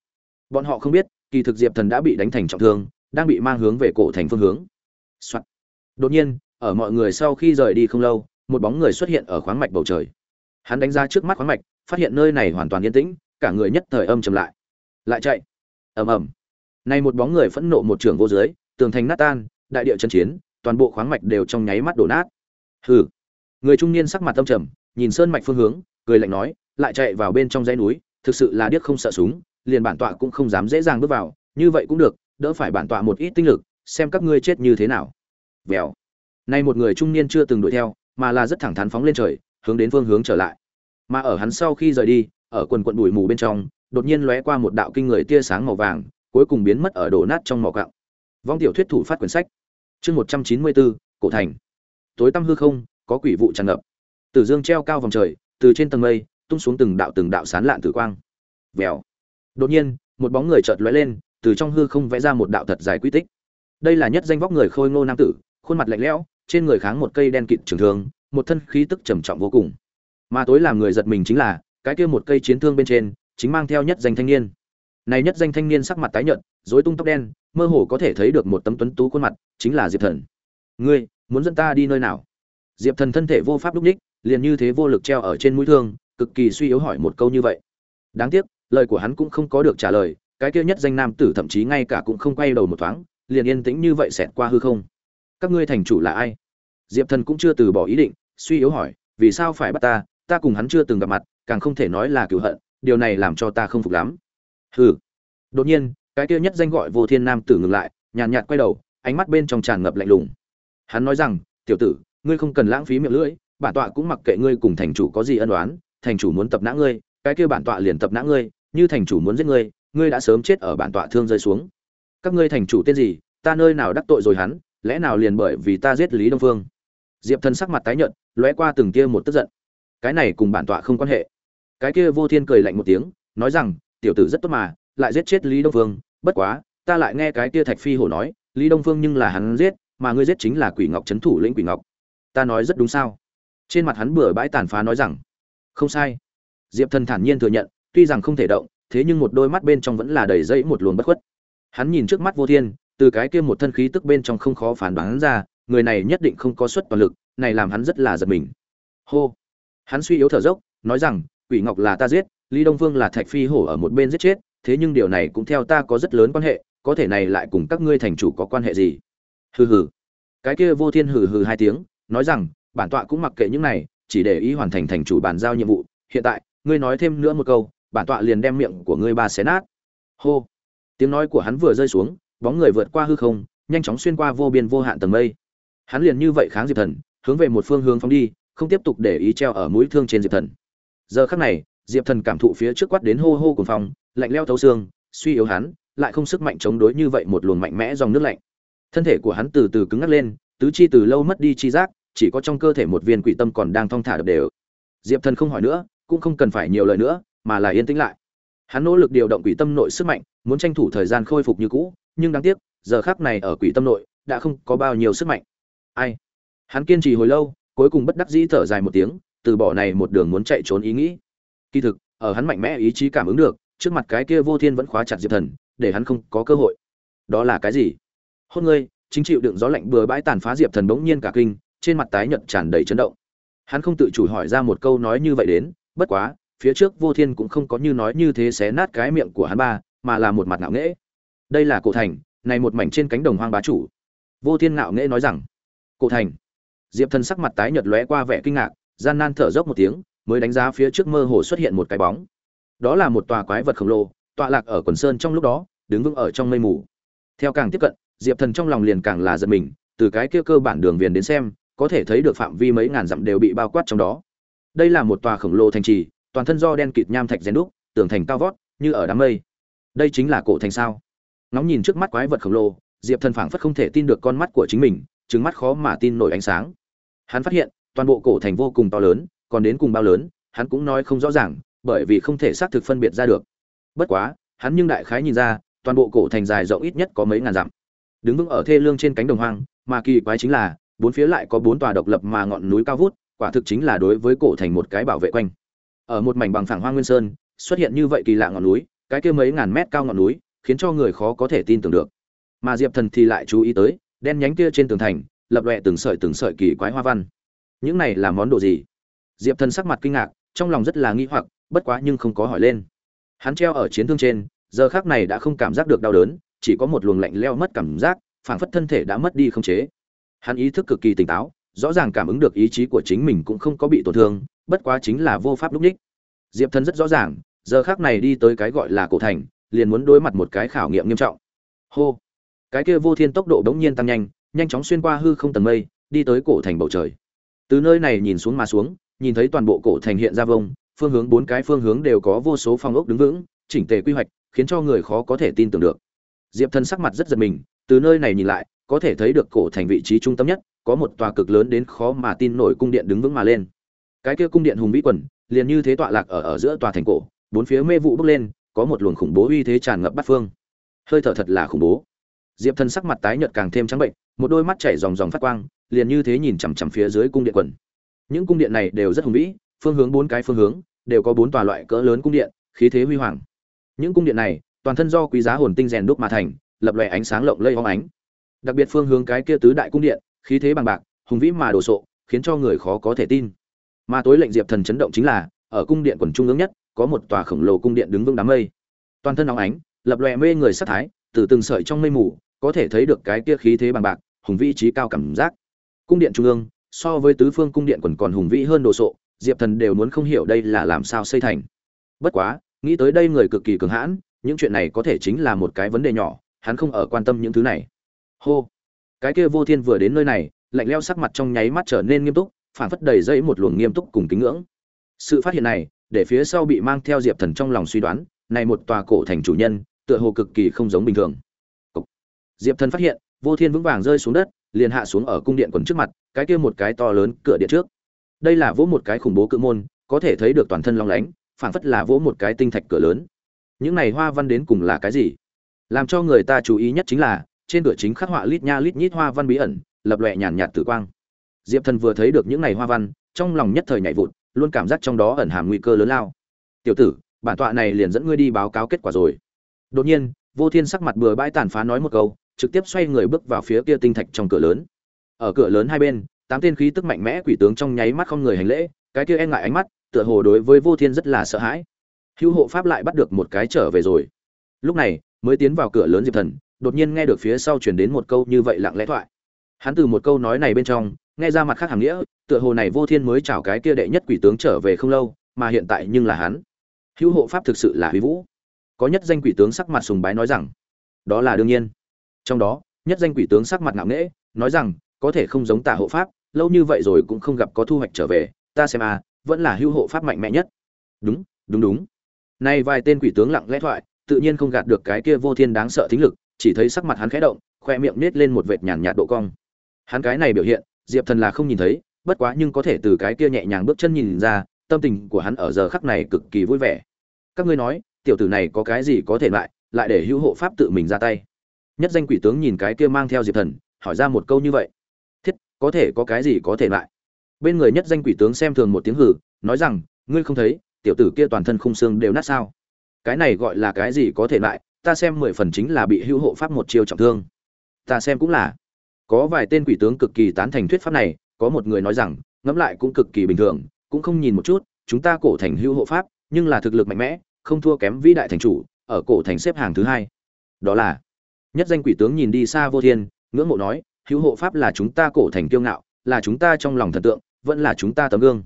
Bọn họ không biết, kỳ thực diệp thần đã bị đánh thành trọng thương, đang bị mang hướng về cổ thành phương hướng、Soạn đột nhiên, ở mọi người sau khi rời đi không lâu, một bóng người xuất hiện ở khoáng mạch bầu trời. Hắn đánh ra trước mắt khoáng mạch, phát hiện nơi này hoàn toàn yên tĩnh, cả người nhất thời âm trầm lại. Lại chạy. Ầm ầm. Nay một bóng người phẫn nộ một trường vô dưới, tường thành nát tan, đại địa chân chiến, toàn bộ khoáng mạch đều trong nháy mắt đổ nát. Hừ. Người trung niên sắc mặt âm trầm, nhìn sơn mạch phương hướng, cười lạnh nói, lại chạy vào bên trong dãy núi, thực sự là điếc không sợ súng, liền bản tọa cũng không dám dễ dàng bước vào, như vậy cũng được, đỡ phải bản tọa một ít tinh lực, xem các ngươi chết như thế nào vèo. Nay một người trung niên chưa từng đuổi theo, mà là rất thẳng thắn phóng lên trời, hướng đến phương hướng trở lại. Mà ở hắn sau khi rời đi, ở quần quận đùi mù bên trong, đột nhiên lóe qua một đạo kinh người tia sáng màu vàng, cuối cùng biến mất ở đổ nát trong mỏ cặng vong tiểu thuyết thủ phát quyển sách. Chương một trăm chín mươi bốn, cổ thành. Tối tăm hư không, có quỷ vụ tràn ngập. Tử dương treo cao vòng trời, từ trên tầng mây, tung xuống từng đạo từng đạo sán lạn tử quang. Vèo. Đột nhiên, một bóng người chợt lóe lên, từ trong hư không vẽ ra một đạo thật dài quy tích. Đây là nhất danh vóc người khôi ngô nam tử khuôn mặt lạnh lẽo, trên người kháng một cây đen kịt trường thương, một thân khí tức trầm trọng vô cùng. Mà tối làm người giật mình chính là, cái kia một cây chiến thương bên trên, chính mang theo nhất danh thanh niên. Này nhất danh thanh niên sắc mặt tái nhợt, rối tung tóc đen, mơ hồ có thể thấy được một tấm tuấn tú khuôn mặt, chính là diệp thần. Ngươi, muốn dẫn ta đi nơi nào? Diệp thần thân thể vô pháp lúc ních liền như thế vô lực treo ở trên mũi thương, cực kỳ suy yếu hỏi một câu như vậy. Đáng tiếc, lời của hắn cũng không có được trả lời, cái kia nhất danh nam tử thậm chí ngay cả cũng không quay đầu một thoáng, liền yên tĩnh như vậy xẹt qua hư không các ngươi thành chủ là ai? Diệp thần cũng chưa từ bỏ ý định, suy yếu hỏi, vì sao phải bắt ta? Ta cùng hắn chưa từng gặp mặt, càng không thể nói là cựu hận, điều này làm cho ta không phục lắm. Hừ. Đột nhiên, cái kia nhất danh gọi vô thiên nam tử ngừng lại, nhàn nhạt quay đầu, ánh mắt bên trong tràn ngập lạnh lùng. Hắn nói rằng, tiểu tử, ngươi không cần lãng phí miệng lưỡi, bản tọa cũng mặc kệ ngươi cùng thành chủ có gì ân oán, thành chủ muốn tập nã ngươi, cái kia bản tọa liền tập nã ngươi, như thành chủ muốn giết ngươi ngươi đã sớm chết ở bản tọa thương rơi xuống. Các ngươi thành chủ tên gì? Ta nơi nào đắc tội rồi hắn? Lẽ nào liền bởi vì ta giết lý đông phương? Diệp thần sắc mặt tái nhợt, lóe qua từng tia một tức giận. Cái này cùng bản tọa không quan hệ. Cái kia vô thiên cười lạnh một tiếng, nói rằng, tiểu tử rất tốt mà, lại giết chết lý đông phương, bất quá, ta lại nghe cái kia thạch phi hổ nói, lý đông phương nhưng là hắn giết, mà ngươi giết chính là quỷ ngọc trấn thủ lĩnh quỷ ngọc. Ta nói rất đúng sao? Trên mặt hắn bừa bãi tàn phá nói rằng, không sai. Diệp thần thản nhiên thừa nhận, tuy rằng không thể động, thế nhưng một đôi mắt bên trong vẫn là đầy dẫy một luồng bất khuất. Hắn nhìn trước mắt vô thiên từ cái kia một thân khí tức bên trong không khó phán đoán ra, người này nhất định không có suất toàn lực, này làm hắn rất là giật mình. Hô. Hắn suy yếu thở dốc, nói rằng, quỷ ngọc là ta giết, lý đông vương là thạch phi hổ ở một bên giết chết, thế nhưng điều này cũng theo ta có rất lớn quan hệ, có thể này lại cùng các ngươi thành chủ có quan hệ gì? Hừ hừ. Cái kia vô thiên hừ hừ hai tiếng, nói rằng, bản tọa cũng mặc kệ những này, chỉ để ý hoàn thành thành chủ bàn giao nhiệm vụ. Hiện tại, ngươi nói thêm nữa một câu, bản tọa liền đem miệng của ngươi ba xé nát. Hô. Tiếng nói của hắn vừa rơi xuống bóng người vượt qua hư không, nhanh chóng xuyên qua vô biên vô hạn tầng mây. Hắn liền như vậy kháng diệp thần, hướng về một phương hướng phóng đi, không tiếp tục để ý treo ở mũi thương trên diệp thần. Giờ khắc này, diệp thần cảm thụ phía trước quát đến hô hô cùng phòng lạnh leo thấu xương, suy yếu hắn, lại không sức mạnh chống đối như vậy một luồng mạnh mẽ dòng nước lạnh. Thân thể của hắn từ từ cứng ngắc lên, tứ chi từ lâu mất đi chi giác, chỉ có trong cơ thể một viên quỷ tâm còn đang thong thả đập đều. Diệp thần không hỏi nữa, cũng không cần phải nhiều lời nữa, mà là yên tĩnh lại. Hắn nỗ lực điều động quỷ tâm nội sức mạnh, muốn tranh thủ thời gian khôi phục như cũ nhưng đáng tiếc, giờ khác này ở quỷ tâm nội, đã không có bao nhiêu sức mạnh. Ai? Hắn kiên trì hồi lâu, cuối cùng bất đắc dĩ thở dài một tiếng, từ bỏ này một đường muốn chạy trốn ý nghĩ. Kỳ thực, ở hắn mạnh mẽ ý chí cảm ứng được, trước mặt cái kia vô thiên vẫn khóa chặt diệp thần, để hắn không có cơ hội. Đó là cái gì? Hôn ngươi, chính chịu đựng gió lạnh bừa bãi tàn phá diệp thần bỗng nhiên cả kinh, trên mặt tái nhợt tràn đầy chấn động. Hắn không tự chủ hỏi ra một câu nói như vậy đến, bất quá, phía trước vô thiên cũng không có như nói như thế xé nát cái miệng của hắn ba, mà là một mặt ngạo nghễ đây là cổ thành, này một mảnh trên cánh đồng hoang bá chủ. Vô thiên ngạo nghễ nói rằng, cổ thành? Diệp thần sắc mặt tái nhợt lóe qua vẻ kinh ngạc, gian nan thở dốc một tiếng, mới đánh giá phía trước mơ hồ xuất hiện một cái bóng. Đó là một tòa quái vật khổng lồ, tọa lạc ở quần sơn trong lúc đó, đứng vững ở trong mây mù. Theo càng tiếp cận, diệp thần trong lòng liền càng là giật mình, từ cái kia cơ bản đường viền đến xem, có thể thấy được phạm vi mấy ngàn dặm đều bị bao quát trong đó. Đây là một tòa khổng lồ thành trì, toàn thân do đen kịt nham thạch rèn đúc, tường thành cao vót, như ở đám mây. Đây chính là cổ thành sao? Ngóng nhìn trước mắt quái vật khổng lồ, diệp thần phảng phất không thể tin được con mắt của chính mình trứng mắt khó mà tin nổi ánh sáng. Hắn phát hiện, toàn bộ cổ thành vô cùng to lớn, còn đến cùng bao lớn, hắn cũng nói không rõ ràng, bởi vì không thể xác thực phân biệt ra được. Bất quá, hắn nhưng đại khái nhìn ra, toàn bộ cổ thành dài rộng ít nhất có mấy ngàn dặm. Đứng vững ở thê lương trên cánh đồng hoang, mà kỳ quái chính là, bốn phía lại có bốn tòa độc lập mà ngọn núi cao vút, quả thực chính là đối với cổ thành một cái bảo vệ quanh. Ở một mảnh bằng phẳng hoang nguyên sơn, xuất hiện như vậy kỳ lạ ngọn núi, cái kia mấy ngàn mét cao ngọn núi khiến cho người khó có thể tin tưởng được. Mà diệp thần thì lại chú ý tới, đen nhánh kia trên tường thành, lập lòe từng sợi từng sợi kỳ quái hoa văn. Những này là món đồ gì? Diệp thần sắc mặt kinh ngạc, trong lòng rất là nghi hoặc, bất quá nhưng không có hỏi lên. Hắn treo ở chiến thương trên, giờ khác này đã không cảm giác được đau đớn, chỉ có một luồng lạnh leo mất cảm giác, phảng phất thân thể đã mất đi không chế. Hắn ý thức cực kỳ tỉnh táo, rõ ràng cảm ứng được ý chí của chính mình cũng không có bị tổn thương, bất quá chính là vô pháp lúc ních diệp thần rất rõ ràng, giờ khác này đi tới cái gọi là cổ thành liền muốn đối mặt một cái khảo nghiệm nghiêm trọng. Hô! Cái kia vô thiên tốc độ bỗng nhiên tăng nhanh nhanh chóng xuyên qua hư không tầng mây, đi tới cổ thành bầu trời. Từ nơi này nhìn xuống mà xuống, nhìn thấy toàn bộ cổ thành hiện ra vông, phương hướng bốn cái phương hướng đều có vô số phong ốc đứng vững, chỉnh tề quy hoạch, khiến cho người khó có thể tin tưởng được. Diệp thần sắc mặt rất giật mình, từ nơi này nhìn lại, có thể thấy được cổ thành vị trí trung tâm nhất, có một tòa cực lớn đến khó mà tin nổi cung điện đứng vững mà lên. Cái kia cung điện hùng vĩ quần, liền như thế tọa lạc ở ở giữa tòa thành cổ, bốn phía mê vụ bốc lên có một luồng khủng bố uy thế tràn ngập bát phương. Hơi thở thật là khủng bố. Diệp thần sắc mặt tái nhợt càng thêm trắng bệnh, một đôi mắt chảy dòng dòng phát quang, liền như thế nhìn chằm chằm phía dưới cung điện quần. Những cung điện này đều rất hùng vĩ, phương hướng bốn cái phương hướng, đều có bốn tòa loại cỡ lớn cung điện, khí thế huy hoàng. Những cung điện này, toàn thân do quý giá hồn tinh rèn đúc mà thành, lập lòe ánh sáng lộng lây hoang ánh. Đặc biệt phương hướng cái kia tứ đại cung điện, khí thế bằng bạc, hùng vĩ mà đồ sộ, khiến cho người khó có thể tin. Mà tối lệnh diệp thần chấn động chính là, ở cung điện quần trung ương nhất có một tòa khổng lồ cung điện đứng vững đám mây. Toàn thân óng ánh, lập lòe mê người sắc thái, từ từng sợi trong mây mù, có thể thấy được cái kia khí thế bằng bạc, hùng vĩ trí cao cảm giác. Cung điện trung ương, so với tứ phương cung điện còn còn hùng vĩ hơn đồ sộ, diệp thần đều muốn không hiểu đây là làm sao xây thành. Bất quá, nghĩ tới đây người cực kỳ cường hãn, những chuyện này có thể chính là một cái vấn đề nhỏ, hắn không ở quan tâm những thứ này. Hô! Cái kia vô thiên vừa đến nơi này, lạnh leo sắc mặt trong nháy mắt trở nên nghiêm túc phản phất đầy dây một luồng nghiêm túc cùng kính ngưỡng. Sự phát hiện này để phía sau bị mang theo diệp thần trong lòng suy đoán, này một tòa cổ thành chủ nhân, tựa hồ cực kỳ không giống bình thường. Diệp thần phát hiện, vô thiên vững vàng rơi xuống đất, liền hạ xuống ở cung điện quần trước mặt, cái kia một cái to lớn cửa điện trước. Đây là vỗ một cái khủng bố cự môn, có thể thấy được toàn thân long lánh, phảng phất là vỗ một cái tinh thạch cửa lớn. Những này hoa văn đến cùng là cái gì? Làm cho người ta chú ý nhất chính là, trên cửa chính khắc họa lít nha lít nhít hoa văn bí ẩn, lập lòe nhàn nhạt tử quang. Diệp thần vừa thấy được những này hoa văn, trong lòng nhất thời nhảy vụt luôn cảm giác trong đó ẩn hàm nguy cơ lớn lao. Tiểu tử, bản tọa này liền dẫn ngươi đi báo cáo kết quả rồi. Đột nhiên, vô thiên sắc mặt bừa bãi tàn phá nói một câu, trực tiếp xoay người bước vào phía kia tinh thạch trong cửa lớn. Ở cửa lớn hai bên, tám tên khí tức mạnh mẽ quỷ tướng trong nháy mắt không người hành lễ, cái kia e ngại ánh mắt, tựa hồ đối với vô thiên rất là sợ hãi. Hữu hộ pháp lại bắt được một cái trở về rồi. Lúc này, mới tiến vào cửa lớn diệp thần, đột nhiên nghe được phía sau chuyển đến một câu như vậy lặng lẽ thoại. Hắn từ một câu nói này bên trong, nghe ra mặt khác hàm nghĩa tựa hồ này vô thiên mới chào cái kia đệ nhất quỷ tướng trở về không lâu, mà hiện tại nhưng là hắn. Hữu hộ pháp thực sự là huy vũ. Có nhất danh quỷ tướng sắc mặt sùng bái nói rằng, đó là đương nhiên. Trong đó, nhất danh quỷ tướng sắc mặt ngạo nghễ, nói rằng, có thể không giống tả hộ pháp, lâu như vậy rồi cũng không gặp có thu hoạch trở về, ta xem à vẫn là hữu hộ pháp mạnh mẽ nhất. Đúng đúng đúng. Nay vài tên quỷ tướng lặng lẽ thoại, tự nhiên không gạt được cái kia vô thiên đáng sợ thính lực, chỉ thấy sắc mặt hắn khẽ động, khoe miệng nết lên một vệt nhàn nhạt độ cong. Hắn cái này biểu hiện, diệp thần là không nhìn thấy bất quá nhưng có thể từ cái kia nhẹ nhàng bước chân nhìn ra, tâm tình của hắn ở giờ khắc này cực kỳ vui vẻ. Các ngươi nói, tiểu tử này có cái gì có thể lại lại để hữu hộ pháp tự mình ra tay? Nhất danh quỷ tướng nhìn cái kia mang theo diệp thần, hỏi ra một câu như vậy. Thiết, có thể có cái gì có thể lại? Bên người nhất danh quỷ tướng xem thường một tiếng hử nói rằng, ngươi không thấy, tiểu tử kia toàn thân khung xương đều nát sao? Cái này gọi là cái gì có thể lại, ta xem mười phần chính là bị hữu hộ pháp một chiêu trọng thương. Ta xem cũng là. Có vài tên quỷ tướng cực kỳ tán thành thuyết pháp này có một người nói rằng, ngẫm lại cũng cực kỳ bình thường, cũng không nhìn một chút, chúng ta cổ thành hưu hộ pháp, nhưng là thực lực mạnh mẽ, không thua kém vĩ đại thành chủ, ở cổ thành xếp hàng thứ hai. Đó là, nhất danh quỷ tướng nhìn đi xa vô thiên, ngưỡng mộ nói, hữu hộ pháp là chúng ta cổ thành kiêu ngạo, là chúng ta trong lòng thần tượng, vẫn là chúng ta tấm gương.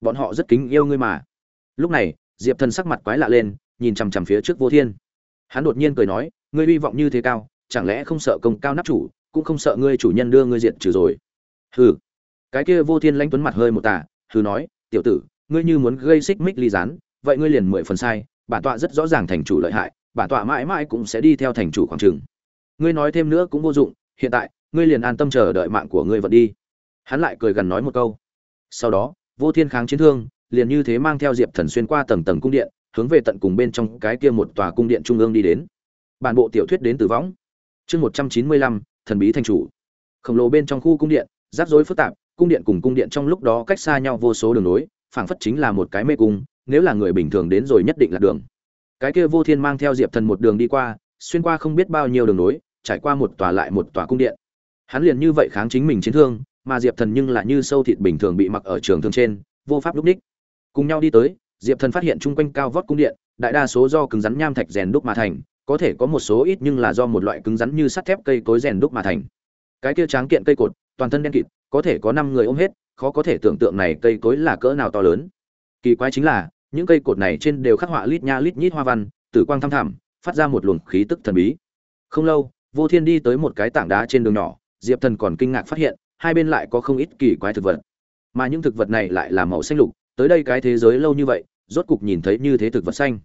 Bọn họ rất kính yêu ngươi mà. Lúc này, diệp thần sắc mặt quái lạ lên, nhìn chằm chằm phía trước vô thiên. Hắn đột nhiên cười nói, ngươi hy vọng như thế cao, chẳng lẽ không sợ công cao nắp chủ, cũng không sợ ngươi chủ nhân đưa ngươi diện trừ rồi? Hừ cái kia vô thiên lãnh tuấn mặt hơi một tà, hừ nói, tiểu tử, ngươi như muốn gây xích mích ly gián, vậy ngươi liền mười phần sai, bản tọa rất rõ ràng thành chủ lợi hại, bản tọa mãi mãi cũng sẽ đi theo thành chủ khoảng trường ngươi nói thêm nữa cũng vô dụng, hiện tại, ngươi liền an tâm chờ đợi mạng của ngươi vận đi. Hắn lại cười gần nói một câu. Sau đó, vô thiên kháng chiến thương, liền như thế mang theo diệp thần xuyên qua tầng tầng cung điện, hướng về tận cùng bên trong cái kia một tòa cung điện trung ương đi đến. Bản bộ tiểu thuyết đến từ võng. Chương một trăm chín mươi lăm, thần bí thành chủ. Khổng lồ bên trong khu cung điện, rắc rối phức tạp cung điện cùng cung điện trong lúc đó cách xa nhau vô số đường nối, phảng phất chính là một cái mê cung, nếu là người bình thường đến rồi nhất định là đường. Cái kia vô thiên mang theo diệp thần một đường đi qua, xuyên qua không biết bao nhiêu đường nối, trải qua một tòa lại một tòa cung điện. Hắn liền như vậy kháng chính mình chiến thương, mà diệp thần nhưng là như sâu thịt bình thường bị mặc ở trường thương trên, vô pháp lúc ních cùng nhau đi tới, diệp thần phát hiện chung quanh cao vót cung điện, đại đa số do cứng rắn nham thạch rèn đúc mà thành, có thể có một số ít nhưng là do một loại cứng rắn như sắt thép cây cối rèn đúc mà thành. Cái kia tráng kiện cây cột, toàn thân đen kịt có thể có năm người ôm hết, khó có thể tưởng tượng này cây cối là cỡ nào to lớn. Kỳ quái chính là, những cây cột này trên đều khắc họa lít nha lít nhít hoa văn, tử quang thăm thẳm, phát ra một luồng khí tức thần bí. Không lâu, vô thiên đi tới một cái tảng đá trên đường nhỏ, diệp thần còn kinh ngạc phát hiện, hai bên lại có không ít kỳ quái thực vật. Mà những thực vật này lại là màu xanh lục, tới đây cái thế giới lâu như vậy, rốt cục nhìn thấy như thế thực vật xanh.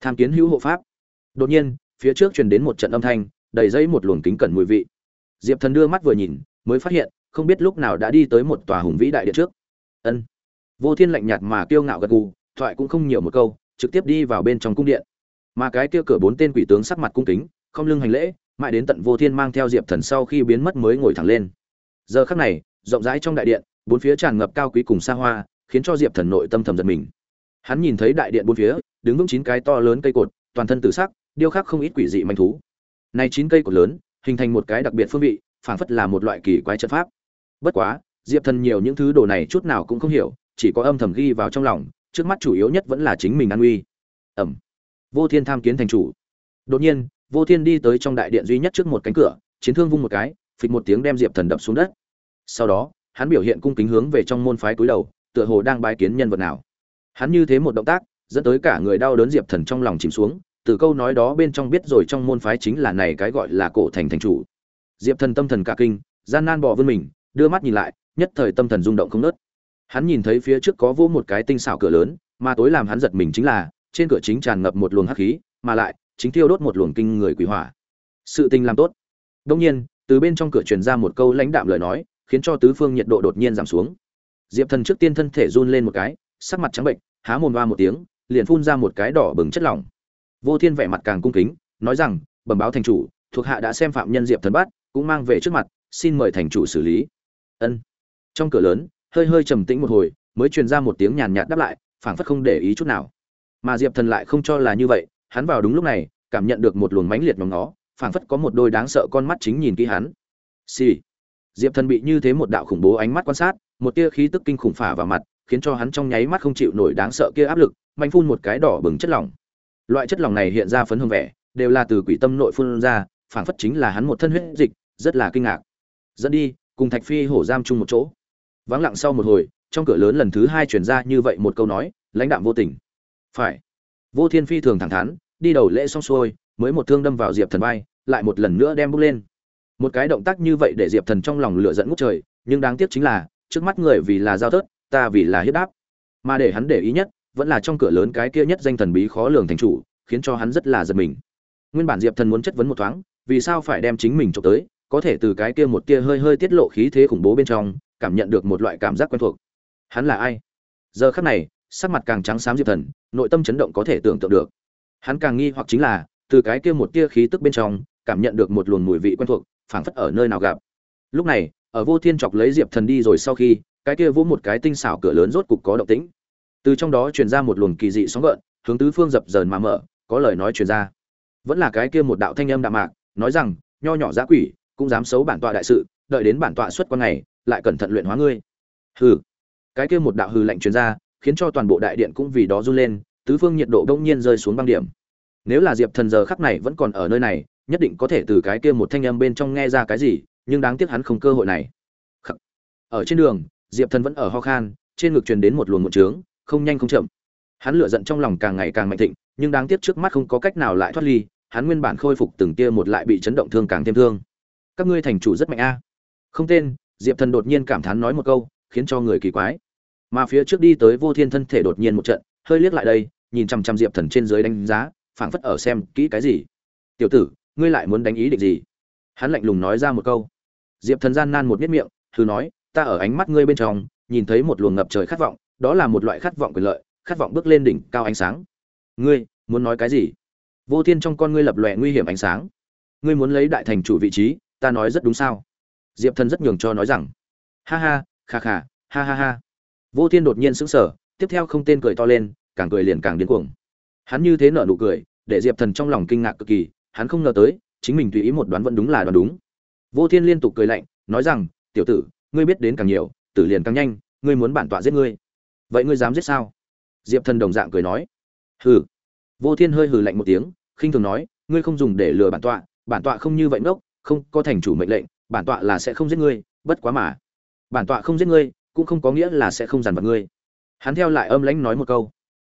Tham kiến hữu hộ pháp. Đột nhiên, phía trước truyền đến một trận âm thanh, đầy dây một luồng kính cẩn mùi vị. Diệp thần đưa mắt vừa nhìn, mới phát hiện không biết lúc nào đã đi tới một tòa hùng vĩ đại điện trước. Ân. Vô thiên lạnh nhạt mà kiêu ngạo gật gù, thoại cũng không nhiều một câu, trực tiếp đi vào bên trong cung điện. Mà cái kia cửa bốn tên quỷ tướng sắc mặt cung kính, không lưng hành lễ, mãi đến tận vô thiên mang theo diệp thần sau khi biến mất mới ngồi thẳng lên. Giờ khắc này, rộng rãi trong đại điện, bốn phía tràn ngập cao quý cùng xa hoa, khiến cho diệp thần nội tâm thầm giật mình. Hắn nhìn thấy đại điện bốn phía, đứng vững chín cái to lớn cây cột, toàn thân tự sắc, điêu khắc không ít quỷ dị manh thú. Này chín cây cột lớn, hình thành một cái đặc biệt phương vị, phảng phất là một loại kỳ quái trận pháp bất quá, diệp thần nhiều những thứ đồ này chút nào cũng không hiểu, chỉ có âm thầm ghi vào trong lòng, trước mắt chủ yếu nhất vẫn là chính mình an uy ẩm. Vô thiên tham kiến thành chủ. Đột nhiên, vô thiên đi tới trong đại điện duy nhất trước một cánh cửa, chiến thương vung một cái, phịch một tiếng đem diệp thần đập xuống đất. Sau đó, hắn biểu hiện cung kính hướng về trong môn phái cúi đầu, tựa hồ đang bái kiến nhân vật nào. Hắn như thế một động tác, dẫn tới cả người đau đớn diệp thần trong lòng chìm xuống, từ câu nói đó bên trong biết rồi trong môn phái chính là này cái gọi là cổ thành thành chủ. Diệp thần tâm thần cả kinh, gian nan bỏ vươn mình đưa mắt nhìn lại, nhất thời tâm thần rung động không nớt. Hắn nhìn thấy phía trước có vô một cái tinh xảo cửa lớn, mà tối làm hắn giật mình chính là, trên cửa chính tràn ngập một luồng hắc khí, mà lại, chính thiêu đốt một luồng kinh người quỷ hỏa. Sự tình làm tốt. Đông nhiên, từ bên trong cửa truyền ra một câu lãnh đạm lời nói, khiến cho tứ phương nhiệt độ đột nhiên giảm xuống. Diệp thần trước tiên thân thể run lên một cái, sắc mặt trắng bệnh, há mồm va một tiếng, liền phun ra một cái đỏ bừng chất lỏng. Vô thiên vẻ mặt càng cung kính, nói rằng, bẩm báo thành chủ, thuộc hạ đã xem phạm nhân diệp thần bắt, cũng mang về trước mặt, xin mời thành chủ xử lý ân. Trong cửa lớn, hơi hơi trầm tĩnh một hồi, mới truyền ra một tiếng nhàn nhạt đáp lại, phảng phất không để ý chút nào. Mà diệp thần lại không cho là như vậy, hắn vào đúng lúc này, cảm nhận được một luồng mãnh liệt nhóm nó, phảng phất có một đôi đáng sợ con mắt chính nhìn kỹ hắn. Xì、sì. diệp thần bị như thế một đạo khủng bố ánh mắt quan sát, một tia khí tức kinh khủng phả vào mặt, khiến cho hắn trong nháy mắt không chịu nổi đáng sợ kia áp lực, mạnh phun một cái đỏ bừng chất lỏng. Loại chất lỏng này hiện ra phấn hương vẻ, đều là từ quỷ tâm nội phun ra, phảng phất chính là hắn một thân huyết dịch, rất là kinh ngạc. Dẫn đi cùng thạch phi hổ giam chung một chỗ. Vắng lặng sau một hồi trong cửa lớn lần thứ hai chuyển ra như vậy một câu nói lãnh đạm vô tình. Phải. Vô thiên phi thường thẳng thắn đi đầu lễ xong xuôi mới một thương đâm vào diệp thần bay lại một lần nữa đem bước lên. Một cái động tác như vậy để diệp thần trong lòng lửa dẫn ngút trời nhưng đáng tiếc chính là trước mắt người vì là giao thớt, ta vì là hiếp đáp. Mà để hắn để ý nhất vẫn là trong cửa lớn cái kia nhất danh thần bí khó lường thành chủ khiến cho hắn rất là giật mình. Nguyên bản diệp thần muốn chất vấn một thoáng vì sao phải đem chính mình trộm tới có thể từ cái kia một tia hơi hơi tiết lộ khí thế khủng bố bên trong, cảm nhận được một loại cảm giác quen thuộc. Hắn là ai? Giờ khắc này, sắc mặt càng trắng xám diệp thần, nội tâm chấn động có thể tưởng tượng được. Hắn càng nghi hoặc chính là, từ cái kia một tia khí tức bên trong, cảm nhận được một luồng mùi vị quen thuộc, phảng phất ở nơi nào gặp. Lúc này, ở vô thiên chọc lấy diệp thần đi rồi sau khi, cái kia vỗ một cái tinh xảo cửa lớn rốt cục có động tĩnh. Từ trong đó truyền ra một luồng kỳ dị sóng gợn, hướng tứ phương dập dờn mà mở, có lời nói truyền ra. Vẫn là cái kia một đạo thanh âm đạm mạc, nói rằng, nho nhỏ giá quỷ cũng dám xấu bản tọa đại sự, đợi đến bản tọa xuất quan ngày lại cẩn thận luyện hóa ngươi. Hừ. Cái kia một đạo hừ lạnh truyền ra, khiến cho toàn bộ đại điện cũng vì đó run lên, tứ phương nhiệt độ đông nhiên rơi xuống băng điểm. Nếu là diệp thần giờ khắc này vẫn còn ở nơi này, nhất định có thể từ cái kia một thanh âm bên trong nghe ra cái gì, nhưng đáng tiếc hắn không cơ hội này. Khắc. ở trên đường, diệp thần vẫn ở ho khan, trên ngực truyền đến một luồng một trướng, không nhanh không chậm. Hắn lửa giận trong lòng càng ngày càng mạnh thịnh, nhưng đáng tiếc trước mắt không có cách nào lại thoát ly, hắn nguyên bản khôi phục từng tia một lại bị chấn động thương càng thêm thương các ngươi thành chủ rất mạnh a. Không tên, diệp thần đột nhiên cảm thán nói một câu, khiến cho người kỳ quái. Mà phía trước đi tới vô thiên thân thể đột nhiên một trận, hơi liếc lại đây, nhìn chằm chằm diệp thần trên dưới đánh giá, phảng phất ở xem kỹ cái gì. Tiểu tử, ngươi lại muốn đánh ý định gì? Hắn lạnh lùng nói ra một câu. Diệp thần gian nan một miết miệng thử nói, ta ở ánh mắt ngươi bên trong, nhìn thấy một luồng ngập trời khát vọng, đó là một loại khát vọng quyền lợi, khát vọng bước lên đỉnh cao ánh sáng. Ngươi, muốn nói cái gì? Vô thiên trong con ngươi lập lòe nguy hiểm ánh sáng. Ngươi muốn lấy đại thành chủ vị trí ta nói rất đúng sao? Diệp thần rất nhường cho nói rằng, ha ha, kha kha, ha ha ha. Vô thiên đột nhiên sững sờ, tiếp theo không tên cười to lên, càng cười liền càng điên cuồng. Hắn như thế nở nụ cười, để diệp thần trong lòng kinh ngạc cực kỳ, hắn không ngờ tới, chính mình tùy ý một đoán vẫn đúng là đoán đúng. Vô thiên liên tục cười lạnh, nói rằng, tiểu tử, ngươi biết đến càng nhiều, tử liền càng nhanh, ngươi muốn bản tọa giết ngươi. Vậy ngươi dám giết sao? Diệp thần đồng dạng cười nói. Hừ. Vô thiên hơi hừ lạnh một tiếng, khinh thường nói, ngươi không dùng để lừa bản tọa bản tọa không như vậy ngốc không có thành chủ mệnh lệnh, bản tọa là sẽ không giết ngươi, bất quá mà. Bản tọa không giết ngươi, cũng không có nghĩa là sẽ không dằn vặt ngươi. Hắn theo lại âm lãnh nói một câu.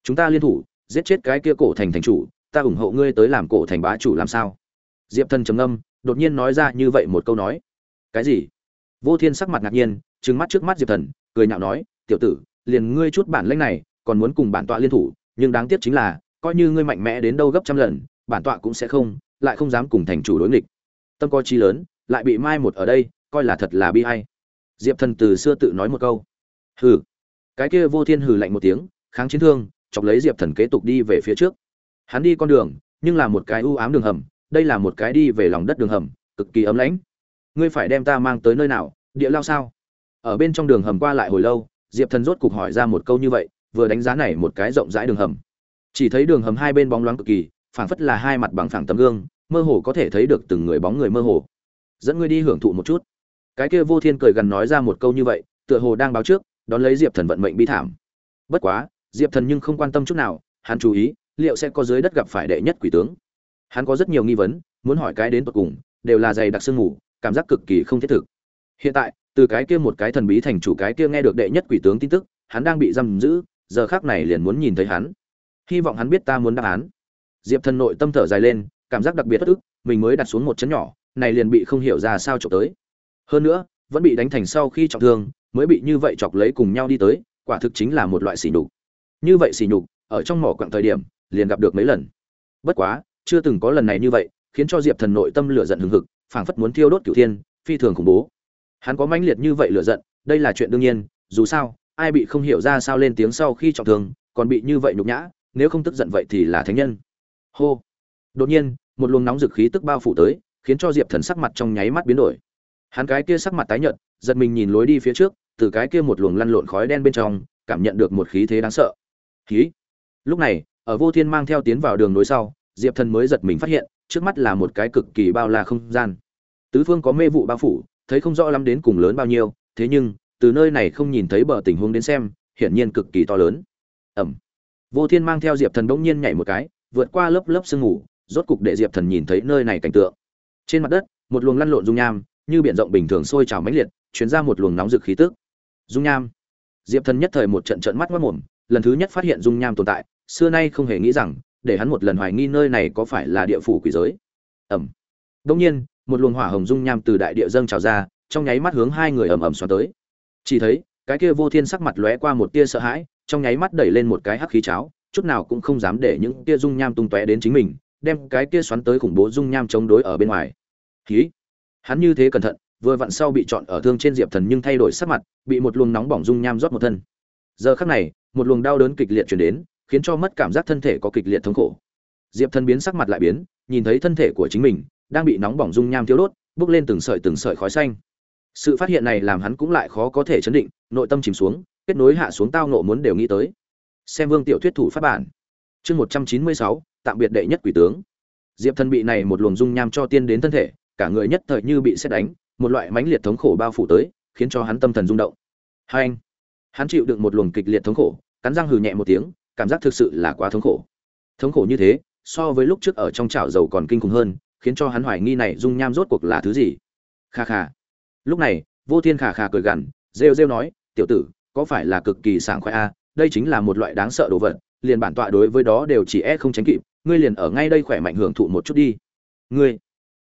Chúng ta liên thủ, giết chết cái kia cổ thành thành chủ, ta ủng hộ ngươi tới làm cổ thành bá chủ làm sao? Diệp thần trầm âm đột nhiên nói ra như vậy một câu nói. Cái gì? Vô thiên sắc mặt ngạc nhiên, trừng mắt trước mắt diệp thần, cười nhạo nói, tiểu tử, liền ngươi chút bản lãnh này, còn muốn cùng bản tọa liên thủ, nhưng đáng tiếc chính là, coi như ngươi mạnh mẽ đến đâu gấp trăm lần, bản tọa cũng sẽ không, lại không dám cùng thành chủ đối nghịch tâm coi chi lớn, lại bị mai một ở đây, coi là thật là bi hay diệp thần từ xưa tự nói một câu. Hừ. Cái kia vô thiên hừ lạnh một tiếng, kháng chiến thương, chọc lấy diệp thần kế tục đi về phía trước. Hắn đi con đường, nhưng là một cái u ám đường hầm, đây là một cái đi về lòng đất đường hầm, cực kỳ ấm lãnh. Ngươi phải đem ta mang tới nơi nào, địa lao sao? Ở bên trong đường hầm qua lại hồi lâu, diệp thần rốt cục hỏi ra một câu như vậy, vừa đánh giá này một cái rộng rãi đường hầm. Chỉ thấy đường hầm hai bên bóng loáng cực kỳ, phảng phất là hai mặt bằng phẳng tấm gương mơ hồ có thể thấy được từng người bóng người mơ hồ. Dẫn ngươi đi hưởng thụ một chút. Cái kia vô thiên cười gần nói ra một câu như vậy, tựa hồ đang báo trước, đón lấy diệp thần vận mệnh bi thảm. Bất quá, diệp thần nhưng không quan tâm chút nào, hắn chú ý, liệu sẽ có dưới đất gặp phải đệ nhất quỷ tướng. Hắn có rất nhiều nghi vấn, muốn hỏi cái đến tột cùng, đều là dày đặc sương ngủ cảm giác cực kỳ không thiết thực. Hiện tại, từ cái kia một cái thần bí thành chủ cái kia nghe được đệ nhất quỷ tướng tin tức, hắn đang bị giam giữ, giờ khác này liền muốn nhìn thấy hắn. Hy vọng hắn biết ta muốn đáp án. Diệp thần nội tâm thở dài lên cảm giác đặc biệt bất ức, mình mới đặt xuống một chấn nhỏ, này liền bị không hiểu ra sao trộm tới. Hơn nữa, vẫn bị đánh thành sau khi trọng thương, mới bị như vậy chọc lấy cùng nhau đi tới, quả thực chính là một loại sỉ nhục. Như vậy sỉ nhục, ở trong mỏ quặng thời điểm, liền gặp được mấy lần. Bất quá, chưa từng có lần này như vậy, khiến cho diệp thần nội tâm lửa giận hừng hực, phảng phất muốn thiêu đốt cửu thiên, phi thường khủng bố. Hắn có mãnh liệt như vậy lửa giận, đây là chuyện đương nhiên, dù sao, ai bị không hiểu ra sao lên tiếng sau khi trọng thương, còn bị như vậy nhục nhã, nếu không tức giận vậy thì là thánh nhân. Hô đột nhiên, một luồng nóng dực khí tức bao phủ tới, khiến cho diệp thần sắc mặt trong nháy mắt biến đổi. Hắn cái kia sắc mặt tái nhợt, giật mình nhìn lối đi phía trước, từ cái kia một luồng lăn lộn khói đen bên trong, cảm nhận được một khí thế đáng sợ. Khí. Lúc này, ở vô thiên mang theo tiến vào đường nối sau, diệp thần mới giật mình phát hiện, trước mắt là một cái cực kỳ bao la không gian. Tứ phương có mê vụ bao phủ, thấy không rõ lắm đến cùng lớn bao nhiêu, thế nhưng, từ nơi này không nhìn thấy bờ tình huống đến xem, hiển nhiên cực kỳ to lớn. Ẩm. Vô thiên mang theo diệp thần bỗng nhiên nhảy một cái, vượt qua lớp lớp sương mù rốt cục để diệp thần nhìn thấy nơi này cảnh tượng. Trên mặt đất, một luồng lăn lộn dung nham, như biển rộng bình thường sôi trào mãnh liệt, chuyển ra một luồng nóng rực khí tức. Dung nham. Diệp thần nhất thời một trận trận mắt mất mồm, lần thứ nhất phát hiện dung nham tồn tại, xưa nay không hề nghĩ rằng, để hắn một lần hoài nghi nơi này có phải là địa phủ quỷ giới. Ẩm đông nhiên, một luồng hỏa hồng dung nham từ đại địa dâng trào ra, trong nháy mắt hướng hai người ầm ầm xoắn tới. Chỉ thấy, cái kia vô thiên sắc mặt lóe qua một tia sợ hãi, trong nháy mắt đẩy lên một cái hắc khí cháo, chút nào cũng không dám để những tia dung nham tung tóe đến chính mình đem cái kia xoắn tới khủng bố dung nham chống đối ở bên ngoài. Khí hắn như thế cẩn thận, vừa vặn sau bị chọn ở thương trên diệp thần nhưng thay đổi sắc mặt, bị một luồng nóng bỏng dung nham rót một thân. Giờ khắc này, một luồng đau đớn kịch liệt chuyển đến, khiến cho mất cảm giác thân thể có kịch liệt thống khổ. Diệp thần biến sắc mặt lại biến, nhìn thấy thân thể của chính mình đang bị nóng bỏng dung nham thiếu đốt, bước lên từng sợi từng sợi khói xanh. Sự phát hiện này làm hắn cũng lại khó có thể chấn định, nội tâm chìm xuống, kết nối hạ xuống tao nộ muốn đều nghĩ tới. Xem vương tiểu thuyết thủ phát bản chương một trăm chín mươi sáu, tạm biệt đệ nhất quỷ tướng. Diệp thần bị này một luồng dung nham cho tiên đến thân thể, cả người nhất thời như bị xét đánh, một loại mãnh liệt thống khổ bao phủ tới, khiến cho hắn tâm thần rung động. Hai anh, hắn chịu đựng một luồng kịch liệt thống khổ, cắn răng hừ nhẹ một tiếng, cảm giác thực sự là quá thống khổ. Thống khổ như thế, so với lúc trước ở trong chảo dầu còn kinh khủng hơn, khiến cho hắn hoài nghi này dung nham rốt cuộc là thứ gì. Kha kha. Lúc này, vô thiên khà khà cười gằn, rêu rêu nói, tiểu tử, có phải là cực kỳ sảng khoái a đây chính là một loại đáng sợ đồ vật liền bản tọa đối với đó đều chỉ e không tránh kịp, ngươi liền ở ngay đây khỏe mạnh hưởng thụ một chút đi. Ngươi.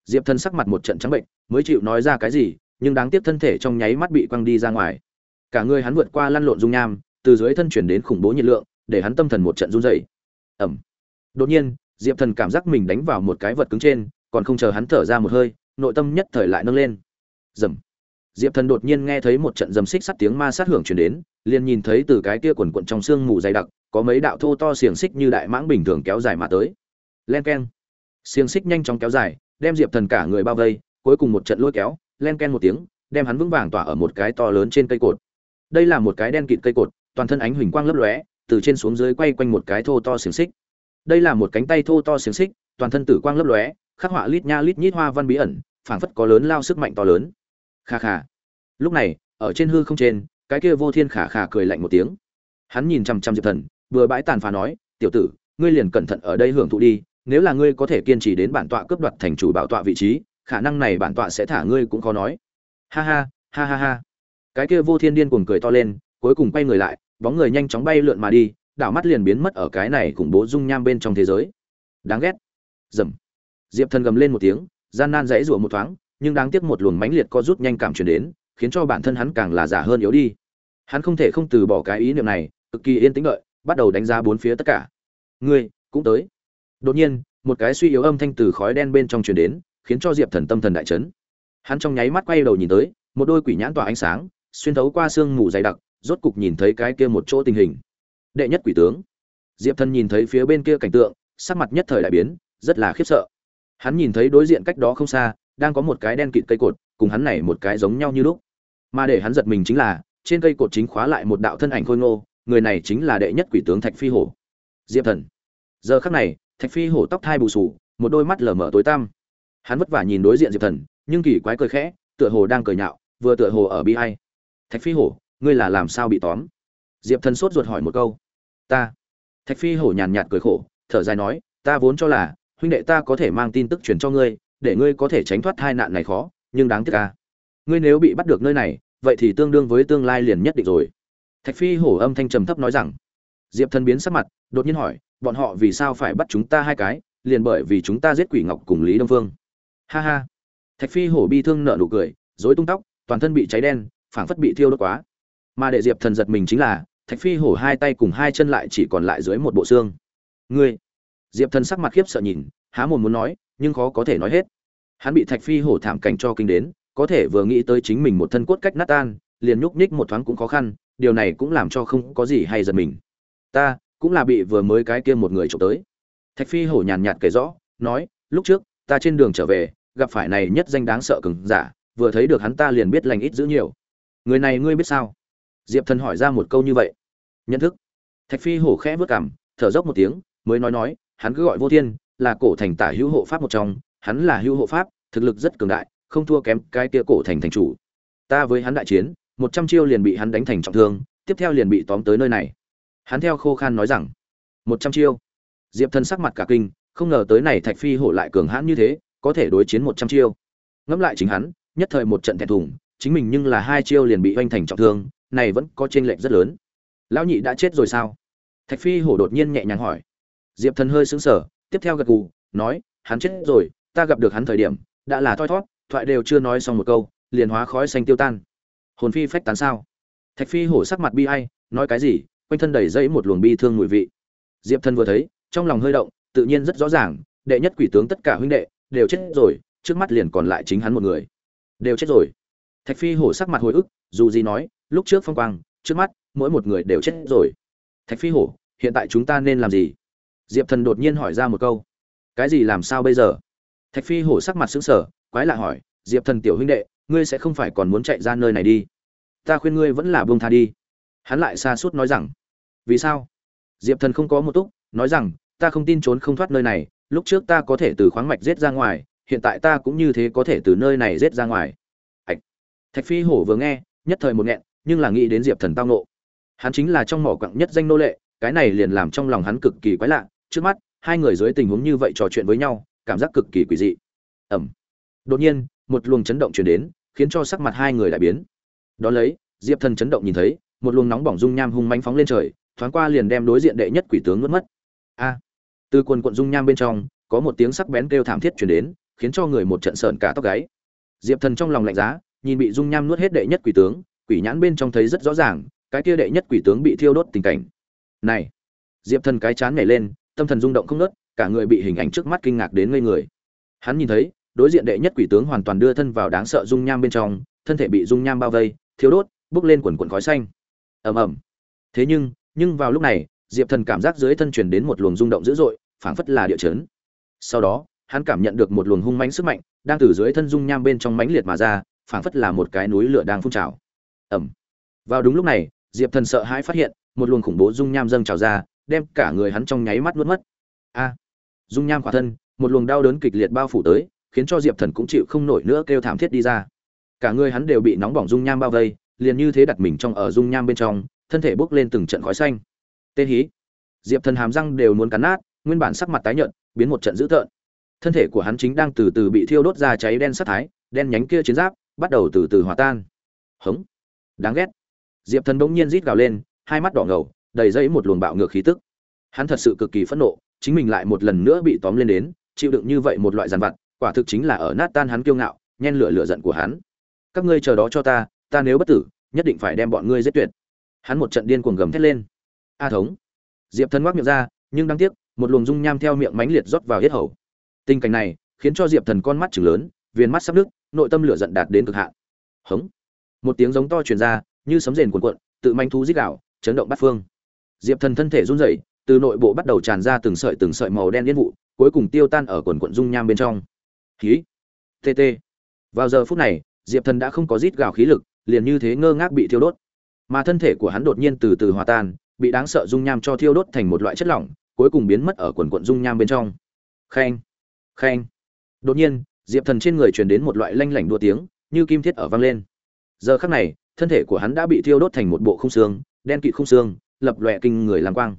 Diệp thân sắc mặt một trận trắng bệnh, mới chịu nói ra cái gì, nhưng đáng tiếc thân thể trong nháy mắt bị quăng đi ra ngoài. Cả người hắn vượt qua lăn lộn dung nham, từ dưới thân chuyển đến khủng bố nhiệt lượng, để hắn tâm thần một trận run dày ẩm đột nhiên, diệp thần cảm giác mình đánh vào một cái vật cứng trên, còn không chờ hắn thở ra một hơi, nội tâm nhất thời lại nâng lên. Dầm diệp thần đột nhiên nghe thấy một trận dầm xích sắt tiếng ma sát hưởng truyền đến, liền nhìn thấy từ cái kia quần quần trong xương mù dày đặc, có mấy đạo thô to xiềng xích như đại mãng bình thường kéo dài mà tới. Len keng xiềng xích nhanh chóng kéo dài, đem diệp thần cả người bao vây, cuối cùng một trận lôi kéo, len ken một tiếng, đem hắn vững vàng tỏa ở một cái to lớn trên cây cột. Đây là một cái đen kịt cây cột, toàn thân ánh huỳnh quang lấp lóe, từ trên xuống dưới quay quanh một cái thô to xiềng xích. Đây là một cánh tay thô to xiềng xích, toàn thân tử quang lấp lóe, khắc họa lít nha lít nhít hoa văn bí ẩn, phảng phất có lớn lao sức mạnh to lớn. Khà khà. lúc này, ở trên hư không trên, cái kia vô thiên khả khả cười lạnh một tiếng. Hắn nhìn chằm chằm diệp thần, vừa bãi tàn phá nói, tiểu tử, ngươi liền cẩn thận ở đây hưởng thụ đi, nếu là ngươi có thể kiên trì đến bản tọa cướp đoạt thành chủ bảo tọa vị trí, khả năng này bản tọa sẽ thả ngươi cũng khó nói. Ha ha ha ha ha. Cái kia vô thiên điên cuồng cười to lên, cuối cùng quay người lại, bóng người nhanh chóng bay lượn mà đi, đảo mắt liền biến mất ở cái này khủng bố dung nham bên trong thế giới. Đáng ghét. Dầm diệp thần gầm lên một tiếng, gian nan dãy rủa một thoáng nhưng đáng tiếc một luồng mãnh liệt co rút nhanh cảm truyền đến, khiến cho bản thân hắn càng là giả hơn yếu đi. Hắn không thể không từ bỏ cái ý niệm này, cực kỳ yên tĩnh đợi, bắt đầu đánh giá bốn phía tất cả. Ngươi, cũng tới. Đột nhiên, một cái suy yếu âm thanh từ khói đen bên trong truyền đến, khiến cho diệp thần tâm thần đại chấn. Hắn trong nháy mắt quay đầu nhìn tới, một đôi quỷ nhãn tỏa ánh sáng, xuyên thấu qua sương mù dày đặc, rốt cục nhìn thấy cái kia một chỗ tình hình. Đệ nhất quỷ tướng. Diệp thần nhìn thấy phía bên kia cảnh tượng, sắc mặt nhất thời đại biến, rất là khiếp sợ. Hắn nhìn thấy đối diện cách đó không xa đang có một cái đen kịt cây cột cùng hắn này một cái giống nhau như lúc. Mà để hắn giật mình chính là trên cây cột chính khóa lại một đạo thân ảnh khôi ngô người này chính là đệ nhất quỷ tướng thạch phi hổ. Diệp thần. Giờ khắc này thạch phi hổ tóc thai bù xù, một đôi mắt lờ mờ tối tăm. Hắn vất vả nhìn đối diện diệp thần nhưng kỳ quái cười khẽ tựa hồ đang cười nhạo vừa tựa hồ ở bi ai. Thạch phi hổ ngươi là làm sao bị tóm? Diệp thần sốt ruột hỏi một câu. Ta. Thạch phi hổ nhàn nhạt cười khổ thở dài nói ta vốn cho là huynh đệ ta có thể mang tin tức truyền cho ngươi để ngươi có thể tránh thoát tai nạn này khó, nhưng đáng tiếc a. ngươi nếu bị bắt được nơi này, vậy thì tương đương với tương lai liền nhất định rồi. Thạch phi hổ âm thanh trầm thấp nói rằng. Diệp thần biến sắc mặt, đột nhiên hỏi, bọn họ vì sao phải bắt chúng ta hai cái, liền bởi vì chúng ta giết quỷ ngọc cùng lý đông phương. Ha ha. Thạch phi hổ bi thương nở nụ cười rối tung tóc, toàn thân bị cháy đen, phảng phất bị thiêu đốt quá. Mà để diệp thần giật mình chính là, thạch phi hổ hai tay cùng hai chân lại chỉ còn lại dưới một bộ xương. Ngươi. Diệp thần sắc mặt khiếp sợ nhìn, há mồm muốn nói nhưng khó có thể nói hết. Hắn bị thạch phi hổ thảm cảnh cho kinh đến, có thể vừa nghĩ tới chính mình một thân cốt cách nát tan, liền nhúc nhích một thoáng cũng khó khăn, điều này cũng làm cho không có gì hay giật mình. Ta cũng là bị vừa mới cái kia một người trộm tới. Thạch phi hổ nhàn nhạt kể rõ, nói, lúc trước, ta trên đường trở về, gặp phải này nhất danh đáng sợ cứng giả, vừa thấy được hắn ta liền biết lành ít giữ nhiều. Người này ngươi biết sao? Diệp thần hỏi ra một câu như vậy. Nhận thức. Thạch phi hổ khẽ vớt cảm thở dốc một tiếng, mới nói nói, hắn cứ gọi vô thiên là cổ thành tả hữu hộ pháp một trong, hắn là hữu hộ pháp, thực lực rất cường đại, không thua kém cái kia cổ thành thành chủ. Ta với hắn đại chiến, một trăm chiêu liền bị hắn đánh thành trọng thương, tiếp theo liền bị tóm tới nơi này. Hắn theo khô khan nói rằng, một trăm chiêu. Diệp thần sắc mặt cả kinh, không ngờ tới này thạch phi hổ lại cường hãn như thế, có thể đối chiến một trăm chiêu. Ngẫm lại chính hắn, nhất thời một trận thẹn thùng, chính mình nhưng là hai chiêu liền bị oanh thành trọng thương, này vẫn có chênh lệch rất lớn. Lão nhị đã chết rồi sao? Thạch phi hổ đột nhiên nhẹ nhàng hỏi. Diệp thần hơi sững sờ tiếp theo gật gù, nói, hắn chết rồi, ta gặp được hắn thời điểm, đã là thoi thót, thoại đều chưa nói xong một câu, liền hóa khói xanh tiêu tan. Hồn phi phách tán sao? Thạch phi hổ sắc mặt bi ai, nói cái gì, quanh thân đầy dẫy một luồng bi thương mùi vị. Diệp thần vừa thấy, trong lòng hơi động, tự nhiên rất rõ ràng, đệ nhất quỷ tướng tất cả huynh đệ, đều chết rồi, trước mắt liền còn lại chính hắn một người. Đều chết rồi. Thạch phi hổ sắc mặt hồi ức, dù gì nói, lúc trước phong quang, trước mắt, mỗi một người đều chết rồi. Thạch phi hổ, hiện tại chúng ta nên làm gì? Diệp thần đột nhiên hỏi ra một câu. Cái gì làm sao bây giờ? Thạch phi hổ sắc mặt sững sờ, quái lạ hỏi, diệp thần tiểu huynh đệ, ngươi sẽ không phải còn muốn chạy ra nơi này đi? Ta khuyên ngươi vẫn là buông tha đi. Hắn lại xa suốt nói rằng, vì sao? Diệp thần không có một túc, nói rằng, ta không tin trốn không thoát nơi này, lúc trước ta có thể từ khoáng mạch giết ra ngoài, hiện tại ta cũng như thế có thể từ nơi này giết ra ngoài. Ạch thạch phi hổ vừa nghe, nhất thời một nghẹn, nhưng là nghĩ đến diệp thần tao nộ hắn chính là trong mỏ quặng nhất danh nô lệ, cái này liền làm trong lòng hắn cực kỳ quái lạ trước mắt, hai người dưới tình huống như vậy trò chuyện với nhau, cảm giác cực kỳ quỷ dị. Ẩm. Đột nhiên, một luồng chấn động chuyển đến, khiến cho sắc mặt hai người đại biến. Đón lấy, diệp thần chấn động nhìn thấy, một luồng nóng bỏng dung nham hung manh phóng lên trời, thoáng qua liền đem đối diện đệ nhất quỷ tướng nuốt mất. A. Từ quần quận dung nham bên trong, có một tiếng sắc bén kêu thảm thiết chuyển đến, khiến cho người một trận sợn cả tóc gáy. Diệp thần trong lòng lạnh giá, nhìn bị dung nham nuốt hết đệ nhất quỷ tướng, quỷ nhãn bên trong thấy rất rõ ràng, cái kia đệ nhất quỷ tướng bị thiêu đốt tình cảnh. Này! Diệp thần cái chán nhảy lên tâm thần rung động không ngớt, cả người bị hình ảnh trước mắt kinh ngạc đến ngây người. Hắn nhìn thấy đối diện đệ nhất quỷ tướng hoàn toàn đưa thân vào đáng sợ dung nham bên trong thân thể bị dung nham bao vây thiếu đốt bốc lên quần quần khói xanh. Ầm ầm. Thế nhưng nhưng vào lúc này diệp thần cảm giác dưới thân truyền đến một luồng rung động dữ dội phảng phất là địa chấn. Sau đó hắn cảm nhận được một luồng hung mãnh sức mạnh đang từ dưới thân dung nham bên trong mãnh liệt mà ra phảng phất là một cái núi lửa đang phun trào. Ầm. Vào đúng lúc này diệp thần sợ hãi phát hiện một luồng khủng bố dung nham dâng trào ra đem cả người hắn trong nháy mắt nuốt mất. A! Dung nham khỏa thân, một luồng đau đớn kịch liệt bao phủ tới, khiến cho diệp thần cũng chịu không nổi nữa kêu thảm thiết đi ra. Cả người hắn đều bị nóng bỏng dung nham bao vây, liền như thế đặt mình trong ở dung nham bên trong, thân thể bốc lên từng trận khói xanh. Tê hí! Diệp thần hàm răng đều muốn cắn nát, nguyên bản sắc mặt tái nhợt, biến một trận dữ tợn. Thân thể của hắn chính đang từ từ bị thiêu đốt ra cháy đen sắt thái, đen nhánh kia chiến giáp bắt đầu từ từ hòa tan. Hống! Đáng ghét! Diệp thần bỗng nhiên rít gào lên, hai mắt đỏ ngầu đầy dẫy một luồng bạo ngược khí tức. Hắn thật sự cực kỳ phẫn nộ, chính mình lại một lần nữa bị tóm lên đến, chịu đựng như vậy một loại giàn vặt, quả thực chính là ở nát tan hắn kiêu ngạo, nhen lửa lửa giận của hắn. Các ngươi chờ đó cho ta ta nếu bất tử, nhất định phải đem bọn ngươi giết tuyệt. Hắn một trận điên cuồng gầm thét lên. A thống. Diệp thần ngoác miệng ra, nhưng đáng tiếc, một luồng dung nham theo miệng mánh liệt rót vào hết hầu. Tình cảnh này, khiến cho diệp thần con mắt chừng lớn, viền mắt sắp nước nội tâm lửa giận đạt đến cực hạn. Hống. Một tiếng giống to truyền ra, như sấm rền cuồn cuộn, tự manh thú dích đạo chấn động bát phương diệp thần thân thể run rẩy, từ nội bộ bắt đầu tràn ra từng sợi từng sợi màu đen yên vụ, cuối cùng tiêu tan ở quần quận dung nham bên trong. Khí. Tt vào giờ phút này, diệp thần đã không có rít gào khí lực, liền như thế ngơ ngác bị thiêu đốt. Mà thân thể của hắn đột nhiên từ từ hòa tan, bị đáng sợ dung nham cho thiêu đốt thành một loại chất lỏng, cuối cùng biến mất ở quần quận dung nham bên trong. Khen. Khen. Đột nhiên, diệp thần trên người truyền đến một loại lanh lảnh đua tiếng, như kim thiết ở vang lên. Giờ khắc này, thân thể của hắn đã bị thiêu đốt thành một bộ khung xương, đen kịt khung xương lập lòe kinh người làm quang.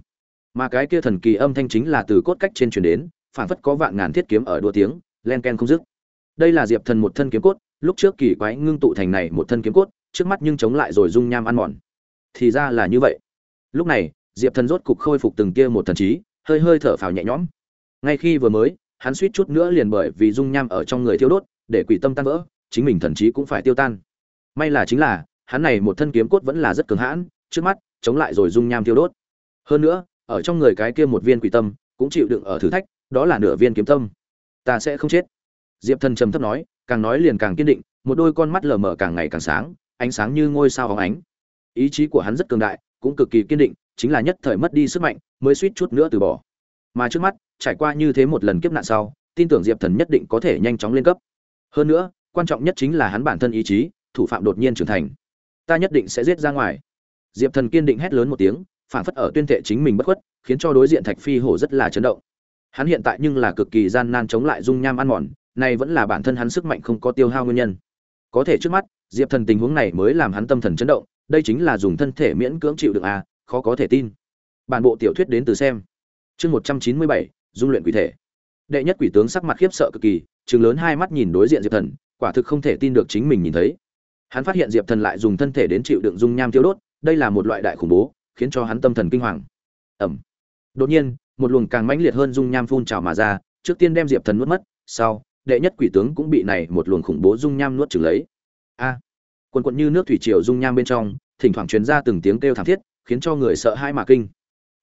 Mà cái kia thần kỳ âm thanh chính là từ cốt cách trên truyền đến phản phất có vạn ngàn thiết kiếm ở đua tiếng, len ken không dứt. Đây là diệp thần một thân kiếm cốt, lúc trước kỳ quái ngưng tụ thành này một thân kiếm cốt, trước mắt nhưng chống lại rồi dung nham ăn mòn. Thì ra là như vậy. Lúc này, diệp thần rốt cục khôi phục từng kia một thần trí, hơi hơi thở phào nhẹ nhõm. Ngay khi vừa mới, hắn suýt chút nữa liền bởi vì dung nham ở trong người thiêu đốt, để quỷ tâm tan vỡ, chính mình thần trí cũng phải tiêu tan. May là chính là, hắn này một thân kiếm cốt vẫn là rất cường hãn, trước mắt chống lại rồi dung nham thiêu đốt. Hơn nữa, ở trong người cái kia một viên quỷ tâm cũng chịu đựng ở thử thách, đó là nửa viên kiếm tâm. Ta sẽ không chết. Diệp thần trầm thấp nói, càng nói liền càng kiên định, một đôi con mắt lờ mờ càng ngày càng sáng, ánh sáng như ngôi sao óng ánh. Ý chí của hắn rất cường đại, cũng cực kỳ kiên định, chính là nhất thời mất đi sức mạnh, mới suýt chút nữa từ bỏ. Mà trước mắt, trải qua như thế một lần kiếp nạn sau, tin tưởng diệp thần nhất định có thể nhanh chóng lên cấp. Hơn nữa, quan trọng nhất chính là hắn bản thân ý chí, thủ phạm đột nhiên trưởng thành. Ta nhất định sẽ giết ra ngoài diệp thần kiên định hét lớn một tiếng phản phất ở tuyên thệ chính mình bất khuất, khiến cho đối diện thạch phi hổ rất là chấn động. Hắn hiện tại nhưng là cực kỳ gian nan chống lại dung nham ăn mòn này vẫn là bản thân hắn sức mạnh không có tiêu hao nguyên nhân. Có thể trước mắt, diệp thần tình huống này mới làm hắn tâm thần chấn động, đây chính là dùng thân thể miễn cưỡng chịu được à khó có thể tin. Bản bộ tiểu thuyết đến từ xem. Chương một trăm chín mươi bảy, dung luyện quỷ thể. Đệ nhất quỷ tướng sắc mặt khiếp sợ cực kỳ chừng lớn hai mắt nhìn đối diện diệp thần, quả thực không thể tin được chính mình nhìn thấy. Hắn phát hiện diệp thần lại dùng thân thể đến chịu đựng dung nham tiêu đốt đây là một loại đại khủng bố khiến cho hắn tâm thần kinh hoàng. Ẩm đột nhiên một luồng càng mãnh liệt hơn dung nham phun trào mà ra trước tiên đem diệp thần nuốt mất sau đệ nhất quỷ tướng cũng bị này một luồng khủng bố dung nham nuốt chửng lấy. A. À, quần quận như nước thủy triều dung nham bên trong thỉnh thoảng truyền ra từng tiếng kêu thảm thiết khiến cho người sợ hãi mà kinh.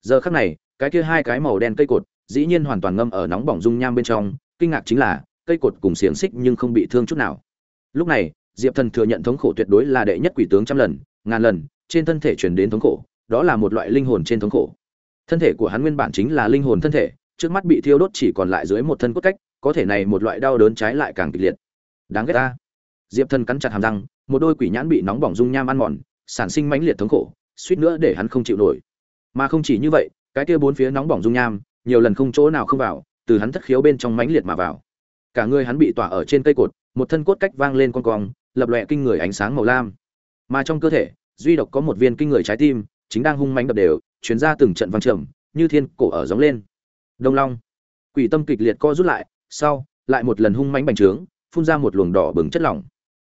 Giờ khắc này cái kia hai cái màu đen cây cột dĩ nhiên hoàn toàn ngâm ở nóng bỏng dung nham bên trong kinh ngạc chính là cây cột cùng xiềng xích nhưng không bị thương chút nào. Lúc này diệp thần thừa nhận thống khổ tuyệt đối là đệ nhất quỷ tướng trăm lần ngàn lần trên thân thể truyền đến thống khổ, đó là một loại linh hồn trên thống khổ. Thân thể của hắn nguyên bản chính là linh hồn thân thể, trước mắt bị thiêu đốt chỉ còn lại dưới một thân cốt cách, có thể này một loại đau đớn trái lại càng kịch liệt. Đáng ghét ta. Diệp thần cắn chặt hàm răng, một đôi quỷ nhãn bị nóng bỏng dung nham ăn mòn, sản sinh mãnh liệt thống khổ, suýt nữa để hắn không chịu nổi. Mà không chỉ như vậy, cái kia bốn phía nóng bỏng dung nham, nhiều lần không chỗ nào không vào, từ hắn thất khiếu bên trong mãnh liệt mà vào. Cả người hắn bị tỏa ở trên cây cột, một thân cốt cách vang lên con cong, lập lòe kinh người ánh sáng màu lam. Mà trong cơ thể duy độc có một viên kinh người trái tim, chính đang hung mãnh đập đều chuyến ra từng trận vang trầm, như thiên cổ ở gióng lên. Đông long. Quỷ tâm kịch liệt co rút lại, sau, lại một lần hung mãnh bành trướng, phun ra một luồng đỏ bừng chất lỏng.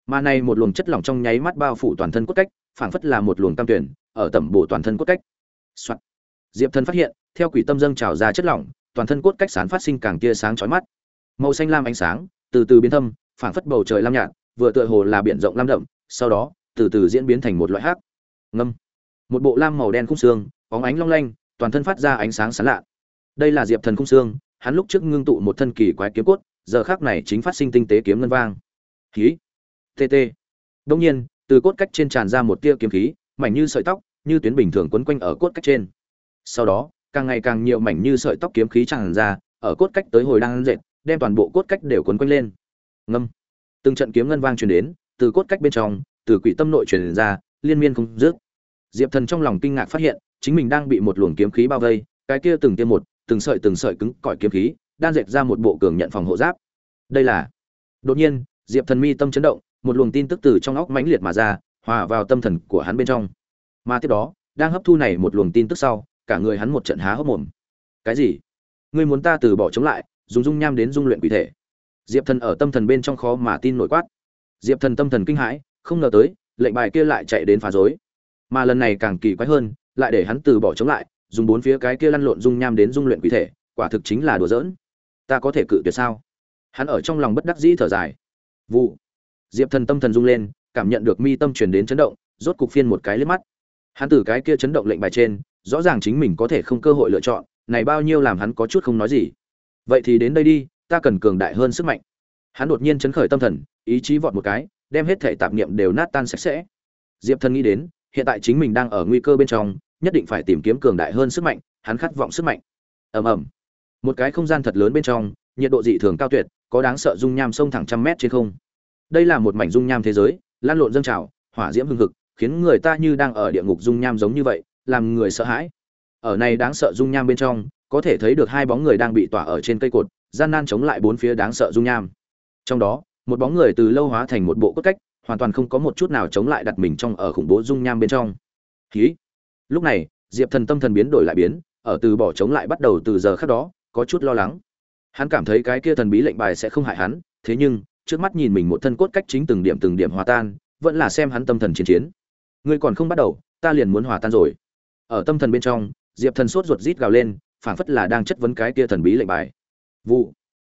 Mà này một luồng chất lỏng trong nháy mắt bao phủ toàn thân cốt cách, phảng phất là một luồng tam tuyển, ở tẩm bổ toàn thân cốt cách、Soạn. diệp thần phát hiện, theo quỷ tâm dâng trào ra chất lỏng, toàn thân cốt cách sán phát sinh càng tia sáng chói mắt. Màu xanh lam ánh sáng, từ từ biến thâm, phảng phất bầu trời lam nhạt, vừa tựa hồ là biển rộng lam đậm, sau đó từ từ diễn biến thành một loại hắc. Ngâm. Một bộ lam màu đen khung xương, bóng ánh long lanh, toàn thân phát ra ánh sáng sáng lạ. Đây là diệp thần khung xương, hắn lúc trước ngưng tụ một thân kỳ quái kiếm cốt, giờ khác này chính phát sinh tinh tế kiếm ngân vang. Khí. Tt đông nhiên, từ cốt cách trên tràn ra một tia kiếm khí, mảnh như sợi tóc, như tuyến bình thường quấn quanh ở cốt cách trên. Sau đó, càng ngày càng nhiều mảnh như sợi tóc kiếm khí tràn ra, ở cốt cách tới hồi đang dệt, đem toàn bộ cốt cách đều quấn quanh lên. Ngâm. Từng trận kiếm ngân vang truyền đến, từ cốt cách bên trong từ quỷ tâm nội truyền ra, liên miên không dứt. Diệp thần trong lòng kinh ngạc phát hiện, chính mình đang bị một luồng kiếm khí bao vây, cái kia từng tiêm một, từng sợi từng sợi cứng cỏi kiếm khí đang dệt ra một bộ cường nhận phòng hộ giáp. Đây là, đột nhiên, diệp thần mi tâm chấn động, một luồng tin tức từ trong óc mãnh liệt mà ra, hòa vào tâm thần của hắn bên trong. Mà tiếp đó, đang hấp thu này một luồng tin tức sau, cả người hắn một trận há hốc mồm. Cái gì? Ngươi muốn ta từ bỏ chống lại, dùng dung nham đến dung luyện quỷ thể. Diệp thần ở tâm thần bên trong khó mà tin nổi quát. Diệp thần tâm thần kinh hãi không ngờ tới, lệnh bài kia lại chạy đến phá rối. Mà lần này càng kỳ quái hơn, lại để hắn từ bỏ chống lại, dùng bốn phía cái kia lăn lộn dung nham đến dung luyện quỷ thể, quả thực chính là đùa giỡn. Ta có thể cự tuyệt sao? Hắn ở trong lòng bất đắc dĩ thở dài. Vụ. Diệp thần tâm thần rung lên, cảm nhận được mi tâm truyền đến chấn động, rốt cục phiên một cái liếc mắt. Hắn từ cái kia chấn động lệnh bài trên, rõ ràng chính mình có thể không cơ hội lựa chọn, này bao nhiêu làm hắn có chút không nói gì. Vậy thì đến đây đi, ta cần cường đại hơn sức mạnh. Hắn đột nhiên chấn khởi tâm thần, ý chí vọt một cái đem hết thể tạp niệm đều nát tan sạch sẽ. Diệp thần nghĩ đến, hiện tại chính mình đang ở nguy cơ bên trong, nhất định phải tìm kiếm cường đại hơn sức mạnh, hắn khát vọng sức mạnh. Ầm ầm. Một cái không gian thật lớn bên trong, nhiệt độ dị thường cao tuyệt, có đáng sợ dung nham sông thẳng trăm mét trên không. Đây là một mảnh dung nham thế giới, lan lộn dâng trào, hỏa diễm hưng hực, khiến người ta như đang ở địa ngục dung nham giống như vậy, làm người sợ hãi. Ở này đáng sợ dung nham bên trong, có thể thấy được hai bóng người đang bị tỏa ở trên cây cột, gian nan chống lại bốn phía đáng sợ dung nham. Trong đó một bóng người từ lâu hóa thành một bộ cốt cách, hoàn toàn không có một chút nào chống lại đặt mình trong ở khủng bố dung nham bên trong. Khí lúc này, diệp thần tâm thần biến đổi lại biến, ở từ bỏ chống lại bắt đầu từ giờ khác đó, có chút lo lắng. Hắn cảm thấy cái kia thần bí lệnh bài sẽ không hại hắn, thế nhưng, trước mắt nhìn mình một thân cốt cách chính từng điểm từng điểm hòa tan, vẫn là xem hắn tâm thần chiến chiến. Ngươi còn không bắt đầu, ta liền muốn hòa tan rồi. Ở tâm thần bên trong, diệp thần sốt ruột rít gào lên, phảng phất là đang chất vấn cái kia thần bí lệnh bài. Vụ.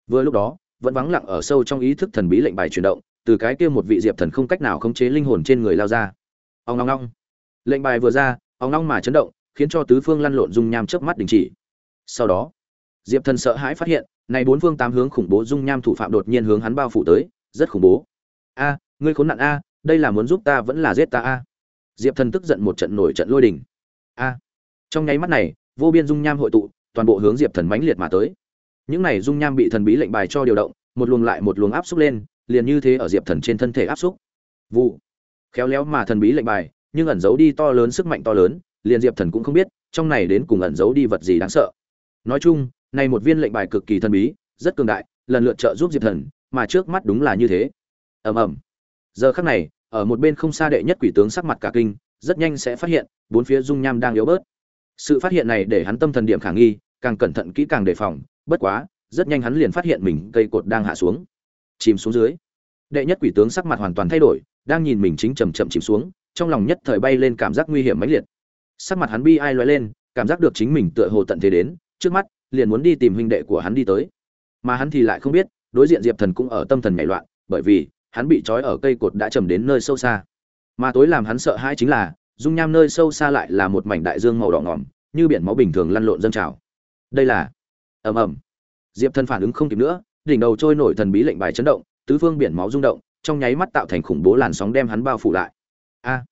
Vừa lúc đó vẫn vắng lặng ở sâu trong ý thức thần bí lệnh bài chuyển động, từ cái kia một vị diệp thần không cách nào khống chế linh hồn trên người lao ra. Ông long long lệnh bài vừa ra ông long mà chấn động, khiến cho tứ phương lăn lộn dung nham chớp mắt đình chỉ. Sau đó, diệp thần sợ hãi phát hiện, này bốn phương tám hướng khủng bố dung nham thủ phạm đột nhiên hướng hắn bao phủ tới, rất khủng bố. A, ngươi khốn nạn a, đây là muốn giúp ta vẫn là giết ta a? Diệp thần tức giận một trận nổi trận lôi đình. A. Trong nháy mắt này, vô biên dung nham hội tụ, toàn bộ hướng diệp thần mãnh liệt mà tới những này dung nham bị thần bí lệnh bài cho điều động, một luồng lại một luồng áp xúc lên, liền như thế ở diệp thần trên thân thể áp xúc. Vụ. Khéo léo mà thần bí lệnh bài, nhưng ẩn giấu đi to lớn sức mạnh to lớn, liền diệp thần cũng không biết, trong này đến cùng ẩn giấu đi vật gì đáng sợ. Nói chung, này một viên lệnh bài cực kỳ thần bí, rất cường đại, lần lượt trợ giúp diệp thần, mà trước mắt đúng là như thế. Ầm ầm. Giờ khắc này, ở một bên không xa đệ nhất quỷ tướng sắc mặt cả kinh, rất nhanh sẽ phát hiện, bốn phía dung nham đang yếu bớt. Sự phát hiện này để hắn tâm thần điểm khả nghi, càng cẩn thận kỹ càng đề phòng bất quá, rất nhanh hắn liền phát hiện mình cây cột đang hạ xuống. Chìm xuống dưới. Đệ nhất quỷ tướng sắc mặt hoàn toàn thay đổi, đang nhìn mình chính chầm chậm chìm xuống, trong lòng nhất thời bay lên cảm giác nguy hiểm mãnh liệt. Sắc mặt hắn bi ai loay lên, cảm giác được chính mình tựa hồ tận thế đến, trước mắt, liền muốn đi tìm huynh đệ của hắn đi tới. Mà hắn thì lại không biết, đối diện diệp thần cũng ở tâm thần nhảy loạn, bởi vì, hắn bị trói ở cây cột đã chầm đến nơi sâu xa. Mà tối làm hắn sợ hãi chính là, dung nham nơi sâu xa lại là một mảnh đại dương màu đỏ ngỏm, như biển máu bình thường lăn lộn dâng trào. Đây là ầm ầm. Diệp thần phản ứng không kịp nữa, đỉnh đầu trôi nổi thần bí lệnh bài chấn động, tứ phương biển máu rung động, trong nháy mắt tạo thành khủng bố làn sóng đem hắn bao phủ lại. A!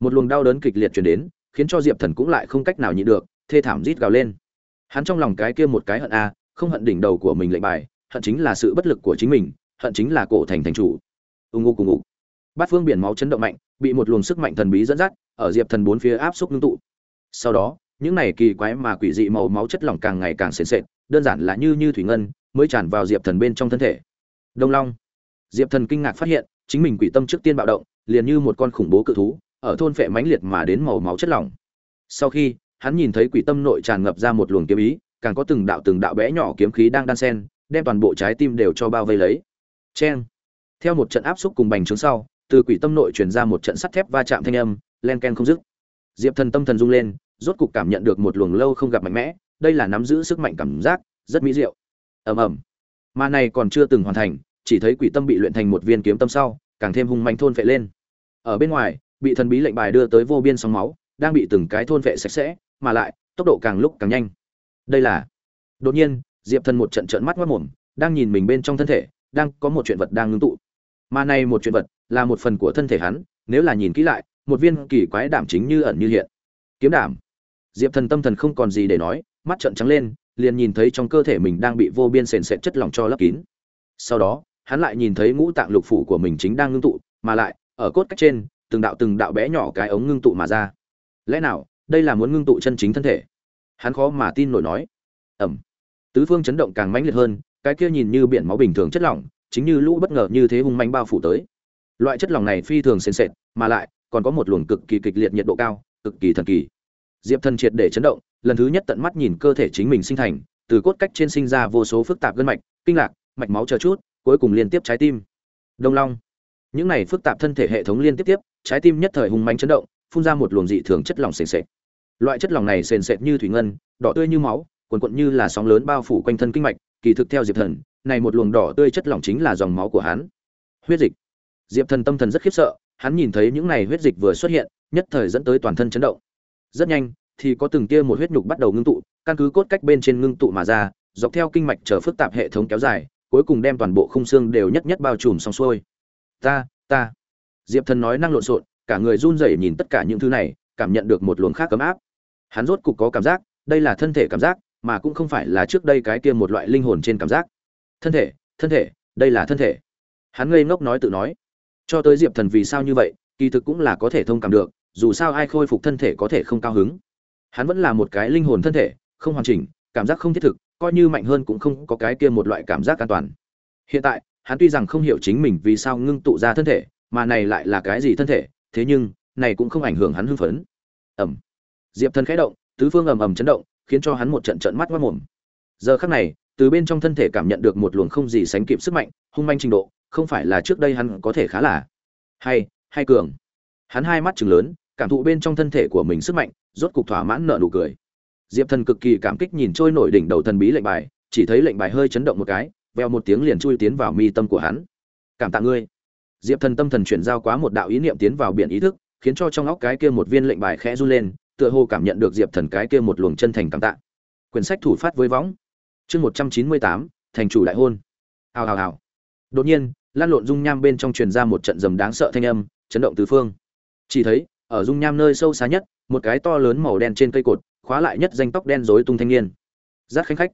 Một luồng đau đớn kịch liệt truyền đến, khiến cho diệp thần cũng lại không cách nào nhịn được, thê thảm rít gào lên. Hắn trong lòng cái kia một cái hận a, không hận đỉnh đầu của mình lệnh bài, hận chính là sự bất lực của chính mình, hận chính là cổ thành thành chủ. Ù ngu cùng ngụ bát phương biển máu chấn động mạnh, bị một luồng sức mạnh thần bí dẫn dắt, ở diệp thần bốn phía áp xúc ngưng tụ. Sau đó, những này kỳ quái mà quỷ dị màu máu chất lỏng càng ngày càng sền sệt đơn giản là như như thủy ngân, mới tràn vào diệp thần bên trong thân thể. Đông long. Diệp thần kinh ngạc phát hiện, chính mình quỷ tâm trước tiên bạo động, liền như một con khủng bố cự thú, ở thôn phệ mãnh liệt mà đến màu máu chất lỏng. Sau khi, hắn nhìn thấy quỷ tâm nội tràn ngập ra một luồng kiếm ý, càng có từng đạo từng đạo bé nhỏ kiếm khí đang đan sen, đem toàn bộ trái tim đều cho bao vây lấy. Cheng. Theo một trận áp xúc cùng bành trướng sau, từ quỷ tâm nội truyền ra một trận sắt thép va chạm thanh âm, len ken không dứt. Diệp thần tâm thần rung lên, rốt cục cảm nhận được một luồng lâu không gặp mạnh mẽ đây là nắm giữ sức mạnh cảm giác, rất mỹ diệu. Ầm ầm. Mà này còn chưa từng hoàn thành, chỉ thấy quỷ tâm bị luyện thành một viên kiếm tâm sau, càng thêm hung mạnh thôn phệ lên. Ở bên ngoài, bị thần bí lệnh bài đưa tới vô biên sóng máu, đang bị từng cái thôn phệ sạch sẽ, mà lại, tốc độ càng lúc càng nhanh. Đây là, đột nhiên, diệp thần một trận trợn mắt mất mồm, đang nhìn mình bên trong thân thể, đang có một chuyện vật đang ngưng tụ. Mà này một chuyện vật, là một phần của thân thể hắn, nếu là nhìn kỹ lại, một viên kỳ quái đảm chính như ẩn như hiện. Kiếm đảm. Diệp thần tâm thần không còn gì để nói mắt trợn trắng lên, liền nhìn thấy trong cơ thể mình đang bị vô biên sền sệt chất lỏng cho lấp kín. Sau đó, hắn lại nhìn thấy ngũ tạng lục phủ của mình chính đang ngưng tụ, mà lại, ở cốt cách trên, từng đạo từng đạo bé nhỏ cái ống ngưng tụ mà ra. Lẽ nào, đây là muốn ngưng tụ chân chính thân thể? Hắn khó mà tin nổi nói. Ẩm. Tứ phương chấn động càng mãnh liệt hơn, cái kia nhìn như biển máu bình thường chất lỏng, chính như lũ bất ngờ như thế hung manh bao phủ tới. Loại chất lỏng này phi thường sền sệt, mà lại, còn có một luồng cực kỳ kịch liệt nhiệt độ cao, cực kỳ thần kỳ. Diệp thần triệt để chấn động lần thứ nhất tận mắt nhìn cơ thể chính mình sinh thành, từ cốt cách trên sinh ra vô số phức tạp gân mạch, kinh lạc, mạch máu chờ chút, cuối cùng liên tiếp trái tim. Đông long. Những này phức tạp thân thể hệ thống liên tiếp tiếp, trái tim nhất thời hùng mạnh chấn động, phun ra một luồng dị thường chất lỏng sền sệt. Loại chất lỏng này sền sệt như thủy ngân, đỏ tươi như máu, cuồn cuộn như là sóng lớn bao phủ quanh thân kinh mạch, kỳ thực theo diệp thần, này một luồng đỏ tươi chất lỏng chính là dòng máu của hắn. Huyết dịch. Diệp thần tâm thần rất khiếp sợ, hắn nhìn thấy những này huyết dịch vừa xuất hiện, nhất thời dẫn tới toàn thân chấn động. Rất nhanh thì có từng tia một huyết nhục bắt đầu ngưng tụ, căn cứ cốt cách bên trên ngưng tụ mà ra, dọc theo kinh mạch trở phức tạp hệ thống kéo dài, cuối cùng đem toàn bộ khung xương đều nhất nhất bao trùm xong xuôi. Ta ta. Diệp thần nói năng lộn xộn, cả người run rẩy nhìn tất cả những thứ này, cảm nhận được một luồng khác cấm áp. Hắn rốt cục có cảm giác, đây là thân thể cảm giác, mà cũng không phải là trước đây cái kia một loại linh hồn trên cảm giác. Thân thể thân thể, đây là thân thể. Hắn ngây ngốc nói tự nói. Cho tới diệp thần vì sao như vậy, kỳ thực cũng là có thể thông cảm được, dù sao ai khôi phục thân thể có thể không cao hứng hắn vẫn là một cái linh hồn thân thể, không hoàn chỉnh, cảm giác không thiết thực, coi như mạnh hơn cũng không có cái kia một loại cảm giác an toàn. Hiện tại, hắn tuy rằng không hiểu chính mình vì sao ngưng tụ ra thân thể, mà này lại là cái gì thân thể, thế nhưng, này cũng không ảnh hưởng hắn hưng phấn. Ẩm. Diệp thần khẽ động, tứ phương ầm ầm chấn động, khiến cho hắn một trận trận mắt mất mồm. Giờ khắc này, từ bên trong thân thể cảm nhận được một luồng không gì sánh kịp sức mạnh, hung manh trình độ, không phải là trước đây hắn có thể khá là hay hay cường. Hắn hai mắt chừng lớn, cảm thụ bên trong thân thể của mình sức mạnh rốt cục thỏa mãn nợ nụ cười. Diệp thần cực kỳ cảm kích nhìn trôi nổi đỉnh đầu thần bí lệnh bài, chỉ thấy lệnh bài hơi chấn động một cái, veo một tiếng liền chui tiến vào mi tâm của hắn. Cảm tạ ngươi. Diệp thần tâm thần chuyển giao quá một đạo ý niệm tiến vào biển ý thức, khiến cho trong óc cái kia một viên lệnh bài khẽ run lên, tựa hồ cảm nhận được diệp thần cái kia một luồng chân thành cảm tạ. Quyển sách thủ phát với võng. Chương một trăm chín mươi tám, thành chủ đại hôn. Hào hào hào. Đột nhiên, lan lộn dung nham bên trong truyền ra một trận rầm đáng sợ thanh âm, chấn động tứ phương. Chỉ thấy, ở dung nham nơi sâu xa nhất một cái to lớn màu đen trên cây cột, khóa lại nhất danh tóc đen rối tung thanh niên. Giác khanh khách.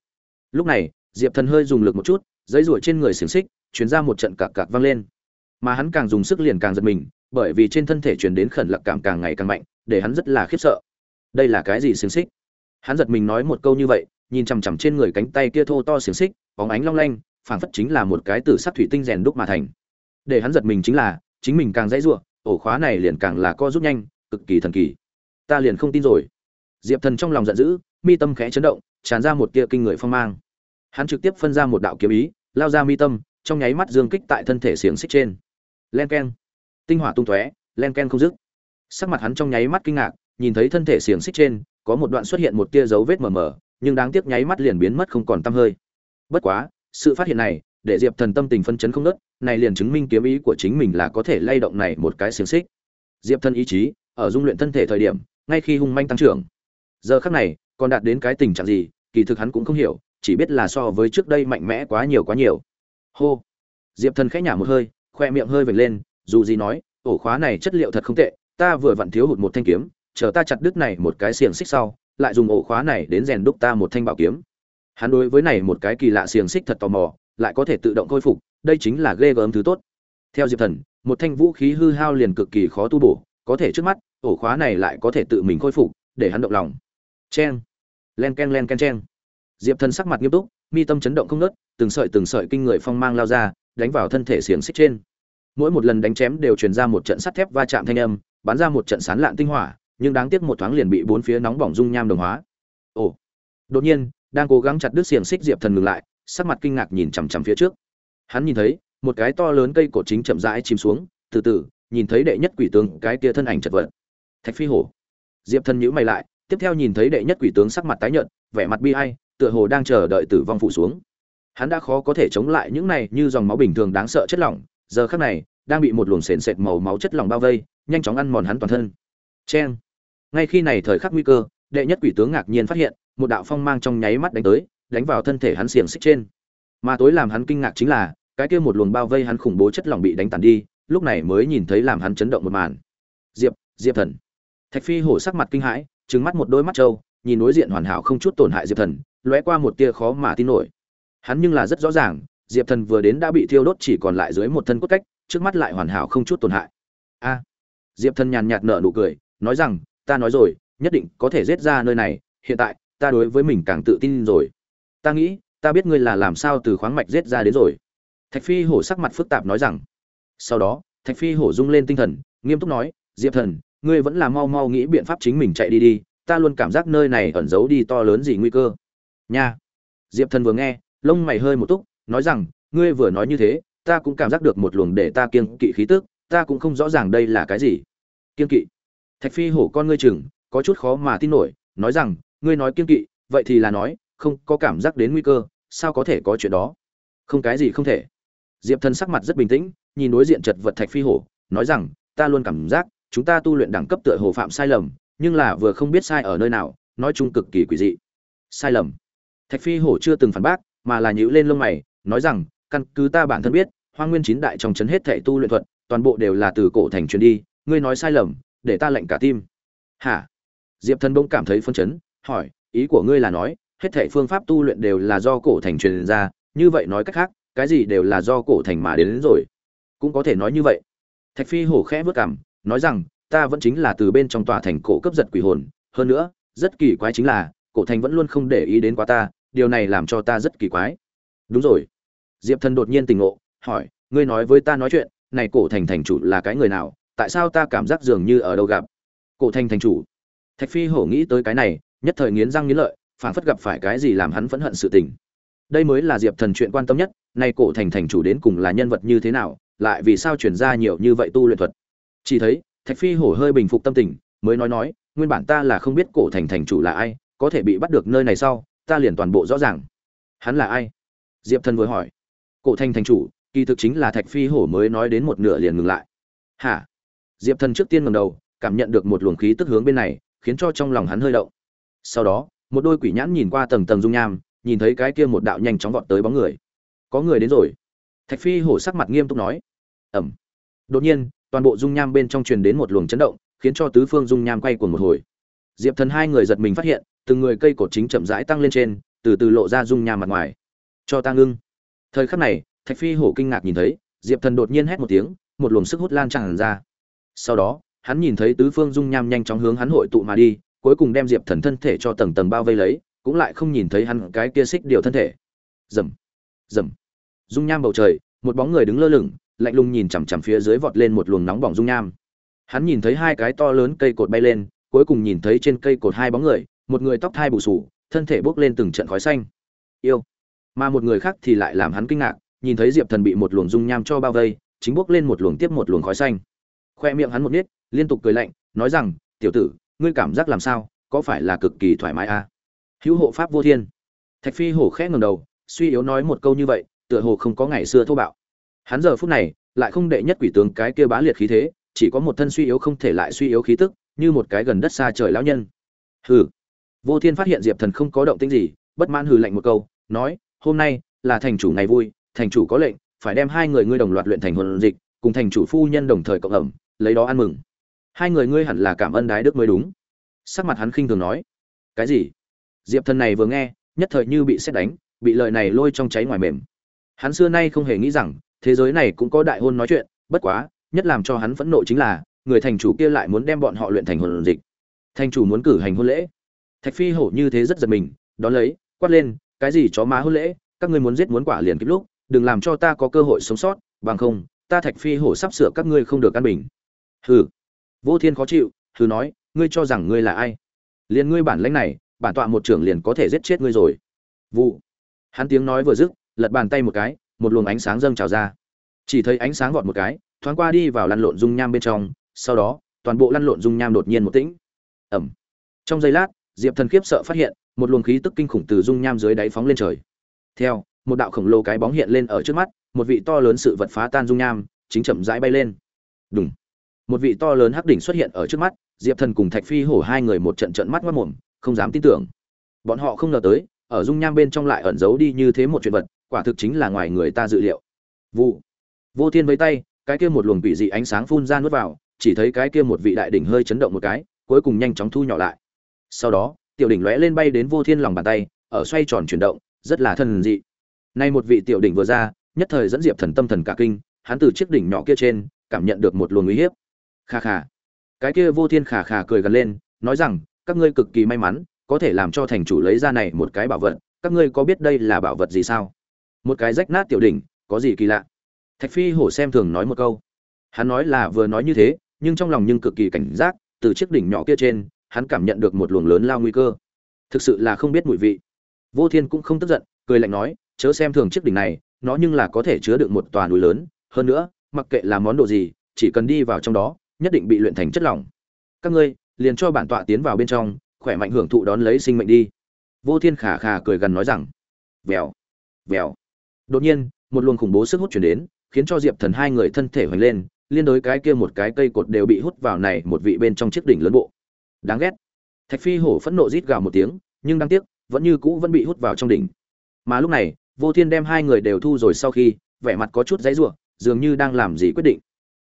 Lúc này, diệp thần hơi dùng lực một chút dây ruổi trên người xiềng xích chuyển ra một trận cạc cạc vang lên. Mà hắn càng dùng sức liền càng giật mình, bởi vì trên thân thể truyền đến khẩn lặc cảm càng ngày càng mạnh, để hắn rất là khiếp sợ. Đây là cái gì xiềng xích? Hắn giật mình nói một câu như vậy, nhìn chằm chằm trên người cánh tay kia thô to xiềng xích, bóng ánh long lanh, phảng phất chính là một cái tử sắc thủy tinh rèn đúc mà thành. Để hắn giật mình chính là, chính mình càng dãy giụa ổ khóa này liền càng là co rút nhanh, cực kỳ thần kỳ ta liền không tin rồi. Diệp thần trong lòng giận dữ, mi tâm khẽ chấn động, tràn ra một tia kinh người phong mang. Hắn trực tiếp phân ra một đạo kiếm ý, lao ra mi tâm, trong nháy mắt dương kích tại thân thể xiềng xích trên. Len keng. Tinh hỏa tung tóe, len ken không dứt. Sắc mặt hắn trong nháy mắt kinh ngạc, nhìn thấy thân thể xiềng xích trên, có một đoạn xuất hiện một tia dấu vết mờ mờ, nhưng đáng tiếc nháy mắt liền biến mất không còn tăm hơi. Bất quá, sự phát hiện này, để diệp thần tâm tình phân chấn không nớt này liền chứng minh kiếm ý của chính mình là có thể lay động này một cái xiềng xích. Diệp thần ý chí, ở dung luyện thân thể thời điểm ngay khi hung manh tăng trưởng. Giờ khắc này, còn đạt đến cái tình trạng gì, kỳ thực hắn cũng không hiểu, chỉ biết là so với trước đây mạnh mẽ quá nhiều quá nhiều. Hô! Diệp thần khẽ nhả một hơi, khoe miệng hơi vểnh lên, dù gì nói, ổ khóa này chất liệu thật không tệ, ta vừa vặn thiếu hụt một thanh kiếm, chờ ta chặt đứt này một cái xiềng xích sau, lại dùng ổ khóa này đến rèn đúc ta một thanh bảo kiếm. Hắn đối với này một cái kỳ lạ xiềng xích thật tò mò, lại có thể tự động khôi phục, đây chính là ghê gớm thứ tốt. Theo diệp thần, một thanh vũ khí hư hao liền cực kỳ khó tu bổ, có thể trước mắt ổ khóa này lại có thể tự mình khôi phục, để hắn động lòng. Cheng. Len ken len ken, cheng. Diệp thần sắc mặt nghiêm túc, mi tâm chấn động không nớt từng sợi từng sợi kinh người phong mang lao ra, đánh vào thân thể xiềng xích trên. Mỗi một lần đánh chém đều truyền ra một trận sắt thép va chạm thanh âm, bắn ra một trận sán lạn tinh hỏa, nhưng đáng tiếc một thoáng liền bị bốn phía nóng bỏng dung nham đồng hóa. Ồ. Đột nhiên, đang cố gắng chặt đứt xiềng xích, diệp thần ngừng lại, sắc mặt kinh ngạc nhìn chằm chằm phía trước. Hắn nhìn thấy, một cái to lớn cây cột chính chậm rãi chìm xuống, từ từ, nhìn thấy đệ nhất quỷ tướng, cái kia thân ảnh chật vật thạch phi hổ. Diệp thần nhíu mày lại, tiếp theo nhìn thấy đệ nhất quỷ tướng sắc mặt tái nhợt, vẻ mặt bi ai, tựa hồ đang chờ đợi tử vong phủ xuống. Hắn đã khó có thể chống lại những này như dòng máu bình thường đáng sợ chất lỏng, giờ khắc này, đang bị một luồng sền sệt màu máu chất lỏng bao vây, nhanh chóng ăn mòn hắn toàn thân. Cheng. Ngay khi này thời khắc nguy cơ, đệ nhất quỷ tướng ngạc nhiên phát hiện, một đạo phong mang trong nháy mắt đánh tới, đánh vào thân thể hắn xiềng xích trên. Mà tối làm hắn kinh ngạc chính là, cái kia một luồng bao vây hắn khủng bố chất lỏng bị đánh tàn đi, lúc này mới nhìn thấy làm hắn chấn động một màn. Diệp diệp thần thạch phi hổ sắc mặt kinh hãi, trừng mắt một đôi mắt trâu, nhìn đối diện hoàn hảo không chút tổn hại diệp thần, lóe qua một tia khó mà tin nổi. Hắn nhưng là rất rõ ràng, diệp thần vừa đến đã bị thiêu đốt chỉ còn lại dưới một thân cốt cách, trước mắt lại hoàn hảo không chút tổn hại. A! Diệp thần nhàn nhạt nở nụ cười, nói rằng, ta nói rồi, nhất định có thể giết ra nơi này, hiện tại, ta đối với mình càng tự tin rồi. Ta nghĩ, ta biết ngươi là làm sao từ khoáng mạch giết ra đến rồi. Thạch phi hổ sắc mặt phức tạp nói rằng. Sau đó, thạch phi hổ rung lên tinh thần, nghiêm túc nói, diệp thần ngươi vẫn là mau mau nghĩ biện pháp chính mình chạy đi đi, ta luôn cảm giác nơi này ẩn giấu đi to lớn gì nguy cơ. Nha. Diệp thần vừa nghe, lông mày hơi một túc, nói rằng, ngươi vừa nói như thế, ta cũng cảm giác được một luồng để ta kiêng kỵ khí tức, ta cũng không rõ ràng đây là cái gì. Kiêng kỵ. Thạch phi hổ con ngươi chừng, có chút khó mà tin nổi, nói rằng, ngươi nói kiêng kỵ, vậy thì là nói, không có cảm giác đến nguy cơ, sao có thể có chuyện đó? Không cái gì không thể. Diệp thần sắc mặt rất bình tĩnh, nhìn đối diện chật vật thạch phi hổ, nói rằng, ta luôn cảm giác chúng ta tu luyện đẳng cấp tựa hồ phạm sai lầm nhưng là vừa không biết sai ở nơi nào nói chung cực kỳ quỷ dị. Sai lầm. Thạch phi hổ chưa từng phản bác mà là nhíu lên lông mày nói rằng căn cứ ta bản thân biết hoa nguyên chín đại trong chấn hết thệ tu luyện thuật toàn bộ đều là từ cổ thành truyền đi ngươi nói sai lầm để ta lệnh cả tim. Hả? Diệp thần bỗng cảm thấy phân chấn hỏi ý của ngươi là nói hết thệ phương pháp tu luyện đều là do cổ thành truyền ra như vậy nói cách khác cái gì đều là do cổ thành mà đến, đến rồi. Cũng có thể nói như vậy. Thạch phi hổ khẽ vớt cảm nói rằng, ta vẫn chính là từ bên trong tòa thành cổ cấp giật quỷ hồn, hơn nữa, rất kỳ quái chính là, cổ thành vẫn luôn không để ý đến quá ta, điều này làm cho ta rất kỳ quái. Đúng rồi. Diệp thần đột nhiên tình ngộ, hỏi, ngươi nói với ta nói chuyện, này cổ thành thành chủ là cái người nào, tại sao ta cảm giác dường như ở đâu gặp? Cổ thành thành chủ. Thạch phi hổ nghĩ tới cái này, nhất thời nghiến răng nghiến lợi phản phất gặp phải cái gì làm hắn phẫn hận sự tình. Đây mới là diệp thần chuyện quan tâm nhất nay cổ thành thành chủ đến cùng là nhân vật như thế nào, lại vì sao chuyển ra nhiều như vậy tu luyện thuật? Chỉ thấy, thạch phi hổ hơi bình phục tâm tình, mới nói nói, nguyên bản ta là không biết cổ thành thành chủ là ai, có thể bị bắt được nơi này sau, ta liền toàn bộ rõ ràng. Hắn là ai? Diệp thần vừa hỏi. Cổ thành thành chủ, kỳ thực chính là thạch phi hổ mới nói đến một nửa liền ngừng lại. Hả? Diệp thần trước tiên ngầm đầu, cảm nhận được một luồng khí tức hướng bên này, khiến cho trong lòng hắn hơi động. Sau đó, một đôi quỷ nhãn nhìn qua tầng tầng dung nham, nhìn thấy cái kia một đạo nhanh chóng vọt tới bóng người. Có người đến rồi. Thạch phi hổ sắc mặt nghiêm túc nói. Ẩm. Đột nhiên toàn bộ dung nham bên trong truyền đến một luồng chấn động, khiến cho tứ phương dung nham quay cuồng một hồi. Diệp thần hai người giật mình phát hiện, từng người cây cột chính chậm rãi tăng lên trên, từ từ lộ ra dung nham mặt ngoài. Cho ta ngưng. Thời khắc này, thạch phi hổ kinh ngạc nhìn thấy, diệp thần đột nhiên hét một tiếng, một luồng sức hút lan tràn ra. Sau đó, hắn nhìn thấy tứ phương dung nham nhanh chóng hướng hắn hội tụ mà đi, cuối cùng đem diệp thần thân thể cho tầng tầng bao vây lấy, cũng lại không nhìn thấy hắn cái kia xích điều thân thể. Rầm rầm. Dung nham bầu trời, một bóng người đứng lơ lửng lạnh lùng nhìn chằm chằm phía dưới vọt lên một luồng nóng bỏng dung nham. Hắn nhìn thấy hai cái to lớn cây cột bay lên cuối cùng nhìn thấy trên cây cột hai bóng người một người tóc thai bù sù thân thể bốc lên từng trận khói xanh. Yêu. Mà một người khác thì lại làm hắn kinh ngạc nhìn thấy diệp thần bị một luồng dung nham cho bao vây chính bốc lên một luồng tiếp một luồng khói xanh. Khoe miệng hắn một nhếch, liên tục cười lạnh nói rằng tiểu tử ngươi cảm giác làm sao? Có phải là cực kỳ thoải mái à? hữu hộ pháp vô thiên. Thạch phi hổ khẽ ngẩng đầu suy yếu nói một câu như vậy tựa hồ không có ngày xưa thô bạo hắn giờ phút này lại không đệ nhất quỷ tướng cái kia bá liệt khí thế, chỉ có một thân suy yếu không thể lại suy yếu khí tức, như một cái gần đất xa trời lão nhân. Hừ. Vô thiên phát hiện diệp thần không có động tĩnh gì, bất mãn hừ lạnh một câu, nói, hôm nay là thành chủ ngày vui, thành chủ có lệnh, phải đem hai người ngươi đồng loạt luyện thành hồn dịch, cùng thành chủ phu nhân đồng thời cộng ẩm, lấy đó ăn mừng. Hai người ngươi hẳn là cảm ơn đái đức mới đúng. Sắc mặt hắn khinh thường nói. Cái gì? Diệp thần này vừa nghe, nhất thời như bị xét đánh, bị lời này lôi trong cháy ngoài mềm. Hắn xưa nay không hề nghĩ rằng thế giới này cũng có đại hôn nói chuyện, bất quá, nhất làm cho hắn phẫn nộ chính là, người thành chủ kia lại muốn đem bọn họ luyện thành hồn dịch. Thành chủ muốn cử hành hôn lễ. Thạch phi hổ như thế rất giật mình, đón lấy, quát lên, cái gì chó má hôn lễ? Các ngươi muốn giết muốn quả liền kịp lúc, đừng làm cho ta có cơ hội sống sót, bằng không, ta thạch phi hổ sắp sửa các ngươi không được căn bình. Hừ. Vô thiên khó chịu, hừ nói, ngươi cho rằng ngươi là ai? Liền ngươi bản lãnh này, bản tọa một trưởng liền có thể giết chết ngươi rồi. Vụ. Hắn tiếng nói vừa dứt, lật bàn tay một cái một luồng ánh sáng dâng trào ra. Chỉ thấy ánh sáng vọt một cái, thoáng qua đi vào lăn lộn dung nham bên trong, sau đó, toàn bộ lăn lộn dung nham đột nhiên một tĩnh. Ẩm. Trong giây lát, diệp thần khiếp sợ phát hiện, một luồng khí tức kinh khủng từ dung nham dưới đáy phóng lên trời. Theo, một đạo khổng lồ cái bóng hiện lên ở trước mắt, một vị to lớn sự vật phá tan dung nham, chính chậm rãi bay lên. Đúng một vị to lớn hắc đỉnh xuất hiện ở trước mắt, diệp thần cùng thạch phi hổ hai người một trận trận mắt mất mồm không dám tin tưởng. Bọn họ không ngờ tới, ở dung nham bên trong lại ẩn giấu đi như thế một chuyện vật quả thực chính là ngoài người ta dự liệu. Vụ. Vô thiên với tay, cái kia một luồng quỷ dị ánh sáng phun ra nuốt vào, chỉ thấy cái kia một vị đại đỉnh hơi chấn động một cái, cuối cùng nhanh chóng thu nhỏ lại. Sau đó, tiểu đỉnh lóe lên bay đến vô thiên lòng bàn tay, ở xoay tròn chuyển động, rất là thần dị. Nay một vị tiểu đỉnh vừa ra, nhất thời dẫn diệp thần tâm thần cả kinh, hắn từ chiếc đỉnh nhỏ kia trên, cảm nhận được một luồng uy hiếp. Kha kha. Cái kia vô thiên khà khà cười gần lên, nói rằng, các ngươi cực kỳ may mắn, có thể làm cho thành chủ lấy ra này một cái bảo vật, các ngươi có biết đây là bảo vật gì sao? Một cái rách nát tiểu đỉnh, có gì kỳ lạ? Thạch phi hổ xem thường nói một câu. Hắn nói là vừa nói như thế, nhưng trong lòng nhưng cực kỳ cảnh giác, từ chiếc đỉnh nhỏ kia trên, hắn cảm nhận được một luồng lớn lao nguy cơ. Thực sự là không biết mùi vị. Vô thiên cũng không tức giận, cười lạnh nói, chớ xem thường chiếc đỉnh này, nó nhưng là có thể chứa được một tòa núi lớn. Hơn nữa, mặc kệ là món đồ gì, chỉ cần đi vào trong đó, nhất định bị luyện thành chất lỏng. Các ngươi, liền cho bản tọa tiến vào bên trong, khỏe mạnh hưởng thụ đón lấy sinh mệnh đi. Vô thiên khả khả cười gần nói rằng, vèo vèo đột nhiên, một luồng khủng bố sức hút chuyển đến, khiến cho diệp thần hai người thân thể hoành lên, liên đối cái kia một cái cây cột đều bị hút vào này một vị bên trong chiếc đỉnh lớn bộ. Đáng ghét. Thạch phi hổ phẫn nộ rít gào một tiếng, nhưng đáng tiếc, vẫn như cũ vẫn bị hút vào trong đỉnh. Mà lúc này, vô thiên đem hai người đều thu rồi sau khi, vẻ mặt có chút dãy ruộng dường như đang làm gì quyết định.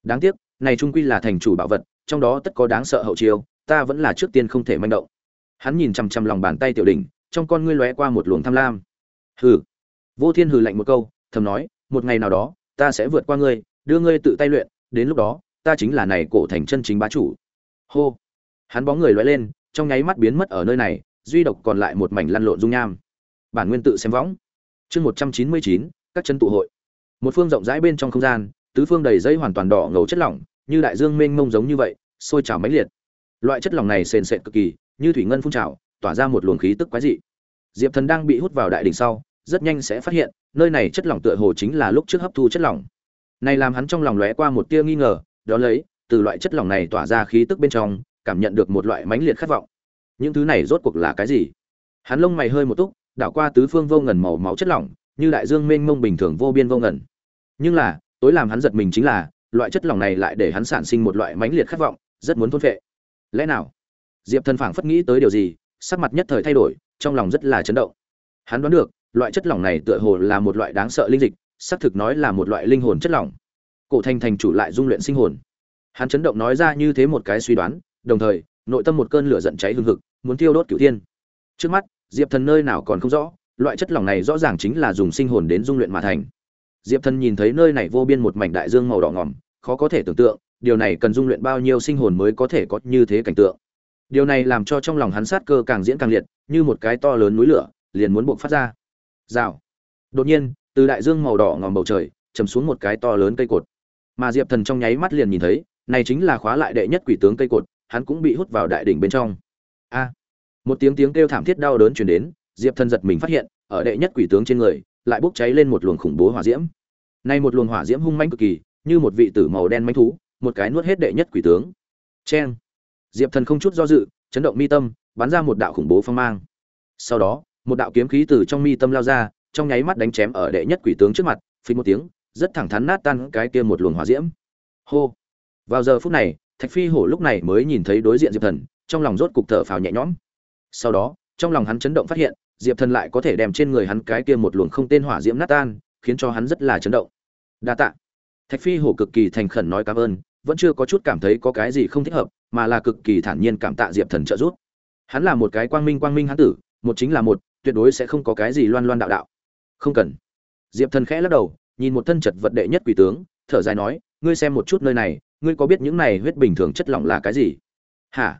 Đáng tiếc, này trung quy là thành chủ bảo vật, trong đó tất có đáng sợ hậu chiêu, ta vẫn là trước tiên không thể manh động. Hắn nhìn chằm chằm lòng bàn tay tiểu đỉnh, trong con ngươi lóe qua một luồng tham lam. Hừ vô thiên hừ lạnh một câu, thầm nói, một ngày nào đó, ta sẽ vượt qua ngươi, đưa ngươi tự tay luyện, đến lúc đó, ta chính là này cổ thành chân chính bá chủ. Hô. Hắn bóng người lóe lên, trong nháy mắt biến mất ở nơi này, duy độc còn lại một mảnh lăn lộn dung nham. Bản nguyên tự xem võng. Chương một trăm chín mươi chín, các chân tụ hội. Một phương rộng rãi bên trong không gian, tứ phương đầy dây hoàn toàn đỏ ngầu chất lỏng, như đại dương mênh mông giống như vậy, sôi trào mãnh liệt. Loại chất lỏng này sền sệt cực kỳ, như thủy ngân phun trào, tỏa ra một luồng khí tức quái dị. Diệp thần đang bị hút vào đại đỉnh sau rất nhanh sẽ phát hiện, nơi này chất lỏng tựa hồ chính là lúc trước hấp thu chất lỏng. Này làm hắn trong lòng lóe qua một tia nghi ngờ, đó lấy, từ loại chất lỏng này tỏa ra khí tức bên trong, cảm nhận được một loại mãnh liệt khát vọng. Những thứ này rốt cuộc là cái gì? Hắn lông mày hơi một túc, đảo qua tứ phương vô ngần màu máu chất lỏng, như đại dương mênh mông bình thường vô biên vô ngần. Nhưng là, tối làm hắn giật mình chính là, loại chất lỏng này lại để hắn sản sinh một loại mãnh liệt khát vọng, rất muốn thôn phệ. Lẽ nào? Diệp thần phảng phất nghĩ tới điều gì, sắc mặt nhất thời thay đổi, trong lòng rất là chấn động. Hắn đoán được loại chất lỏng này tựa hồ là một loại đáng sợ linh dịch, xác thực nói là một loại linh hồn chất lỏng. Cổ thành thành chủ lại dung luyện sinh hồn. Hắn chấn động nói ra như thế một cái suy đoán, đồng thời, nội tâm một cơn lửa giận cháy hừng hực, muốn thiêu đốt cửu thiên. Trước mắt, diệp thần nơi nào còn không rõ, loại chất lỏng này rõ ràng chính là dùng sinh hồn đến dung luyện mà thành. Diệp thần nhìn thấy nơi này vô biên một mảnh đại dương màu đỏ ngỏm, khó có thể tưởng tượng, điều này cần dung luyện bao nhiêu sinh hồn mới có thể có như thế cảnh tượng. Điều này làm cho trong lòng hắn sát cơ càng diễn càng liệt, như một cái to lớn núi lửa, liền muốn buộc phát ra rào. Đột nhiên, từ đại dương màu đỏ ngòm bầu trời, chầm xuống một cái to lớn cây cột. Mà diệp thần trong nháy mắt liền nhìn thấy, này chính là khóa lại đệ nhất quỷ tướng cây cột, hắn cũng bị hút vào đại đỉnh bên trong. A! Một tiếng tiếng kêu thảm thiết đau đớn truyền đến, diệp thần giật mình phát hiện, ở đệ nhất quỷ tướng trên người, lại bốc cháy lên một luồng khủng bố hỏa diễm. Nay một luồng hỏa diễm hung mãnh cực kỳ, như một vị tử màu đen mãnh thú, một cái nuốt hết đệ nhất quỷ tướng. Chen! diệp thần không chút do dự, chấn động mi tâm, bắn ra một đạo khủng bố phong mang. Sau đó một đạo kiếm khí từ trong mi tâm lao ra, trong nháy mắt đánh chém ở đệ nhất quỷ tướng trước mặt, phình một tiếng, rất thẳng thắn nát tan cái kia một luồng hỏa diễm. Hô! Vào giờ phút này, thạch phi hổ lúc này mới nhìn thấy đối diện diệp thần, trong lòng rốt cục thở phào nhẹ nhõm. Sau đó, trong lòng hắn chấn động phát hiện, diệp thần lại có thể đem trên người hắn cái kia một luồng không tên hỏa diễm nát tan, khiến cho hắn rất là chấn động. Đa tạ. Thạch phi hổ cực kỳ thành khẩn nói cảm ơn, vẫn chưa có chút cảm thấy có cái gì không thích hợp, mà là cực kỳ thản nhiên cảm tạ diệp thần trợ giúp. Hắn là một cái quang minh quang minh hắn tử, một chính là một tuyệt đối sẽ không có cái gì loan loan đạo đạo. Không cần. Diệp thần khẽ lắc đầu, nhìn một thân chật vật đệ nhất quỷ tướng, thở dài nói, ngươi xem một chút nơi này, ngươi có biết những này huyết bình thường chất lỏng là cái gì? Hả?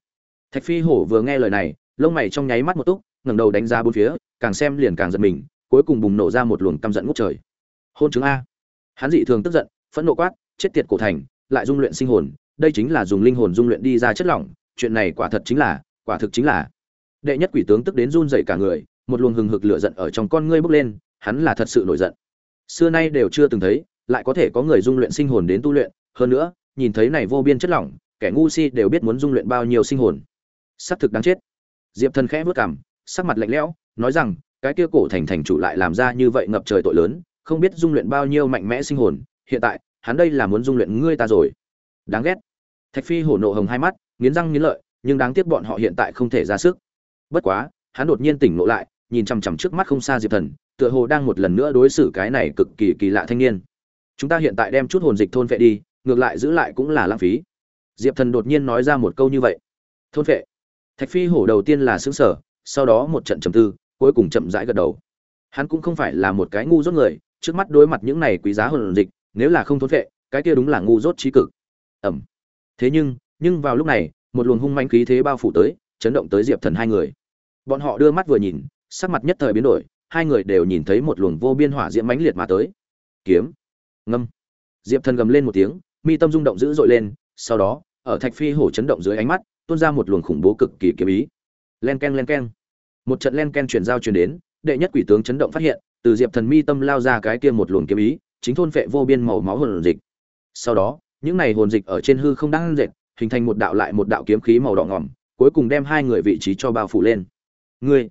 Thạch phi hổ vừa nghe lời này, lông mày trong nháy mắt một túc, ngẩng đầu đánh ra bốn phía, càng xem liền càng giật mình, cuối cùng bùng nổ ra một luồng căm giận ngút trời. Hôn chứng a. Hắn dị thường tức giận, phẫn nộ quát, chết tiệt cổ thành, lại dung luyện sinh hồn, đây chính là dùng linh hồn dung luyện đi ra chất lỏng, chuyện này quả thật chính là, quả thực chính là. Đệ nhất quỷ tướng tức đến run dậy cả người một luồng hừng hực lửa giận ở trong con ngươi bốc lên hắn là thật sự nổi giận. Xưa nay đều chưa từng thấy lại có thể có người dung luyện sinh hồn đến tu luyện hơn nữa nhìn thấy này vô biên chất lỏng kẻ ngu si đều biết muốn dung luyện bao nhiêu sinh hồn. Sắp thực đáng chết. Diệp thần khẽ bước cằm, sắc mặt lạnh lẽo nói rằng cái kia cổ thành thành chủ lại làm ra như vậy ngập trời tội lớn không biết dung luyện bao nhiêu mạnh mẽ sinh hồn hiện tại hắn đây là muốn dung luyện ngươi ta rồi. Đáng ghét. Thạch phi hổ nộ hồng hai mắt nghiến răng nghiến lợi nhưng đáng tiếc bọn họ hiện tại không thể ra sức. Bất quá hắn đột nhiên tỉnh ngộ lại, nhìn chằm chằm trước mắt không xa diệp thần, tựa hồ đang một lần nữa đối xử cái này cực kỳ kỳ lạ thanh niên. Chúng ta hiện tại đem chút hồn dịch thôn vệ đi, ngược lại giữ lại cũng là lãng phí. Diệp thần đột nhiên nói ra một câu như vậy. Thôn vệ. Thạch phi hổ đầu tiên là sững sở sau đó một trận trầm tư, cuối cùng chậm rãi gật đầu. Hắn cũng không phải là một cái ngu dốt người, trước mắt đối mặt những này quý giá hồn dịch, nếu là không thôn vệ, cái kia đúng là ngu dốt trí cực. Ẩm. Thế nhưng nhưng vào lúc này, một luồng hung mãnh khí thế bao phủ tới, chấn động tới diệp thần hai người bọn họ đưa mắt vừa nhìn, sắc mặt nhất thời biến đổi, hai người đều nhìn thấy một luồng vô biên hỏa diễm mãnh liệt mà tới. Kiếm. Ngâm. Diệp thần gầm lên một tiếng, mi tâm rung động dữ dội lên, sau đó, ở thạch phi hổ chấn động dưới ánh mắt, tuôn ra một luồng khủng bố cực kỳ kiếm ý. Len ken len ken một trận len ken truyền giao truyền đến, đệ nhất quỷ tướng chấn động phát hiện, từ diệp thần mi tâm lao ra cái kia một luồng kiếm ý, chính thôn phệ vô biên màu máu hồn dịch. Sau đó, những này hồn dịch ở trên hư không đang dệt hình thành một đạo lại một đạo kiếm khí màu đỏ ngỏm cuối cùng đem hai người vị trí cho bao phủ lên ngươi.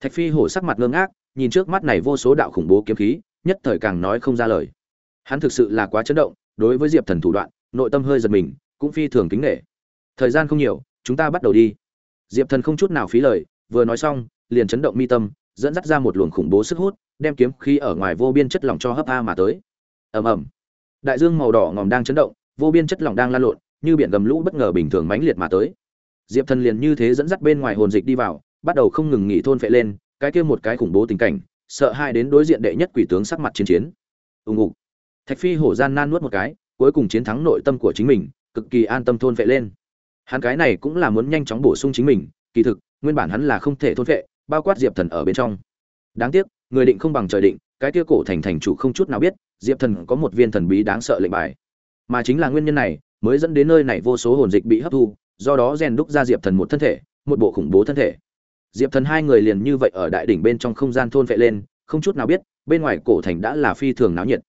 Thạch phi hổ sắc mặt ngơ ngác, nhìn trước mắt này vô số đạo khủng bố kiếm khí, nhất thời càng nói không ra lời. Hắn thực sự là quá chấn động, đối với diệp thần thủ đoạn, nội tâm hơi giật mình, cũng phi thường kính nể. Thời gian không nhiều, chúng ta bắt đầu đi. Diệp thần không chút nào phí lời, vừa nói xong, liền chấn động mi tâm, dẫn dắt ra một luồng khủng bố sức hút, đem kiếm khí ở ngoài vô biên chất lỏng cho hấp a mà tới. Ầm ầm. Đại dương màu đỏ ngòm đang chấn động, vô biên chất lỏng đang lan lộn, như biển gầm lũ bất ngờ bình thường mãnh liệt mà tới. Diệp thần liền như thế dẫn dắt bên ngoài hồn dịch đi vào bắt đầu không ngừng nghỉ thôn phệ lên, cái kia một cái khủng bố tình cảnh, sợ hai đến đối diện đệ nhất quỷ tướng sắc mặt chiến chiến. Ùng ục. Thạch phi hổ gian nan nuốt một cái, cuối cùng chiến thắng nội tâm của chính mình, cực kỳ an tâm thôn phệ lên. Hắn cái này cũng là muốn nhanh chóng bổ sung chính mình, kỳ thực, nguyên bản hắn là không thể thôn phệ, bao quát diệp thần ở bên trong. Đáng tiếc, người định không bằng trời định, cái kia cổ thành thành chủ không chút nào biết, diệp thần có một viên thần bí đáng sợ lệnh bài. Mà chính là nguyên nhân này, mới dẫn đến nơi này vô số hồn dịch bị hấp thu, do đó rèn đúc ra diệp thần một thân thể, một bộ khủng bố thân thể diệp thần hai người liền như vậy ở đại đỉnh bên trong không gian thôn vệ lên, không chút nào biết, bên ngoài cổ thành đã là phi thường náo nhiệt.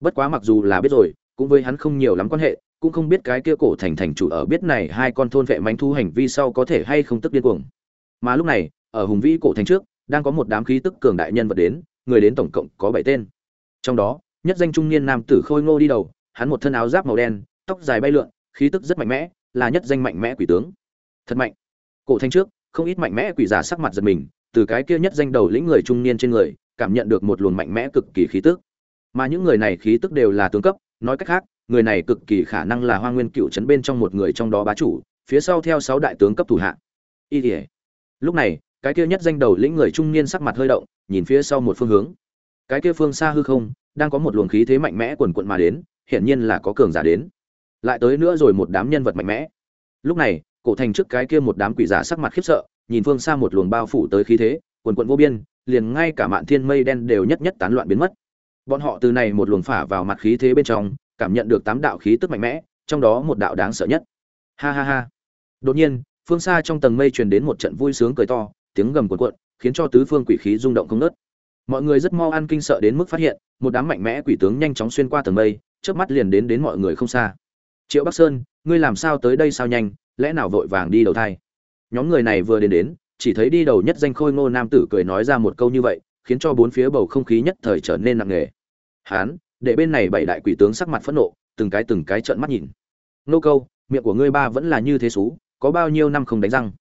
Bất quá mặc dù là biết rồi, cũng với hắn không nhiều lắm quan hệ, cũng không biết cái kia cổ thành thành chủ ở biết này hai con thôn vệ mánh thu hành vi sau có thể hay không tức điên cuồng. Mà lúc này, ở hùng vĩ cổ thành trước, đang có một đám khí tức cường đại nhân vật đến, người đến tổng cộng có bảy tên. Trong đó, nhất danh trung niên nam tử khôi ngô đi đầu, hắn một thân áo giáp màu đen, tóc dài bay lượn, khí tức rất mạnh mẽ, là nhất danh mạnh mẽ quỷ tướng. Thật mạnh. Cổ thành trước không ít mạnh mẽ quỷ giả sắc mặt giật mình, từ cái kia nhất danh đầu lĩnh người trung niên trên người, cảm nhận được một luồng mạnh mẽ cực kỳ khí tức. Mà những người này khí tức đều là tướng cấp, nói cách khác, người này cực kỳ khả năng là hoa nguyên cựu trấn bên trong một người trong đó bá chủ, phía sau theo sáu đại tướng cấp thủ hạ. Y tỉa lúc này, cái kia nhất danh đầu lĩnh người trung niên sắc mặt hơi động, nhìn phía sau một phương hướng. Cái kia phương xa hư không, đang có một luồng khí thế mạnh mẽ quần quật mà đến, hiển nhiên là có cường giả đến. Lại tới nữa rồi một đám nhân vật mạnh mẽ. Lúc này cổ thành trước cái kia một đám quỷ giả sắc mặt khiếp sợ, nhìn phương xa một luồng bao phủ tới khí thế, quần quận vô biên, liền ngay cả mạn thiên mây đen đều nhất nhất tán loạn biến mất. Bọn họ từ này một luồng phả vào mặt khí thế bên trong, cảm nhận được tám đạo khí tức mạnh mẽ, trong đó một đạo đáng sợ nhất. Ha ha ha. Đột nhiên, phương xa trong tầng mây truyền đến một trận vui sướng cười to, tiếng gầm cuộn cuộn, khiến cho tứ phương quỷ khí rung động không nớt mọi người rất mau ăn kinh sợ đến mức phát hiện, một đám mạnh mẽ quỷ tướng nhanh chóng xuyên qua tầng mây trước mắt liền đến đến mọi người không xa. Triệu bắc sơn, ngươi làm sao tới đây sao nhanh? Lẽ nào vội vàng đi đầu thai? Nhóm người này vừa đến đến, chỉ thấy đi đầu nhất danh khôi ngô nam tử cười nói ra một câu như vậy, khiến cho bốn phía bầu không khí nhất thời trở nên nặng nề. Hán, để bên này bảy đại quỷ tướng sắc mặt phẫn nộ, từng cái từng cái trợn mắt nhìn. Nô câu, miệng của ngươi ba vẫn là như thế xú, có bao nhiêu năm không đánh răng?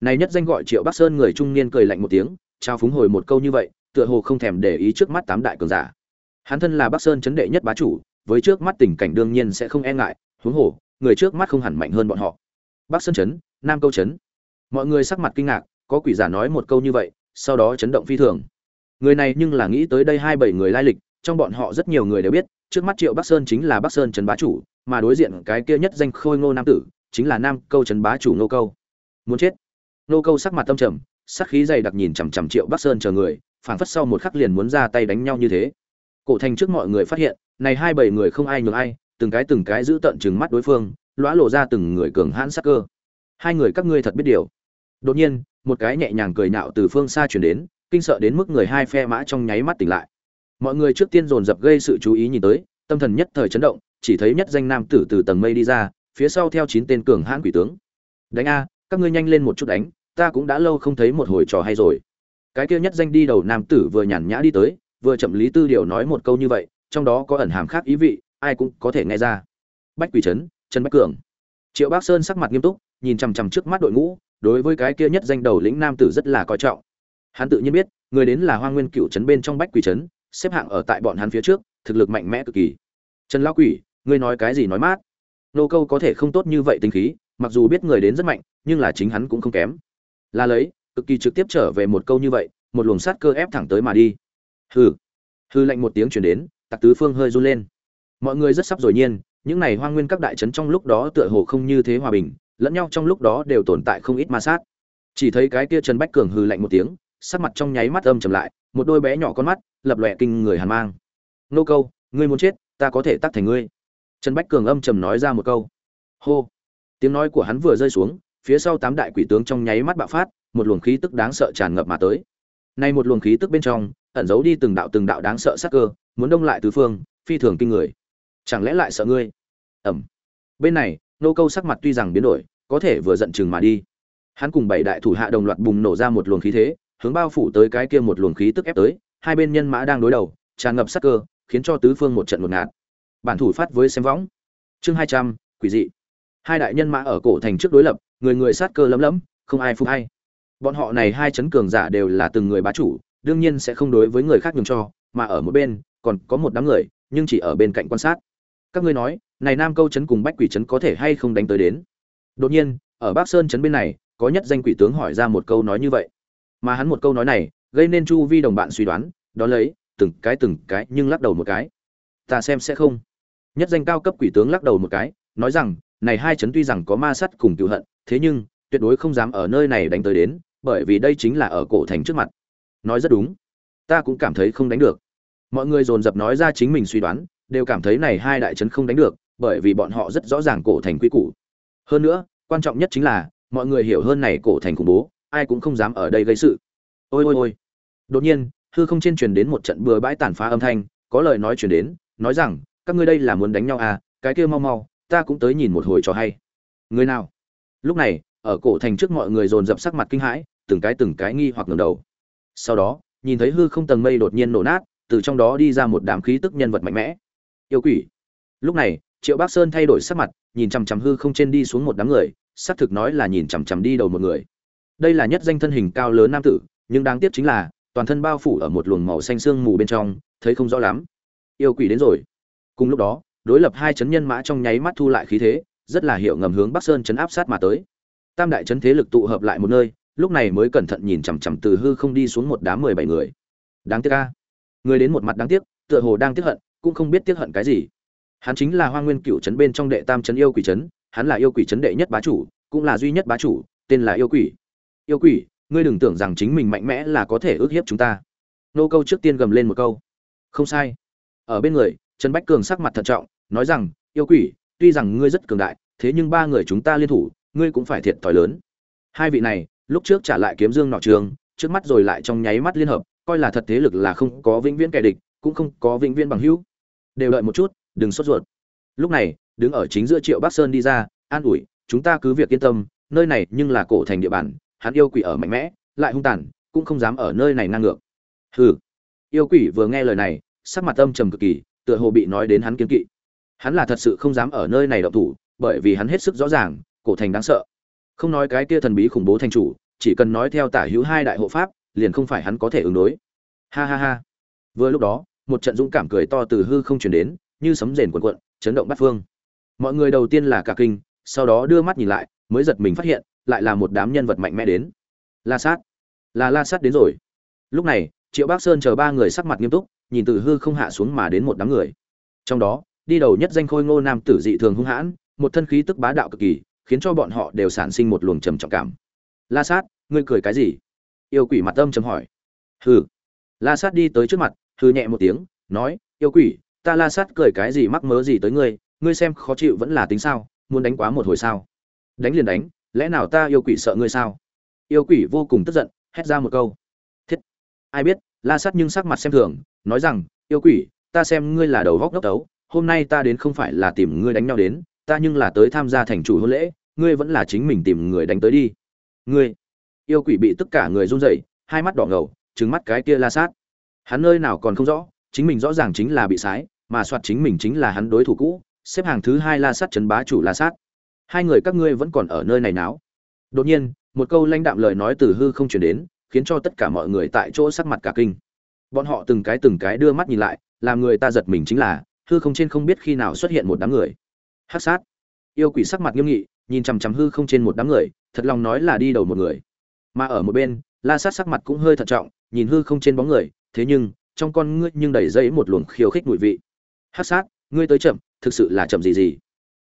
Này nhất danh gọi triệu bắc sơn người trung niên cười lạnh một tiếng, trao phúng hồi một câu như vậy, tựa hồ không thèm để ý trước mắt tám đại cường giả. Hắn thân là bắc sơn chấn đệ nhất bá chủ, với trước mắt tình cảnh đương nhiên sẽ không e ngại, huống hồ, người trước mắt không hẳn mạnh hơn bọn họ bắc sơn chấn, nam câu chấn. Mọi người sắc mặt kinh ngạc, có quỷ giả nói một câu như vậy, sau đó chấn động phi thường. Người này nhưng là nghĩ tới đây hai bảy người lai lịch, trong bọn họ rất nhiều người đều biết, trước mắt triệu bắc sơn chính là bắc sơn trấn bá chủ, mà đối diện cái kia nhất danh khôi ngô nam tử, chính là nam câu trấn bá chủ Ngô câu. Muốn chết. Ngô câu sắc mặt tâm trầm, sắc khí dày đặc nhìn chằm chằm triệu bắc sơn chờ người, phảng phất sau một khắc liền muốn ra tay đánh nhau như thế. Cổ thành trước mọi người phát hiện, này hai bảy người không ai nhường ai, từng cái từng cái giữ tận chừng mắt đối phương lõa lộ ra từng người cường hãn sắc cơ. Hai người các ngươi thật biết điều. Đột nhiên, một cái nhẹ nhàng cười nhạo từ phương xa chuyển đến, kinh sợ đến mức người hai phe mã trong nháy mắt tỉnh lại. Mọi người trước tiên dồn dập gây sự chú ý nhìn tới, tâm thần nhất thời chấn động, chỉ thấy nhất danh nam tử từ tầng mây đi ra, phía sau theo chín tên cường hãn quỷ tướng. Đánh a, các ngươi nhanh lên một chút đánh, ta cũng đã lâu không thấy một hồi trò hay rồi. Cái kia nhất danh đi đầu nam tử vừa nhàn nhã đi tới, vừa chậm lý tư điều nói một câu như vậy, trong đó có ẩn hàm khác ý vị, ai cũng có thể nghe ra. Bách quỷ trấn trần bách cường. Triệu bác sơn sắc mặt nghiêm túc, nhìn chằm chằm trước mắt đội ngũ, đối với cái kia nhất danh đầu lĩnh nam tử rất là coi trọng. Hắn tự nhiên biết, người đến là hoa nguyên cựu trấn bên trong bách quỷ trấn, xếp hạng ở tại bọn hắn phía trước, thực lực mạnh mẽ cực kỳ. Trần lão quỷ, ngươi nói cái gì nói mát? Nô câu có thể không tốt như vậy tính khí, mặc dù biết người đến rất mạnh, nhưng là chính hắn cũng không kém. Là lấy, cực kỳ trực tiếp trở về một câu như vậy, một luồng sát cơ ép thẳng tới mà đi. Hừ. Hư lạnh một tiếng chuyển đến, tặc tứ phương hơi run lên. Mọi người rất sắp rồi nhiên những này hoang nguyên các đại trấn trong lúc đó tựa hồ không như thế hòa bình, lẫn nhau trong lúc đó đều tồn tại không ít ma sát. Chỉ thấy cái kia trần bách cường hư lạnh một tiếng, sắc mặt trong nháy mắt âm trầm lại, một đôi bé nhỏ con mắt, lập lòe kinh người hàn mang. Nô câu, ngươi muốn chết, ta có thể tắt thành ngươi. Trần bách cường âm trầm nói ra một câu. Hô. Tiếng nói của hắn vừa rơi xuống, phía sau tám đại quỷ tướng trong nháy mắt bạo phát, một luồng khí tức đáng sợ tràn ngập mà tới. Nay một luồng khí tức bên trong, ẩn giấu đi từng đạo từng đạo đáng sợ sắc cơ, muốn đông lại tứ phương, phi thường kinh người chẳng lẽ lại sợ ngươi? Ẩm. Bên này, nô câu sắc mặt tuy rằng biến đổi, có thể vừa giận chừng mà đi. Hắn cùng bảy đại thủ hạ đồng loạt bùng nổ ra một luồng khí thế, hướng bao phủ tới cái kia một luồng khí tức ép tới, hai bên nhân mã đang đối đầu, tràn ngập sắc cơ, khiến cho tứ phương một trận một ngạt. Bản thủ phát với xem võng. Chương hai trăm, quỷ dị. Hai đại nhân mã ở cổ thành trước đối lập, người người sát cơ lấm lấm, không ai phục hay. Bọn họ này hai chấn cường giả đều là từng người bá chủ, đương nhiên sẽ không đối với người khác nhường cho, mà ở một bên, còn có một đám người, nhưng chỉ ở bên cạnh quan sát các ngươi nói, này nam câu Trấn cùng bách quỷ Trấn có thể hay không đánh tới đến? Đột nhiên, ở bắc sơn Trấn bên này, có nhất danh quỷ tướng hỏi ra một câu nói như vậy. Mà hắn một câu nói này, gây nên chu vi đồng bạn suy đoán, đó lấy, từng cái từng cái nhưng lắc đầu một cái. Ta xem sẽ không. Nhất danh cao cấp quỷ tướng lắc đầu một cái, nói rằng, này hai trấn tuy rằng có ma sắt cùng cựu hận, thế nhưng, tuyệt đối không dám ở nơi này đánh tới đến, bởi vì đây chính là ở cổ thành trước mặt. Nói rất đúng. Ta cũng cảm thấy không đánh được. Mọi người dồn dập nói ra chính mình suy đoán đều cảm thấy này hai đại trấn không đánh được, bởi vì bọn họ rất rõ ràng cổ thành quy củ. Hơn nữa, quan trọng nhất chính là, mọi người hiểu hơn này cổ thành khủng bố, ai cũng không dám ở đây gây sự. Ôi ôi ôi. Đột nhiên, hư không trên truyền đến một trận bừa bãi tàn phá âm thanh, có lời nói truyền đến, nói rằng, các ngươi đây là muốn đánh nhau à cái kia mau mau, ta cũng tới nhìn một hồi cho hay. Người nào? Lúc này, ở cổ thành trước mọi người dồn dập sắc mặt kinh hãi, từng cái từng cái nghi hoặc ngẩng đầu. Sau đó, nhìn thấy hư không tầng mây đột nhiên nổ nát, từ trong đó đi ra một đám khí tức nhân vật mạnh mẽ yêu quỷ. Lúc này, triệu bác sơn thay đổi sắc mặt, nhìn chằm chằm hư không trên đi xuống một đám người, xác thực nói là nhìn chằm chằm đi đầu một người. Đây là nhất danh thân hình cao lớn nam tử, nhưng đáng tiếc chính là, toàn thân bao phủ ở một luồng màu xanh sương mù bên trong, thấy không rõ lắm. Yêu quỷ đến rồi. Cùng lúc đó, đối lập hai chấn nhân mã trong nháy mắt thu lại khí thế, rất là hiệu ngầm hướng bắc sơn chấn áp sát mà tới. Tam đại chấn thế lực tụ hợp lại một nơi, lúc này mới cẩn thận nhìn chằm chằm từ hư không đi xuống một đám mười bảy người. Đáng tiếc ca người đến một mặt đáng tiếc, tựa hồ đang tiếc hận cũng không biết tiếc hận cái gì. Hắn chính là hoa nguyên cựu trấn bên trong đệ tam trấn yêu quỷ trấn, hắn là yêu quỷ trấn đệ nhất bá chủ, cũng là duy nhất bá chủ, tên là yêu quỷ. Yêu quỷ, ngươi đừng tưởng rằng chính mình mạnh mẽ là có thể ước hiếp chúng ta. Nô câu trước tiên gầm lên một câu. Không sai. Ở bên người, trần bách cường sắc mặt thận trọng, nói rằng, yêu quỷ, tuy rằng ngươi rất cường đại, thế nhưng ba người chúng ta liên thủ, ngươi cũng phải thiệt thòi lớn. Hai vị này, lúc trước trả lại kiếm dương nọ trường, trước mắt rồi lại trong nháy mắt liên hợp, coi là thật thế lực là không có vĩnh viễn kẻ địch, cũng không có vĩnh viễn bằng hữu đều đợi một chút, đừng sốt ruột. Lúc này, đứng ở chính giữa triệu bắc sơn đi ra, an ủi, chúng ta cứ việc yên tâm, nơi này nhưng là cổ thành địa bàn, hắn yêu quỷ ở mạnh mẽ, lại hung tàn, cũng không dám ở nơi này ngang ngược. Hừ. Yêu quỷ vừa nghe lời này, sắc mặt âm trầm cực kỳ, tựa hồ bị nói đến hắn kiên kỵ. Hắn là thật sự không dám ở nơi này động thủ, bởi vì hắn hết sức rõ ràng, cổ thành đáng sợ. Không nói cái kia thần bí khủng bố thành chủ, chỉ cần nói theo tả hữu hai đại hộ pháp, liền không phải hắn có thể ứng đối. Ha ha ha. Vừa lúc đó một trận dũng cảm cười to từ hư không chuyển đến, như sấm rền quần quận chấn động bát phương. Mọi người đầu tiên là cả kinh, sau đó đưa mắt nhìn lại, mới giật mình phát hiện, lại là một đám nhân vật mạnh mẽ đến. La sát. Là la sát đến rồi. Lúc này, triệu bác sơn chờ ba người sắc mặt nghiêm túc, nhìn từ hư không hạ xuống mà đến một đám người. Trong đó, đi đầu nhất danh khôi ngô nam tử dị thường hung hãn, một thân khí tức bá đạo cực kỳ, khiến cho bọn họ đều sản sinh một luồng trầm trọng cảm. La sát, ngươi cười cái gì? Yêu quỷ mặt âm trầm hỏi. Hừ. La sát đi tới trước mặt hư nhẹ một tiếng, nói, yêu quỷ, ta la sát cười cái gì mắc mớ gì tới ngươi ngươi xem khó chịu vẫn là tính sao, muốn đánh quá một hồi sao? Đánh liền đánh, lẽ nào ta yêu quỷ sợ ngươi sao? Yêu quỷ vô cùng tức giận, hét ra một câu. Thiết. Ai biết, la sát nhưng sắc mặt xem thường, nói rằng, yêu quỷ, ta xem ngươi là đầu vóc đốc tấu hôm nay ta đến không phải là tìm ngươi đánh nhau đến, ta nhưng là tới tham gia thành chủ hôn lễ, ngươi vẫn là chính mình tìm người đánh tới đi. Ngươi? Yêu quỷ bị tất cả người run rẩy, hai mắt đỏ ngầu trứng mắt cái kia la sát hắn nơi nào còn không rõ, chính mình rõ ràng chính là bị sái, mà soạt chính mình chính là hắn đối thủ cũ, xếp hàng thứ hai la sát trấn bá chủ la sát. Hai người các ngươi vẫn còn ở nơi này náo. Đột nhiên, một câu lãnh đạm lời nói từ hư không chuyển đến, khiến cho tất cả mọi người tại chỗ sắc mặt cả kinh. Bọn họ từng cái từng cái đưa mắt nhìn lại, làm người ta giật mình chính là, hư không trên không biết khi nào xuất hiện một đám người. Hát sát. Yêu quỷ sắc mặt nghiêm nghị, nhìn chằm chằm hư không trên một đám người, thật lòng nói là đi đầu một người. Mà ở một bên, la sát sắc mặt cũng hơi thận trọng, nhìn hư không trên bóng người thế nhưng, trong con ngươi nhưng đầy dây một luồng khiêu khích mùi vị. Hát sát, ngươi tới chậm, thực sự là chậm gì gì?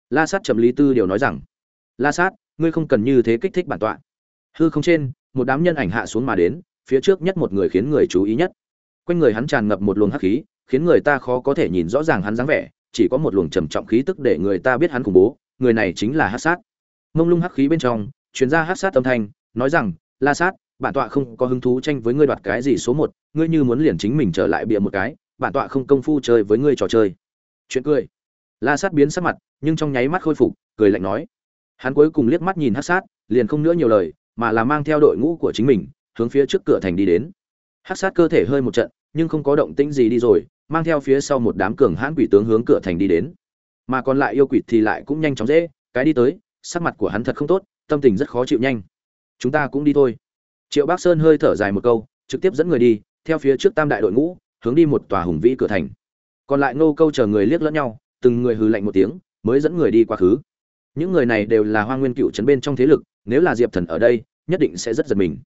La sát chậm lý tư điều nói rằng, la sát, ngươi không cần như thế kích thích bản tọa. Hư không trên, một đám nhân ảnh hạ xuống mà đến, phía trước nhất một người khiến người chú ý nhất. Quanh người hắn tràn ngập một luồng hắc khí, khiến người ta khó có thể nhìn rõ ràng hắn dáng vẻ, chỉ có một luồng trầm trọng khí tức để người ta biết hắn khủng bố, người này chính là hắc sát. Mông lung hắc khí bên trong chuyên gia hắc sát âm thanh, nói rằng, la sát bản tọa không có hứng thú tranh với ngươi đoạt cái gì số một, ngươi như muốn liền chính mình trở lại bịa một cái, bản tọa không công phu chơi với ngươi trò chơi. Chuyện cười. La sát biến sắc mặt, nhưng trong nháy mắt khôi phục, cười lạnh nói. Hắn cuối cùng liếc mắt nhìn hắc sát, liền không nữa nhiều lời, mà là mang theo đội ngũ của chính mình, hướng phía trước cửa thành đi đến. Hắc sát cơ thể hơi một trận, nhưng không có động tĩnh gì đi rồi, mang theo phía sau một đám cường hãn quỷ tướng hướng cửa thành đi đến. Mà còn lại yêu quỷ thì lại cũng nhanh chóng dễ, cái đi tới, sắc mặt của hắn thật không tốt, tâm tình rất khó chịu nhanh. Chúng ta cũng đi thôi triệu bác sơn hơi thở dài một câu, trực tiếp dẫn người đi, theo phía trước tam đại đội ngũ, hướng đi một tòa hùng vĩ cửa thành. Còn lại ngô câu chờ người liếc lẫn nhau, từng người hừ lạnh một tiếng, mới dẫn người đi quá khứ. Những người này đều là hoa nguyên cựu trấn bên trong thế lực, nếu là diệp thần ở đây, nhất định sẽ rất giật mình.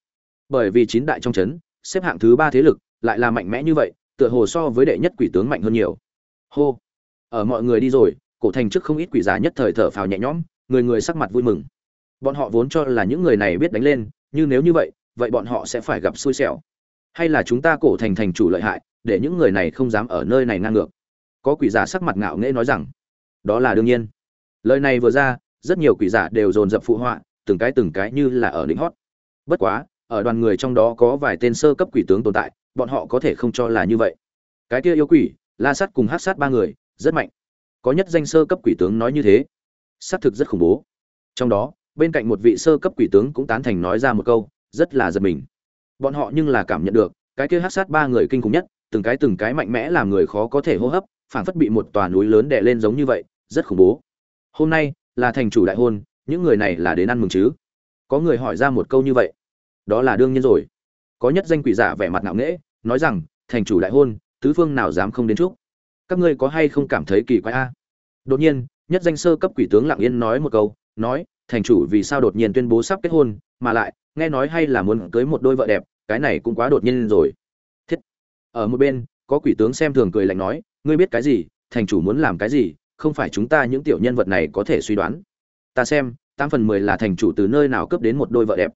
Bởi vì chín đại trong trấn, xếp hạng thứ ba thế lực, lại là mạnh mẽ như vậy, tựa hồ so với đệ nhất quỷ tướng mạnh hơn nhiều. Hô! Ở mọi người đi rồi, cổ thành trước không ít quỷ giả nhất thời thở phào nhẹ nhõm, người người sắc mặt vui mừng. Bọn họ vốn cho là những người này biết đánh lên, nhưng nếu như vậy vậy bọn họ sẽ phải gặp xui xẻo. Hay là chúng ta cổ thành thành chủ lợi hại, để những người này không dám ở nơi này ngang ngược? Có quỷ giả sắc mặt ngạo nghễ nói rằng, đó là đương nhiên. Lời này vừa ra, rất nhiều quỷ giả đều dồn dập phụ họa, từng cái từng cái như là ở đỉnh hót. Bất quá, ở đoàn người trong đó có vài tên sơ cấp quỷ tướng tồn tại, bọn họ có thể không cho là như vậy. Cái kia yêu quỷ, la sắt cùng hát sát ba người, rất mạnh. Có nhất danh sơ cấp quỷ tướng nói như thế. Xác thực rất khủng bố. Trong đó, bên cạnh một vị sơ cấp quỷ tướng cũng tán thành nói ra một câu rất là giật mình. Bọn họ nhưng là cảm nhận được, cái kia hát sát ba người kinh khủng nhất, từng cái từng cái mạnh mẽ làm người khó có thể hô hấp, phảng phất bị một tòa núi lớn đè lên giống như vậy, rất khủng bố. Hôm nay, là thành chủ đại hôn, những người này là đến ăn mừng chứ? Có người hỏi ra một câu như vậy. Đó là đương nhiên rồi. Có nhất danh quỷ giả vẻ mặt ngạo nghễ, nói rằng, thành chủ đại hôn, tứ phương nào dám không đến chúc? Các ngươi có hay không cảm thấy kỳ quái a? Đột nhiên, nhất danh sơ cấp quỷ tướng lặng yên nói một câu, nói, thành chủ vì sao đột nhiên tuyên bố sắp kết hôn, mà lại nghe nói hay là muốn cưới một đôi vợ đẹp, cái này cũng quá đột nhiên rồi. Thiết. Ở một bên, có quỷ tướng xem thường cười lạnh nói, ngươi biết cái gì, thành chủ muốn làm cái gì, không phải chúng ta những tiểu nhân vật này có thể suy đoán. Ta xem, tám phần mười là thành chủ từ nơi nào cướp đến một đôi vợ đẹp.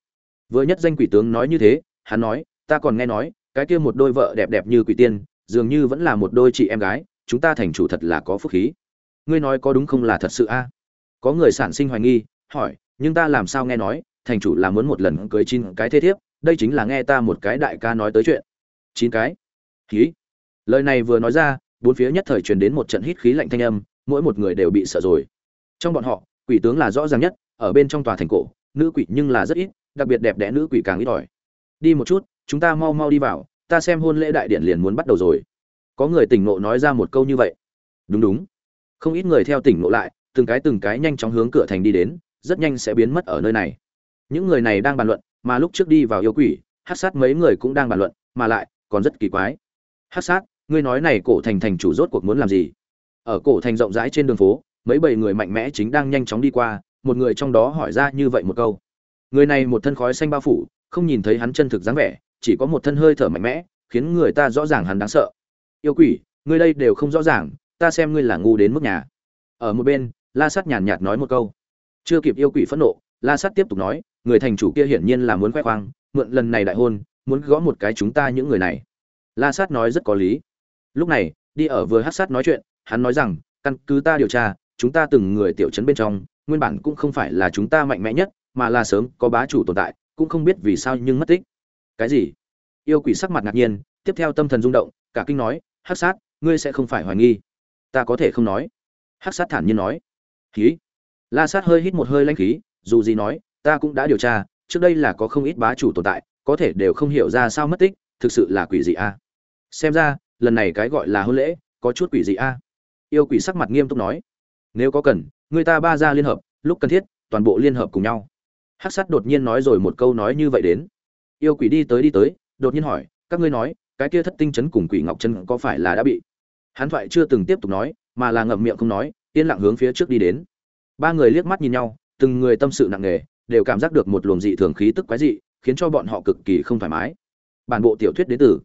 Vừa nhất danh quỷ tướng nói như thế, hắn nói, ta còn nghe nói, cái kia một đôi vợ đẹp đẹp như quỷ tiên, dường như vẫn là một đôi chị em gái, chúng ta thành chủ thật là có phúc khí. Ngươi nói có đúng không là thật sự a? Có người sản sinh hoài nghi, hỏi, nhưng ta làm sao nghe nói thành chủ là muốn một lần cưới chín cái thế thiếp, đây chính là nghe ta một cái đại ca nói tới chuyện. Chín cái? Khí lời này vừa nói ra, bốn phía nhất thời truyền đến một trận hít khí lạnh thanh âm, mỗi một người đều bị sợ rồi. Trong bọn họ, quỷ tướng là rõ ràng nhất, ở bên trong tòa thành cổ, nữ quỷ nhưng là rất ít, đặc biệt đẹp đẽ nữ quỷ càng ít ỏi. Đi một chút, chúng ta mau mau đi vào, ta xem hôn lễ đại điện liền muốn bắt đầu rồi. Có người tỉnh nộ nói ra một câu như vậy. Đúng đúng. Không ít người theo tỉnh nộ lại, từng cái từng cái nhanh chóng hướng cửa thành đi đến, rất nhanh sẽ biến mất ở nơi này những người này đang bàn luận, mà lúc trước đi vào yêu quỷ, hát sát mấy người cũng đang bàn luận, mà lại, còn rất kỳ quái. Hát sát, ngươi nói này cổ thành thành chủ rốt cuộc muốn làm gì? Ở cổ thành rộng rãi trên đường phố, mấy bầy người mạnh mẽ chính đang nhanh chóng đi qua, một người trong đó hỏi ra như vậy một câu. Người này một thân khói xanh bao phủ, không nhìn thấy hắn chân thực dáng vẻ, chỉ có một thân hơi thở mạnh mẽ, khiến người ta rõ ràng hắn đáng sợ. Yêu quỷ, ngươi đây đều không rõ ràng, ta xem ngươi là ngu đến mức nhà. Ở một bên, la sắt nhàn nhạt nói một câu. Chưa kịp yêu quỷ phẫn nộ, la sắt tiếp tục nói người thành chủ kia hiển nhiên là muốn khoe khoang, mượn lần này đại hôn, muốn gõ một cái chúng ta những người này. La sát nói rất có lý. Lúc này, đi ở vừa hát sát nói chuyện, hắn nói rằng, căn cứ ta điều tra, chúng ta từng người tiểu trấn bên trong, nguyên bản cũng không phải là chúng ta mạnh mẽ nhất, mà là sớm có bá chủ tồn tại, cũng không biết vì sao nhưng mất tích. Cái gì? Yêu quỷ sắc mặt ngạc nhiên, tiếp theo tâm thần rung động, cả kinh nói, hát sát, ngươi sẽ không phải hoài nghi. Ta có thể không nói. Hát sát thản nhiên nói. Khí la sát hơi hít một hơi lanh khí, dù gì nói ta cũng đã điều tra, trước đây là có không ít bá chủ tồn tại, có thể đều không hiểu ra sao mất tích, thực sự là quỷ dị a. Xem ra, lần này cái gọi là hôn lễ, có chút quỷ dị a. Yêu quỷ sắc mặt nghiêm túc nói, nếu có cần, người ta ba ra liên hợp, lúc cần thiết, toàn bộ liên hợp cùng nhau. Hắc sắt đột nhiên nói rồi một câu nói như vậy đến. Yêu quỷ đi tới đi tới, đột nhiên hỏi, các ngươi nói, cái kia thất tinh chấn cùng quỷ ngọc chân có phải là đã bị? Hắn thoại chưa từng tiếp tục nói, mà là ngậm miệng không nói, yên lặng hướng phía trước đi đến. Ba người liếc mắt nhìn nhau, từng người tâm sự nặng nề đều cảm giác được một luồng dị thường khí tức quái dị, khiến cho bọn họ cực kỳ không thoải mái. Bản bộ tiểu thuyết đến từ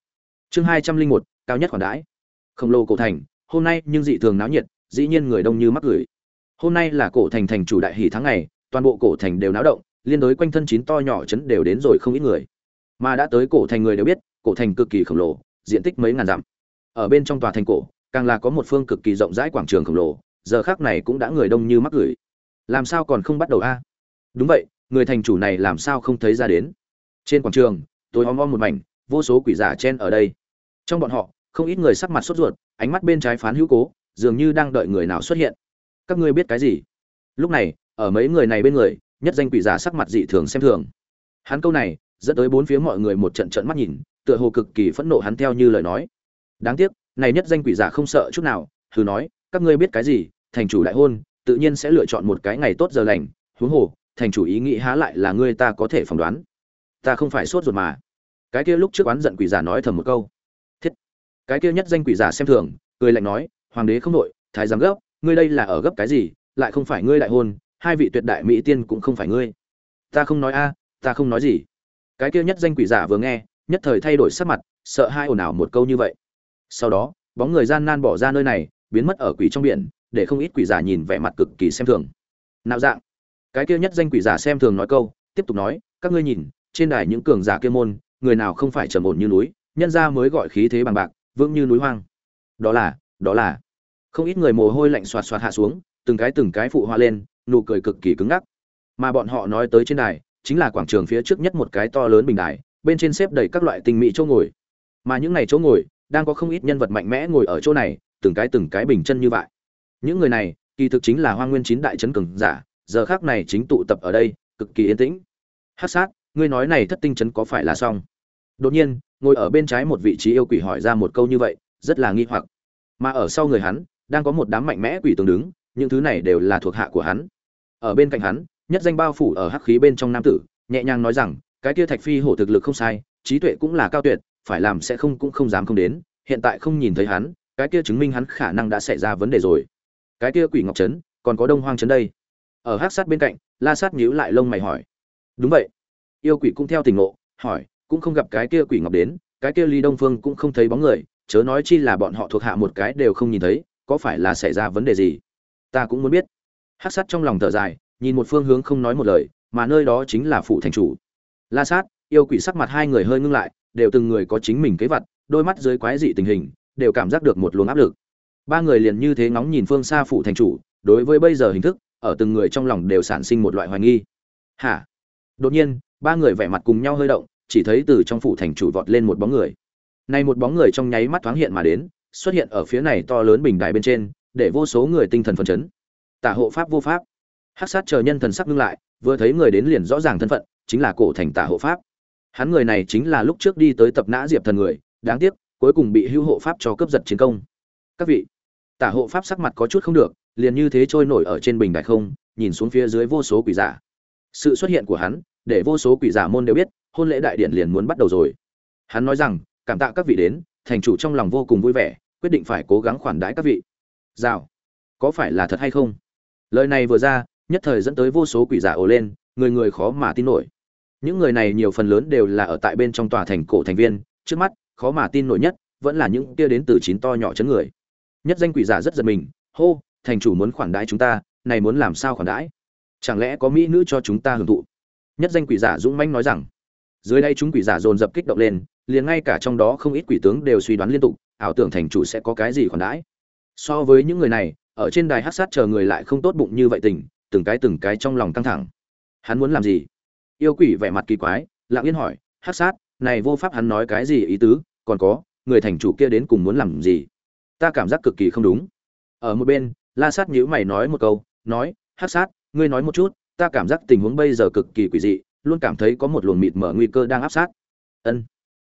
chương hai trăm linh một, cao nhất khoản đãi. Khổng lồ cổ thành, hôm nay nhưng dị thường náo nhiệt, dĩ nhiên người đông như mắc gửi hôm nay là cổ thành thành chủ đại hỷ tháng ngày, toàn bộ cổ thành đều náo động, liên đối quanh thân chín to nhỏ chấn đều đến rồi không ít người. Mà đã tới cổ thành người đều biết, cổ thành cực kỳ khổng lồ, diện tích mấy ngàn dặm. Ở bên trong tòa thành cổ, càng là có một phương cực kỳ rộng rãi quảng trường khổng lồ, giờ khác này cũng đã người đông như mắc gửi làm sao còn không bắt đầu a? Đúng vậy, người thành chủ này làm sao không thấy ra đến? Trên quảng trường, tôi om om một mảnh, vô số quỷ giả chen ở đây. Trong bọn họ, không ít người sắc mặt sốt ruột, ánh mắt bên trái phán hữu cố, dường như đang đợi người nào xuất hiện. Các ngươi biết cái gì? Lúc này, ở mấy người này bên người, nhất danh quỷ giả sắc mặt dị thường xem thường. Hắn câu này, dẫn tới bốn phía mọi người một trận trận mắt nhìn, tựa hồ cực kỳ phẫn nộ hắn theo như lời nói. Đáng tiếc, này nhất danh quỷ giả không sợ chút nào thử nói, các ngươi biết cái gì, thành chủ đại hôn, tự nhiên sẽ lựa chọn một cái ngày tốt giờ lành, huống hồ thành chủ ý nghĩ há lại là ngươi ta có thể phỏng đoán. Ta không phải sốt ruột mà. Cái kia lúc trước oán giận quỷ giả nói thầm một câu. Thiết. Cái kia nhất danh quỷ giả xem thường, cười lạnh nói, hoàng đế không nội thái giám gấp, ngươi đây là ở gấp cái gì? Lại không phải ngươi đại hôn, hai vị tuyệt đại mỹ tiên cũng không phải ngươi. Ta không nói a, ta không nói gì. Cái kia nhất danh quỷ giả vừa nghe, nhất thời thay đổi sắc mặt, sợ hai ồn ào một câu như vậy. Sau đó, bóng người gian nan bỏ ra nơi này, biến mất ở quỷ trong biển, để không ít quỷ giả nhìn vẻ mặt cực kỳ xem thường. Nạo dạng cái kia nhất danh quỷ giả xem thường nói câu, tiếp tục nói, các ngươi nhìn, trên đài những cường giả kia môn, người nào không phải trầm ổn như núi, nhân ra mới gọi khí thế bằng bạc, vững như núi hoang. Đó là đó là. Không ít người mồ hôi lạnh xoạt xoạt hạ xuống, từng cái từng cái phụ hoa lên, nụ cười cực kỳ cứng ngắc. Mà bọn họ nói tới trên đài, chính là quảng trường phía trước nhất một cái to lớn bình đài, bên trên xếp đầy các loại tinh mỹ chỗ ngồi. Mà những này chỗ ngồi, đang có không ít nhân vật mạnh mẽ ngồi ở chỗ này, từng cái từng cái bình chân như vậy. Những người này, kỳ thực chính là hoa nguyên chín đại trấn cường giả giờ khác này chính tụ tập ở đây, cực kỳ yên tĩnh. Hát sát, ngươi nói này thất tinh chấn có phải là xong? Đột nhiên, ngồi ở bên trái một vị trí yêu quỷ hỏi ra một câu như vậy, rất là nghi hoặc. Mà ở sau người hắn, đang có một đám mạnh mẽ quỷ tường đứng, những thứ này đều là thuộc hạ của hắn. Ở bên cạnh hắn, nhất danh bao phủ ở hắc khí bên trong nam tử, nhẹ nhàng nói rằng, cái kia thạch phi hổ thực lực không sai, trí tuệ cũng là cao tuyệt, phải làm sẽ không cũng không dám không đến, hiện tại không nhìn thấy hắn, cái kia chứng minh hắn khả năng đã xảy ra vấn đề rồi. Cái kia quỷ ngọc trấn, còn có đông hoang trấn đây ở hắc sát bên cạnh, la sát nhíu lại lông mày hỏi. Đúng vậy. Yêu quỷ cũng theo tình ngộ, hỏi, cũng không gặp cái kia quỷ ngọc đến, cái kia ly đông phương cũng không thấy bóng người, chớ nói chi là bọn họ thuộc hạ một cái đều không nhìn thấy, có phải là xảy ra vấn đề gì? Ta cũng muốn biết. Hắc sát trong lòng thở dài, nhìn một phương hướng không nói một lời, mà nơi đó chính là phụ thành chủ. La sát, yêu quỷ sắc mặt hai người hơi ngưng lại, đều từng người có chính mình kế vật đôi mắt dưới quái dị tình hình, đều cảm giác được một luồng áp lực. Ba người liền như thế ngóng nhìn phương xa phụ thành chủ, đối với bây giờ hình thức ở từng người trong lòng đều sản sinh một loại hoài nghi. Hả? Đột nhiên, ba người vẻ mặt cùng nhau hơi động, chỉ thấy từ trong phủ thành chủ vọt lên một bóng người. Này một bóng người trong nháy mắt thoáng hiện mà đến, xuất hiện ở phía này to lớn bình đài bên trên, để vô số người tinh thần phấn chấn. Tả hộ pháp vô pháp. Hắc sát chờ nhân thần sắc ngưng lại, vừa thấy người đến liền rõ ràng thân phận, chính là cổ thành tả hộ pháp. Hắn người này chính là lúc trước đi tới tập nã diệp thần người, đáng tiếc, cuối cùng bị hưu hộ pháp cho cướp giật chiến công. Các vị, tả hộ pháp sắc mặt có chút không được liền như thế trôi nổi ở trên bình đại không, nhìn xuống phía dưới vô số quỷ giả. Sự xuất hiện của hắn, để vô số quỷ giả môn đều biết, hôn lễ đại điện liền muốn bắt đầu rồi. Hắn nói rằng, cảm tạ các vị đến, thành chủ trong lòng vô cùng vui vẻ, quyết định phải cố gắng khoản đãi các vị. Rào, có phải là thật hay không? Lời này vừa ra, nhất thời dẫn tới vô số quỷ giả ồ lên, người người khó mà tin nổi. Những người này nhiều phần lớn đều là ở tại bên trong tòa thành cổ thành viên, trước mắt, khó mà tin nổi nhất, vẫn là những kia đến từ chín to nhỏ chấn người. Nhất danh quỷ giả rất giật mình, hô thành chủ muốn khoản đãi chúng ta, này muốn làm sao khoản đãi? Chẳng lẽ có mỹ nữ cho chúng ta hưởng thụ? Nhất danh quỷ giả dũng mãnh nói rằng, dưới đây chúng quỷ giả dồn dập kích động lên, liền ngay cả trong đó không ít quỷ tướng đều suy đoán liên tục, ảo tưởng thành chủ sẽ có cái gì khoản đãi. So với những người này, ở trên đài hát sát chờ người lại không tốt bụng như vậy tình, từng cái từng cái trong lòng căng thẳng. Hắn muốn làm gì? Yêu quỷ vẻ mặt kỳ quái, lặng yên hỏi, hát sát, này vô pháp hắn nói cái gì ý tứ? Còn có, người thành chủ kia đến cùng muốn làm gì? Ta cảm giác cực kỳ không đúng. Ở một bên la sát nhữ mày nói một câu, nói hát sát, ngươi nói một chút, ta cảm giác tình huống bây giờ cực kỳ quỷ dị, luôn cảm thấy có một luồng mịt mở nguy cơ đang áp sát. Ân.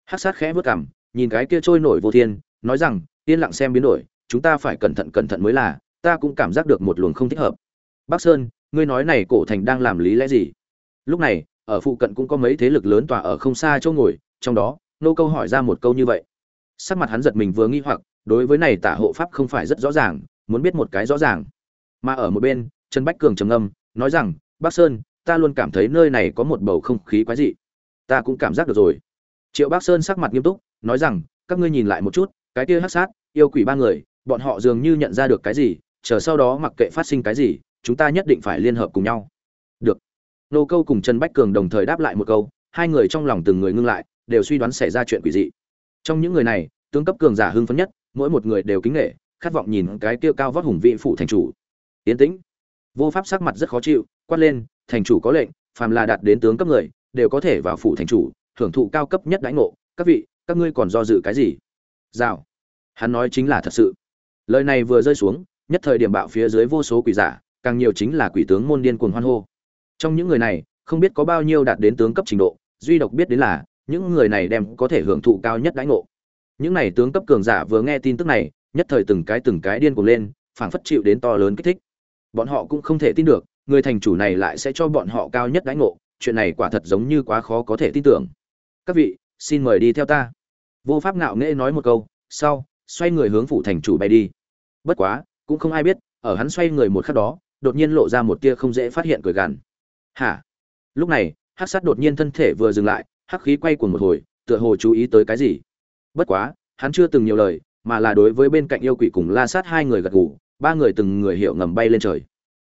Hát sát khẽ vớt cảm nhìn cái kia trôi nổi vô thiên, nói rằng, yên lặng xem biến đổi, chúng ta phải cẩn thận cẩn thận mới là, ta cũng cảm giác được một luồng không thích hợp. Bắc sơn, ngươi nói này cổ thành đang làm lý lẽ gì? Lúc này, ở phụ cận cũng có mấy thế lực lớn tòa ở không xa chỗ ngồi, trong đó, nô câu hỏi ra một câu như vậy. Sắc mặt hắn giật mình vừa nghi hoặc, đối với này tả hộ pháp không phải rất rõ ràng muốn biết một cái rõ ràng. Mà ở một bên, trần bách cường trầm ngâm, nói rằng bắc sơn, ta luôn cảm thấy nơi này có một bầu không khí quái dị. Ta cũng cảm giác được rồi. Triệu bắc sơn sắc mặt nghiêm túc, nói rằng, các ngươi nhìn lại một chút, cái kia hắc sát, yêu quỷ ba người, bọn họ dường như nhận ra được cái gì, chờ sau đó mặc kệ phát sinh cái gì, chúng ta nhất định phải liên hợp cùng nhau. Được. Nô câu cùng trần bách cường đồng thời đáp lại một câu, hai người trong lòng từng người ngưng lại, đều suy đoán xảy ra chuyện quỷ dị. Trong những người này, tướng cấp cường giả hưng phấn nhất, mỗi một người đều kính nghệ khát vọng nhìn cái kia cao vót hùng vị phụ thành chủ. Yến tĩnh. Vô pháp sắc mặt rất khó chịu, quát lên, thành chủ có lệnh, phàm là đạt đến tướng cấp người, đều có thể vào phủ thành chủ hưởng thụ cao cấp nhất đãi ngộ. Các vị, các ngươi còn do dự cái gì? Rào. Hắn nói chính là thật sự. Lời này vừa rơi xuống, nhất thời điểm bạo phía dưới vô số quỷ giả, càng nhiều chính là quỷ tướng môn điên cuồng hoan hô. Trong những người này, không biết có bao nhiêu đạt đến tướng cấp trình độ, duy độc biết đến là, những người này đem có thể hưởng thụ cao nhất đãi ngộ. Những này tướng cấp cường giả vừa nghe tin tức này nhất thời từng cái từng cái điên cuồng lên, phảng phất chịu đến to lớn kích thích. Bọn họ cũng không thể tin được, người thành chủ này lại sẽ cho bọn họ cao nhất đãi ngộ, chuyện này quả thật giống như quá khó có thể tin tưởng. Các vị, xin mời đi theo ta. Vô pháp ngạo nghễ nói một câu, sau, xoay người hướng phủ thành chủ bay đi. Bất quá, cũng không ai biết, ở hắn xoay người một khắc đó, đột nhiên lộ ra một tia không dễ phát hiện cười gằn. Hả? Lúc này, hắc sát đột nhiên thân thể vừa dừng lại, hắc khí quay cuồng một hồi, tựa hồ chú ý tới cái gì? Bất quá, hắn chưa từng nhiều lời mà là đối với bên cạnh yêu quỷ cùng la sát hai người gật gù, ba người từng người hiểu ngầm bay lên trời.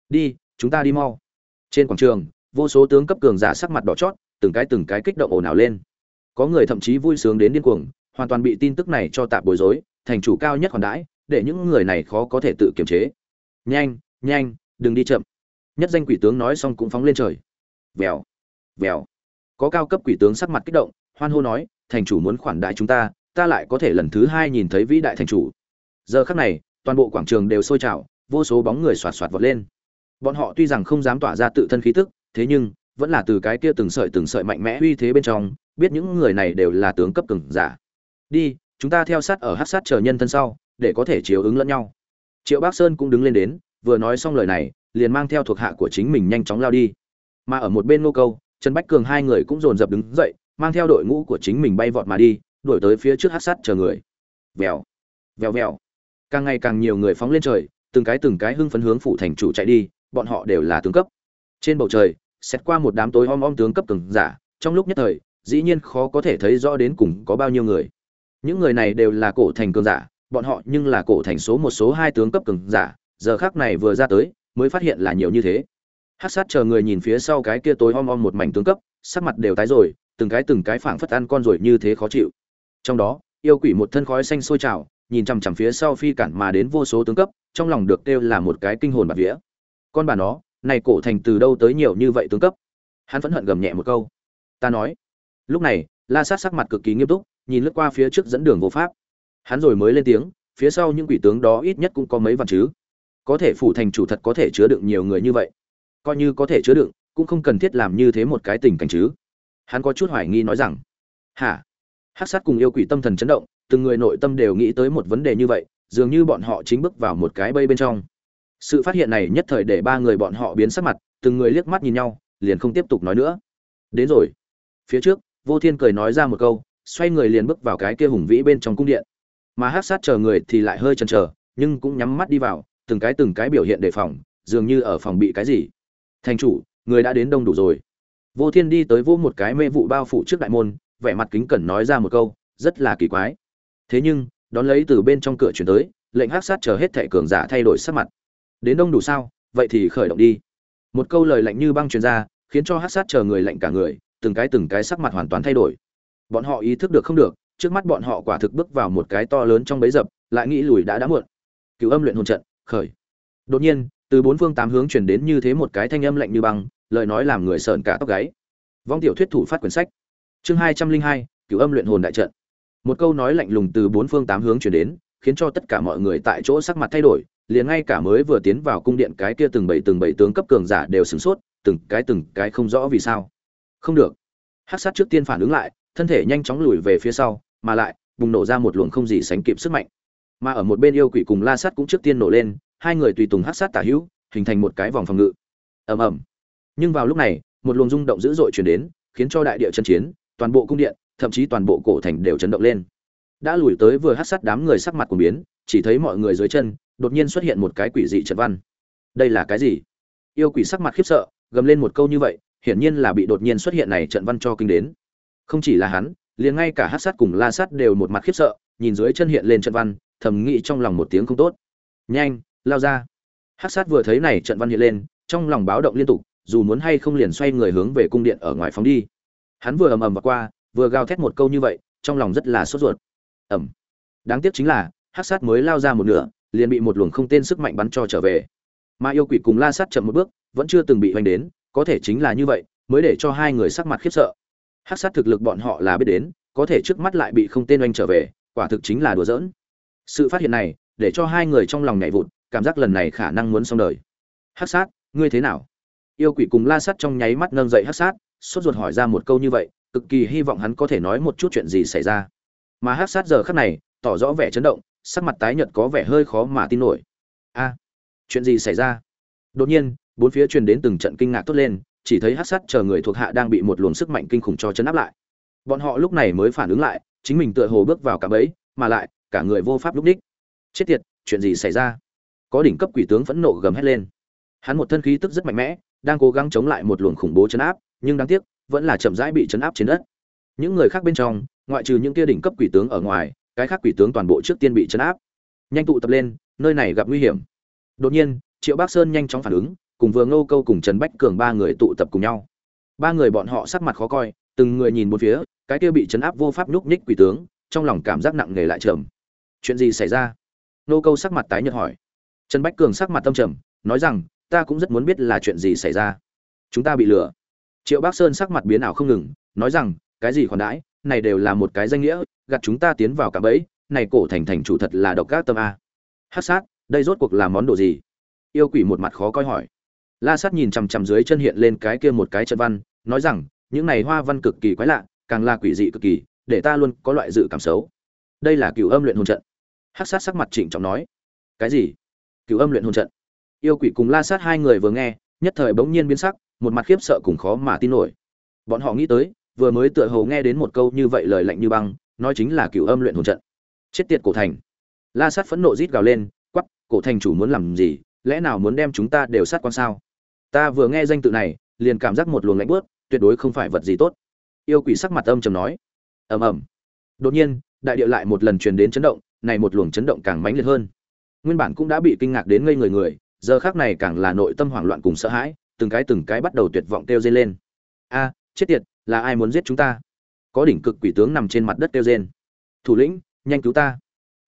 Đi, chúng ta đi mau. Trên quảng trường, vô số tướng cấp cường giả sắc mặt đỏ chót, từng cái từng cái kích động ồn ào lên. Có người thậm chí vui sướng đến điên cuồng, hoàn toàn bị tin tức này cho tạp bối rối, thành chủ cao nhất hoàn đãi, để những người này khó có thể tự kiềm chế. Nhanh nhanh, đừng đi chậm. Nhất danh quỷ tướng nói xong cũng phóng lên trời. Vèo vèo. Có cao cấp quỷ tướng sắc mặt kích động, hoan hô nói, thành chủ muốn khoản đại chúng ta ta lại có thể lần thứ hai nhìn thấy vĩ đại thành chủ. Giờ khắc này, toàn bộ quảng trường đều sôi trào, vô số bóng người xoạt xoạt vọt lên. Bọn họ tuy rằng không dám tỏa ra tự thân khí tức, thế nhưng, vẫn là từ cái kia từng sợi từng sợi mạnh mẽ uy thế bên trong, biết những người này đều là tướng cấp cường giả. Đi, chúng ta theo sát ở hát sát chờ nhân thân sau, để có thể chiếu ứng lẫn nhau. Triệu bác sơn cũng đứng lên đến, vừa nói xong lời này, liền mang theo thuộc hạ của chính mình nhanh chóng lao đi. Mà ở một bên nô câu, trần bách cường hai người cũng dồn dập đứng dậy, mang theo đội ngũ của chính mình bay vọt mà đi đuổi tới phía trước hát sát chờ người. Vèo vèo vèo. Càng ngày càng nhiều người phóng lên trời, từng cái từng cái hưng phấn hướng phủ thành chủ chạy đi, bọn họ đều là tướng cấp. Trên bầu trời, xét qua một đám tối om om tướng cấp cường giả, trong lúc nhất thời, dĩ nhiên khó có thể thấy rõ đến cùng có bao nhiêu người. Những người này đều là cổ thành cường giả, bọn họ nhưng là cổ thành số một, số hai tướng cấp cường giả, giờ khác này vừa ra tới, mới phát hiện là nhiều như thế. Hát sát chờ người nhìn phía sau cái kia tối om om một mảnh tướng cấp, sắc mặt đều tái rồi, từng cái từng cái phảng phất ăn con rồi như thế khó chịu trong đó, yêu quỷ một thân khói xanh sôi trào, nhìn chằm chằm phía sau phi cản mà đến vô số tướng cấp, trong lòng được kêu là một cái kinh hồn bạt vía. Con bà nó, này cổ thành từ đâu tới nhiều như vậy tướng cấp? Hắn vẫn hận gầm nhẹ một câu. Ta nói. Lúc này, la sát sắc mặt cực kỳ nghiêm túc, nhìn lướt qua phía trước dẫn đường vô pháp. Hắn rồi mới lên tiếng, phía sau những quỷ tướng đó ít nhất cũng có mấy vạn chứ. Có thể phủ thành chủ thật có thể chứa đựng nhiều người như vậy. Coi như có thể chứa đựng, cũng không cần thiết làm như thế một cái tình cảnh chứ. Hắn có chút hoài nghi nói rằng, hả? Hát sát cùng yêu quỷ tâm thần chấn động, từng người nội tâm đều nghĩ tới một vấn đề như vậy, dường như bọn họ chính bước vào một cái bây bên trong. Sự phát hiện này nhất thời để ba người bọn họ biến sắc mặt, từng người liếc mắt nhìn nhau, liền không tiếp tục nói nữa. Đến rồi. Phía trước, vô thiên cười nói ra một câu, xoay người liền bước vào cái kia hùng vĩ bên trong cung điện. Mà hát sát chờ người thì lại hơi chần chờ, nhưng cũng nhắm mắt đi vào, từng cái từng cái biểu hiện đề phòng, dường như ở phòng bị cái gì. Thành chủ, người đã đến đông đủ rồi. Vô thiên đi tới vô một cái mê vụ bao phủ trước đại môn vẻ mặt kính cẩn nói ra một câu, rất là kỳ quái. Thế nhưng, đón lấy từ bên trong cửa chuyển tới, lệnh hắc sát chờ hết thệ cường giả thay đổi sắc mặt. Đến đông đủ sao, vậy thì khởi động đi. Một câu lời lạnh như băng truyền ra, khiến cho hắc sát chờ người lạnh cả người, từng cái từng cái sắc mặt hoàn toàn thay đổi. Bọn họ ý thức được không được, trước mắt bọn họ quả thực bước vào một cái to lớn trong bấy dập, lại nghĩ lùi đã đã muộn. Cựu âm luyện hồn trận, khởi. Đột nhiên, từ bốn phương tám hướng chuyển đến như thế một cái thanh âm lạnh như băng, lời nói làm người sợn cả tóc gáy. Vong tiểu thuyết thủ phát quyển sách chương hai trăm linh hai cựu âm luyện hồn đại trận. Một câu nói lạnh lùng từ bốn phương tám hướng chuyển đến, khiến cho tất cả mọi người tại chỗ sắc mặt thay đổi, liền ngay cả mới vừa tiến vào cung điện cái kia từng bảy từng bảy tướng cấp cường giả đều sửng sốt, từng cái từng cái không rõ vì sao. Không được. Hát sát trước tiên phản ứng lại, thân thể nhanh chóng lùi về phía sau, mà lại, bùng nổ ra một luồng không gì sánh kịp sức mạnh. Mà ở một bên yêu quỷ cùng la sát cũng trước tiên nổ lên, hai người tùy tùng hát sát tả hữu, hình thành một cái vòng phòng ngự. Ầm ầm. Nhưng vào lúc này, một luồng rung động dữ dội chuyển đến, khiến cho đại địa chân chiến toàn bộ cung điện, thậm chí toàn bộ cổ thành đều chấn động lên. Đã lùi tới vừa hát sát đám người sắc mặt của biến, chỉ thấy mọi người dưới chân, đột nhiên xuất hiện một cái quỷ dị trận văn. Đây là cái gì? Yêu quỷ sắc mặt khiếp sợ, gầm lên một câu như vậy, hiển nhiên là bị đột nhiên xuất hiện này trận văn cho kinh đến. Không chỉ là hắn, liền ngay cả hát sát cùng la sát đều một mặt khiếp sợ, nhìn dưới chân hiện lên trận văn, thầm nghĩ trong lòng một tiếng không tốt. Nhanh, lao ra. Hát sát vừa thấy này trận văn hiện lên, trong lòng báo động liên tục, dù muốn hay không liền xoay người hướng về cung điện ở ngoài phóng đi hắn vừa ầm ầm và qua, vừa gào thét một câu như vậy, trong lòng rất là sốt ruột. Ẩm đáng tiếc chính là hát sát mới lao ra một nửa, liền bị một luồng không tên sức mạnh bắn cho trở về. Mà yêu quỷ cùng la sát chậm một bước, vẫn chưa từng bị hoành đến, có thể chính là như vậy, mới để cho hai người sắc mặt khiếp sợ. Hát sát thực lực bọn họ là biết đến, có thể trước mắt lại bị không tên oanh trở về, quả thực chính là đùa giỡn. Sự phát hiện này, để cho hai người trong lòng nhảy vụt, cảm giác lần này khả năng muốn xong đời. Hát sát, ngươi thế nào? Yêu quỷ cùng la sát trong nháy mắt nâng dậy hát sát sốt ruột hỏi ra một câu như vậy, cực kỳ hy vọng hắn có thể nói một chút chuyện gì xảy ra. Mà hát sát giờ khắc này, tỏ rõ vẻ chấn động, sắc mặt tái nhợt có vẻ hơi khó mà tin nổi. A, chuyện gì xảy ra? Đột nhiên, bốn phía truyền đến từng trận kinh ngạc tốt lên, chỉ thấy hát sát chờ người thuộc hạ đang bị một luồng sức mạnh kinh khủng cho chấn áp lại. Bọn họ lúc này mới phản ứng lại, chính mình tựa hồ bước vào cả bẫy, mà lại, cả người vô pháp lúc đích. Chết tiệt, chuyện gì xảy ra? Có đỉnh cấp quỷ tướng phẫn nộ gầm hét lên. Hắn một thân khí tức rất mạnh mẽ, đang cố gắng chống lại một luồng khủng bố chấn áp nhưng đáng tiếc, vẫn là chậm rãi bị chấn áp trên đất. Những người khác bên trong, ngoại trừ những kia đỉnh cấp quỷ tướng ở ngoài, cái khác quỷ tướng toàn bộ trước tiên bị chấn áp. Nhanh tụ tập lên, nơi này gặp nguy hiểm. Đột nhiên, triệu bác sơn nhanh chóng phản ứng, cùng vừa ngô câu cùng trần bách cường ba người tụ tập cùng nhau. Ba người bọn họ sắc mặt khó coi, từng người nhìn một phía, cái kia bị chấn áp vô pháp nhúc nhích quỷ tướng, trong lòng cảm giác nặng nề lại trầm. Chuyện gì xảy ra? Nô câu sắc mặt tái nhợt hỏi. Trần bách cường sắc mặt tâm trầm, nói rằng, ta cũng rất muốn biết là chuyện gì xảy ra. Chúng ta bị lừa triệu Bác sơn sắc mặt biến ảo không ngừng, nói rằng, cái gì khoản đãi? Này đều là một cái danh nghĩa gặt chúng ta tiến vào cả bẫy, này cổ thành thành chủ thật là độc các tâm a. Hát sát, đây rốt cuộc là món đồ gì? Yêu quỷ một mặt khó coi hỏi. La sát nhìn chằm chằm dưới chân hiện lên cái kia một cái trận văn, nói rằng, những này hoa văn cực kỳ quái lạ, càng là quỷ dị cực kỳ, để ta luôn có loại dự cảm xấu. Đây là cựu âm luyện hồn trận. Hát sát sắc mặt trịnh trọng nói. Cái gì? Cựu âm luyện hồn trận? Yêu quỷ cùng la sát hai người vừa nghe, nhất thời bỗng nhiên biến sắc một mặt khiếp sợ cùng khó mà tin nổi. Bọn họ nghĩ tới, vừa mới tựa hồ nghe đến một câu như vậy lời lạnh như băng, nói chính là cựu âm luyện hồn trận. Chết tiệt cổ thành. La sát phẫn nộ rít gào lên quắp cổ thành chủ muốn làm gì, lẽ nào muốn đem chúng ta đều sát quan sao? Ta vừa nghe danh tự này, liền cảm giác một luồng lạnh bớt tuyệt đối không phải vật gì tốt. Yêu quỷ sắc mặt âm trầm nói. Ầm ầm. Đột nhiên, đại địa lại một lần truyền đến chấn động, này một luồng chấn động càng mãnh liệt hơn. Nguyên bản cũng đã bị kinh ngạc đến ngây người người, giờ khác này càng là nội tâm hoảng loạn cùng sợ hãi từng cái từng cái bắt đầu tuyệt vọng kêu dây lên. A, chết tiệt, là ai muốn giết chúng ta? Có đỉnh cực quỷ tướng nằm trên mặt đất kêu rên. Thủ lĩnh, nhanh cứu ta.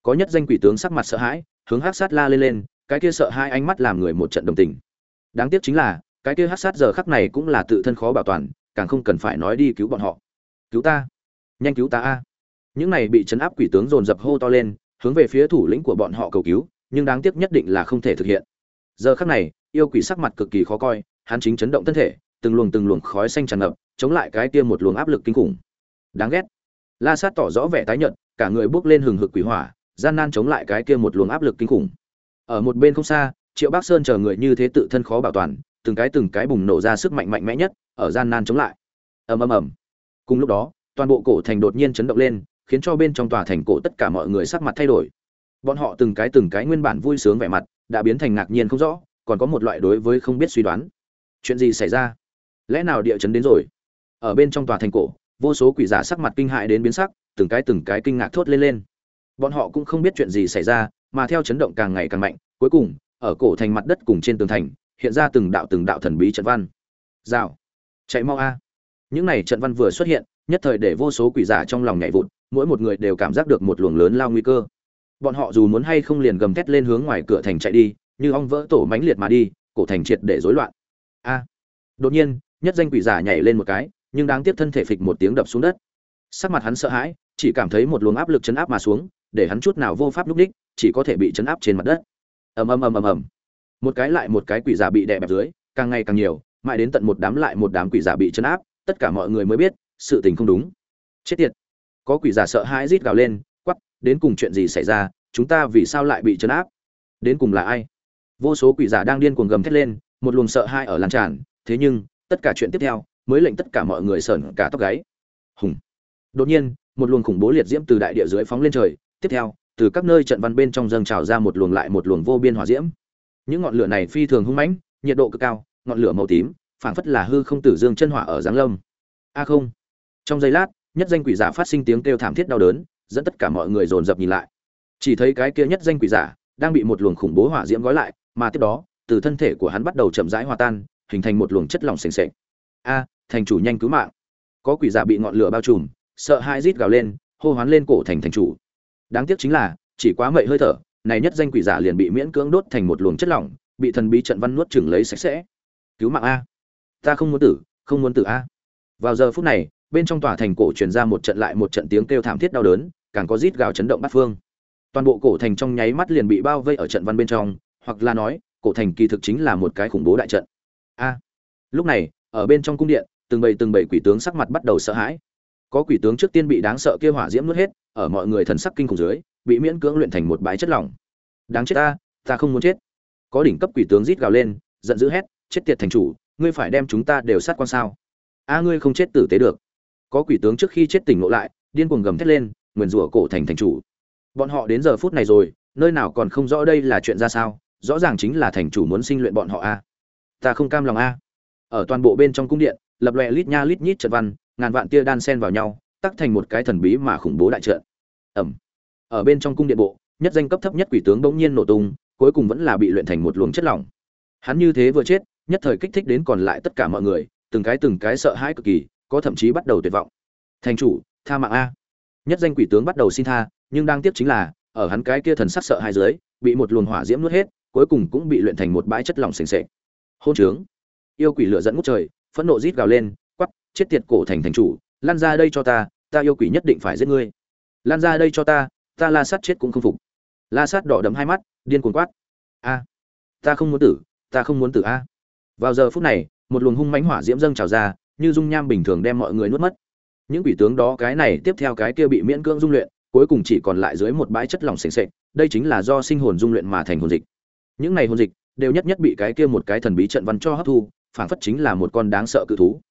Có nhất danh quỷ tướng sắc mặt sợ hãi, hướng hắc sát la lên lên, cái kia sợ hai ánh mắt làm người một trận đồng tình. Đáng tiếc chính là, cái kia hát sát giờ khắc này cũng là tự thân khó bảo toàn, càng không cần phải nói đi cứu bọn họ. Cứu ta. Nhanh cứu ta a. Những này bị chấn áp quỷ tướng dồn dập hô to lên, hướng về phía thủ lĩnh của bọn họ cầu cứu, nhưng đáng tiếc nhất định là không thể thực hiện. Giờ khắc này, yêu quỷ sắc mặt cực kỳ khó coi hắn chính chấn động thân thể, từng luồng từng luồng khói xanh tràn ngập, chống lại cái kia một luồng áp lực kinh khủng. Đáng ghét. La sát tỏ rõ vẻ tái nhợt, cả người bước lên hừng hực quỷ hỏa, gian nan chống lại cái kia một luồng áp lực kinh khủng. Ở một bên không xa, triệu bắc sơn chờ người như thế tự thân khó bảo toàn, từng cái từng cái bùng nổ ra sức mạnh mạnh mẽ nhất, ở gian nan chống lại. Ầm ầm ầm. Cùng lúc đó, toàn bộ cổ thành đột nhiên chấn động lên, khiến cho bên trong tòa thành cổ tất cả mọi người sắc mặt thay đổi. Bọn họ từng cái từng cái nguyên bản vui sướng vẻ mặt, đã biến thành ngạc nhiên không rõ, còn có một loại đối với không biết suy đoán chuyện gì xảy ra? Lẽ nào địa chấn đến rồi? Ở bên trong tòa thành cổ, vô số quỷ giả sắc mặt kinh hại đến biến sắc, từng cái từng cái kinh ngạc thốt lên lên. Bọn họ cũng không biết chuyện gì xảy ra, mà theo chấn động càng ngày càng mạnh, cuối cùng, ở cổ thành mặt đất cùng trên tường thành, hiện ra từng đạo từng đạo thần bí trận văn. Rào. Chạy mau a. Những này trận văn vừa xuất hiện, nhất thời để vô số quỷ giả trong lòng nhảy vụt, mỗi một người đều cảm giác được một luồng lớn lao nguy cơ. Bọn họ dù muốn hay không liền gầm thét lên hướng ngoài cửa thành chạy đi, như ong vỡ tổ mãnh liệt mà đi, cổ thành triệt để rối loạn a. Đột nhiên, nhất danh quỷ giả nhảy lên một cái, nhưng đáng tiếc thân thể phịch một tiếng đập xuống đất. Sắc mặt hắn sợ hãi, chỉ cảm thấy một luồng áp lực chấn áp mà xuống, để hắn chút nào vô pháp lúc đích chỉ có thể bị chấn áp trên mặt đất. Ầm ầm ầm ầm ầm. Một cái lại một cái quỷ giả bị đè bẹp dưới, càng ngày càng nhiều, mãi đến tận một đám lại một đám quỷ giả bị chấn áp, tất cả mọi người mới biết, sự tình không đúng. Chết tiệt. Có quỷ giả sợ hãi rít gào lên quắp đến cùng chuyện gì xảy ra, chúng ta vì sao lại bị chấn áp? Đến cùng là ai? Vô số quỷ giả đang điên cuồng gầm thét lên một luồng sợ hãi ở lan tràn, thế nhưng, tất cả chuyện tiếp theo mới lệnh tất cả mọi người sởn cả tóc gáy. Hùng. Đột nhiên, một luồng khủng bố liệt diễm từ đại địa dưới phóng lên trời, tiếp theo, từ các nơi trận văn bên trong dâng trào ra một luồng lại một luồng vô biên hỏa diễm. Những ngọn lửa này phi thường hung mãnh, nhiệt độ cực cao, ngọn lửa màu tím, phảng phất là hư không tử dương chân hỏa ở giáng lâm. A không. Trong giây lát, nhất danh quỷ giả phát sinh tiếng kêu thảm thiết đau đớn, dẫn tất cả mọi người dồn dập nhìn lại. Chỉ thấy cái kia nhất danh quỷ giả đang bị một luồng khủng bố hỏa diễm gói lại, mà tiếp đó từ thân thể của hắn bắt đầu chậm rãi hòa tan, hình thành một luồng chất lỏng sền sệt. A, thành chủ nhanh cứu mạng. Có quỷ giả bị ngọn lửa bao trùm, sợ hãi rít gào lên, hô hoán lên cổ thành thành chủ. Đáng tiếc chính là, chỉ quá mậy hơi thở, này nhất danh quỷ giả liền bị miễn cưỡng đốt thành một luồng chất lỏng, bị thần bí trận văn nuốt chửng lấy sạch sẽ. Cứu mạng a. Ta không muốn tử, không muốn tử a. Vào giờ phút này, bên trong tòa thành cổ truyền ra một trận lại một trận tiếng kêu thảm thiết đau đớn, càng có rít gào chấn động bát phương. Toàn bộ cổ thành trong nháy mắt liền bị bao vây ở trận văn bên trong, hoặc là nói cổ thành kỳ thực chính là một cái khủng bố đại trận. A, lúc này, ở bên trong cung điện, từng bầy từng bầy quỷ tướng sắc mặt bắt đầu sợ hãi. Có quỷ tướng trước tiên bị đáng sợ kia hỏa diễm nuốt hết, ở mọi người thần sắc kinh khủng dưới, bị miễn cưỡng luyện thành một bãi chất lỏng. Đáng chết ta ta không muốn chết. Có đỉnh cấp quỷ tướng rít gào lên, giận dữ hét, chết tiệt thành chủ, ngươi phải đem chúng ta đều sát quan sao? A, ngươi không chết tử tế được. Có quỷ tướng trước khi chết tỉnh ngộ lại, điên cuồng gầm thét lên, nguyền rủa cổ thành thành chủ. Bọn họ đến giờ phút này rồi, nơi nào còn không rõ đây là chuyện ra sao rõ ràng chính là thành chủ muốn sinh luyện bọn họ a. Ta không cam lòng a. Ở toàn bộ bên trong cung điện, lập lòe lít nha lít nhít trận văn, ngàn vạn tia đan sen vào nhau, tắc thành một cái thần bí mà khủng bố đại trận. Ẩm ở bên trong cung điện bộ, nhất danh cấp thấp nhất quỷ tướng bỗng nhiên nổ tung, cuối cùng vẫn là bị luyện thành một luồng chất lỏng. Hắn như thế vừa chết, nhất thời kích thích đến còn lại tất cả mọi người, từng cái từng cái sợ hãi cực kỳ, có thậm chí bắt đầu tuyệt vọng. Thành chủ, tha mạng a. Nhất danh quỷ tướng bắt đầu xin tha, nhưng đang tiếp chính là, ở hắn cái kia thần sắc sợ hai dưới, bị một luồng hỏa diễm nuốt hết cuối cùng cũng bị luyện thành một bãi chất lỏng sền sệt. Hôn trướng. Yêu quỷ lửa dẫn ngút trời phẫn nộ rít gào lên quắc, chết tiệt cổ thành thành chủ lan ra đây cho ta ta yêu quỷ nhất định phải giết ngươi. Lan ra đây cho ta ta la sát chết cũng không phục. La sát đỏ đầm hai mắt điên cuồng quát. A ta không muốn tử ta không muốn tử a. Vào giờ phút này một luồng hung mãnh hỏa diễm dâng trào ra như dung nham bình thường đem mọi người nuốt mất. Những quỷ tướng đó cái này tiếp theo cái kia bị miễn cưỡng dung luyện cuối cùng chỉ còn lại dưới một bãi chất lỏng sền sệt đây chính là do sinh hồn dung luyện mà thành hồn dịch những này hồn dịch đều nhất nhất bị cái kia một cái thần bí trận văn cho hấp thu phản phất chính là một con đáng sợ cự thú.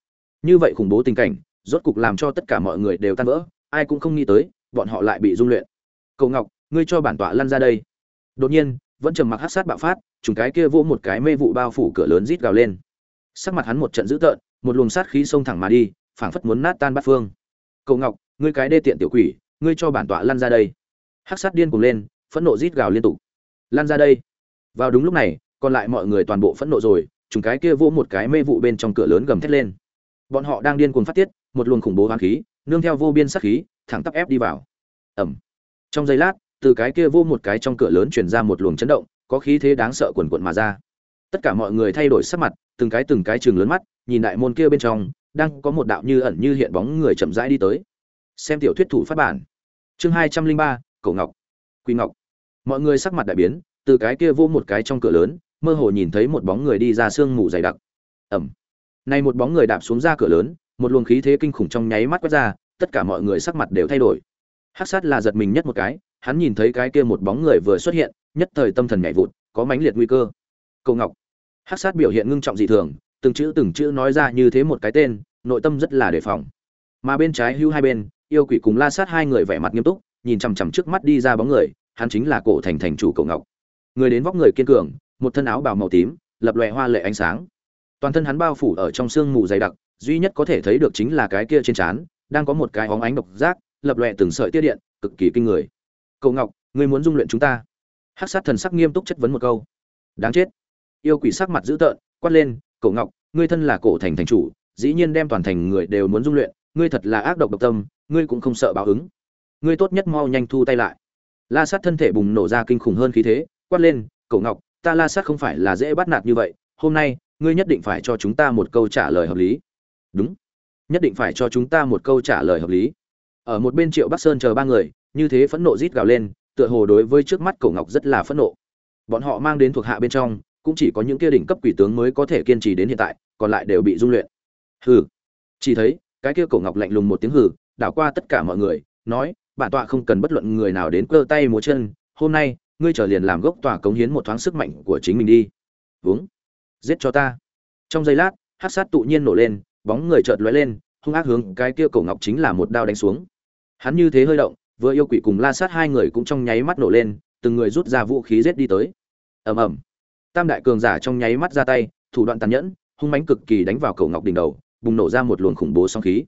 Như vậy khủng bố tình cảnh, rốt cục làm cho tất cả mọi người đều tan vỡ, ai cũng không nghĩ tới, bọn họ lại bị dung luyện. Cầu ngọc, ngươi cho bản tọa lăn ra đây. Đột nhiên, vẫn trầm mặc hát sát bạo phát chúng cái kia vỗ một cái mê vụ bao phủ cửa lớn rít gào lên. Sắc mặt hắn một trận dữ tợn, một luồng sát khí xông thẳng mà đi, phảng phất muốn nát tan bát phương. Cầu ngọc, ngươi cái đê tiện tiểu quỷ, ngươi cho bản tọa lăn ra đây. Hắc sát điên cuồng lên, phẫn nộ rít gào liên tục. Lăn ra đây vào đúng lúc này, còn lại mọi người toàn bộ phẫn nộ rồi chúng cái kia vỗ một cái mê vụ bên trong cửa lớn gầm thét lên. Bọn họ đang điên cuồng phát tiết, một luồng khủng bố hoang khí, nương theo vô biên sát khí, thẳng tắp ép đi vào. Ẩm trong giây lát, từ cái kia vô một cái trong cửa lớn truyền ra một luồng chấn động, có khí thế đáng sợ quần quận mà ra. Tất cả mọi người thay đổi sắc mặt, từng cái từng cái chừng lớn mắt, nhìn đại môn kia bên trong, đang có một đạo như ẩn như hiện bóng người chậm rãi đi tới. Xem tiểu thuyết thủ phát bản. Chương hai trăm linh ba, cổ ngọc. Quỳ ngọc. Mọi người sắc mặt đại biến từ cái kia vô một cái trong cửa lớn, mơ hồ nhìn thấy một bóng người đi ra sương mù dày đặc. Ẩm nay một bóng người đạp xuống ra cửa lớn, một luồng khí thế kinh khủng trong nháy mắt quét ra, tất cả mọi người sắc mặt đều thay đổi. Hắc sát là giật mình nhất một cái, hắn nhìn thấy cái kia một bóng người vừa xuất hiện, nhất thời tâm thần nhảy vụt, có mãnh liệt nguy cơ. Cầu ngọc. Hắc sát biểu hiện ngưng trọng dị thường, từng chữ từng chữ nói ra như thế một cái tên, nội tâm rất là đề phòng. Mà bên trái hưu hai bên, yêu quỷ cùng la sát hai người vẻ mặt nghiêm túc, nhìn chằm chằm trước mắt đi ra bóng người, hắn chính là cổ thành thành chủ cầu ngọc người đến vóc người kiên cường, một thân áo bào màu tím, lập lòe hoa lệ ánh sáng. Toàn thân hắn bao phủ ở trong sương mù dày đặc, duy nhất có thể thấy được chính là cái kia trên trán, đang có một cái óng ánh độc giác, lập lòe từng sợi tiết điện, cực kỳ kinh người. Cậu ngọc, ngươi muốn dung luyện chúng ta? Hắc sát thần sắc nghiêm túc chất vấn một câu. Đáng chết. Yêu quỷ sắc mặt dữ tợn, quát lên, cậu ngọc, ngươi thân là cổ thành thành chủ, dĩ nhiên đem toàn thành người đều muốn dung luyện, ngươi thật là ác độc độc tâm, ngươi cũng không sợ báo ứng. Ngươi tốt nhất mau nhanh thu tay lại. La sát thân thể bùng nổ ra kinh khủng hơn khí thế quát lên cậu ngọc, ta la sát không phải là dễ bắt nạt như vậy, hôm nay, ngươi nhất định phải cho chúng ta một câu trả lời hợp lý. Đúng, nhất định phải cho chúng ta một câu trả lời hợp lý. Ở một bên triệu bắc sơn chờ ba người, như thế phẫn nộ rít gào lên, tựa hồ đối với trước mắt cổ ngọc rất là phẫn nộ. Bọn họ mang đến thuộc hạ bên trong, cũng chỉ có những kia đỉnh cấp quỷ tướng mới có thể kiên trì đến hiện tại, còn lại đều bị dung luyện. Hừ. Chỉ thấy, cái kia cổ ngọc lạnh lùng một tiếng hừ, đảo qua tất cả mọi người, nói, bản tọa không cần bất luận người nào đến cơ tay múa chân, hôm nay ngươi trở liền làm gốc tòa cống hiến một thoáng sức mạnh của chính mình đi. Vướng. Giết cho ta. Trong giây lát, hát sát tự nhiên nổ lên, bóng người chợt lóe lên, hung ác hướng cái kia cổ ngọc chính là một đao đánh xuống. Hắn như thế hơi động, vừa yêu quỷ cùng la sát hai người cũng trong nháy mắt nổ lên, từng người rút ra vũ khí giết đi tới. Ầm ầm. Tam đại cường giả trong nháy mắt ra tay, thủ đoạn tàn nhẫn, hung mãnh cực kỳ đánh vào cổ ngọc đỉnh đầu, bùng nổ ra một luồng khủng bố sóng khí.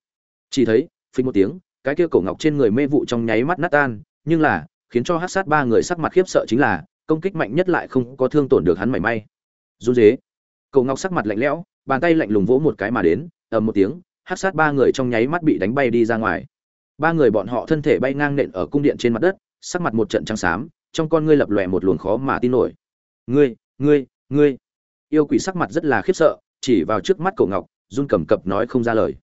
Chỉ thấy, phình một tiếng, cái kia cổ ngọc trên người mê vụ trong nháy mắt nát tan, nhưng là khiến cho hát sát ba người sắc mặt khiếp sợ chính là, công kích mạnh nhất lại không có thương tổn được hắn mảy may. Run dế cổ ngọc sắc mặt lạnh lẽo, bàn tay lạnh lùng vỗ một cái mà đến, ầm một tiếng, hát sát ba người trong nháy mắt bị đánh bay đi ra ngoài. Ba người bọn họ thân thể bay ngang nện ở cung điện trên mặt đất, sắc mặt một trận trắng xám, trong con ngươi lập lòe một luồng khó mà tin nổi. Ngươi ngươi ngươi. Yêu quỷ sắc mặt rất là khiếp sợ, chỉ vào trước mắt cổ ngọc, run cầm cập nói không ra lời.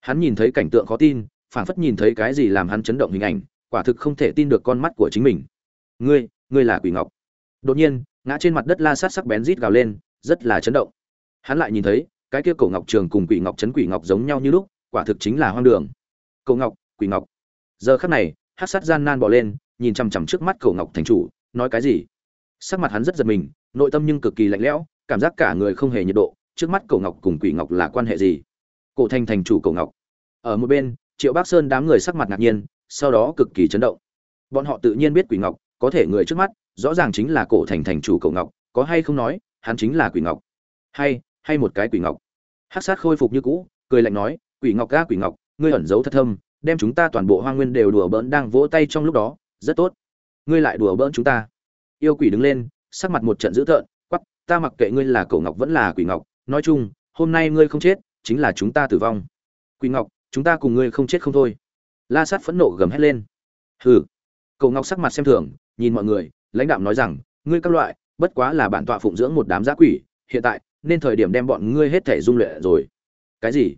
Hắn nhìn thấy cảnh tượng khó tin, phảng phất nhìn thấy cái gì làm hắn chấn động hình ảnh quả thực không thể tin được con mắt của chính mình. Ngươi ngươi là quỷ ngọc. Đột nhiên, ngã trên mặt đất la sát sắc bén rít gào lên, rất là chấn động. Hắn lại nhìn thấy, cái kia cổ ngọc trường cùng quỷ ngọc chấn quỷ ngọc giống nhau như lúc, quả thực chính là hoang đường. Cổ ngọc, quỷ ngọc. Giờ khắc này, hát sát gian nan bỏ lên, nhìn chằm chằm trước mắt cổ ngọc thành chủ, nói cái gì? Sắc mặt hắn rất giật mình, nội tâm nhưng cực kỳ lạnh lẽo, cảm giác cả người không hề nhiệt độ, trước mắt cổ ngọc cùng quỷ ngọc là quan hệ gì? Cổ thành thành chủ cổ ngọc. Ở một bên, triệu bắc sơn đám người sắc mặt ngạc nhiên sau đó cực kỳ chấn động. Bọn họ tự nhiên biết quỷ ngọc, có thể người trước mắt, rõ ràng chính là cổ thành thành chủ cổ ngọc, có hay không nói, hắn chính là quỷ ngọc. Hay hay một cái quỷ ngọc. Hát sát khôi phục như cũ, cười lạnh nói, quỷ ngọc ga quỷ ngọc, ngươi ẩn giấu thật thâm, đem chúng ta toàn bộ hoang nguyên đều đùa bỡn đang vỗ tay trong lúc đó, rất tốt. Ngươi lại đùa bỡn chúng ta. Yêu quỷ đứng lên, sắc mặt một trận dữ tợn quắp ta mặc kệ ngươi là cổ ngọc vẫn là quỷ ngọc, nói chung, hôm nay ngươi không chết, chính là chúng ta tử vong. Quỷ ngọc, chúng ta cùng ngươi không chết không thôi la sát phẫn nộ gầm hét lên. Hừ. Cổ ngọc sắc mặt xem thường, nhìn mọi người, lãnh đạo nói rằng, ngươi các loại, bất quá là bản tọa phụng dưỡng một đám giã quỷ, hiện tại, nên thời điểm đem bọn ngươi hết thể dung luyện rồi. Cái gì?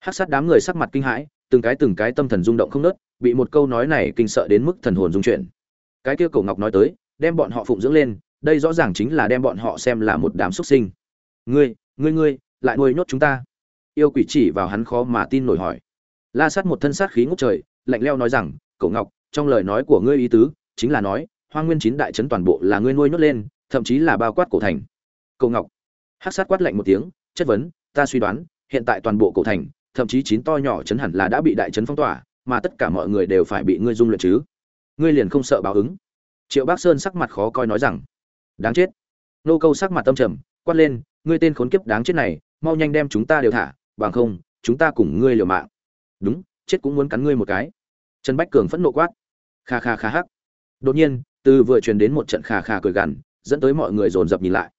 Hát sát đám người sắc mặt kinh hãi, từng cái từng cái tâm thần rung động không nớt bị một câu nói này kinh sợ đến mức thần hồn rung chuyển. Cái kia cổ ngọc nói tới, đem bọn họ phụng dưỡng lên, đây rõ ràng chính là đem bọn họ xem là một đám xuất sinh. Ngươi ngươi ngươi, lại nuôi nhốt chúng ta. Yêu quỷ chỉ vào hắn khó mà tin nổi hỏi. La sát một thân sát khí ngút trời lạnh leo nói rằng cậu ngọc, trong lời nói của ngươi ý tứ chính là nói hoa nguyên chín đại trấn toàn bộ là ngươi nuôi nhốt lên, thậm chí là bao quát cổ thành. Cậu ngọc hát sát quát lạnh một tiếng, chất vấn, ta suy đoán, hiện tại toàn bộ cổ thành, thậm chí chín to nhỏ chấn hẳn là đã bị đại Trấn phong tỏa, mà tất cả mọi người đều phải bị ngươi dung luyện chứ. Ngươi liền không sợ báo ứng. Triệu bác sơn sắc mặt khó coi nói rằng, đáng chết. Nô câu sắc mặt tâm trầm, quát lên, ngươi tên khốn kiếp đáng chết này, mau nhanh đem chúng ta đều thả, bằng không, chúng ta cùng ngươi liều mạng. Đúng chết cũng muốn cắn ngươi một cái. Trần bách cường phẫn nộ quát. Kha kha kha hắc. Đột nhiên, từ vừa truyền đến một trận kha kha cười gằn, dẫn tới mọi người dồn dập nhìn lại.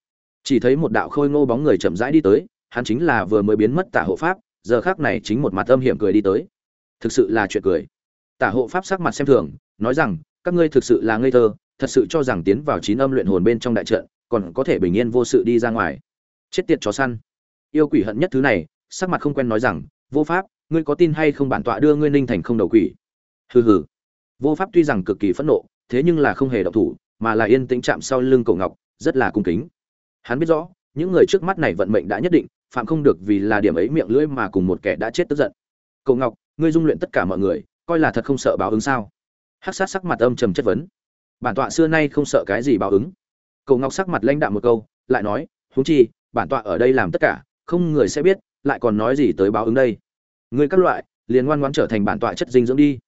Chỉ thấy một đạo khôi ngô bóng người chậm rãi đi tới, hắn chính là vừa mới biến mất tả hộ pháp, giờ khác này chính một mặt âm hiểm cười đi tới. Thực sự là chuyện cười. Tả hộ pháp sắc mặt xem thường, nói rằng, các ngươi thực sự là ngây thơ, thật sự cho rằng tiến vào chín âm luyện hồn bên trong đại trận, còn có thể bình yên vô sự đi ra ngoài. Chết tiệt chó săn. Yêu quỷ hận nhất thứ này, sắc mặt không quen nói rằng, vô pháp ngươi có tin hay không bản tọa đưa ngươi ninh thành không đầu quỷ? Hừ hừ. Vô pháp tuy rằng cực kỳ phẫn nộ, thế nhưng là không hề động thủ, mà là yên tĩnh chạm sau lưng cổ ngọc, rất là cung kính. Hắn biết rõ, những người trước mắt này vận mệnh đã nhất định, phạm không được vì là điểm ấy miệng lưỡi mà cùng một kẻ đã chết tức giận. Cổ ngọc, ngươi dung luyện tất cả mọi người, coi là thật không sợ báo ứng sao? Hắc sát sắc mặt âm trầm chất vấn. Bản tọa xưa nay không sợ cái gì báo ứng. Cổ ngọc sắc mặt lãnh đạm một câu, lại nói, huống chi, bản tọa ở đây làm tất cả, không người sẽ biết, lại còn nói gì tới báo ứng đây ngươi các loại, liền ngoan ngoãn trở thành bản tọa chất dinh dưỡng đi.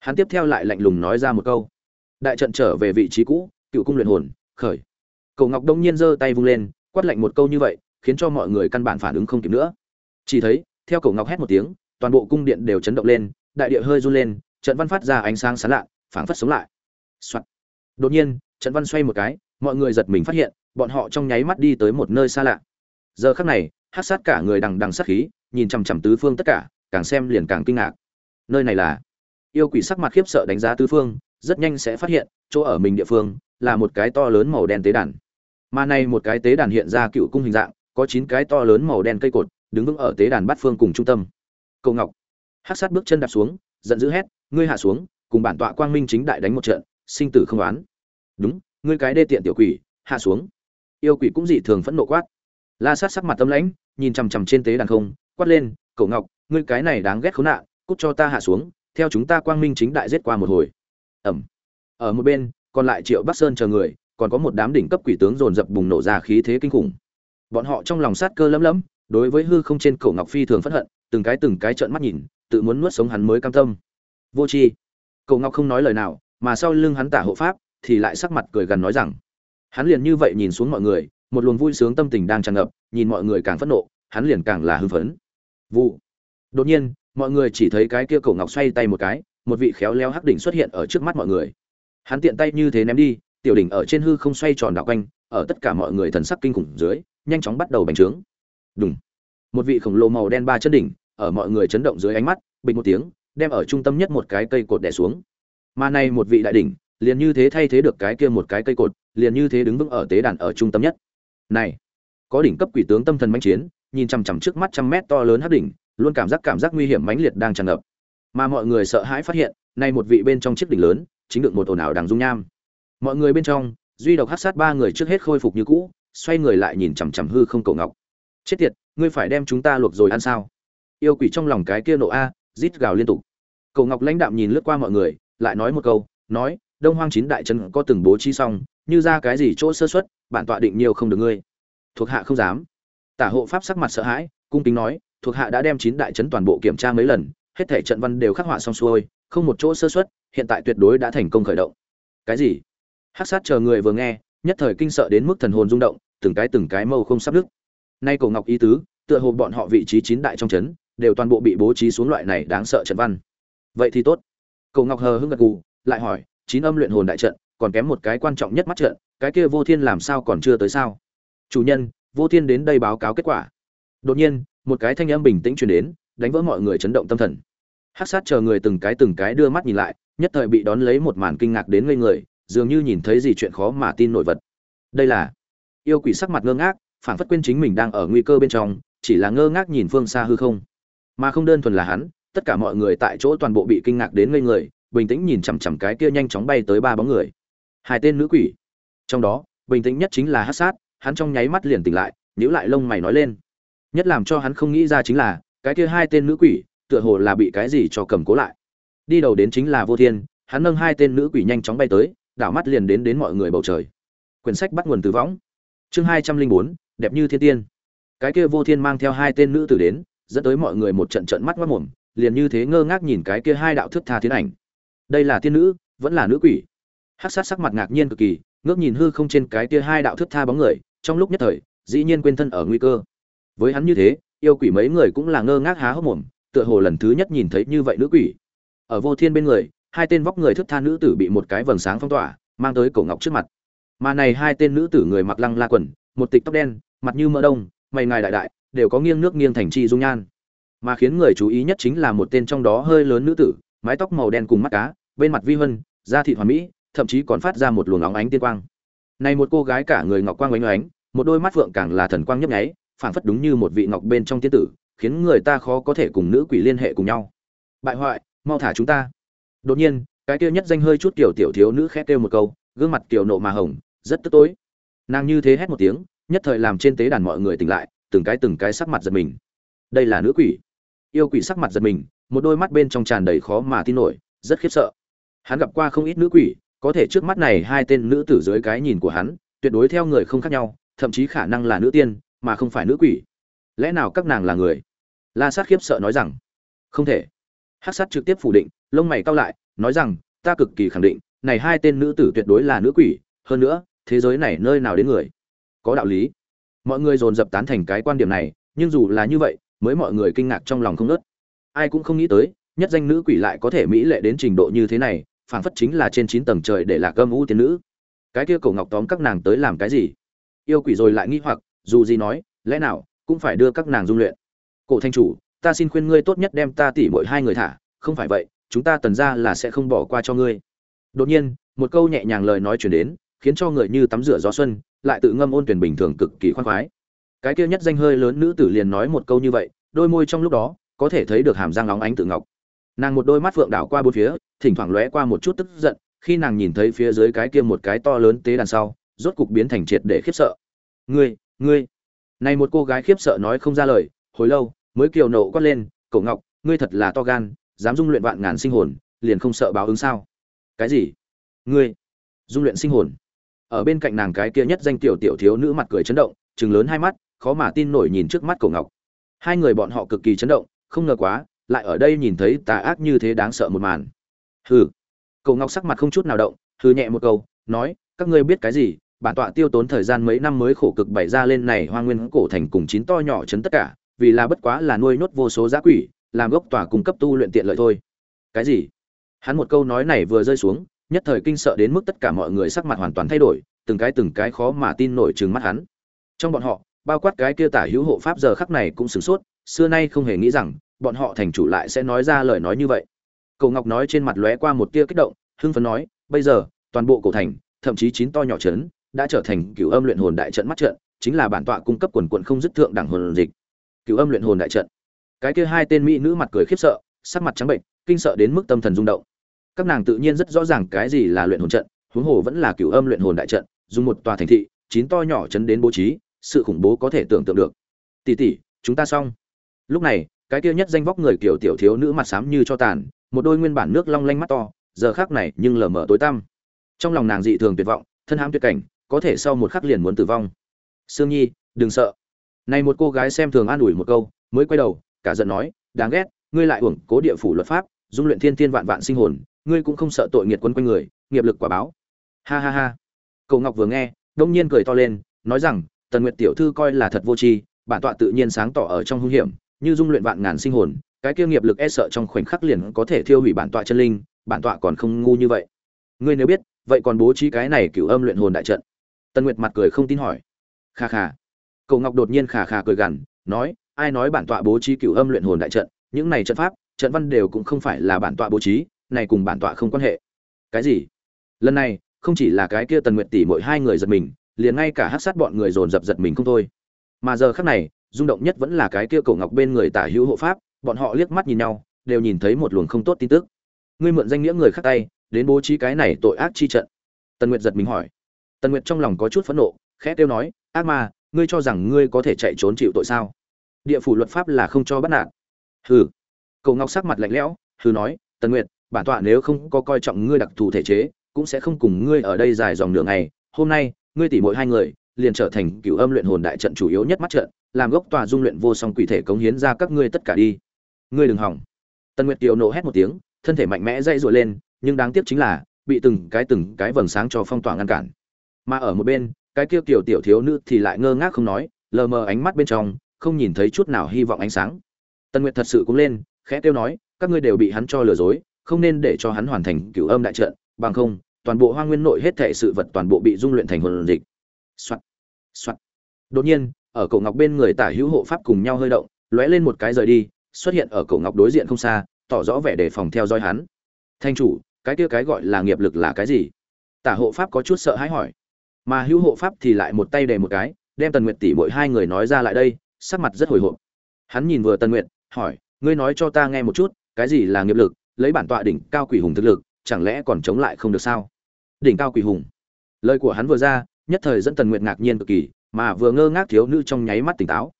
Hắn tiếp theo lại lạnh lùng nói ra một câu. Đại trận trở về vị trí cũ, cựu cung luyện hồn, khởi. Cầu ngọc đông nhiên giơ tay vung lên, quát lạnh một câu như vậy, khiến cho mọi người căn bản phản ứng không kịp nữa. Chỉ thấy, theo cầu ngọc hét một tiếng, toàn bộ cung điện đều chấn động lên, đại địa hơi run lên, trận văn phát ra ánh sáng sáng lạ phảng phất sống lại、Soạn. đột nhiên, trận văn xoay một cái, mọi người giật mình phát hiện, bọn họ trong nháy mắt đi tới một nơi xa lạ. Giờ khắc này, hát sát cả người đằng đằng sát khí, nhìn chằm chằm tứ phương tất cả càng xem liền càng kinh ngạc. Nơi này là? Yêu quỷ sắc mặt khiếp sợ đánh giá tứ phương, rất nhanh sẽ phát hiện, chỗ ở mình địa phương là một cái to lớn màu đen tế đàn. Mà này một cái tế đàn hiện ra cựu cung hình dạng, có chín cái to lớn màu đen cây cột, đứng vững ở tế đàn bát phương cùng trung tâm. Cầu ngọc. Hát sát bước chân đạp xuống, giận dữ hét, ngươi hạ xuống, cùng bản tọa quang minh chính đại đánh một trận, sinh tử không oán. Đúng, ngươi cái đê tiện tiểu quỷ, hạ xuống. Yêu quỷ cũng dị thường phẫn nộ quát. La sát sắc mặt tâm lãnh, nhìn chằm chằm trên tế đàn không, quát lên cậu ngọc, ngươi cái này đáng ghét khốn nạn, cút cho ta hạ xuống, theo chúng ta quang minh chính đại giết qua một hồi. Ẩm. Ở một bên, còn lại triệu bắc sơn chờ người, còn có một đám đỉnh cấp quỷ tướng dồn dập bùng nổ ra khí thế kinh khủng. Bọn họ trong lòng sát cơ lấm lấm, đối với hư không trên cổ ngọc phi thường phẫn hận, từng cái từng cái trợn mắt nhìn, tự muốn nuốt sống hắn mới cam tâm. Vô tri. Cổ ngọc không nói lời nào, mà sau lưng hắn tả hộ pháp, thì lại sắc mặt cười gần nói rằng, hắn liền như vậy nhìn xuống mọi người, một luồng vui sướng tâm tình đang tràn ngập, nhìn mọi người càng phẫn nộ, hắn liền càng là hưng phấn vụ. Đột nhiên, mọi người chỉ thấy cái kia cổ ngọc xoay tay một cái, một vị khéo léo hắc đỉnh xuất hiện ở trước mắt mọi người. Hắn tiện tay như thế ném đi, tiểu đỉnh ở trên hư không xoay tròn đảo quanh, ở tất cả mọi người thần sắc kinh khủng dưới, nhanh chóng bắt đầu bành trướng. Đúng một vị khổng lồ màu đen ba chân đỉnh, ở mọi người chấn động dưới ánh mắt, bình một tiếng, đem ở trung tâm nhất một cái cây cột đè xuống. Mà này một vị đại đỉnh, liền như thế thay thế được cái kia một cái cây cột, liền như thế đứng vững ở tế đàn ở trung tâm nhất. Này, có đỉnh cấp quỷ tướng tâm thần mãnh chiến nhìn chằm chằm trước mắt trăm mét to lớn hắc đỉnh, luôn cảm giác cảm giác nguy hiểm mãnh liệt đang tràn ngập. Mà mọi người sợ hãi phát hiện, nay một vị bên trong chiếc đỉnh lớn, chính được một ồn ào đằng dung nham. Mọi người bên trong, duy độc hắc sát ba người trước hết khôi phục như cũ, xoay người lại nhìn chằm chằm hư không cầu ngọc. Chết tiệt, ngươi phải đem chúng ta luộc rồi ăn sao? Yêu quỷ trong lòng cái kia nộ a, rít gào liên tục. Cầu ngọc lãnh đạm nhìn lướt qua mọi người, lại nói một câu, nói, đông hoang chín đại chân có từng bố trí xong, như ra cái gì chỗ sơ xuất bản tọa định nhiều không được ngươi. Thuộc hạ không dám tả hộ pháp sắc mặt sợ hãi, cung kính nói, thuộc hạ đã đem chín đại trấn toàn bộ kiểm tra mấy lần, hết thể trận văn đều khắc họa xong xuôi, không một chỗ sơ xuất hiện tại tuyệt đối đã thành công khởi động. Cái gì? Hát sát chờ người vừa nghe, nhất thời kinh sợ đến mức thần hồn rung động, từng cái từng cái mâu không sắp đứt. Nay cổ ngọc ý tứ, tựa hồ bọn họ vị trí chín đại trong trấn đều toàn bộ bị bố trí xuống loại này đáng sợ trận văn. Vậy thì tốt. Cổ ngọc hờ hững gật gù, lại hỏi, chín âm luyện hồn đại trận, còn kém một cái quan trọng nhất mắt trận, cái kia vô thiên làm sao còn chưa tới sao? Chủ nhân vô thiên đến đây báo cáo kết quả. Đột nhiên, một cái thanh âm bình tĩnh truyền đến, đánh vỡ mọi người chấn động tâm thần. Hắc sát chờ người từng cái từng cái đưa mắt nhìn lại, nhất thời bị đón lấy một màn kinh ngạc đến ngây người, dường như nhìn thấy gì chuyện khó mà tin nổi vật. Đây là yêu quỷ sắc mặt ngơ ngác, phản phất quên chính mình đang ở nguy cơ bên trong, chỉ là ngơ ngác nhìn phương xa hư không. Mà không đơn thuần là hắn, tất cả mọi người tại chỗ toàn bộ bị kinh ngạc đến ngây người, bình tĩnh nhìn chằm chằm cái kia nhanh chóng bay tới ba bóng người. Hai tên nữ quỷ. Trong đó, bình tĩnh nhất chính là hát sát hắn trong nháy mắt liền tỉnh lại, nhíu lại lông mày nói lên. Nhất làm cho hắn không nghĩ ra chính là, cái kia hai tên nữ quỷ, tựa hồ là bị cái gì cho cầm cố lại. Đi đầu đến chính là vô thiên, hắn nâng hai tên nữ quỷ nhanh chóng bay tới, đảo mắt liền đến đến mọi người bầu trời. Quyển sách bắt nguồn từ võng. Chương hai trăm linh bốn, đẹp như thiên tiên. Cái kia vô thiên mang theo hai tên nữ tử đến, dẫn tới mọi người một trận trận mắt mất mồm liền như thế ngơ ngác nhìn cái kia hai đạo thức tha thiên ảnh. Đây là tiên nữ, vẫn là nữ quỷ. Hắc sát sắc mặt ngạc nhiên cực kỳ, ngước nhìn hư không trên cái kia hai đạo thức tha bóng người trong lúc nhất thời, dĩ nhiên quên thân ở nguy cơ. Với hắn như thế, yêu quỷ mấy người cũng là ngơ ngác há hốc mồm, tựa hồ lần thứ nhất nhìn thấy như vậy nữ quỷ. Ở vô thiên bên người, hai tên vóc người thức tha nữ tử bị một cái vầng sáng phong tỏa, mang tới cổ ngọc trước mặt. Mà này hai tên nữ tử người mặc lăng la quần, một tịch tóc đen, mặt như mỡ đông, mày ngài đại đại, đều có nghiêng nước nghiêng thành chi dung nhan. Mà khiến người chú ý nhất chính là một tên trong đó hơi lớn nữ tử, mái tóc màu đen cùng mắt cá, bên mặt vi vân da thịt hoàn mỹ, thậm chí còn phát ra một luồng óng ánh tiên quang này một cô gái cả người ngọc quang oánh oánh, một đôi mắt phượng càng là thần quang nhấp nháy, phảng phất đúng như một vị ngọc bên trong tiên tử, khiến người ta khó có thể cùng nữ quỷ liên hệ cùng nhau. Bại hoại, mau thả chúng ta. Đột nhiên, cái kia nhất danh hơi chút tiểu tiểu thiếu nữ khét kêu một câu, gương mặt tiểu nộ mà hồng, rất tức tối. Nàng như thế hét một tiếng, nhất thời làm trên tế đàn mọi người tỉnh lại, từng cái từng cái sắc mặt giật mình. Đây là nữ quỷ. Yêu quỷ sắc mặt giật mình, một đôi mắt bên trong tràn đầy khó mà tin nổi, rất khiếp sợ. Hắn gặp qua không ít nữ quỷ có thể trước mắt này hai tên nữ tử dưới cái nhìn của hắn, tuyệt đối theo người không khác nhau, thậm chí khả năng là nữ tiên, mà không phải nữ quỷ. Lẽ nào các nàng là người? La sát khiếp sợ nói rằng, không thể. Hát sát trực tiếp phủ định, lông mày cao lại, nói rằng, ta cực kỳ khẳng định, này hai tên nữ tử tuyệt đối là nữ quỷ, hơn nữa, thế giới này nơi nào đến người? Có đạo lý. Mọi người dồn dập tán thành cái quan điểm này, nhưng dù là như vậy, mới mọi người kinh ngạc trong lòng không nớt ai cũng không nghĩ tới, nhất danh nữ quỷ lại có thể mỹ lệ đến trình độ như thế này phảng phất chính là trên chín tầng trời để lạc âm u tiên nữ. Cái kia cổ ngọc tóm các nàng tới làm cái gì? Yêu quỷ rồi lại nghĩ hoặc, dù gì nói, lẽ nào cũng phải đưa các nàng dung luyện. Cổ thanh chủ, ta xin khuyên ngươi tốt nhất đem ta tỉ mỗi hai người thả, không phải vậy, chúng ta tần ra là sẽ không bỏ qua cho ngươi. Đột nhiên, một câu nhẹ nhàng lời nói chuyển đến, khiến cho người như tắm rửa gió xuân, lại tự ngâm ôn tuyển bình thường cực kỳ khoan khoái. Cái kia nhất danh hơi lớn nữ tử liền nói một câu như vậy, đôi môi trong lúc đó có thể thấy được hàm răng nóng ánh tự ngọc nàng một đôi mắt phượng đảo qua bốn phía, thỉnh thoảng lóe qua một chút tức giận, khi nàng nhìn thấy phía dưới cái kia một cái to lớn tế đàn sau, rốt cục biến thành triệt để khiếp sợ. Ngươi ngươi. Này một cô gái khiếp sợ nói không ra lời, hồi lâu, mới kiều nộ quát lên cậu ngọc, ngươi thật là to gan, dám dung luyện vạn ngàn sinh hồn, liền không sợ báo ứng sao? Cái gì? Ngươi, dung luyện sinh hồn. Ở bên cạnh nàng cái kia nhất danh tiểu tiểu thiếu nữ mặt cười chấn động chừng lớn hai mắt, khó mà tin nổi nhìn trước mắt cậu ngọc. Hai người bọn họ cực kỳ chấn động, không ngờ quá lại ở đây nhìn thấy tà ác như thế đáng sợ một màn. Hừ. Cậu ngọc sắc mặt không chút nào động, hừ nhẹ một câu, nói, các ngươi biết cái gì, bản tọa tiêu tốn thời gian mấy năm mới khổ cực bày ra lên này hoa nguyên cổ thành cùng chín to nhỏ chấn tất cả, vì là bất quá là nuôi nhốt vô số giá quỷ, làm gốc tòa cung cấp tu luyện tiện lợi thôi. Cái gì? Hắn một câu nói này vừa rơi xuống, nhất thời kinh sợ đến mức tất cả mọi người sắc mặt hoàn toàn thay đổi, từng cái từng cái khó mà tin nổi trừng mắt hắn. Trong bọn họ, bao quát cái kia tả hữu hộ pháp giờ khắc này cũng sửng sốt, xưa nay không hề nghĩ rằng bọn họ thành chủ lại sẽ nói ra lời nói như vậy. Cầu ngọc nói trên mặt lóe qua một tia kích động, hưng phấn nói, bây giờ, toàn bộ cổ thành, thậm chí chín to nhỏ trấn, đã trở thành cửu âm luyện hồn đại trận mắt trận, chính là bản tọa cung cấp quần quận không dứt thượng đẳng hồn dịch. Cửu âm luyện hồn đại trận. Cái kia hai tên mỹ nữ mặt cười khiếp sợ, sắc mặt trắng bệnh, kinh sợ đến mức tâm thần rung động. Các nàng tự nhiên rất rõ ràng cái gì là luyện hồn trận, huống hồ vẫn là cửu âm luyện hồn đại trận, dùng một tòa thành thị, chín to nhỏ chấn đến bố trí, sự khủng bố có thể tưởng tượng được. Tỷ tỷ, chúng ta xong. Lúc này cái kia nhất danh vóc người kiểu tiểu thiếu nữ mặt xám như cho tàn, một đôi nguyên bản nước long lanh mắt to, giờ khác này nhưng lờ mờ tối tăm. Trong lòng nàng dị thường tuyệt vọng, thân hãm tuyệt cảnh, có thể sau một khắc liền muốn tử vong. Sương nhi, đừng sợ. Này một cô gái xem thường an ủi một câu, mới quay đầu, cả giận nói, đáng ghét, ngươi lại uổng cố địa phủ luật pháp, dung luyện thiên thiên vạn vạn sinh hồn, ngươi cũng không sợ tội nghiệt quân quanh người, nghiệp lực quả báo. Ha ha ha. Cậu ngọc vừa nghe, đông nhiên cười to lên, nói rằng, tần nguyệt tiểu thư coi là thật vô tri, bản tọa tự nhiên sáng tỏ ở trong hung hiểm như dung luyện vạn ngàn sinh hồn, cái kia nghiệp lực e sợ trong khoảnh khắc liền có thể thiêu hủy bản tọa chân linh, bản tọa còn không ngu như vậy. Ngươi nếu biết, vậy còn bố trí cái này cửu âm luyện hồn đại trận. Tần nguyệt mặt cười không tin hỏi. Kha kha. Cậu ngọc đột nhiên khà khà cười gằn, nói, ai nói bản tọa bố trí cửu âm luyện hồn đại trận, những này trận pháp, trận văn đều cũng không phải là bản tọa bố trí, này cùng bản tọa không quan hệ. Cái gì? Lần này, không chỉ là cái kia tần nguyệt tỷ mỗi hai người giật mình, liền ngay cả hát sát bọn người dồn dập giật mình không thôi. Mà giờ khác này rung động nhất vẫn là cái kia cổ ngọc bên người tả hữu hộ pháp, bọn họ liếc mắt nhìn nhau, đều nhìn thấy một luồng không tốt tin tức. Ngươi mượn danh nghĩa người khác tay, đến bố trí cái này tội ác chi trận. Tần nguyệt giật mình hỏi. Tần nguyệt trong lòng có chút phẫn nộ, khẽ kêu nói, ác ma, ngươi cho rằng ngươi có thể chạy trốn chịu tội sao? Địa phủ luật pháp là không cho bắt nạt. Hừ. Cầu ngọc sắc mặt lạnh lẽo, hừ nói, tần nguyệt, bản tọa nếu không có coi trọng ngươi đặc thù thể chế, cũng sẽ không cùng ngươi ở đây dài dòng nửa ngày. Hôm nay, ngươi tỉ mỗi hai người liền trở thành cựu âm luyện hồn đại trận chủ yếu nhất mắt trận, làm gốc tòa dung luyện vô song quỷ thể cống hiến ra các ngươi tất cả đi. Ngươi đừng hỏng. Tần nguyệt kiều nộ hét một tiếng, thân thể mạnh mẽ dây dội lên, nhưng đáng tiếc chính là, bị từng cái từng cái vầng sáng cho phong tỏa ngăn cản. Mà ở một bên, cái kia tiểu tiểu thiếu nữ thì lại ngơ ngác không nói, lờ mờ ánh mắt bên trong, không nhìn thấy chút nào hy vọng ánh sáng. Tần nguyệt thật sự cũng lên, khẽ kêu nói, các ngươi đều bị hắn cho lừa dối, không nên để cho hắn hoàn thành cửu âm đại trận, bằng không, toàn bộ hoang nguyên nội hết thể sự vật toàn bộ bị dung luyện thành hồn dịch. Soạt, soạt. đột nhiên ở cổ ngọc bên người tả hữu hộ pháp cùng nhau hơi động lóe lên một cái rời đi xuất hiện ở cổ ngọc đối diện không xa tỏ rõ vẻ đề phòng theo dõi hắn. Thanh chủ cái kia cái gọi là nghiệp lực là cái gì? Tả hộ pháp có chút sợ hãi hỏi. Mà hữu hộ pháp thì lại một tay đề một cái đem tần nguyệt tỷ mỗi hai người nói ra lại đây sắc mặt rất hồi hộp. Hắn nhìn vừa Tần nguyệt hỏi ngươi nói cho ta nghe một chút cái gì là nghiệp lực lấy bản tọa đỉnh cao quỷ hùng thực lực chẳng lẽ còn chống lại không được sao? Đỉnh cao quỷ hùng. Lời của hắn vừa ra nhất thời dẫn tần nguyệt ngạc nhiên cực kỳ, mà vừa ngơ ngác thiếu nữ trong nháy mắt tỉnh táo.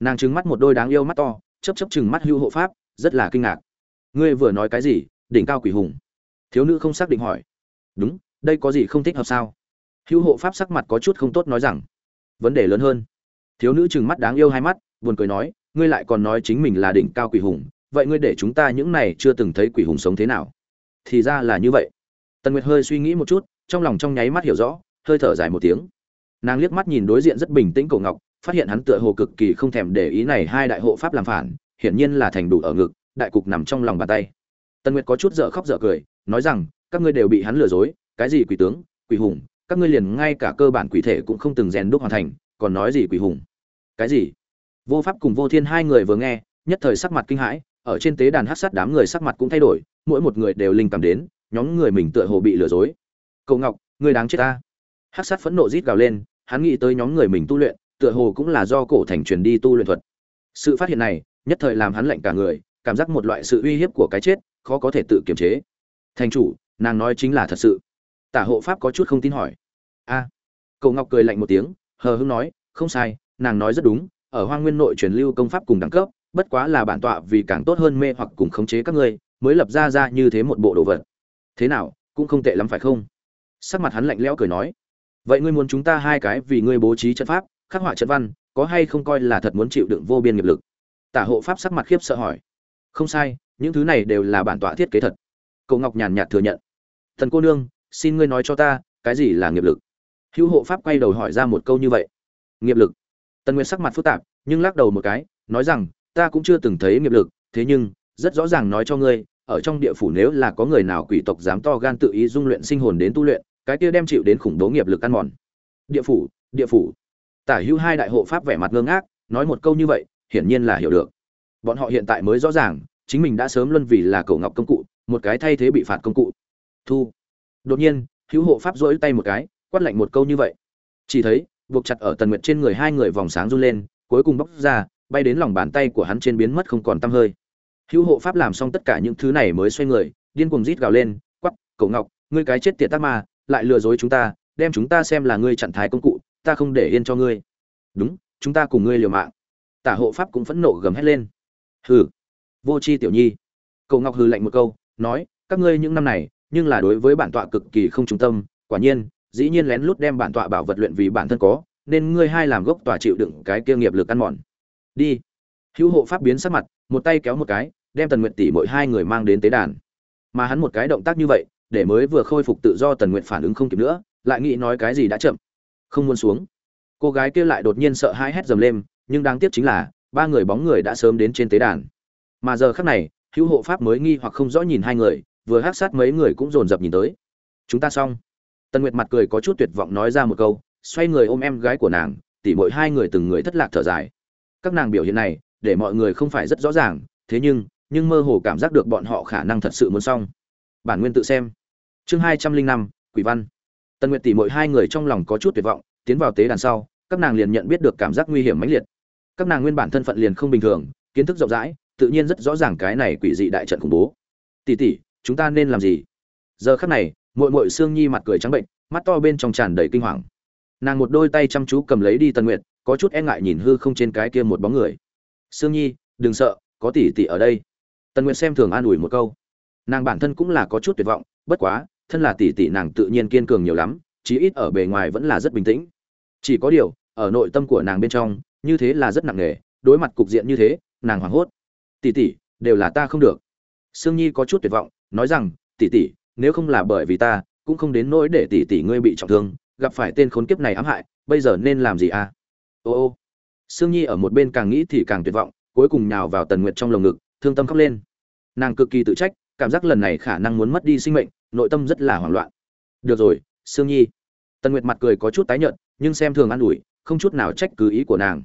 Nàng trừng mắt một đôi đáng yêu mắt to chấp chấp chừng mắt hưu hộ pháp, rất là kinh ngạc. Ngươi vừa nói cái gì, đỉnh cao quỷ hùng? Thiếu nữ không xác định hỏi. Đúng, đây có gì không thích hợp sao? Hưu hộ pháp sắc mặt có chút không tốt nói rằng. Vấn đề lớn hơn. Thiếu nữ trừng mắt đáng yêu hai mắt, buồn cười nói, ngươi lại còn nói chính mình là đỉnh cao quỷ hùng, vậy ngươi để chúng ta những này chưa từng thấy quỷ hùng sống thế nào? Thì ra là như vậy. Tần nguyệt hơi suy nghĩ một chút, trong lòng trong nháy mắt hiểu rõ hơi thở dài một tiếng. Nàng liếc mắt nhìn đối diện rất bình tĩnh cổ ngọc, phát hiện hắn tựa hồ cực kỳ không thèm để ý này hai đại hộ pháp làm phản, hiển nhiên là thành đủ ở ngực, đại cục nằm trong lòng bàn tay. Tần nguyệt có chút dở khóc dở cười, nói rằng, các ngươi đều bị hắn lừa dối, cái gì quỷ tướng, quỷ hùng, các ngươi liền ngay cả cơ bản quỷ thể cũng không từng rèn đúc hoàn thành, còn nói gì quỷ hùng? Cái gì? Vô pháp cùng vô thiên hai người vừa nghe, nhất thời sắc mặt kinh hãi, ở trên tế đàn hát sát đám người sắc mặt cũng thay đổi, mỗi một người đều linh cảm đến, nhóm người mình tựa hồ bị lừa dối. Cậu ngọc, ngươi đáng chết ta. Hắc sát phẫn nộ rít gào lên, hắn nghĩ tới nhóm người mình tu luyện, tựa hồ cũng là do cổ thành truyền đi tu luyện thuật. Sự phát hiện này, nhất thời làm hắn lạnh cả người, cảm giác một loại sự uy hiếp của cái chết, khó có thể tự kiềm chế. Thành chủ, nàng nói chính là thật sự. Tả hộ pháp có chút không tin hỏi. A. Cổ ngọc cười lạnh một tiếng, hờ hững nói, không sai, nàng nói rất đúng, ở hoang nguyên nội truyền lưu công pháp cùng đẳng cấp, bất quá là bản tọa vì càng tốt hơn mê hoặc cùng khống chế các ngươi, mới lập ra ra như thế một bộ đồ vật. Thế nào, cũng không tệ lắm phải không? Sắc mặt hắn lạnh lẽo cười nói vậy ngươi muốn chúng ta hai cái vì ngươi bố trí trận pháp, khắc họa trận văn, có hay không coi là thật muốn chịu đựng vô biên nghiệp lực? Tả hộ pháp sắc mặt khiếp sợ hỏi. Không sai, những thứ này đều là bản tọa thiết kế thật. Cậu ngọc nhàn nhạt thừa nhận. Thần cô nương, xin ngươi nói cho ta, cái gì là nghiệp lực? Hữu hộ pháp quay đầu hỏi ra một câu như vậy. Nghiệp lực. Tần nguyệt sắc mặt phức tạp, nhưng lắc đầu một cái, nói rằng, ta cũng chưa từng thấy nghiệp lực, thế nhưng, rất rõ ràng nói cho ngươi, ở trong địa phủ nếu là có người nào quỷ tộc dám to gan tự ý dung luyện sinh hồn đến tu luyện cái kia đem chịu đến khủng bố nghiệp lực ăn mòn. Địa phủ địa phủ. Tả hữu hai đại hộ pháp vẻ mặt ngơ ngác, nói một câu như vậy, hiển nhiên là hiểu được. Bọn họ hiện tại mới rõ ràng, chính mình đã sớm luân vì là cầu ngọc công cụ, một cái thay thế bị phạt công cụ. Thu. Đột nhiên, hữu hộ pháp rỗi tay một cái, quát lạnh một câu như vậy. Chỉ thấy, buộc chặt ở tần nguyệt trên người hai người vòng sáng run lên, cuối cùng bóc ra, bay đến lòng bàn tay của hắn trên biến mất không còn tăm hơi. Hữu hộ pháp làm xong tất cả những thứ này mới xoay người, điên cuồng rít gào lên quắp cậu ngọc, ngươi cái chết tiệt tác ma lại lừa dối chúng ta, đem chúng ta xem là ngươi chặn thái công cụ, ta không để yên cho ngươi. Đúng, chúng ta cùng ngươi liều mạng. Tả hộ pháp cũng phẫn nộ gầm hét lên. Hừ. Vô c h i tiểu nhi. Cậu ngọc hừ lạnh một câu, nói, các ngươi những năm này, nhưng là đối với bản tọa cực kỳ không trung tâm, quả nhiên, dĩ nhiên lén lút đem bản tọa bảo vật luyện vì bản thân có, nên ngươi hai làm gốc tòa chịu đựng cái kia nghiệp lực ăn mòn. Đi. Hữu hộ pháp biến sắc mặt, một tay kéo một cái, đem tần nguyện tỷ mỗi hai người mang đến tế đàn. Mà hắn một cái động tác như vậy để mới vừa khôi phục tự do tần nguyện phản ứng không kịp nữa, lại nghĩ nói cái gì đã chậm. Không muốn xuống. Cô gái kia lại đột nhiên sợ hãi hét dầm lên, nhưng đáng tiếc chính là, ba người bóng người đã sớm đến trên tế đàn. Mà giờ khắc này, hữu hộ pháp mới nghi hoặc không rõ nhìn hai người, vừa hát sát mấy người cũng dồn dập nhìn tới. Chúng ta xong. Tần nguyệt mặt cười có chút tuyệt vọng nói ra một câu, xoay người ôm em gái của nàng, tỉ mỗi hai người từng người thất lạc thở dài. Các nàng biểu hiện này, để mọi người không phải rất rõ ràng, thế nhưng nhưng mơ hồ cảm giác được bọn họ khả năng thật sự muốn xong. Bản nguyên tự xem chương hai trăm linh năm, quỷ văn. Tần nguyệt tỷ mỗi hai người trong lòng có chút tuyệt vọng, tiến vào tế đàn sau, các nàng liền nhận biết được cảm giác nguy hiểm mãnh liệt. Các nàng nguyên bản thân phận liền không bình thường, kiến thức rộng rãi, tự nhiên rất rõ ràng cái này quỷ dị đại trận khủng bố. Tỷ tỷ, chúng ta nên làm gì? Giờ khắc này muội muội xương nhi mặt cười trắng bệnh, mắt to bên trong tràn đầy kinh hoàng. Nàng một đôi tay chăm chú cầm lấy đi tần nguyệt, có chút e ngại nhìn hư không trên cái kia một bóng người. Sương nhi, đừng sợ, có tỷ tỷ ở đây. Tần nguyệt xem thường an ủi một câu. Nàng bản thân cũng là có chút tuyệt vọng, bất quá thân là tỷ tỷ nàng tự nhiên kiên cường nhiều lắm, chí ít ở bề ngoài vẫn là rất bình tĩnh. Chỉ có điều, ở nội tâm của nàng bên trong, như thế là rất nặng nề, đối mặt cục diện như thế, nàng hoảng hốt. Tỷ tỷ, đều là ta không được. Sương nhi có chút tuyệt vọng, nói rằng, tỷ tỷ, nếu không là bởi vì ta, cũng không đến nỗi để tỷ tỷ ngươi bị trọng thương, gặp phải tên khốn kiếp này ám hại, bây giờ nên làm gì à? Ô ô. Sương nhi ở một bên càng nghĩ thì càng tuyệt vọng, cuối cùng nhào vào tần nguyệt trong lồng ngực, thương tâm khóc lên. Nàng cực kỳ tự trách, cảm giác lần này khả năng muốn mất đi sinh mệnh nội tâm rất là hoảng loạn. Được rồi, sương nhi. Tần nguyệt mặt cười có chút tái nhợt, nhưng xem thường an ủi, không chút nào trách cứ ý của nàng.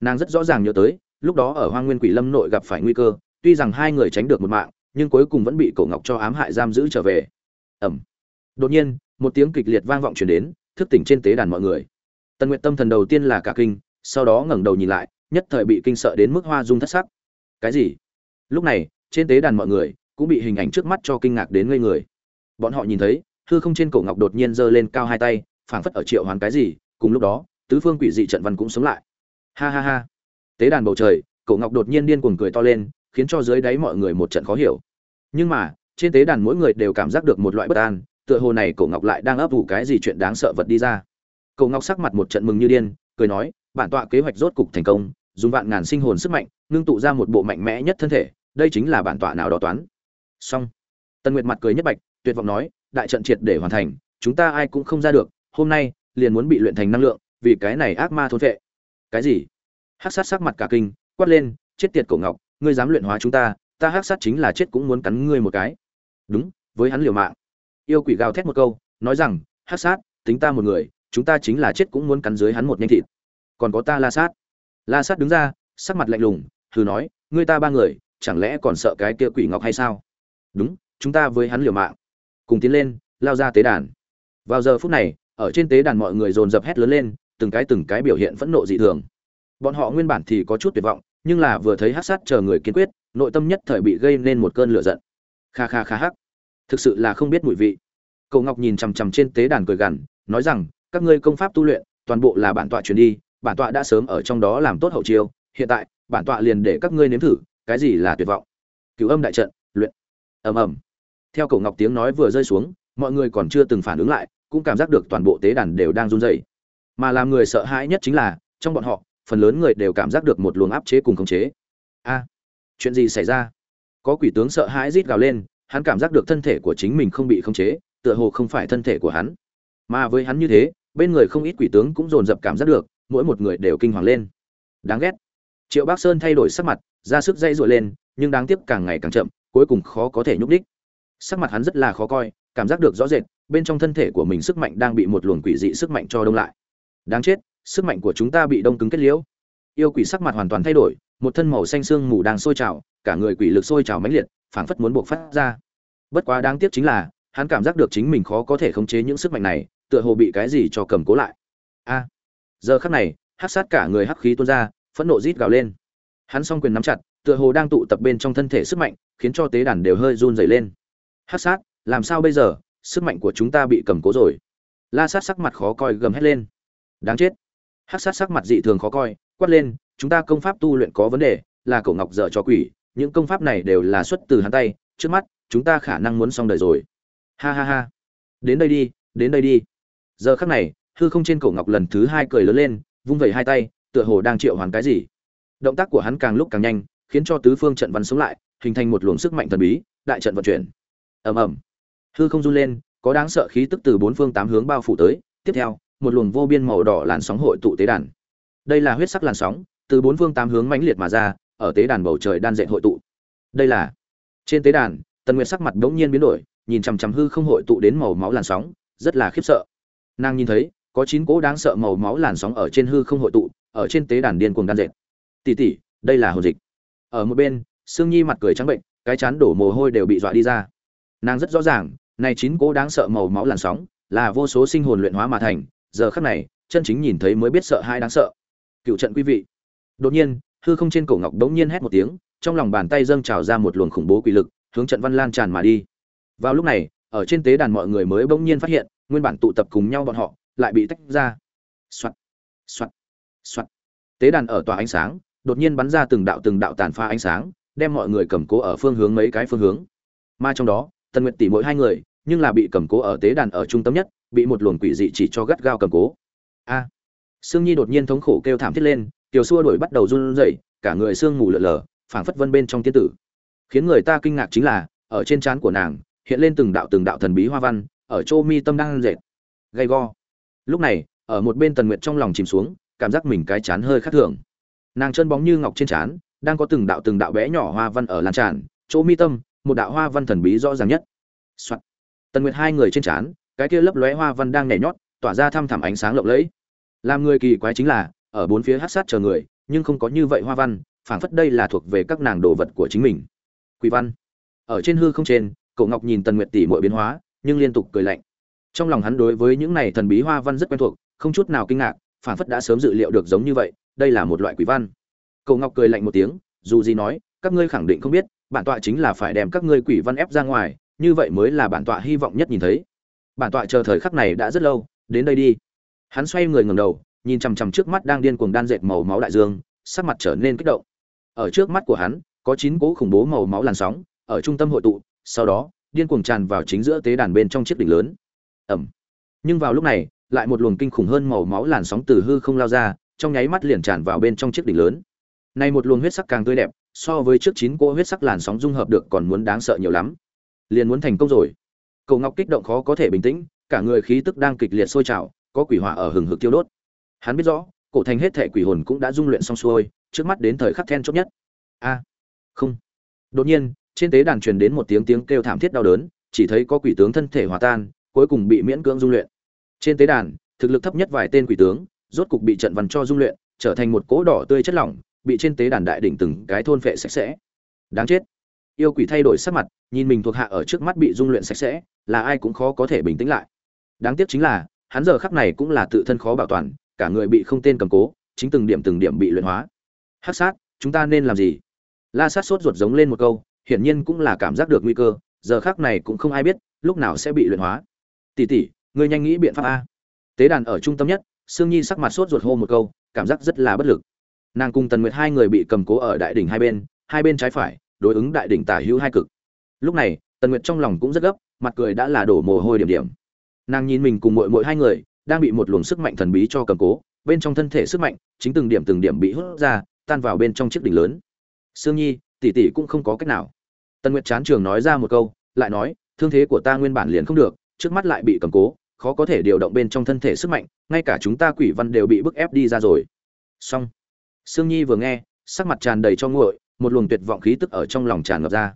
Nàng rất rõ ràng nhớ tới, lúc đó ở hoang nguyên quỷ lâm nội gặp phải nguy cơ, tuy rằng hai người tránh được một mạng, nhưng cuối cùng vẫn bị cổ ngọc cho ám hại giam giữ trở về. Ẩm. Đột nhiên, một tiếng kịch liệt vang vọng chuyển đến, thức tỉnh trên tế đàn mọi người. Tần nguyệt tâm thần đầu tiên là cả kinh, sau đó ngẩng đầu nhìn lại, nhất thời bị kinh sợ đến mức hoa dung thất sắc. Cái gì? Lúc này, trên tế đàn mọi người cũng bị hình ảnh trước mắt cho kinh ngạc đến ngây người bọn họ nhìn thấy, hư không trên cổ ngọc đột nhiên giơ lên cao hai tay, phảng phất ở triệu hoàn cái gì, cùng lúc đó, tứ phương quỷ dị trận văn cũng sống lại. Ha ha ha. Tế đàn bầu trời, cổ ngọc đột nhiên điên cuồng cười to lên, khiến cho dưới đáy mọi người một trận khó hiểu. Nhưng mà, trên tế đàn mỗi người đều cảm giác được một loại bất an, tựa hồ này cổ ngọc lại đang ấp ủ cái gì chuyện đáng sợ vật đi ra. Cổ ngọc sắc mặt một trận mừng như điên, cười nói, bản tọa kế hoạch rốt cục thành công, dùng vạn ngàn sinh hồn sức mạnh, ngưng tụ ra một bộ mạnh mẽ nhất thân thể, đây chính là bản tọa nào đó toán. Xong. Tân nguyệt mặt cười nhất bạch tuyệt vọng nói, đại trận triệt để hoàn thành, chúng ta ai cũng không ra được, hôm nay liền muốn bị luyện thành năng lượng, vì cái này ác ma thôn vệ. Cái gì? Hắc sát sắc mặt cả kinh, quát lên, chết tiệt cổ ngọc, ngươi dám luyện hóa chúng ta ta hắc sát chính là chết cũng muốn cắn ngươi một cái. Đúng, với hắn liều mạng. Yêu quỷ gào thét một câu, nói rằng, hắc sát, tính ta một người, chúng ta chính là chết cũng muốn cắn dưới hắn một nhanh thịt. Còn có ta la sát. La sát đứng ra, sắc mặt lạnh lùng thử nói, ngươi ta ba người, chẳng lẽ còn sợ cái kia quỷ ngọc hay sao? Đúng, chúng ta với hắn liều mạng cùng tiến lên, lao ra tế đàn. Vào giờ phút này, ở trên tế đàn mọi người dồn dập hét lớn lên, từng cái từng cái biểu hiện phẫn nộ dị thường. Bọn họ nguyên bản thì có chút tuyệt vọng, nhưng là vừa thấy hát sát chờ người kiên quyết, nội tâm nhất thời bị gây nên một cơn lửa giận. Kha kha kha hắc. Thực sự là không biết mùi vị. Cậu ngọc nhìn chằm chằm trên tế đàn cười gằn, nói rằng, các ngươi công pháp tu luyện, toàn bộ là bản tọa truyền đi, bản tọa đã sớm ở trong đó làm tốt hậu chiêu, hiện tại, bản tọa liền để các ngươi nếm thử, cái gì là tuyệt vọng? Cửu âm đại trận, luyện. Ầm ầm theo cổ ngọc tiếng nói vừa rơi xuống, mọi người còn chưa từng phản ứng lại, cũng cảm giác được toàn bộ tế đàn đều đang run rẩy. Mà làm người sợ hãi nhất chính là, trong bọn họ, phần lớn người đều cảm giác được một luồng áp chế cùng khống chế. A, chuyện gì xảy ra? Có quỷ tướng sợ hãi rít gào lên, hắn cảm giác được thân thể của chính mình không bị khống chế, tựa hồ không phải thân thể của hắn. Mà với hắn như thế, bên người không ít quỷ tướng cũng dồn dập cảm giác được, mỗi một người đều kinh hoàng lên. Đáng ghét. Triệu bắc sơn thay đổi sắc mặt, ra sức dây dội lên, nhưng đáng tiếc càng ngày càng chậm, cuối cùng khó có thể nhúc đích sắc mặt hắn rất là khó coi, cảm giác được rõ rệt, bên trong thân thể của mình sức mạnh đang bị một luồng quỷ dị sức mạnh cho đông lại. Đáng chết, sức mạnh của chúng ta bị đông cứng kết liễu. Yêu quỷ sắc mặt hoàn toàn thay đổi, một thân màu xanh xương mù đang sôi trào, cả người quỷ lực sôi trào mãnh liệt, phảng phất muốn buộc phát ra. Bất quá đáng tiếc chính là, hắn cảm giác được chính mình khó có thể khống chế những sức mạnh này, tựa hồ bị cái gì cho cầm cố lại. A. Giờ khắc này, hắc sát cả người hắc khí tuôn ra, phẫn nộ rít gào lên. Hắn song quyền nắm chặt, tựa hồ đang tụ tập bên trong thân thể sức mạnh, khiến cho tế đàn đều hơi run rẩy lên hắc sát, làm sao bây giờ? Sức mạnh của chúng ta bị cầm cố rồi. La sát sắc mặt khó coi gầm hét lên. Đáng chết. Hắc sát sắc mặt dị thường khó coi, quát lên, chúng ta công pháp tu luyện có vấn đề, là cậu ngọc dở cho quỷ, những công pháp này đều là xuất từ hắn tay, trước mắt, chúng ta khả năng muốn xong đời rồi. Ha ha ha. Đến đây đi, đến đây đi. Giờ khắc này, hư không trên cổ ngọc lần thứ hai cười lớn lên, vung vẩy hai tay, tựa hồ đang triệu hoàn cái gì. Động tác của hắn càng lúc càng nhanh, khiến cho tứ phương trận văn sống lại, hình thành một luồng sức mạnh thần bí, đại trận vận chuyển ầm ầm. Hư không run lên, có đáng sợ khí tức từ bốn phương tám hướng bao phủ tới. Tiếp theo, một luồng vô biên màu đỏ làn sóng hội tụ tế đàn. Đây là huyết sắc làn sóng, từ bốn phương tám hướng mãnh liệt mà ra, ở tế đàn bầu trời đan dệt hội tụ. Đây là, trên tế đàn, tần nguyệt sắc mặt bỗng nhiên biến đổi, nhìn chằm chằm hư không hội tụ đến màu máu làn sóng, rất là khiếp sợ. Nàng nhìn thấy, có chín cỗ đáng sợ màu máu làn sóng ở trên hư không hội tụ, ở trên tế đàn điên cuồng đan dệt. Tỷ tỷ đây là hồn dịch. Ở một bên, sương nhi mặt cười trắng bệnh, cái chán đổ mồ hôi đều bị dọa đi ra nàng rất rõ ràng, này chín cố đáng sợ màu máu làn sóng là vô số sinh hồn luyện hóa mà thành, giờ khắc này, chân chính nhìn thấy mới biết sợ hai đáng sợ. Cựu trận quý vị. Đột nhiên, hư không trên cổ ngọc đống nhiên hét một tiếng, trong lòng bàn tay dâng trào ra một luồng khủng bố quỷ lực, hướng trận văn lan tràn mà đi. Vào lúc này, ở trên tế đàn mọi người mới bỗng nhiên phát hiện, nguyên bản tụ tập cùng nhau bọn họ, lại bị tách ra. Soạt soạt soạt. Tế đàn ở tòa ánh sáng, đột nhiên bắn ra từng đạo từng đạo tàn pha ánh sáng, đem mọi người cầm cố ở phương hướng mấy cái phương hướng. Mà trong đó tần nguyệt tỷ mỗi hai người, nhưng là bị cầm cố ở tế đàn ở trung tâm nhất, bị một luồng quỷ dị chỉ cho gắt gao cầm cố. A! Sương nhi đột nhiên thống khổ kêu thảm thiết lên, tiểu xua đuổi bắt đầu run rẩy, cả người sương mù lợn lờ phảng phất vân bên trong tiên tử. Khiến người ta kinh ngạc chính là, ở trên trán của nàng, hiện lên từng đạo từng đạo thần bí hoa văn, ở chỗ mi tâm đang dệt gay go. Lúc này, ở một bên tần nguyệt trong lòng chìm xuống, cảm giác mình cái chán hơi khác thường. Nàng chân bóng như ngọc trên trán, đang có từng đạo từng đạo bé nhỏ hoa văn ở lan tràn, chỗ mi tâm một đạo hoa văn thần bí rõ ràng nhất. Soạn. tần nguyệt hai người trên trán, cái kia lấp lóe hoa văn đang nhảy nhót, tỏa ra thăm thẳm ánh sáng lộng lẫy. Làm người kỳ quái chính là, ở bốn phía hát sát chờ người, nhưng không có như vậy hoa văn, phảng phất đây là thuộc về các nàng đồ vật của chính mình. Quỷ văn. Ở trên hư không trên cậu ngọc nhìn tần nguyệt tỷ mọi biến hóa, nhưng liên tục cười lạnh. Trong lòng hắn đối với những này thần bí hoa văn rất quen thuộc, không chút nào kinh ngạc, phảng phất đã sớm dự liệu được giống như vậy, đây là một loại quỷ văn. Cậu ngọc cười lạnh một tiếng, dù gì nói, các ngươi khẳng định không biết bản tọa chính là phải đem các ngươi quỷ văn ép ra ngoài, như vậy mới là bản tọa hy vọng nhất nhìn thấy. Bản tọa chờ thời khắc này đã rất lâu, đến đây đi. Hắn xoay người ngầm đầu, nhìn chằm chằm trước mắt đang điên cuồng đan dệt màu máu đại dương, sắc mặt trở nên kích động. Ở trước mắt của hắn, có chín cỗ khủng bố màu máu làn sóng, ở trung tâm hội tụ, sau đó, điên cuồng tràn vào chính giữa tế đàn bên trong chiếc đỉnh lớn. Ẩm nhưng vào lúc này, lại một luồng kinh khủng hơn màu máu làn sóng từ hư không lao ra, trong nháy mắt liền tràn vào bên trong chiếc đỉnh lớn. Nay một luồng huyết sắc càng tươi đẹp so với trước chín cỗ huyết sắc làn sóng dung hợp được còn muốn đáng sợ nhiều lắm. Liền muốn thành công rồi. Cầu ngọc kích động khó có thể bình tĩnh, cả người khí tức đang kịch liệt sôi trào, có quỷ hỏa ở hừng hực tiêu đốt. Hắn biết rõ, cổ thành hết thể quỷ hồn cũng đã dung luyện xong xuôi, trước mắt đến thời khắc then chốt nhất. A à, không. Đột nhiên, trên tế đàn truyền đến một tiếng tiếng kêu thảm thiết đau đớn, chỉ thấy có quỷ tướng thân thể hòa tan, cuối cùng bị miễn cưỡng dung luyện. Trên tế đàn, thực lực thấp nhất vài tên quỷ tướng, rốt cục bị trận văn cho dung luyện, trở thành một cỗ đỏ tươi chất lỏng bị trên tế đàn đại đỉnh từng cái thôn phệ sạch sẽ. Đáng chết. Yêu quỷ thay đổi sắc mặt, nhìn mình thuộc hạ ở trước mắt bị dung luyện sạch sẽ, là ai cũng khó có thể bình tĩnh lại. Đáng tiếc chính là, hắn giờ khắc này cũng là tự thân khó bảo toàn, cả người bị không tên cầm cố, chính từng điểm từng điểm bị luyện hóa. Hắc sát, chúng ta nên làm gì? La sát sốt ruột giống lên một câu, hiển nhiên cũng là cảm giác được nguy cơ, giờ khắc này cũng không ai biết, lúc nào sẽ bị luyện hóa. Tỷ tỷ ngươi nhanh nghĩ biện pháp a. Tế đàn ở trung tâm nhất, sương nhi sắc mặt sốt ruột hô một câu, cảm giác rất là bất lực nàng cùng tần nguyệt hai người bị cầm cố ở đại đỉnh hai bên hai bên trái phải, đối ứng đại đỉnh tả hữu hai cực. Lúc này, tần nguyệt trong lòng cũng rất gấp, mặt cười đã là đổ mồ hôi điểm điểm. Nàng nhìn mình cùng mỗi mỗi hai người, đang bị một luồng sức mạnh thần bí cho cầm cố, bên trong thân thể sức mạnh chính từng điểm từng điểm bị hút ra, tan vào bên trong chiếc đỉnh lớn. Sương nhi, tỷ tỷ cũng không có cách nào. Tần nguyệt chán trường nói ra một câu, lại nói, thương thế của ta nguyên bản liền không được, trước mắt lại bị cầm cố, khó có thể điều động bên trong thân thể sức mạnh, ngay cả chúng ta quỷ văn đều bị bức ép đi ra rồi. Xong sương nhi vừa nghe, sắc mặt tràn đầy cho nguội, một luồng tuyệt vọng khí tức ở trong lòng tràn ngập ra.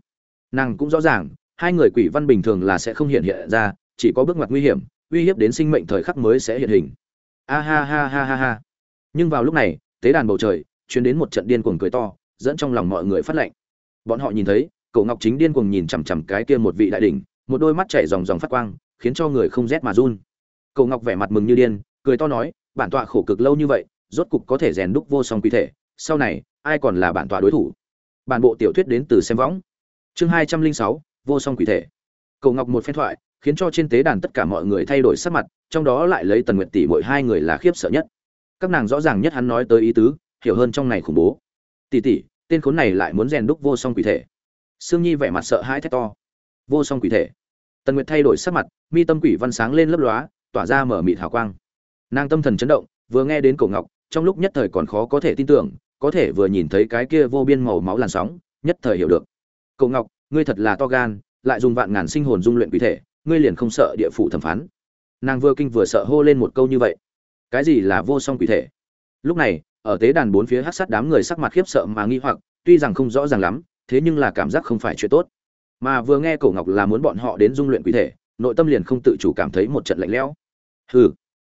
Nàng cũng rõ ràng, hai người quỷ văn bình thường là sẽ không hiện hiện ra, chỉ có bước ngoặt nguy hiểm, uy hiếp đến sinh mệnh thời khắc mới sẽ hiện hình. A ha ha ha ha ha. Nhưng vào lúc này, tế đàn bầu trời chuyến đến một trận điên cuồng cười to, dẫn trong lòng mọi người phát lệnh. Bọn họ nhìn thấy cậu ngọc chính điên cuồng nhìn chằm chằm cái kia một vị đại đỉnh, một đôi mắt chảy dòng dòng phát quang, khiến cho người không rét mà run. Cậu ngọc vẻ mặt mừng như điên, cười to nói, bản tọa khổ cực lâu như vậy rốt cục có thể rèn đúc vô song quy thể, sau này, ai còn là bản tọa đối thủ? Bản bộ tiểu thuyết đến từ xem võng. Chương hai trăm linh sáu, vô song quỷ thể. Cầu ngọc một phen thoại, khiến cho trên tế đàn tất cả mọi người thay đổi sắc mặt, trong đó lại lấy tần nguyện tỷ mỗi hai người là khiếp sợ nhất. Các nàng rõ ràng nhất hắn nói tới ý tứ, hiểu hơn trong này khủng bố. Tỷ tỷ, tên khốn này lại muốn rèn đúc vô song quỷ thể. Sương nhi vẻ mặt sợ hãi thét to. Vô song quỷ thể. Tần nguyệt thay đổi sắc mặt, mi tâm quỷ văn sáng lên lấp lóa, tỏa ra mở mịt hào quang. Nàng tâm thần chấn động, vừa nghe đến cổ ngọc trong lúc nhất thời còn khó có thể tin tưởng, có thể vừa nhìn thấy cái kia vô biên màu máu làn sóng, nhất thời hiểu được. Cậu ngọc, ngươi thật là to gan, lại dùng vạn ngàn sinh hồn dung luyện quỷ thể, ngươi liền không sợ địa phủ thẩm phán. Nàng vừa kinh vừa sợ hô lên một câu như vậy. Cái gì là vô song quỷ thể? Lúc này, ở tế đàn bốn phía hát sát đám người sắc mặt khiếp sợ mà nghi hoặc, tuy rằng không rõ ràng lắm, thế nhưng là cảm giác không phải chuyện tốt. Mà vừa nghe cổ ngọc là muốn bọn họ đến dung luyện quỷ thể, nội tâm liền không tự chủ cảm thấy một trận lạnh lẽo. Hừ.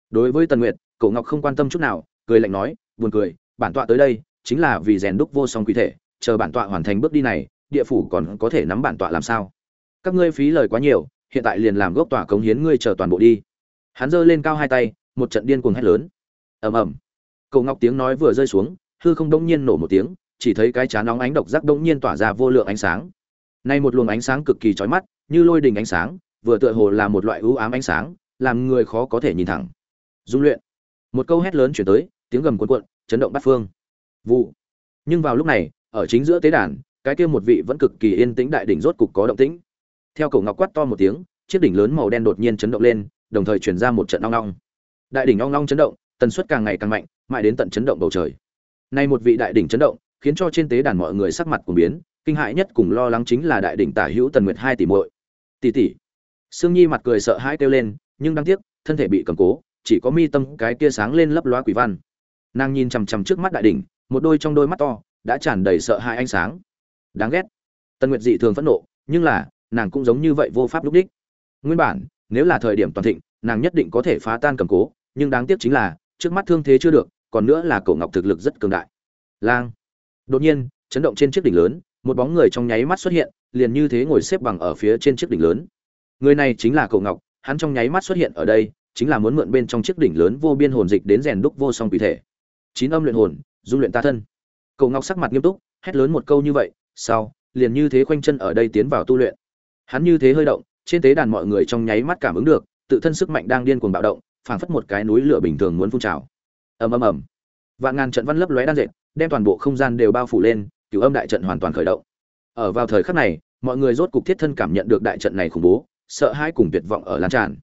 Đối với tần nguyệt cổ ngọc không quan tâm chút nào cười lạnh nói, buồn cười, bản tọa tới đây chính là vì rèn đúc vô song quý thể, chờ bản tọa hoàn thành bước đi này, địa phủ còn có thể nắm bản tọa làm sao? Các ngươi phí lời quá nhiều, hiện tại liền làm gốc tọa cống hiến ngươi chờ toàn bộ đi. Hắn giơ lên cao hai tay, một trận điên cuồng hét lớn. Ầm ầm. Cầu ngọc tiếng nói vừa rơi xuống, hư không đông nhiên nổ một tiếng, chỉ thấy cái chán nóng ánh độc giác đông nhiên tỏa ra vô lượng ánh sáng. Nay một luồng ánh sáng cực kỳ chói mắt, như lôi đình ánh sáng, vừa tựa hồ là một loại ưu ám ánh sáng, làm người khó có thể nhìn thẳng. Dung luyện. Một câu hét lớn chuyển tới tiếng gầm cuộn cuộn, chấn động bát phương. Vụ. Nhưng vào lúc này, ở chính giữa tế đàn, cái kia một vị vẫn cực kỳ yên tĩnh đại đỉnh rốt cục có động tĩnh. Theo cổ ngọc quát to một tiếng, chiếc đỉnh lớn màu đen đột nhiên chấn động lên, đồng thời truyền ra một trận ong ong. Đại đỉnh ong ong chấn động, tần suất càng ngày càng mạnh, mãi đến tận chấn động bầu trời. Nay một vị đại đỉnh chấn động, khiến cho trên tế đàn mọi người sắc mặt cùng biến, kinh hại nhất cùng lo lắng chính là đại đỉnh tả hữu tần nguyệt hai tỷ muội. Tỷ tỷ. Sương nhi mặt cười sợ hãi kêu lên, nhưng đáng tiếc, thân thể bị cầm cố, chỉ có mi tâm cái kia sáng lên lấp loá quỷ văn nàng nhìn chằm chằm trước mắt đại đỉnh, một đôi trong đôi mắt to, đã tràn đầy sợ hãi ánh sáng. Đáng ghét. Tần nguyệt dị thường phẫn nộ, nhưng là, nàng cũng giống như vậy vô pháp lúc đích. Nguyên bản, nếu là thời điểm toàn thịnh, nàng nhất định có thể phá tan cầm cố, nhưng đáng tiếc chính là, trước mắt thương thế chưa được, còn nữa là cổ ngọc thực lực rất cường đại. Lang. Đột nhiên, chấn động trên chiếc đỉnh lớn, một bóng người trong nháy mắt xuất hiện, liền như thế ngồi xếp bằng ở phía trên chiếc đỉnh lớn. Người này chính là cổ ngọc, hắn trong nháy mắt xuất hiện ở đây, chính là muốn mượn bên trong chiếc đỉnh lớn vô biên hồn dịch đến rèn đúc vô song quỷ thể chín âm luyện hồn, dung luyện ta thân. Cậu ngọc sắc mặt nghiêm túc, hét lớn một câu như vậy sau liền như thế khoanh chân ở đây tiến vào tu luyện? Hắn như thế hơi động, trên tế đàn mọi người trong nháy mắt cảm ứng được, tự thân sức mạnh đang điên cuồng bạo động, phảng phất một cái núi lửa bình thường muốn phun trào. Ầm ầm ầm. Vạn ngàn trận văn lấp lóe đan dệt, đem toàn bộ không gian đều bao phủ lên, cửu âm đại trận hoàn toàn khởi động. Ở vào thời khắc này, mọi người rốt cục thiết thân cảm nhận được đại trận này khủng bố, sợ hãi cùng tuyệt vọng ở lan tràn.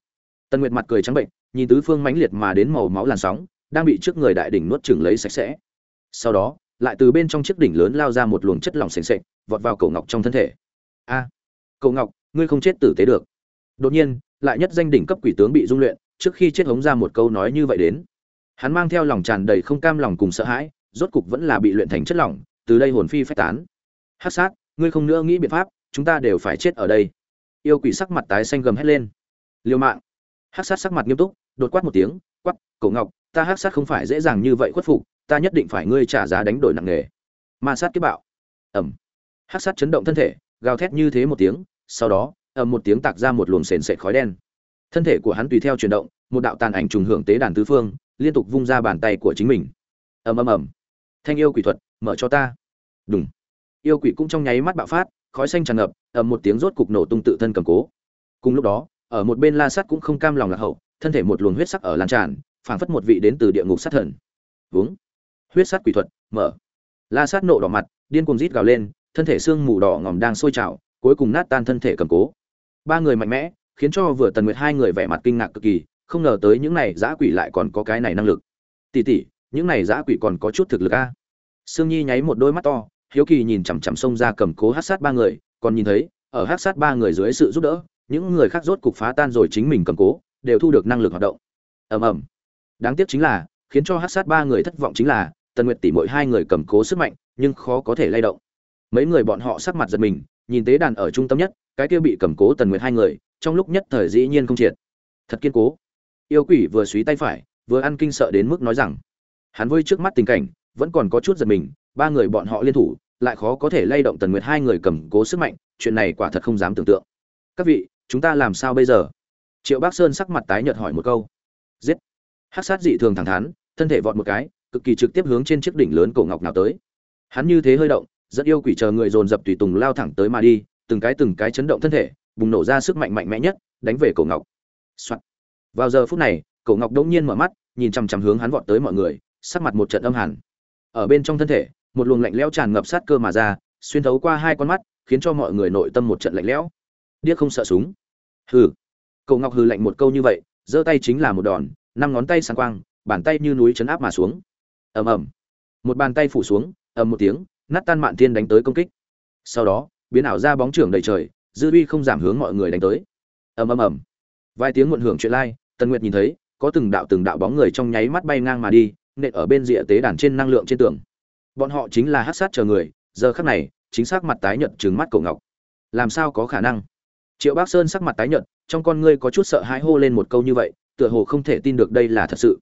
Tân nguyệt mặt cười trắng bệnh, nhìn tứ phương mãnh liệt mà đến màu máu làn sóng đang bị trước người đại đỉnh nuốt chửng lấy sạch sẽ. Sau đó lại từ bên trong chiếc đỉnh lớn lao ra một luồng chất lỏng sền sệt vọt vào cổ ngọc trong thân thể. A à, ngọc ngươi không chết tử tế được. Đột nhiên lại nhất danh đỉnh cấp quỷ tướng bị dung luyện trước khi chết hống ra một câu nói như vậy đến. Hắn mang theo lòng tràn đầy không cam lòng cùng sợ hãi rốt cục vẫn là bị luyện thành chất lỏng từ đây hồn phi phách tán. Hát sát ngươi không nữa nghĩ biện pháp chúng ta đều phải chết ở đây. Yêu quỷ sắc mặt tái xanh gầm hét lên. Liêu mạng. Hát sát sắc mặt nghiêm túc đột quát một tiếng quắp cổ ngọc ta hắc sát không phải dễ dàng như vậy khuất phục, ta nhất định phải ngươi trả giá đánh đổi nặng nề. Ma sát kiếp bạo. Ẩm hắc sát chấn động thân thể, gào thét như thế một tiếng, sau đó, ầm một tiếng tạc ra một luồng sền sệt khói đen. Thân thể của hắn tùy theo chuyển động, một đạo tàn ảnh trùng hưởng tế đàn tứ phương, liên tục vung ra bàn tay của chính mình. Ầm ầm ầm. Thanh yêu quỷ thuật, mở cho ta. Đúng yêu quỷ cũng trong nháy mắt bạo phát, khói xanh tràn ngập, ầm một tiếng rốt cục nổ tung tự thân cầm cố. Cùng lúc đó, ở một bên la sắt cũng không cam lòng lạc hậu, thân thể một luồng huyết sắc ở lan tràn phảng phất một vị đến từ địa ngục sát thần. Vướng, huyết sát quỷ thuật mở. La sát nộ đỏ mặt điên cuồng rít gào lên thân thể xương mù đỏ ngòm đang sôi trào cuối cùng nát tan thân thể cầm cố. Ba người mạnh mẽ khiến cho vừa tần nguyệt hai người vẻ mặt kinh ngạc cực kỳ không ngờ tới những này giã quỷ lại còn có cái này năng lực. Tỉ tỉ những này giã quỷ còn có chút thực lực a. Sương nhi nháy một đôi mắt to hiếu kỳ nhìn chằm chằm xông ra cầm cố hát sát ba người còn nhìn thấy ở hát sát ba người dưới sự giúp đỡ những người khác rốt cục phá tan rồi chính mình cầm cố đều thu được năng lực hoạt động. Ầm ầm đáng tiếc chính là, khiến cho hát sát ba người thất vọng chính là, tần nguyệt tỷ mỗi hai người cầm cố sức mạnh, nhưng khó có thể lay động. Mấy người bọn họ sắc mặt giật mình, nhìn tế đàn ở trung tâm nhất, cái kia bị cầm cố tần nguyệt hai người, trong lúc nhất thời dĩ nhiên không triệt. Thật kiên cố. Yêu quỷ vừa suý tay phải, vừa ăn kinh sợ đến mức nói rằng, hắn với trước mắt tình cảnh, vẫn còn có chút giật mình, ba người bọn họ liên thủ, lại khó có thể lay động tần nguyệt hai người cầm cố sức mạnh, chuyện này quả thật không dám tưởng tượng. Các vị, chúng ta làm sao bây giờ? Triệu bác sơn sắc mặt tái nhợt hỏi một câu. Giết! Hát sát dị thường thẳng thắn, thân thể vọt một cái, cực kỳ trực tiếp hướng trên chiếc đỉnh lớn cổ ngọc nào tới. Hắn như thế hơi động, rất yêu quỷ chờ người dồn dập tùy tùng lao thẳng tới mà đi, từng cái từng cái chấn động thân thể, bùng nổ ra sức mạnh mạnh mẽ nhất, đánh về cổ ngọc、Soạn. vào giờ phút này, cổ ngọc đống nhiên mở mắt, nhìn chằm chằm hướng hắn vọt tới mọi người, sắc mặt một trận âm hẳn. Ở bên trong thân thể, một luồng lạnh lẽo tràn ngập sát cơ mà ra, xuyên thấu qua hai con mắt, khiến cho mọi người nội tâm một trận lạnh lẽo. Điếc không sợ súng. Hừ. Cổ ngọc hừ lạnh một câu như vậy, giơ tay chính là một đòn năm ngón tay sáng quang, bàn tay như núi chấn áp mà xuống. Ầm ầm. Một bàn tay phủ xuống, ầm một tiếng, nát tan mạn thiên đánh tới công kích. Sau đó, biến ảo ra bóng trưởng đầy trời, dư uy không giảm hướng mọi người đánh tới. Ầm ầm ầm. Vài tiếng muộn hưởng chuyện lai, tần nguyệt nhìn thấy, có từng đạo từng đạo bóng người trong nháy mắt bay ngang mà đi, nện ở bên rìa tế đàn trên năng lượng trên tường. Bọn họ chính là hát sát chờ người, giờ khắc này, chính xác mặt tái nhợt trừng mắt cổ ngọc. Làm sao có khả năng? Triệu bác sơn sắc mặt tái nhợt, trong con ngươi có chút sợ hãi hô lên một câu như vậy tựa hồ không thể tin được đây là thật sự.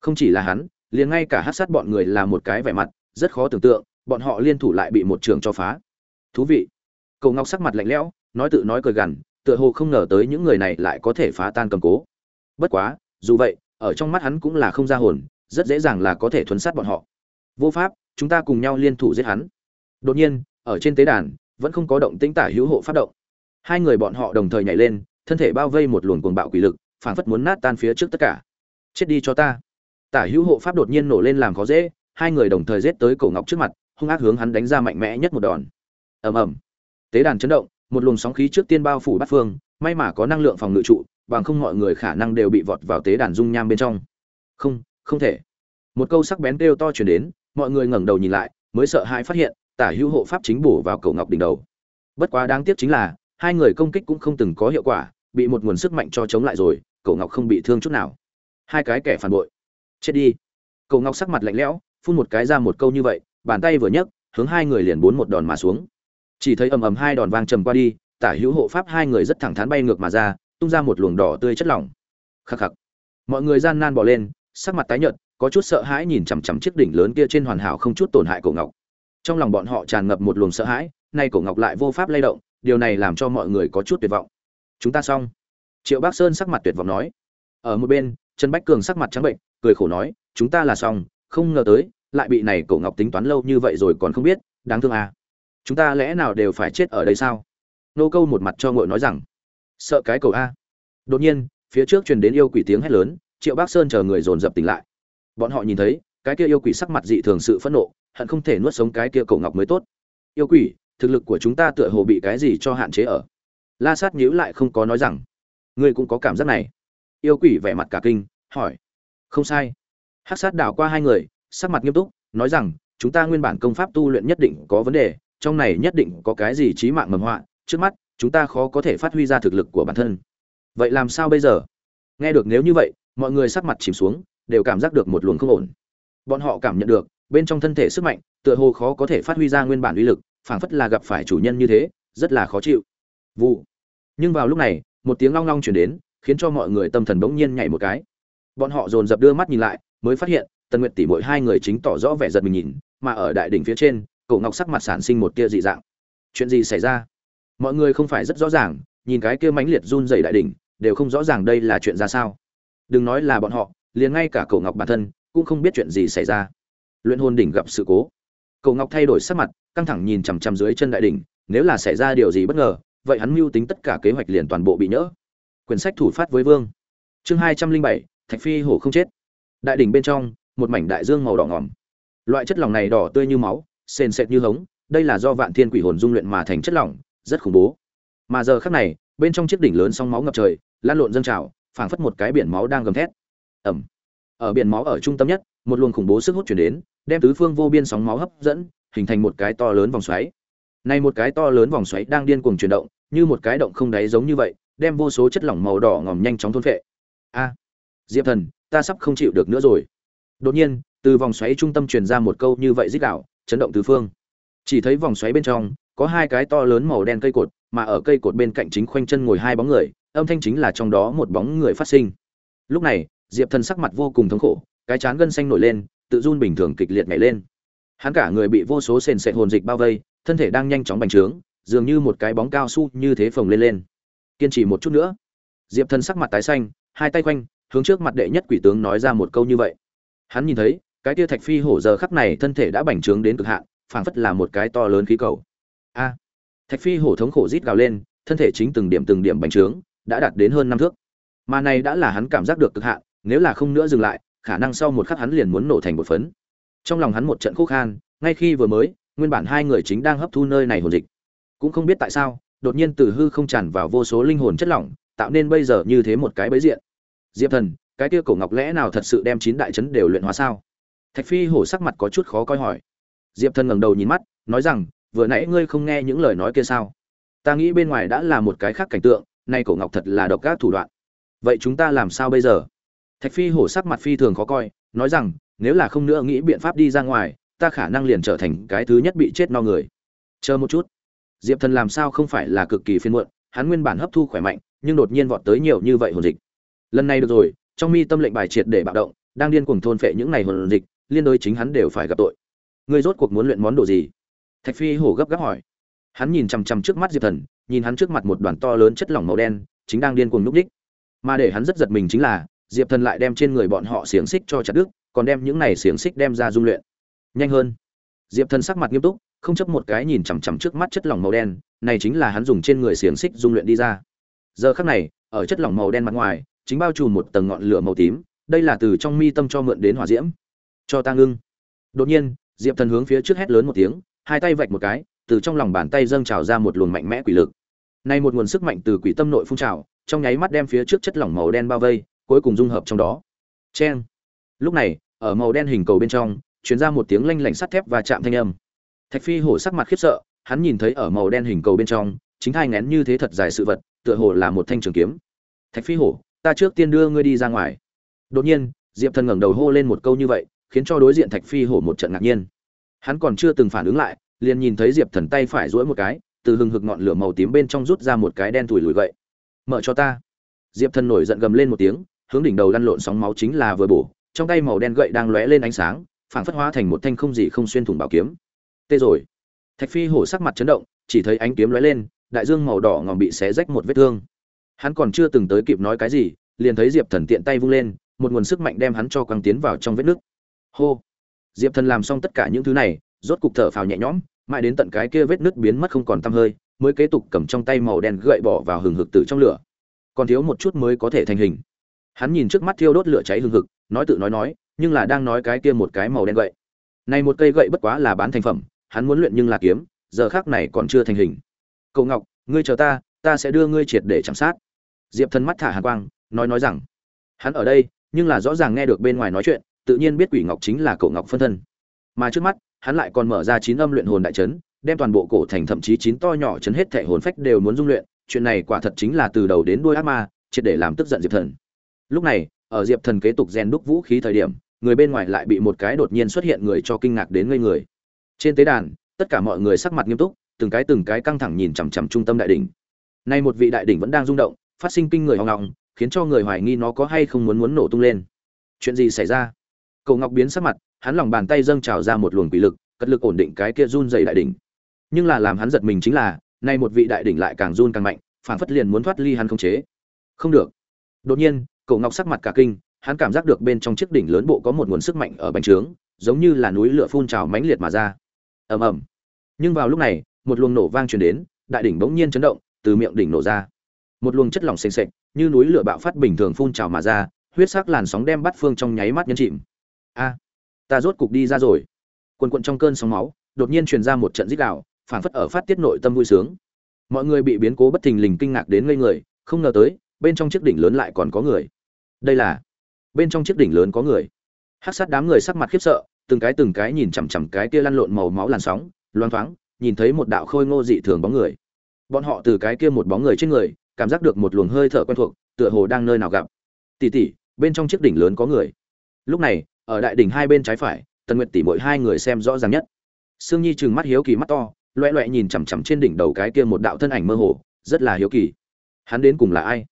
Không chỉ là hắn, liền ngay cả hát sát bọn người là một cái vẻ mặt rất khó tưởng tượng, bọn họ liên thủ lại bị một trường cho phá. Thú vị. Cầu ngọc sắc mặt lạnh lẽo, nói tự nói cười gằn, tựa hồ không ngờ tới những người này lại có thể phá tan cầm cố. Bất quá, dù vậy, ở trong mắt hắn cũng là không ra hồn, rất dễ dàng là có thể thuấn sát bọn họ. Vô pháp, chúng ta cùng nhau liên thủ giết hắn. Đột nhiên, ở trên tế đàn, vẫn không có động tĩnh tả hữu hộ phát động. Hai người bọn họ đồng thời nhảy lên, thân thể bao vây một luồng cuồng bạo quỷ lực phảng phất muốn nát tan phía trước tất cả. Chết đi cho ta. Tả hữu hộ pháp đột nhiên nổ lên làm khó dễ, hai người đồng thời giết tới cổ ngọc trước mặt, hung ác hướng hắn đánh ra mạnh mẽ nhất một đòn. Ầm ầm. Tế đàn chấn động, một luồng sóng khí trước tiên bao phủ bát phương, may mà có năng lượng phòng ngự trụ, bằng không mọi người khả năng đều bị vọt vào tế đàn dung nham bên trong. Không không thể. Một câu sắc bén kêu to truyền đến, mọi người ngẩng đầu nhìn lại, mới sợ hãi phát hiện, tả hữu hộ pháp chính bổ vào cầu ngọc đỉnh đầu. Bất quá đáng tiếc chính là, hai người công kích cũng không từng có hiệu quả, bị một nguồn sức mạnh cho chống lại rồi cậu ngọc không bị thương chút nào. Hai cái kẻ phản bội. Chết đi. Cậu ngọc sắc mặt lạnh lẽo, phun một cái ra một câu như vậy, bàn tay vừa nhấc, hướng hai người liền bốn một đòn mà xuống. Chỉ thấy ầm ầm hai đòn vang trầm qua đi, tả hữu hộ pháp hai người rất thẳng thắn bay ngược mà ra, tung ra một luồng đỏ tươi chất lỏng. Khắc khắc. Mọi người gian nan bỏ lên, sắc mặt tái nhợt, có chút sợ hãi nhìn chằm chằm chiếc đỉnh lớn kia trên hoàn hảo không chút tổn hại cổ ngọc. Trong lòng bọn họ tràn ngập một luồng sợ hãi, nay cổ ngọc lại vô pháp lay động, điều này làm cho mọi người có chút tuyệt vọng. Chúng ta xong triệu bác sơn sắc mặt tuyệt vọng nói. Ở một bên, trần bách cường sắc mặt trắng bệnh, cười khổ nói, chúng ta là xong, không ngờ tới, lại bị này cổ ngọc tính toán lâu như vậy rồi còn không biết, đáng thương à. Chúng ta lẽ nào đều phải chết ở đây sao? Nô câu một mặt cho ngội nói rằng, sợ cái cầu a. Đột nhiên, phía trước truyền đến yêu quỷ tiếng hét lớn, triệu bác sơn chờ người dồn dập tỉnh lại. Bọn họ nhìn thấy, cái kia yêu quỷ sắc mặt dị thường sự phẫn nộ, hận không thể nuốt sống cái kia cổ ngọc mới tốt. Yêu quỷ, thực lực của chúng ta tựa hồ bị cái gì cho hạn chế ở? La sát nhíu lại không có nói rằng ngươi cũng có cảm giác này. Yêu quỷ vẻ mặt cả kinh, hỏi. Không sai. Hắc sát đảo qua hai người, sắc mặt nghiêm túc, nói rằng, chúng ta nguyên bản công pháp tu luyện nhất định có vấn đề, trong này nhất định có cái gì trí mạng mầm họa, trước mắt, chúng ta khó có thể phát huy ra thực lực của bản thân. Vậy làm sao bây giờ? Nghe được nếu như vậy, mọi người sắc mặt chìm xuống, đều cảm giác được một luồng không ổn. Bọn họ cảm nhận được, bên trong thân thể sức mạnh, tựa hồ khó có thể phát huy ra nguyên bản uy lực, phảng phất là gặp phải chủ nhân như thế, rất là khó chịu. Vụ. Nhưng vào lúc này một tiếng long long chuyển đến, khiến cho mọi người tâm thần bỗng nhiên nhảy một cái. Bọn họ dồn dập đưa mắt nhìn lại, mới phát hiện, tần nguyệt tỷ mỗi hai người chính tỏ rõ vẻ giật mình nhìn, mà ở đại đỉnh phía trên, cậu ngọc sắc mặt sản sinh một tia dị dạng. Chuyện gì xảy ra? Mọi người không phải rất rõ ràng, nhìn cái kia mãnh liệt run dày đại đỉnh, đều không rõ ràng đây là chuyện ra sao. Đừng nói là bọn họ, liền ngay cả cậu ngọc bản thân, cũng không biết chuyện gì xảy ra. Luyện hôn đỉnh gặp sự cố. Cậu ngọc thay đổi sắc mặt, căng thẳng nhìn chằm chằm dưới chân đại đỉnh, nếu là xảy ra điều gì bất ngờ vậy hắn mưu tính tất cả kế hoạch liền toàn bộ bị nhỡ. Quyển sách thủ phát với vương. Chương hai trăm linh bảy, thạch phi hổ không chết. Đại đỉnh bên trong, một mảnh đại dương màu đỏ ngòm. Loại chất lỏng này đỏ tươi như máu, sền sệt như hống, đây là do vạn thiên quỷ hồn dung luyện mà thành chất lỏng, rất khủng bố. Mà giờ khắc này, bên trong chiếc đỉnh lớn sóng máu ngập trời, lan lộn dâng trào, phảng phất một cái biển máu đang gầm thét. Ẩm. Ở biển máu ở trung tâm nhất, một luồng khủng bố sức hút chuyển đến, đem tứ phương vô biên sóng máu hấp dẫn, hình thành một cái to lớn vòng xoáy. Này một cái to lớn vòng xoáy đang điên cuồng chuyển động như một cái động không đáy giống như vậy, đem vô số chất lỏng màu đỏ ngòm nhanh chóng thôn phệ. A, diệp thần, ta sắp không chịu được nữa rồi. Đột nhiên, từ vòng xoáy trung tâm truyền ra một câu như vậy dích đạo chấn động tứ phương. Chỉ thấy vòng xoáy bên trong, có hai cái to lớn màu đen cây cột, mà ở cây cột bên cạnh chính khoanh chân ngồi hai bóng người, âm thanh chính là trong đó một bóng người phát sinh. Lúc này, diệp thần sắc mặt vô cùng thống khổ, cái chán gân xanh nổi lên, tự run bình thường kịch liệt nhảy lên. Hắn cả người bị vô số sền sệt hồn dịch bao vây, thân thể đang nhanh chóng bành trướng dường như một cái bóng cao su như thế phồng lên lên. Kiên trì một chút nữa. Diệp thần sắc mặt tái xanh, hai tay quanh, hướng trước mặt đệ nhất quỷ tướng nói ra một câu như vậy. Hắn nhìn thấy, cái tia thạch phi hổ giờ khắc này thân thể đã bành trướng đến cực hạn, phảng phất là một cái to lớn khí cầu. A! Thạch phi hổ thống khổ rít gào lên, thân thể chính từng điểm từng điểm bành trướng, đã đạt đến hơn năm thước. Mà này đã là hắn cảm giác được cực hạn, nếu là không nữa dừng lại, khả năng sau một khắc hắn liền muốn nổ thành một phấn. Trong lòng hắn một trận khúc khan, ngay khi vừa mới, nguyên bản hai người chính đang hấp thu nơi này hồn dịch cũng không biết tại sao, đột nhiên từ hư không tràn vào vô số linh hồn chất lỏng, tạo nên bây giờ như thế một cái bấy diện. Diệp thần, cái kia cổ ngọc lẽ nào thật sự đem chín đại chấn đều luyện hóa sao? Thạch phi hổ sắc mặt có chút khó coi hỏi. Diệp thần ngẩng đầu nhìn mắt, nói rằng, vừa nãy ngươi không nghe những lời nói kia sao? Ta nghĩ bên ngoài đã là một cái khác cảnh tượng, nay cổ ngọc thật là độc ác thủ đoạn. Vậy chúng ta làm sao bây giờ? Thạch phi hổ sắc mặt phi thường khó coi, nói rằng, nếu là không nữa nghĩ biện pháp đi ra ngoài, ta khả năng liền trở thành cái thứ nhất bị chết no người. Chờ một chút diệp thần làm sao không phải là cực kỳ phiên muộn, hắn nguyên bản hấp thu khỏe mạnh, nhưng đột nhiên vọt tới nhiều như vậy hồn dịch. Lần này được rồi, trong mi tâm lệnh bài triệt để bạo động, đang điên cuồng thôn phệ những này hồn dịch, liên đối chính hắn đều phải gặp tội. Ngươi rốt cuộc muốn luyện món đồ gì? Thạch phi hổ gấp gáp hỏi. Hắn nhìn chằm chằm trước mắt diệp thần, nhìn hắn trước mặt một đoàn to lớn chất lỏng màu đen, chính đang điên cuồng núp đích. Mà để hắn rất giật mình chính là, diệp thần lại đem trên người bọn họ xiềng xích cho chặt đứt, còn đem những này xiềng xích đem ra dung luyện. Nhanh hơn diệp thần sắc mặt nghiêm túc, không chấp một cái nhìn chằm chằm trước mắt chất lỏng màu đen, này chính là hắn dùng trên người xiềng xích dung luyện đi ra. Giờ khắc này, ở chất lỏng màu đen mặt ngoài, chính bao trùm một tầng ngọn lửa màu tím, đây là từ trong mi tâm cho mượn đến hỏa diễm. Cho ta ngưng. Đột nhiên, diệp thần hướng phía trước hét lớn một tiếng, hai tay vạch một cái, từ trong lòng bàn tay dâng trào ra một luồng mạnh mẽ quỷ lực. Nay một nguồn sức mạnh từ quỷ tâm nội phun trào, trong nháy mắt đem phía trước chất lỏng màu đen bao vây, cuối cùng dung hợp trong đó. Cheng. Lúc này, ở màu đen hình cầu bên trong chuyển ra một tiếng lanh lảnh sắt thép và chạm thanh âm. Thạch phi hổ sắc mặt khiếp sợ, hắn nhìn thấy ở màu đen hình cầu bên trong, chính hai ngén như thế thật dài sự vật, tựa hồ là một thanh trường kiếm. Thạch phi hổ, ta trước tiên đưa ngươi đi ra ngoài. Đột nhiên, diệp thần ngẩng đầu hô lên một câu như vậy, khiến cho đối diện thạch phi hổ một trận ngạc nhiên. Hắn còn chưa từng phản ứng lại, liền nhìn thấy diệp thần tay phải duỗi một cái, từ hừng hực ngọn lửa màu tím bên trong rút ra một cái đen thùi lùi gậy. Mở cho ta. Diệp thần nổi giận gầm lên một tiếng, hướng đỉnh đầu lăn lộn sóng máu chính là vừa bổ, trong tay màu đen gậy đang lóe lên ánh sáng phản phất hóa thành một thanh không gì không xuyên thủng bảo kiếm. Tê rồi. Thạch phi hổ sắc mặt chấn động, chỉ thấy ánh kiếm lóe lên, đại dương màu đỏ ngòm bị xé rách một vết thương. Hắn còn chưa từng tới kịp nói cái gì, liền thấy diệp thần tiện tay vung lên, một nguồn sức mạnh đem hắn cho quăng tiến vào trong vết nứt. Hô. Diệp thần làm xong tất cả những thứ này, rốt cục thở phào nhẹ nhõm, mãi đến tận cái kia vết nứt biến mất không còn tăm hơi, mới kế tục cầm trong tay màu đen gậy bỏ vào hừng hực tử trong lửa. Còn thiếu một chút mới có thể thành hình. Hắn nhìn trước mắt thiêu đốt lửa cháy hừng hực, nói tự nói nói nhưng là đang nói cái kia một cái màu đen gậy. Này một cây gậy bất quá là bán thành phẩm, hắn muốn luyện nhưng là kiếm, giờ khác này còn chưa thành hình. Cậu ngọc, ngươi chờ ta ta sẽ đưa ngươi triệt để chăm sát. Diệp thần mắt thả hàn quang, nói nói rằng, hắn ở đây, nhưng là rõ ràng nghe được bên ngoài nói chuyện, tự nhiên biết quỷ ngọc chính là cậu ngọc phân thân. Mà trước mắt, hắn lại còn mở ra chín âm luyện hồn đại trấn đem toàn bộ cổ thành thậm chí chín to nhỏ chấn hết thể hồn phách đều muốn dung luyện, chuyện này quả thật chính là từ đầu đến đuôi ác ma, triệt để làm tức giận diệp thần. Lúc này, ở diệp thần kế tục rèn đúc vũ khí thời điểm người bên ngoài lại bị một cái đột nhiên xuất hiện người cho kinh ngạc đến ngây người. Trên tế đàn, tất cả mọi người sắc mặt nghiêm túc, từng cái từng cái căng thẳng nhìn chằm chằm trung tâm đại đỉnh. Nay một vị đại đỉnh vẫn đang rung động, phát sinh kinh người hoang ngọng, khiến cho người hoài nghi nó có hay không muốn muốn nổ tung lên. Chuyện gì xảy ra? Cậu ngọc biến sắc mặt, hắn lòng bàn tay dâng trào ra một luồng quỷ lực cất lực ổn định cái kia run dày đại đỉnh. Nhưng là làm hắn giật mình chính là, nay một vị đại đỉnh lại càng run càng mạnh, phản phất liền muốn thoát ly hắn không chế. Không được. Đột nhiên, cậu ngọc sắc mặt cả kinh hắn cảm giác được bên trong chiếc đỉnh lớn bộ có một nguồn sức mạnh ở bánh trướng, giống như là núi lửa phun trào mãnh liệt mà ra. Ầm ầm. Nhưng vào lúc này, một luồng nổ vang truyền đến, đại đỉnh bỗng nhiên chấn động, từ miệng đỉnh nổ ra. Một luồng chất lỏng xềnh xệch như núi lửa bạo phát bình thường phun trào mà ra, huyết sắc làn sóng đem bắt phương trong nháy mắt nhấn chìm. A, ta rốt cục đi ra rồi. Quần quận trong cơn sóng máu, đột nhiên truyền ra một trận dích đạo phảng phất ở phát tiết nội tâm vui sướng. Mọi người bị biến cố bất thình lình kinh ngạc đến ngây người, không ngờ tới, bên trong chiếc đỉnh lớn lại còn có người. Đây là bên trong chiếc đỉnh lớn có người. Hát sát đám người sắc mặt khiếp sợ, từng cái từng cái nhìn chằm chằm cái kia lăn lộn màu máu làn sóng, loang thoáng, nhìn thấy một đạo khôi ngô dị thường bóng người. Bọn họ từ cái kia một bóng người trên người, cảm giác được một luồng hơi thở quen thuộc, tựa hồ đang nơi nào gặp. Tỉ tỉ, bên trong chiếc đỉnh lớn có người. Lúc này, ở đại đỉnh hai bên trái phải, tần nguyệt tỷ mỗi hai người xem rõ ràng nhất. Sương nhi trừng mắt hiếu kỳ mắt to, loẹ loẹ nhìn chằm chằm trên đỉnh đầu cái kia một đạo thân ảnh mơ hồ, rất là hiếu kỳ. Hắn đến cùng là ai?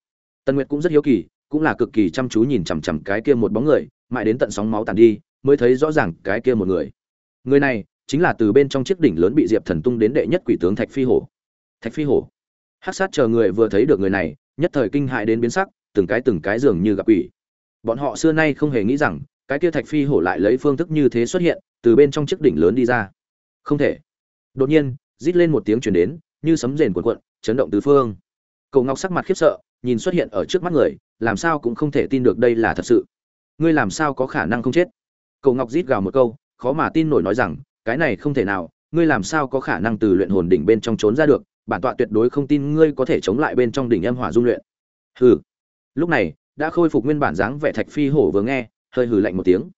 Tần nguyệt cũng rất hiếu kỳ cũng là cực kỳ chăm chú nhìn chằm chằm cái kia một bóng người, mãi đến tận sóng máu tàn đi, mới thấy rõ ràng cái kia một người. Người này chính là từ bên trong chiếc đỉnh lớn bị diệp thần tung đến đệ nhất quỷ tướng thạch phi hổ. Thạch phi hổ. Hát sát chờ người vừa thấy được người này, nhất thời kinh hại đến biến sắc, từng cái từng cái dường như gặp quỷ. Bọn họ xưa nay không hề nghĩ rằng, cái kia thạch phi hổ lại lấy phương thức như thế xuất hiện, từ bên trong chiếc đỉnh lớn đi ra. Không thể. Đột nhiên, rít lên một tiếng chuyển đến, như sấm rền cuộn cuộn, chấn động tứ phương. Cầu ngọc sắc mặt khiếp sợ, nhìn xuất hiện ở trước mắt người làm sao cũng không thể tin được đây là thật sự. Ngươi làm sao có khả năng không chết? Cậu ngọc rít gào một câu, khó mà tin nổi nói rằng, cái này không thể nào, ngươi làm sao có khả năng từ luyện hồn đỉnh bên trong trốn ra được, bản tọa tuyệt đối không tin ngươi có thể chống lại bên trong đỉnh âm hỏa dung luyện. Hừ. Lúc này, đã khôi phục nguyên bản dáng vẻ thạch phi hổ vừa nghe, hơi hừ lạnh một tiếng.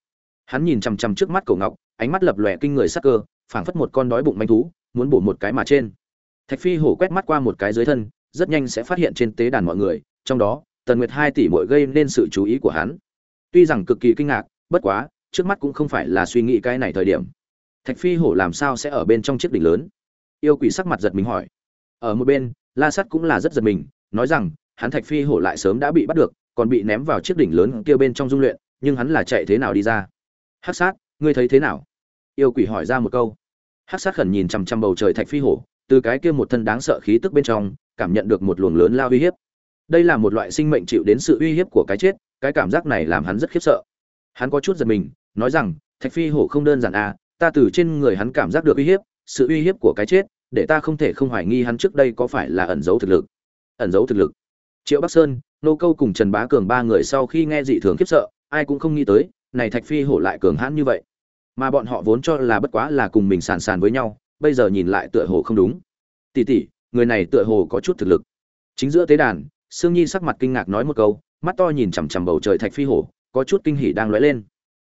Hắn nhìn chằm chằm trước mắt cổ ngọc, ánh mắt lập lòe kinh người sắc cơ, phảng phất một con đói bụng manh thú, muốn bổ một cái mà trên. Thạch phi hổ quét mắt qua một cái dưới thân, rất nhanh sẽ phát hiện trên tế đàn mọi người, trong đó tần nguyệt hai tỷ mỗi gây nên sự chú ý của hắn. Tuy rằng cực kỳ kinh ngạc, bất quá, trước mắt cũng không phải là suy nghĩ cái này thời điểm. Thạch phi hổ làm sao sẽ ở bên trong chiếc đỉnh lớn? Yêu quỷ sắc mặt giật mình hỏi. Ở một bên, la sắt cũng là rất giật mình, nói rằng, hắn thạch phi hổ lại sớm đã bị bắt được, còn bị ném vào chiếc đỉnh lớn kia bên trong dung luyện, nhưng hắn là chạy thế nào đi ra? Hắc sát, ngươi thấy thế nào? Yêu quỷ hỏi ra một câu. Hắc sát khẩn nhìn chằm chằm bầu trời thạch phi hổ, từ cái kia một thân đáng sợ khí tức bên trong, cảm nhận được một luồng lớn lao uy hiếp đây là một loại sinh mệnh chịu đến sự uy hiếp của cái chết, cái cảm giác này làm hắn rất khiếp sợ. Hắn có chút giật mình, nói rằng, thạch phi hổ không đơn giản à ta từ trên người hắn cảm giác được uy hiếp, sự uy hiếp của cái chết, để ta không thể không hoài nghi hắn trước đây có phải là ẩn giấu thực lực. Ẩn giấu thực lực. Triệu bắc sơn, nô câu cùng trần bá cường ba người sau khi nghe dị thường khiếp sợ, ai cũng không nghĩ tới, này thạch phi hổ lại cường hãn như vậy. Mà bọn họ vốn cho là bất quá là cùng mình sàn sàn với nhau, bây giờ nhìn lại tựa hồ không đúng. Tỷ tỷ, người này tựa hồ có chút thực lực. Chính giữa tế đàn sương nhi sắc mặt kinh ngạc nói một câu mắt to nhìn chằm chằm bầu trời thạch phi hổ có chút kinh hỉ đang lóe lên.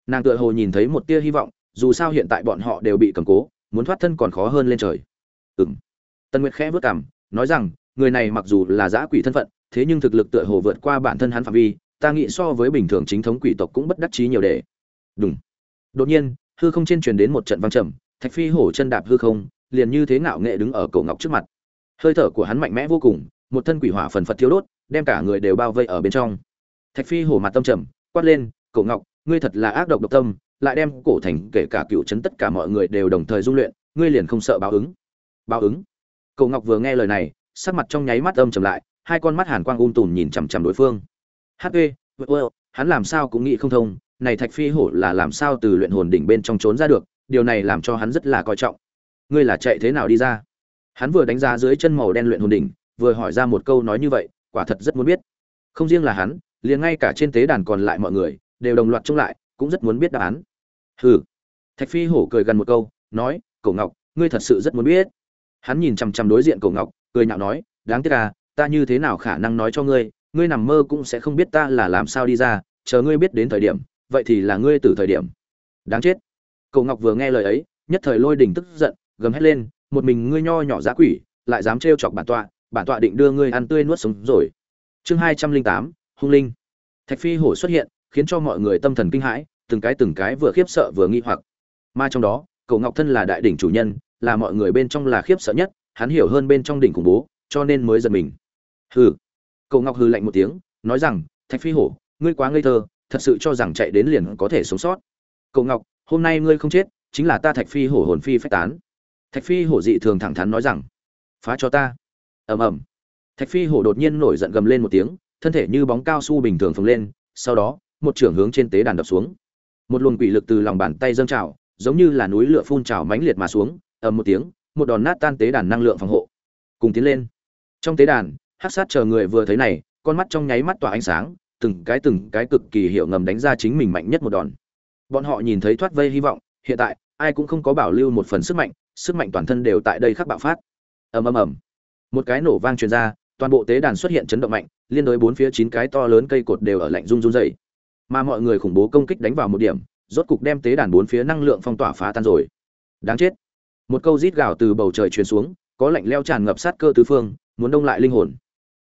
Nàng tựa hồ nhìn thấy một tia hy vọng dù sao hiện tại bọn họ đều bị cầm cố muốn thoát thân còn khó hơn lên trời. Ừm. Tân nguyệt khẽ bước cằm, nói rằng người này mặc dù là giã quỷ thân phận thế nhưng thực lực tựa hồ vượt qua bản thân hắn phạm vi ta nghĩ so với bình thường chính thống quỷ tộc cũng bất đắc chí nhiều để. Đúng đột nhiên hư không trên truyền đến một trận vang trầm thạch phi hổ chân đạp hư không liền như thế ngạo nghệ đứng ở cổ ngọc trước mặt. Hơi thở của hắn mạnh mẽ vô cùng một thân quỷ hỏa phần phật thiêu đốt đem cả người đều bao vây ở bên trong. Thạch phi hổ mặt tâm trầm, quát lên, cổ ngọc, ngươi thật là ác độc độc tâm, lại đem cổ thành kể cả cựu chấn tất cả mọi người đều đồng thời dung luyện, ngươi liền không sợ báo ứng. Báo ứng? Cổ ngọc vừa nghe lời này, sắc mặt trong nháy mắt âm trầm lại, hai con mắt hàn quang um tùm nhìn chằm chằm đối phương. Hp hắn làm sao cũng nghĩ không thông, này thạch phi hổ là làm sao từ luyện hồn đỉnh bên trong trốn ra được, điều này làm cho hắn rất là coi trọng. Ngươi là chạy thế nào đi ra? Hắn vừa đánh giá dưới chân màu đen luyện hồn đỉnh, vừa hỏi ra một câu nói như vậy quả thật rất muốn biết. Không riêng là hắn, liền ngay cả trên tế đàn còn lại mọi người, đều đồng loạt trông lại, cũng rất muốn biết đáp án. Hừ. Thạch phi hổ cười gần một câu, nói, Cổ ngọc, ngươi thật sự rất muốn biết. Hắn nhìn chằm chằm đối diện Cổ ngọc, cười nhạo nói, đáng tiếc à ta như thế nào khả năng nói cho ngươi ngươi nằm mơ cũng sẽ không biết ta là làm sao đi ra, chờ ngươi biết đến thời điểm, vậy thì là ngươi từ thời điểm. Đáng chết. Cổ ngọc vừa nghe lời ấy, nhất thời lôi đình tức giận, gầm hét lên, một mình ngươi nho nhỏ giá quỷ, lại dám trêu chọc bản tọa bản tọa định đưa ngươi ăn tươi nuốt sống rồi. Chương hai trăm linh tám, hung linh. Thạch phi hổ xuất hiện, khiến cho mọi người tâm thần kinh hãi, từng cái từng cái vừa khiếp sợ vừa nghi hoặc. Mà trong đó cậu ngọc thân là đại đỉnh chủ nhân, là mọi người bên trong là khiếp sợ nhất, hắn hiểu hơn bên trong đỉnh khủng bố, cho nên mới giật mình. Hừ. Cậu ngọc hừ lạnh một tiếng, nói rằng, thạch phi hổ, ngươi quá ngây thơ, thật sự cho rằng chạy đến liền có thể sống sót. Cậu ngọc, hôm nay ngươi không chết, chính là ta thạch phi hổ hồn phi phách tán. Thạch phi hổ dị thường thẳng thắn nói rằng, phá cho ta ầm ầm. Thạch phi hổ đột nhiên nổi giận gầm lên một tiếng, thân thể như bóng cao su bình thường phồng lên, sau đó, một trưởng hướng trên tế đàn đập xuống. Một luồng quỷ lực từ lòng bàn tay dâng trào, giống như là núi lửa phun trào mãnh liệt mà xuống, ầm một tiếng, một đòn nát tan tế đàn năng lượng phòng hộ. Cùng tiến lên. Trong tế đàn, hắc sát chờ người vừa thấy này, con mắt trong nháy mắt tỏa ánh sáng, từng cái từng cái cực kỳ hiệu ngầm đánh ra chính mình mạnh nhất một đòn. Bọn họ nhìn thấy thoát vây hy vọng, hiện tại, ai cũng không có bảo lưu một phần sức mạnh sức mạnh toàn thân đều tại đây khắc bạo phát. Ầm ầm ầm một cái nổ vang truyền ra, toàn bộ tế đàn xuất hiện chấn động mạnh, liên đối bốn phía chín cái to lớn cây cột đều ở lạnh run run dày mà mọi người khủng bố công kích đánh vào một điểm, rốt cục đem tế đàn bốn phía năng lượng phong tỏa phá tan rồi. Đáng chết. Một câu rít gào từ bầu trời truyền xuống, có lạnh leo tràn ngập sát cơ tứ phương, muốn đông lại linh hồn.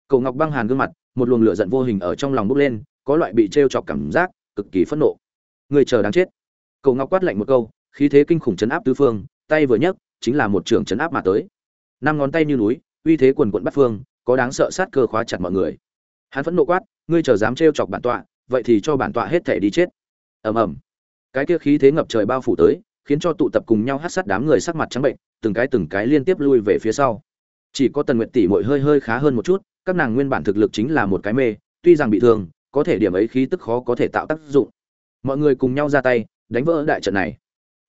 Cầu ngọc băng hàn gương mặt, một luồng lửa giận vô hình ở trong lòng bốc lên, có loại bị t chọc cảm giác, cực kỳ phẫn nộ. Người chờ đáng chết. Cầu ngọc quát lạnh một câu, khí thế kinh khủng chấn áp tứ phương, tay vừa nhấc, chính là một trường chấn áp mà tới. Năm ngón tay như núi uy thế quần quận bắt phương, có đáng sợ sát cơ khóa chặt mọi người. Hắn phẫn nộ quát, ngươi chờ dám trêu chọc bản tọa, vậy thì cho bản tọa hết thể đi chết. Ầm ầm. Cái kia khí thế ngập trời bao phủ tới, khiến cho tụ tập cùng nhau hát sát đám người sắc mặt trắng bệnh, từng cái từng cái liên tiếp lui về phía sau. Chỉ có tần nguyện tỷ muội hơi hơi khá hơn một chút, các nàng nguyên bản thực lực chính là một cái mê, tuy rằng bị thương, có thể điểm ấy khí tức khó có thể tạo tác dụng. Mọi người cùng nhau ra tay, đánh vỡ đại trận này.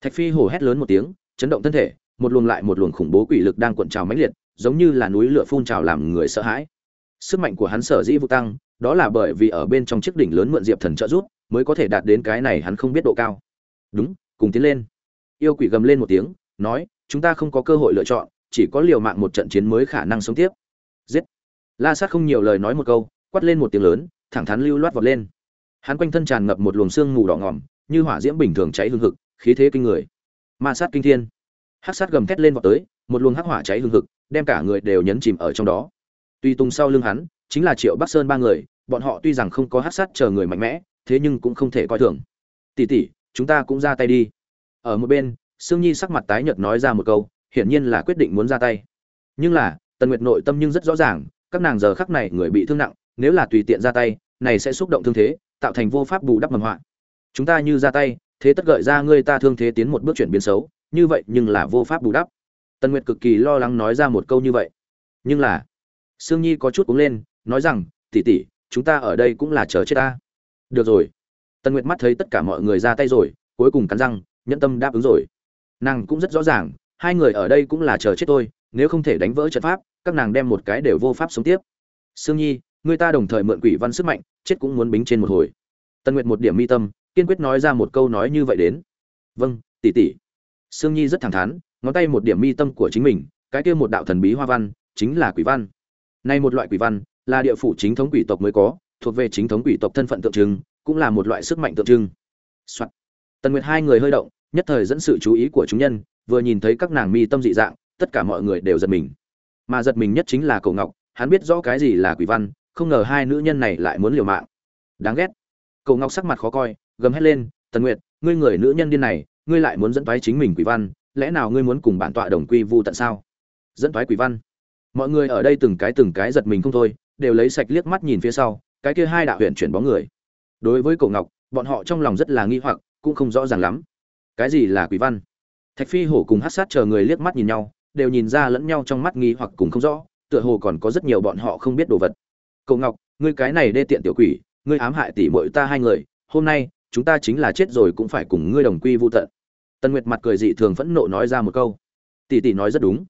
Thạch phi hổ hét lớn một tiếng, chấn động thân thể, một luồng lại một luồng khủng bố quỷ lực đang cuộn trào mãnh liệt giống như là núi lửa phun trào làm người sợ hãi. Sức mạnh của hắn sở dĩ vụ tăng, đó là bởi vì ở bên trong chiếc đỉnh lớn mượn diệp thần trợ giúp, mới có thể đạt đến cái này hắn không biết độ cao. Đúng, cùng tiến lên. Yêu quỷ gầm lên một tiếng, nói, chúng ta không có cơ hội lựa chọn, chỉ có liều mạng một trận chiến mới khả năng sống tiếp. Giết. La sát không nhiều lời nói một câu, quát lên một tiếng lớn, thẳng thắn lưu loát vọt lên. Hắn quanh thân tràn ngập một luồng xương mù đỏ ngỏm như hỏa diễm bình thường cháy hương hực, khí thế kinh người. Ma sát kinh thiên. Hắc sát gầm thét lên vọt tới, một luồng hắc hỏa cháy hương hực đem cả người đều nhấn chìm ở trong đó. Tuy tung sau lưng hắn, chính là triệu bắc sơn ba người, bọn họ tuy rằng không có hắc sát chờ người mạnh mẽ, thế nhưng cũng không thể coi thường. Tỷ tỷ, chúng ta cũng ra tay đi. Ở một bên, sương nhi sắc mặt tái nhợt nói ra một câu, hiển nhiên là quyết định muốn ra tay. Nhưng là, tần nguyệt nội tâm nhưng rất rõ ràng, các nàng giờ khắc này người bị thương nặng, nếu là tùy tiện ra tay, này sẽ xúc động thương thế, tạo thành vô pháp bù đắp mầm họa. Chúng ta như ra tay, thế tất gợi ra ngươi ta thương thế tiến một bước chuyển biến xấu, như vậy nhưng là vô pháp bù đắp tần nguyệt cực kỳ lo lắng nói ra một câu như vậy. Nhưng là, sương nhi có chút cúng lên, nói rằng, tỷ tỷ, chúng ta ở đây cũng là chờ chết ta. Được rồi. Tần nguyệt mắt thấy tất cả mọi người ra tay rồi, cuối cùng cắn răng, nhẫn tâm đáp ứng rồi. Nàng cũng rất rõ ràng, hai người ở đây cũng là chờ chết tôi nếu không thể đánh vỡ trận pháp, các nàng đem một cái đều vô pháp sống tiếp. Sương nhi, người ta đồng thời mượn quỷ văn sức mạnh, chết cũng muốn bính trên một hồi. Tân nguyệt một điểm mi tâm, kiên quyết nói ra một câu nói như vậy đến. Vâng tỷ tỷ. Sương nhi rất thẳng thắn ngón tay một điểm mi tâm của chính mình, cái kia một đạo thần bí hoa văn, chính là quỷ văn. Nay một loại quỷ văn là địa phủ chính thống quỷ tộc mới có, thuộc về chính thống quỷ tộc thân phận tượng trưng, cũng là một loại sức mạnh tượng trưng、Soạn. tần nguyệt hai người hơi động, nhất thời dẫn sự chú ý của chúng nhân, vừa nhìn thấy các nàng mi tâm dị dạng, tất cả mọi người đều giật mình. Mà giật mình nhất chính là Cầu ngọc, hắn biết rõ cái gì là quỷ văn, không ngờ hai nữ nhân này lại muốn liều mạng. Đáng ghét. Cầu ngọc sắc mặt khó coi, gầm hét lên, tần nguyệt, ngươi người nữ nhân điên này, ngươi lại muốn dẫn toái chính mình quỷ văn lẽ nào ngươi muốn cùng bản tọa đồng quy vu tận sao? Dẫn thoái quỷ văn. Mọi người ở đây từng cái từng cái giật mình không thôi, đều lấy sạch liếc mắt nhìn phía sau, cái kia hai đạo huyện chuyển bóng người. Đối với cổ ngọc, bọn họ trong lòng rất là nghi hoặc, cũng không rõ ràng lắm. Cái gì là quỷ văn? Thạch phi hổ cùng hát sát chờ người liếc mắt nhìn nhau, đều nhìn ra lẫn nhau trong mắt nghi hoặc cùng không rõ, tựa hồ còn có rất nhiều bọn họ không biết đồ vật. Cậu ngọc, ngươi cái này đê tiện tiểu quỷ, ngươi ám hại tỷ muội ta hai người, hôm nay, chúng ta chính là chết rồi cũng phải cùng ngươi đồng quy vô tận tần nguyệt mặt cười dị thường phẫn nộ nói ra một câu. Tỷ tỷ nói rất đúng.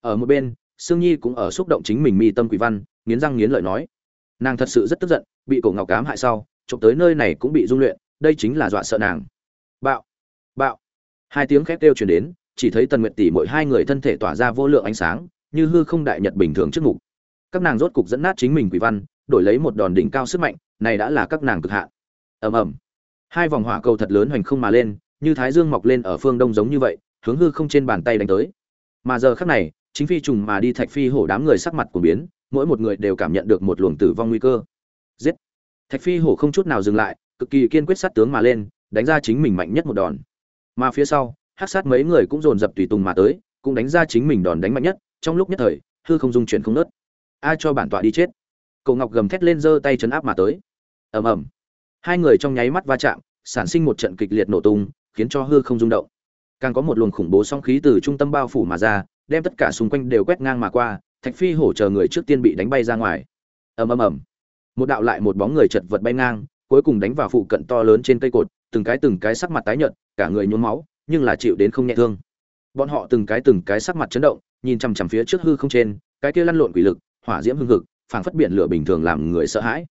Ở một bên, sương nhi cũng ở xúc động chính mình mi tâm quỷ văn, nghiến răng nghiến lợi nói. Nàng thật sự rất tức giận, bị cổ ngọc cám hại sau trộm tới nơi này cũng bị dung luyện, đây chính là dọa sợ nàng. Bạo bạo. Hai tiếng khét kêu chuyển đến, chỉ thấy tần nguyệt tỷ mỗi hai người thân thể tỏa ra vô lượng ánh sáng, như hư không đại nhật bình thường trước mục các nàng rốt cục dẫn nát chính mình quỷ văn, đổi lấy một đòn đỉnh cao sức mạnh, này đã là các nàng cực hạn. Ầm ầm. Hai vòng hỏa cầu thật lớn hoành không mà lên như thái dương mọc lên ở phương đông giống như vậy, hướng hư không trên bàn tay đánh tới. Mà giờ khắc này, chính phi trùng mà đi thạch phi hổ đám người sắc mặt của biến, mỗi một người đều cảm nhận được một luồng tử vong nguy cơ. Giết! Thạch phi hổ không chút nào dừng lại, cực kỳ kiên quyết sát tướng mà lên, đánh ra chính mình mạnh nhất một đòn. Mà phía sau, hắc sát mấy người cũng dồn dập tùy tùng mà tới, cũng đánh ra chính mình đòn đánh mạnh nhất, trong lúc nhất thời, hư không dung chuyển không nớt ai cho bản tọa đi chết. Cậu ngọc gầm thét lên giơ tay chấn áp mà tới. Ầm ầm. Hai người trong nháy mắt va chạm, sản sinh một trận kịch liệt nổ tung khiến cho hư không rung động. Càng có một luồng khủng bố song khí từ trung tâm bao phủ mà ra, đem tất cả xung quanh đều quét ngang mà qua, thạch phi hổ chờ người trước tiên bị đánh bay ra ngoài. Ầm ầm ầm. Một đạo lại một bóng người chật vật bay ngang, cuối cùng đánh vào phụ cận to lớn trên cây cột, từng cái từng cái sắc mặt tái nhợt, cả người nhuốm máu, nhưng là chịu đến không nhẹ thương. Bọn họ từng cái từng cái sắc mặt chấn động, nhìn chằm chằm phía trước hư không trên, cái kia lăn lộn quỷ lực, hỏa diễm hưng hực, phảng phất biển lửa bình thường làm người sợ hãi.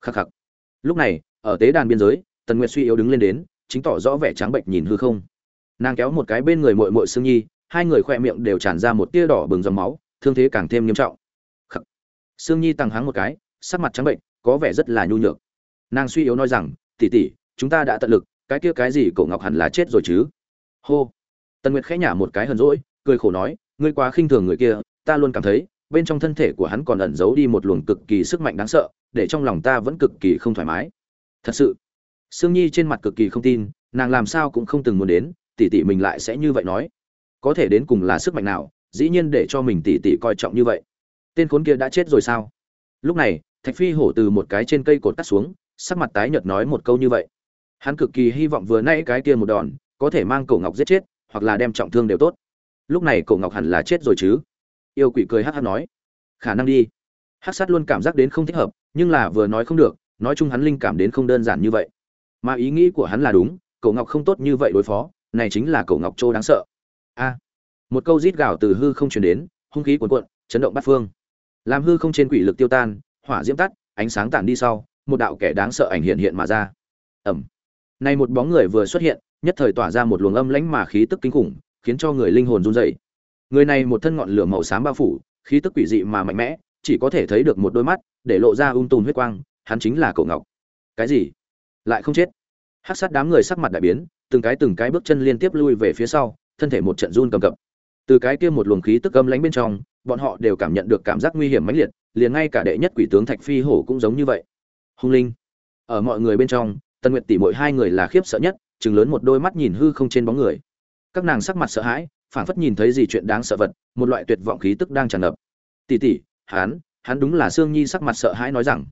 Khắc khắc. Lúc này, ở tế đàn biên giới, tần nguyệt suy yếu đứng lên đến chính tỏ rõ vẻ trắng bệnh nhìn hư không. Nàng kéo một cái bên người mội mội sương nhi, hai người khoe miệng đều tràn ra một tia đỏ bừng dòng máu, thương thế càng thêm nghiêm trọng. Khắc. Sương nhi tăng háng một cái, sắc mặt trắng bệnh, có vẻ rất là nhu nhược. Nàng suy yếu nói rằng tỉ tỉ chúng ta đã tận lực, cái kia cái gì cậu ngọc hẳn là chết rồi chứ? Hô. Tần nguyệt khẽ nhả một cái hờn rỗi cười khổ nói, ngươi quá khinh thường người kia, ta luôn cảm thấy, bên trong thân thể của hắn còn ẩn giấu đi một luồng cực kỳ sức mạnh đáng sợ, để trong lòng ta vẫn cực kỳ không thoải mái. Thật sự sương nhi trên mặt cực kỳ không tin, nàng làm sao cũng không từng muốn đến, tỷ tỷ mình lại sẽ như vậy nói. Có thể đến cùng là sức mạnh nào, dĩ nhiên để cho mình tỷ tỷ coi trọng như vậy. Tên khốn kia đã chết rồi sao? Lúc này, thạch phi hổ từ một cái trên cây cột cắt xuống, sắc mặt tái nhợt nói một câu như vậy. Hắn cực kỳ hy vọng vừa nãy cái kia một đòn, có thể mang cổ ngọc giết chết, hoặc là đem trọng thương đều tốt. Lúc này cổ ngọc hẳn là chết rồi chứ? Yêu quỷ cười hát hát nói. Khả năng đi. Hát sát luôn cảm giác đến không thích hợp, nhưng là vừa nói không được, nói chung hắn linh cảm đến không đơn giản như vậy mà ý nghĩ của hắn là đúng cổ ngọc không tốt như vậy đối phó, này chính là cổ ngọc châu đáng sợ. A. Một câu rít gào từ hư không truyền đến, hung khí cuồn cuộn, chấn động bát phương. Làm hư không trên quỷ lực tiêu tan, hỏa diễm tắt, ánh sáng tản đi sau, một đạo kẻ đáng sợ ảnh hiện hiện mà ra. Ẩm. Này một bóng người vừa xuất hiện, nhất thời tỏa ra một luồng âm lãnh mà khí tức kinh khủng, khiến cho người linh hồn run rẩy. Người này một thân ngọn lửa màu xám bao phủ, khí tức quỷ dị mà mạnh mẽ, chỉ có thể thấy được một đôi mắt, để lộ ra ung tùm huyết quang, hắn chính là cậu ngọc. Cái gì? Lại không chết. Hát sát đám người sắc mặt đại biến, từng cái từng cái bước chân liên tiếp lui về phía sau, thân thể một trận run cầm cập. Từ cái kia một luồng khí tức gâm lánh bên trong, bọn họ đều cảm nhận được cảm giác nguy hiểm mãnh liệt, liền ngay cả đệ nhất quỷ tướng thạch phi hổ cũng giống như vậy. Hung linh. Ở mọi người bên trong tân nguyệt tỷ mỗi hai người là khiếp sợ nhất chừng lớn một đôi mắt nhìn hư không trên bóng người. Các nàng sắc mặt sợ hãi, phảng phất nhìn thấy gì chuyện đáng sợ vật, một loại tuyệt vọng khí tức đang tràn ngập. Tỷ tỷ, hắn hắn đúng là sương nhi sắc mặt sợ hãi nói rằng.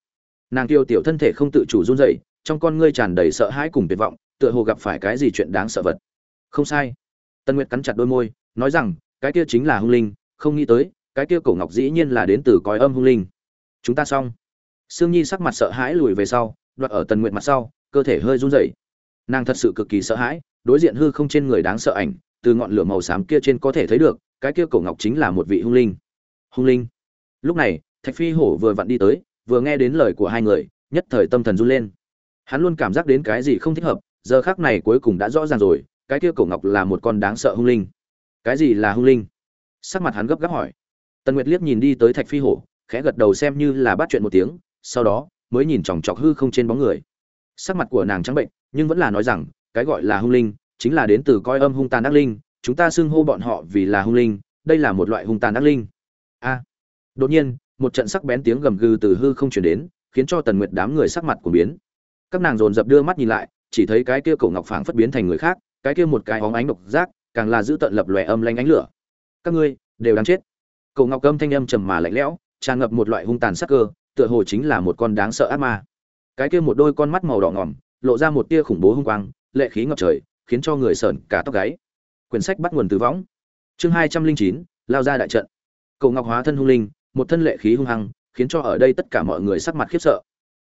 Nàng tiêu tiểu thân thể không tự chủ run rẩy trong con ngươi tràn đầy sợ hãi cùng tuyệt vọng, tựa hồ gặp phải cái gì chuyện đáng sợ vật. Không sai. Tân nguyệt cắn chặt đôi môi, nói rằng, cái kia chính là hung linh, không nghĩ tới, cái kia cổ ngọc dĩ nhiên là đến từ cõi âm hung linh. Chúng ta xong. Sương nhi sắc mặt sợ hãi lùi về sau, đoạt ở tần nguyệt mặt sau, cơ thể hơi run rẩy. Nàng thật sự cực kỳ sợ hãi, đối diện hư không trên người đáng sợ ảnh, từ ngọn lửa màu xám kia trên có thể thấy được, cái kia cổ ngọc chính là một vị hung linh. Hung linh. Lúc này, thạch phi hổ vừa vặn đi tới, vừa nghe đến lời của hai người, nhất thời tâm thần run lên hắn luôn cảm giác đến cái gì không thích hợp, giờ khác này cuối cùng đã rõ ràng rồi, cái kia cổ ngọc là một con đáng sợ hung linh. Cái gì là hung linh? Sắc mặt hắn gấp gáp hỏi. Tần nguyệt liếc nhìn đi tới thạch phi hổ, khẽ gật đầu xem như là bắt chuyện một tiếng, sau đó mới nhìn chòng chọc hư không trên bóng người. Sắc mặt của nàng trắng bệnh, nhưng vẫn là nói rằng, cái gọi là hung linh, chính là đến từ coi âm hung tàn ác linh, chúng ta xưng hô bọn họ vì là hung linh, đây là một loại hung tàn ác linh. A. Đột nhiên, một trận sắc bén tiếng gầm gừ từ hư không chuyển đến, khiến cho tần nguyệt đám người sắc mặt của biến các nàng dồn dập đưa mắt nhìn lại, chỉ thấy cái kia cổ ngọc phảng phất biến thành người khác, cái kia một cái hóng ánh độc giác, càng là giữ tận lập lòe âm lanh ánh lửa. Các ngươi, đều đáng chết. Cổ ngọc âm thanh âm trầm mà lạnh lẽo, tràn ngập một loại hung tàn sắc cơ, tựa hồ chính là một con đáng sợ ác ma. Cái kia một đôi con mắt màu đỏ ngỏm, lộ ra một tia khủng bố hung quang, lệ khí ngập trời, khiến cho người sởn cả tóc gáy. Quyển sách bắt nguồn từ võng. Chương hai trăm linh chín, lao ra đại trận. Cầu ngọc hóa thân hung linh, một thân lệ khí hung hăng, khiến cho ở đây tất cả mọi người sắc mặt khiếp sợ.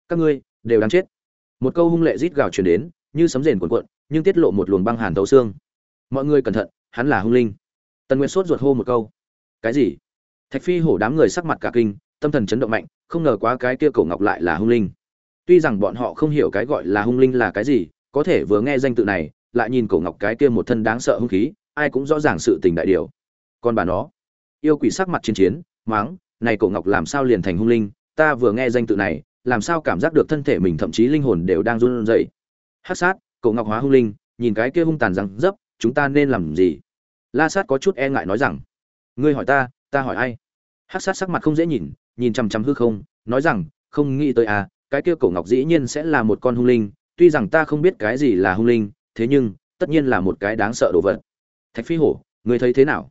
Các ngươi, đều đáng chết một câu hung lệ rít gào truyền đến, như sấm rền cuộn cuộn, nhưng tiết lộ một luồng băng hàn tấu xương. Mọi người cẩn thận, hắn là hung linh. Tần nguyệt sốt ruột hô một câu. Cái gì? Thạch phi hổ đám người sắc mặt cả kinh, tâm thần chấn động mạnh, không ngờ quá cái kia cổ ngọc lại là hung linh. Tuy rằng bọn họ không hiểu cái gọi là hung linh là cái gì, có thể vừa nghe danh tự này, lại nhìn cổ ngọc cái kia một thân đáng sợ hung khí, ai cũng rõ ràng sự tình đại điều. Còn bà nó, yêu quỷ sắc mặt chiến chiến, máng, này cổ ngọc làm sao liền thành hung linh, ta vừa nghe danh tự này làm sao cảm giác được thân thể mình thậm chí linh hồn đều đang run rẩy. Hắc sát cổ ngọc hóa hung linh, nhìn cái kia hung tàn răng dấp, chúng ta nên làm gì? La sát có chút e ngại nói rằng, ngươi hỏi ta ta hỏi ai? Hắc sát sắc mặt không dễ nhìn nhìn chằm chằm hư không, nói rằng, không nghĩ tới à cái kia cổ ngọc dĩ nhiên sẽ là một con hung linh, tuy rằng ta không biết cái gì là hung linh, thế nhưng, tất nhiên là một cái đáng sợ đồ vật. Thạch phi hổ, ngươi thấy thế nào?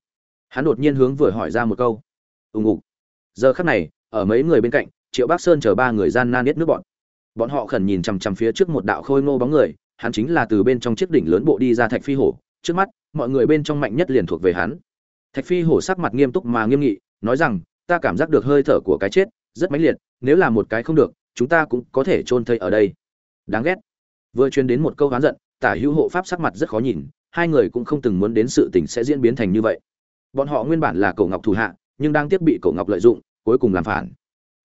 Hắn đột nhiên hướng vừa hỏi ra một câu. Ùng ục giờ khắc này, ở mấy người bên cạnh triệu bắc sơn chờ ba người gian nan nết nước bọn. Bọn họ khẩn nhìn chằm chằm phía trước một đạo khôi ngô bóng người, hắn chính là từ bên trong chiếc đỉnh lớn bộ đi ra thạch phi hổ. Trước mắt, mọi người bên trong mạnh nhất liền thuộc về hắn. Thạch phi hổ sắc mặt nghiêm túc mà nghiêm nghị, nói rằng, ta cảm giác được hơi thở của cái chết, rất mãnh liệt, nếu là một cái không được, chúng ta cũng có thể chôn thây ở đây. Đáng ghét. Vừa truyền đến một câu hán giận, tả hữu hộ pháp sắc mặt rất khó nhìn, hai người cũng không từng muốn đến sự tình sẽ diễn biến thành như vậy. Bọn họ nguyên bản là cổ ngọc thủ hạ, nhưng đang tiếp bị cổ ngọc lợi dụng, cuối cùng làm phản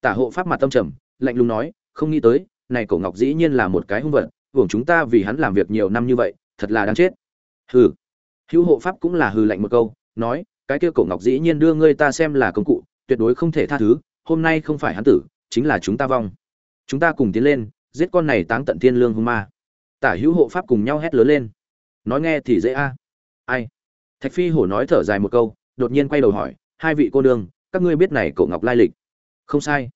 tả hộ pháp mặt tâm trầm, lạnh lùng nói, không nghĩ tới, này cổ ngọc dĩ nhiên là một cái hung vật, hưởng chúng ta vì hắn làm việc nhiều năm như vậy, thật là đáng chết. Hừ. Hữu hộ pháp cũng là hừ lạnh một câu, nói, cái kia cổ ngọc dĩ nhiên đưa ngươi ta xem là công cụ, tuyệt đối không thể tha thứ, hôm nay không phải hắn tử, chính là chúng ta vong. Chúng ta cùng tiến lên, giết con này táng tận thiên lương hung ma. Tả hữu hộ pháp cùng nhau hét lớn lên. Nói nghe thì dễ a. Ai? Thạch phi hổ nói thở dài một câu, đột nhiên quay đầu hỏi, hai vị cô nương, các ngươi biết này cổ ngọc lai lịch? Không sai.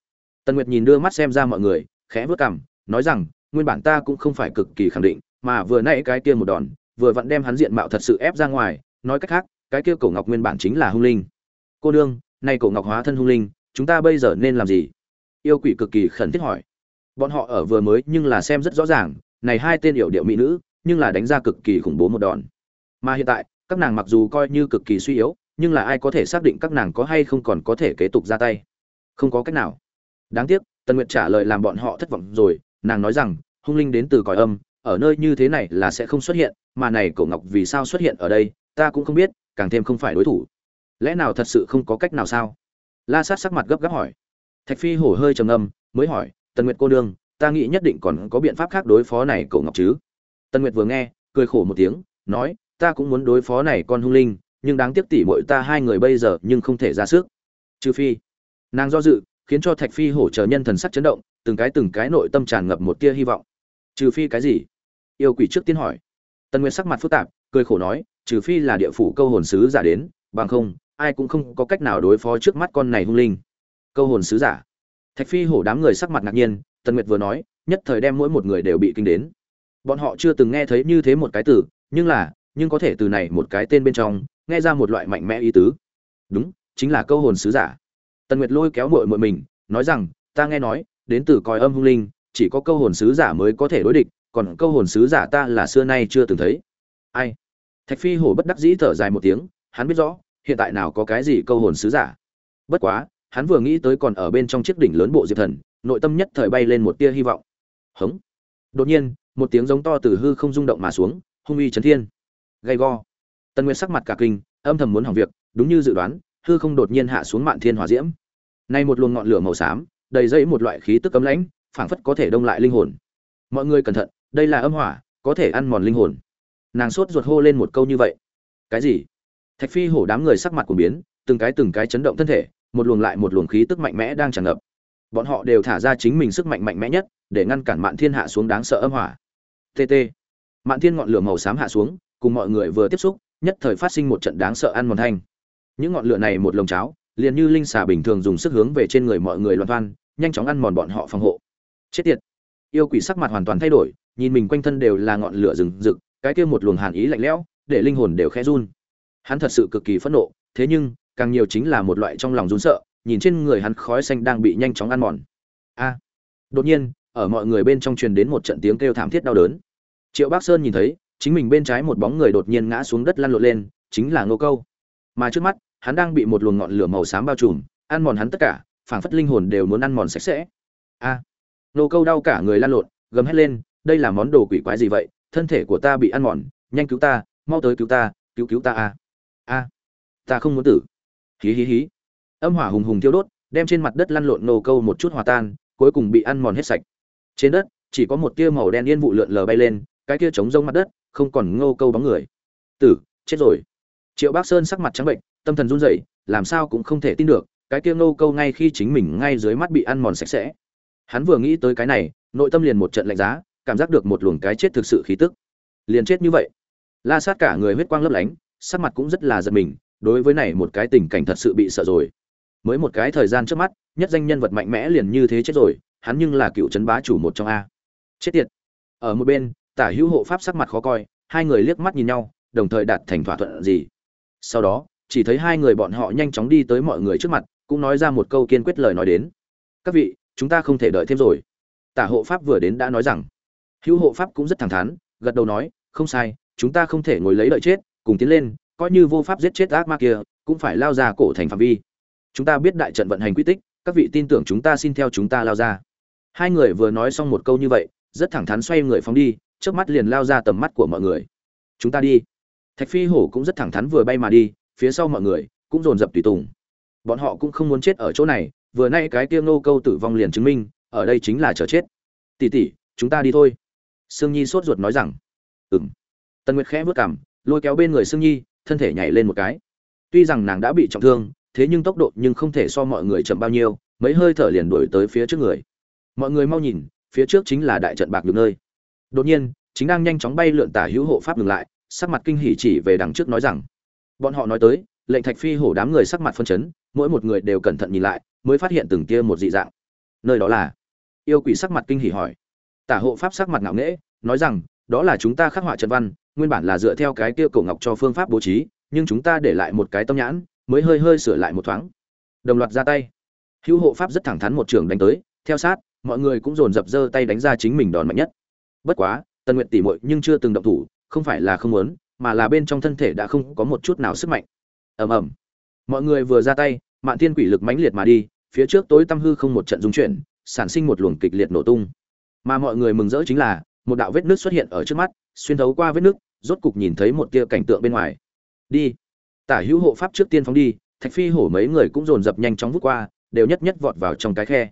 Tần nguyệt nhìn đưa mắt xem ra mọi người, khẽ vớt cằm, nói rằng, nguyên bản ta cũng không phải cực kỳ khẳng định, mà vừa nãy cái kia một đòn, vừa vặn đem hắn diện mạo thật sự ép ra ngoài, nói cách khác, cái kia cổ ngọc nguyên bản chính là hung linh. Cô đương nay cổ ngọc hóa thân hung linh, chúng ta bây giờ nên làm gì? Yêu quỷ cực kỳ khẩn thiết hỏi. Bọn họ ở vừa mới nhưng là xem rất rõ ràng, này hai tên hiểu điệu mỹ nữ, nhưng là đánh ra cực kỳ khủng bố một đòn. Mà hiện tại, các nàng mặc dù coi như cực kỳ suy yếu, nhưng là ai có thể xác định các nàng có hay không còn có thể kế tục ra tay? Không có cách nào. Đáng tiếc, tần nguyệt trả lời làm bọn họ thất vọng rồi, nàng nói rằng, hung linh đến từ cõi âm, ở nơi như thế này là sẽ không xuất hiện, mà này cổ ngọc vì sao xuất hiện ở đây, ta cũng không biết, càng thêm không phải đối thủ. Lẽ nào thật sự không có cách nào sao? La sát sắc mặt gấp gáp hỏi. Thạch phi hổ hơi trầm âm mới hỏi, tần nguyệt cô nương, ta nghĩ nhất định còn có biện pháp khác đối phó này cổ ngọc chứ? Tần nguyệt vừa nghe, cười khổ một tiếng, nói, ta cũng muốn đối phó này con hung linh, nhưng đáng tiếc tỉ muội ta hai người bây giờ nhưng không thể ra sức. Trừ phi nàng do dự, khiến cho thạch phi hổ chờ nhân thần sắc chấn động, từng cái từng cái nội tâm tràn ngập một tia hy vọng. Trừ phi cái gì? Yêu quỷ trước tiên hỏi. Tần nguyệt sắc mặt phức tạp, cười khổ nói, trừ phi là địa phủ câu hồn sứ giả đến, bằng không, ai cũng không có cách nào đối phó trước mắt con này hung linh. Câu hồn sứ giả. Thạch phi hổ đám người sắc mặt ngạc nhiên, tần nguyệt vừa nói, nhất thời đem mỗi một người đều bị kinh đến. Bọn họ chưa từng nghe thấy như thế một cái từ, nhưng là, nhưng có thể từ này một cái tên bên trong, nghe ra một loại mạnh mẽ ý tứ. Đúng, chính là câu hồn sứ giả tần nguyệt lôi kéo mội mội mình, nói rằng, ta nghe nói, đến từ còi âm hung linh, chỉ có câu hồn sứ giả mới có thể đối địch, còn câu hồn sứ giả ta là xưa nay chưa từng thấy. Ai? Thạch phi hổ bất đắc dĩ thở dài một tiếng, hắn biết rõ, hiện tại nào có cái gì câu hồn sứ giả. Bất quá, hắn vừa nghĩ tới còn ở bên trong chiếc đỉnh lớn bộ diệp thần, nội tâm nhất thời bay lên một tia hy vọng. Hống. Đột nhiên, một tiếng giống to từ hư không rung động mà xuống, hung uy chấn thiên. Gay go. Tần Nguyệt sắc mặt cả kinh, âm thầm muốn hỏng việc, đúng như dự đoán hư không đột nhiên hạ xuống mạn thiên hỏa diễm. Nay một luồng ngọn lửa màu xám, đầy dẫy một loại khí tức cấm lãnh, phảng phất có thể đông lại linh hồn. Mọi người cẩn thận, đây là âm hỏa, có thể ăn mòn linh hồn. Nàng sốt ruột hô lên một câu như vậy. Cái gì? Thạch phi hổ đám người sắc mặt của biến, từng cái từng cái chấn động thân thể, một luồng lại một luồng khí tức mạnh mẽ đang tràn ngập. Bọn họ đều thả ra chính mình sức mạnh mạnh mẽ nhất, để ngăn cản mạn thiên hạ xuống đáng sợ âm hỏa. Tt mạn thiên ngọn lửa màu xám hạ xuống, cùng mọi người vừa tiếp xúc, nhất thời phát sinh một trận đáng sợ ăn mòn thanh những ngọn lửa này một lồng cháo, liền như linh xà bình thường dùng sức hướng về trên người mọi người loạn văn nhanh chóng ăn mòn bọn họ phòng hộ. Chết tiệt! Yêu quỷ sắc mặt hoàn toàn thay đổi, nhìn mình quanh thân đều là ngọn lửa rừng rực, cái kia một luồng hàn ý lạnh lẽo, để linh hồn đều khẽ run. Hắn thật sự cực kỳ phẫn nộ, thế nhưng, càng nhiều chính là một loại trong lòng run sợ, nhìn trên người hắn khói xanh đang bị nhanh chóng ăn mòn. A! Đột nhiên, ở mọi người bên trong truyền đến một trận tiếng kêu thảm thiết đau đớn. Triệu bắc sơn nhìn thấy, chính mình bên trái một bóng người đột nhiên ngã xuống đất lăn lộn lên, chính là ngô câu. Mà trước mắt hắn đang bị một luồng ngọn lửa màu xám bao trùm ăn mòn hắn tất cả phảng phất linh hồn đều muốn ăn mòn sạch sẽ. A. À, nô câu đau cả người lăn lộn gầm hét lên đây là món đồ quỷ quái gì vậy? Thân thể của ta bị ăn mòn nhanh cứu ta mau tới cứu ta cứu cứu ta a. A. Ta không muốn tử. Hí hí hí. Âm hỏa hùng hùng thiêu đốt đem trên mặt đất lăn lộn nô câu một chút hòa tan cuối cùng bị ăn mòn hết sạch. Trên đất chỉ có một tia màu đen yên vụ lượn lờ bay lên cái kia trống rông mặt đất không còn ngô câu bóng người. Tử chết rồi. Triệu bác sơn sắc mặt trắng bệnh tâm thần run rẩy, làm sao cũng không thể tin được, cái kia ngô câu ngay khi chính mình ngay dưới mắt bị ăn mòn sạch sẽ. Hắn vừa nghĩ tới cái này, nội tâm liền một trận lạnh giá, cảm giác được một luồng cái chết thực sự khí tức. Liền chết như vậy. La sát cả người huyết quang lấp lánh, sắc mặt cũng rất là giật mình, đối với này một cái tình cảnh thật sự bị sợ rồi. Mới một cái thời gian trước mắt, nhất danh nhân vật mạnh mẽ liền như thế chết rồi, hắn nhưng là cựu trấn bá chủ một trong a. Chết tiệt. Ở một bên, tả hữu hộ pháp sắc mặt khó coi, hai người liếc mắt nhìn nhau, đồng thời đạt thành thỏa thuận gì. Sau đó chỉ thấy hai người bọn họ nhanh chóng đi tới mọi người trước mặt, cũng nói ra một câu kiên quyết lời nói đến. Các vị, chúng ta không thể đợi thêm rồi. Tả hộ pháp vừa đến đã nói rằng. Hữu hộ pháp cũng rất thẳng thắn, gật đầu nói, không sai, chúng ta không thể ngồi lấy đợi chết, cùng tiến lên, coi như vô pháp giết chết ác ma kia, cũng phải lao ra cổ thành phạm vi. Chúng ta biết đại trận vận hành quy tích, các vị tin tưởng chúng ta xin theo chúng ta lao ra. Hai người vừa nói xong một câu như vậy, rất thẳng thắn xoay người phóng đi, trước mắt liền lao ra tầm mắt của mọi người. Chúng ta đi. Thạch phi hổ cũng rất thẳng thắn vừa bay mà đi phía sau mọi người cũng dồn dập tùy tùng. Bọn họ cũng không muốn chết ở chỗ này, vừa nay cái tiêu nô câu tử vong liền chứng minh, ở đây chính là chờ chết. Tỉ tỉ chúng ta đi thôi. Sương nhi sốt ruột nói rằng. Ừ m tần nguyệt khẽ vớt cảm lôi kéo bên người sương nhi, thân thể nhảy lên một cái. Tuy rằng nàng đã bị trọng thương, thế nhưng tốc độ nhưng không thể so mọi người chậm bao nhiêu, mấy hơi thở liền đuổi tới phía trước người. Mọi người mau nhìn, phía trước chính là đại trận bạc được nơi. Đột nhiên, chính đang nhanh chóng bay lượn tả hữu hộ pháp ngừng lại, sắc mặt kinh hỉ chỉ về đằng trước nói rằng bọn họ nói tới, lệnh thạch phi hổ đám người sắc mặt phân chấn, mỗi một người đều cẩn thận nhìn lại, mới phát hiện từng kia một dị dạng. Nơi đó là? Yêu quỷ sắc mặt kinh hỉ hỏi. Tả hộ pháp sắc mặt ngạo nghễ, nói rằng, đó là chúng ta khắc họa trận văn, nguyên bản là dựa theo cái kia cổ ngọc cho phương pháp bố trí, nhưng chúng ta để lại một cái tâm nhãn, mới hơi hơi sửa lại một thoáng. Đồng loạt ra tay. Hữu hộ pháp rất thẳng thắn một trường đánh tới, theo sát, mọi người cũng dồn dập dơ tay đánh ra chính mình đòn mạnh nhất. Bất quá, tần nguyện tỉ mội nhưng chưa từng động thủ, không phải là không muốn mà là bên trong thân thể đã không có một chút nào sức mạnh. Ầm ầm. Mọi người vừa ra tay, mạn thiên quỷ lực mãnh liệt mà đi, phía trước tối tăm hư không một trận dung chuyển, sản sinh một luồng kịch liệt nổ tung. Mà mọi người mừng rỡ chính là, một đạo vết nước xuất hiện ở trước mắt, xuyên thấu qua vết nước rốt cục nhìn thấy một tia cảnh tượng bên ngoài. Đi. Tả hữu hộ pháp trước tiên phóng đi, thạch phi hổ mấy người cũng dồn dập nhanh chóng vút qua, đều nhất nhất vọt vào trong cái khe.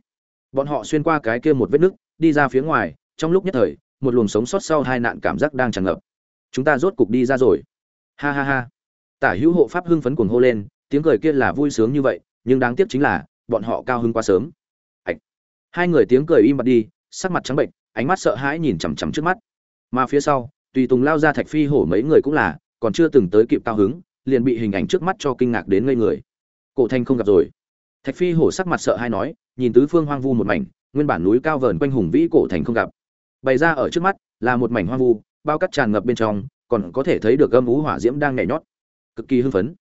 Bọn họ xuyên qua cái kia một vết nước đi ra phía ngoài, trong lúc nhất thời, một luồng sống sót sau hai nạn cảm giác đang tràn ngập chúng ta rốt cục đi ra rồi. Ha ha ha. Tả hữu hộ pháp hưng phấn cuồng hô lên, tiếng cười kia là vui sướng như vậy, nhưng đáng tiếc chính là, bọn họ cao hưng quá sớm. Ảch. hai người tiếng cười im bặt đi, sắc mặt trắng bệnh ánh mắt sợ hãi nhìn chằm chằm trước mắt. Mà phía sau, tùy tùng lao ra thạch phi hổ mấy người cũng là, còn chưa từng tới kịp cao hứng, liền bị hình ảnh trước mắt cho kinh ngạc đến ngây người. Cổ thanh không gặp rồi. Thạch phi hổ sắc mặt sợ hãi nói, nhìn tứ phương hoang vu một mảnh, nguyên bản núi cao vờn quanh hùng vĩ cổ thành không gặp. Bày ra ở trước mắt, là một mảnh hoang vu bao cắt tràn ngập bên trong, còn có thể thấy được gâm ú hỏa diễm đang nhảy nhót. Cực kỳ hưng phấn.